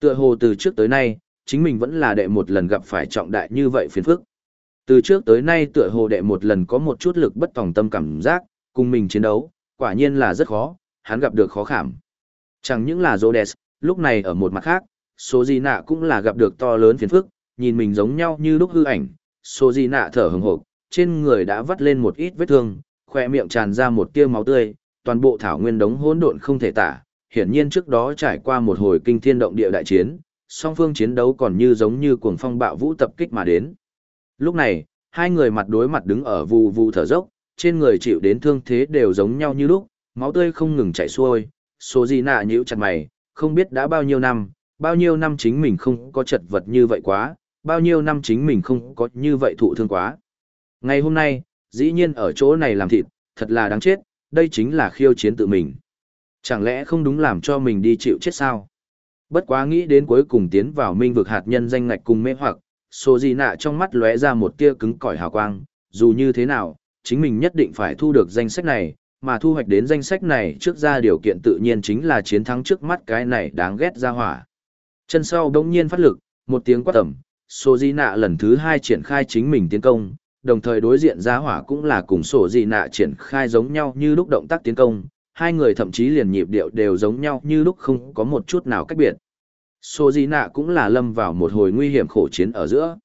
S1: Tựa hồ từ trước tới nay, chính mình vẫn là đệ một lần gặp phải trọng đại như vậy phiền phức. Từ trước tới nay tựa hồ đệ một lần có một chút lực bất tòng tâm cảm giác, cùng mình chiến đấu, quả nhiên là rất khó, hắn gặp được khó khảm. Chẳng những là Rhodes, lúc này ở một mặt khác, số gì nạ cũng là gặp được to lớn phiền phức, nhìn mình giống nhau như lúc hư ảnh, số gì nạ thở hừng hộp, trên người đã vắt lên một ít vết thương, khoe miệng tràn ra một tia máu tươi, toàn bộ thảo nguyên đống hỗn độn không thể tả, hiển nhiên trước đó trải qua một hồi kinh thiên động địa đại chiến, song phương chiến đấu còn như giống như cuồng phong bạo vũ tập kích mà đến. Lúc này, hai người mặt đối mặt đứng ở vù vù thở dốc, trên người chịu đến thương thế đều giống nhau như lúc, máu tươi không ngừng chảy xuôi, số gì nạ nhíu chặt mày, không biết đã bao nhiêu năm, bao nhiêu năm chính mình không có chật vật như vậy quá, bao nhiêu năm chính mình không có như vậy thụ thương quá. Ngày hôm nay, dĩ nhiên ở chỗ này làm thịt, thật là đáng chết, đây chính là khiêu chiến tự mình. Chẳng lẽ không đúng làm cho mình đi chịu chết sao? Bất quá nghĩ đến cuối cùng tiến vào minh vực hạt nhân danh ngạch cùng mê hoặc, Sô Di Nạ trong mắt lóe ra một tia cứng cỏi hào quang, dù như thế nào, chính mình nhất định phải thu được danh sách này, mà thu hoạch đến danh sách này trước ra điều kiện tự nhiên chính là chiến thắng trước mắt cái này đáng ghét ra hỏa. Chân sau đống nhiên phát lực, một tiếng quát tầm, Sô Di Nạ lần thứ hai triển khai chính mình tiến công, đồng thời đối diện ra hỏa cũng là cùng Sô Di Nạ triển khai giống nhau như lúc động tác tiến công, hai người thậm chí liền nhịp điệu đều giống nhau như lúc không có một chút nào cách biệt. Sô Di Nạ cũng là lâm vào một hồi nguy hiểm khổ chiến ở giữa.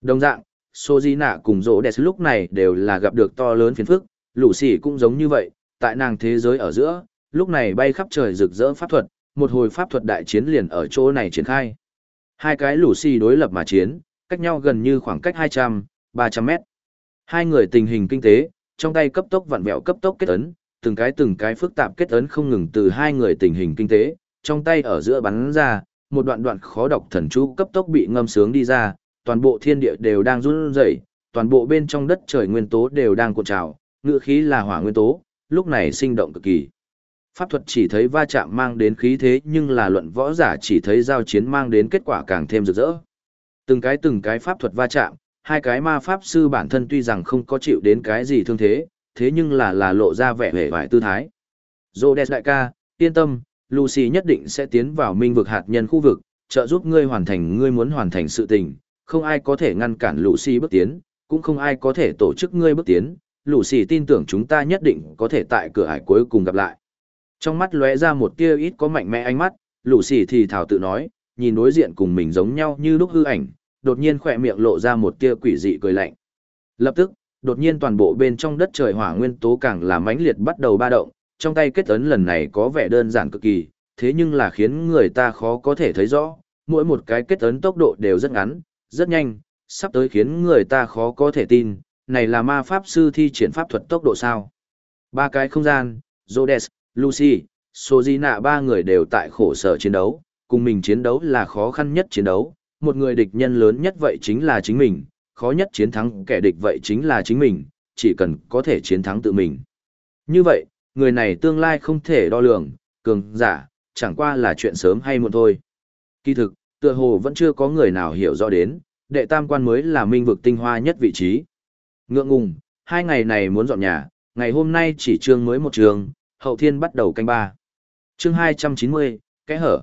S1: Đồng dạng, Sô Di Nạ cùng Rô Đẹp lúc này đều là gặp được to lớn phiền phức, lũ xỉ cũng giống như vậy, tại nàng thế giới ở giữa, lúc này bay khắp trời rực rỡ pháp thuật, một hồi pháp thuật đại chiến liền ở chỗ này triển khai. Hai cái lũ Sỉ đối lập mà chiến, cách nhau gần như khoảng cách 200, 300 mét. Hai người tình hình kinh tế, trong tay cấp tốc vặn vẹo cấp tốc kết ấn, từng cái từng cái phức tạp kết ấn không ngừng từ hai người tình hình kinh tế, trong tay ở giữa bắn ra, một đoạn đoạn khó đọc thần chú cấp tốc bị ngâm sướng đi ra, toàn bộ thiên địa đều đang run rẩy, toàn bộ bên trong đất trời nguyên tố đều đang cuộn trào, ngự khí là hỏa nguyên tố, lúc này sinh động cực kỳ. Pháp thuật chỉ thấy va chạm mang đến khí thế nhưng là luận võ giả chỉ thấy giao chiến mang đến kết quả càng thêm rực rỡ. Từng cái từng cái pháp thuật va chạm, hai cái ma pháp sư bản thân tuy rằng không có chịu đến cái gì thương thế, thế nhưng là là lộ ra vẻ vẻ vải tư thái. Rhodes đại ca, yên tâm, Lucy nhất định sẽ tiến vào minh vực hạt nhân khu vực, trợ giúp ngươi hoàn thành ngươi muốn hoàn thành sự tình, không ai có thể ngăn cản Lucy bước tiến, cũng không ai có thể tổ chức ngươi bước tiến, Lucy tin tưởng chúng ta nhất định có thể tại cửa ải cuối cùng gặp lại. Trong mắt lóe ra một tia ít có mạnh mẽ ánh mắt, Lucy thì thảo tự nói, nhìn đối diện cùng mình giống nhau như lúc hư ảnh, đột nhiên khỏe miệng lộ ra một tia quỷ dị cười lạnh. Lập tức, đột nhiên toàn bộ bên trong đất trời hỏa nguyên tố càng là mãnh liệt bắt đầu ba động, trong tay kết ấn lần này có vẻ đơn giản cực kỳ, thế nhưng là khiến người ta khó có thể thấy rõ, mỗi một cái kết ấn tốc độ đều rất ngắn, rất nhanh, sắp tới khiến người ta khó có thể tin, này là ma pháp sư thi triển pháp thuật tốc độ sao. Ba cái không gian, Rhodes, Lucy, Sojina ba người đều tại khổ sở chiến đấu, cùng mình chiến đấu là khó khăn nhất chiến đấu, một người địch nhân lớn nhất vậy chính là chính mình, khó nhất chiến thắng kẻ địch vậy chính là chính mình, chỉ cần có thể chiến thắng tự mình. Như vậy, người này tương lai không thể đo lường, cường giả, chẳng qua là chuyện sớm hay muộn thôi. Kỳ thực, tựa hồ vẫn chưa có người nào hiểu rõ đến, đệ tam quan mới là minh vực tinh hoa nhất vị trí. Ngượng ngùng, hai ngày này muốn dọn nhà, ngày hôm nay chỉ trường mới một trường, hậu thiên bắt đầu canh ba. Chương 290, kẽ hở.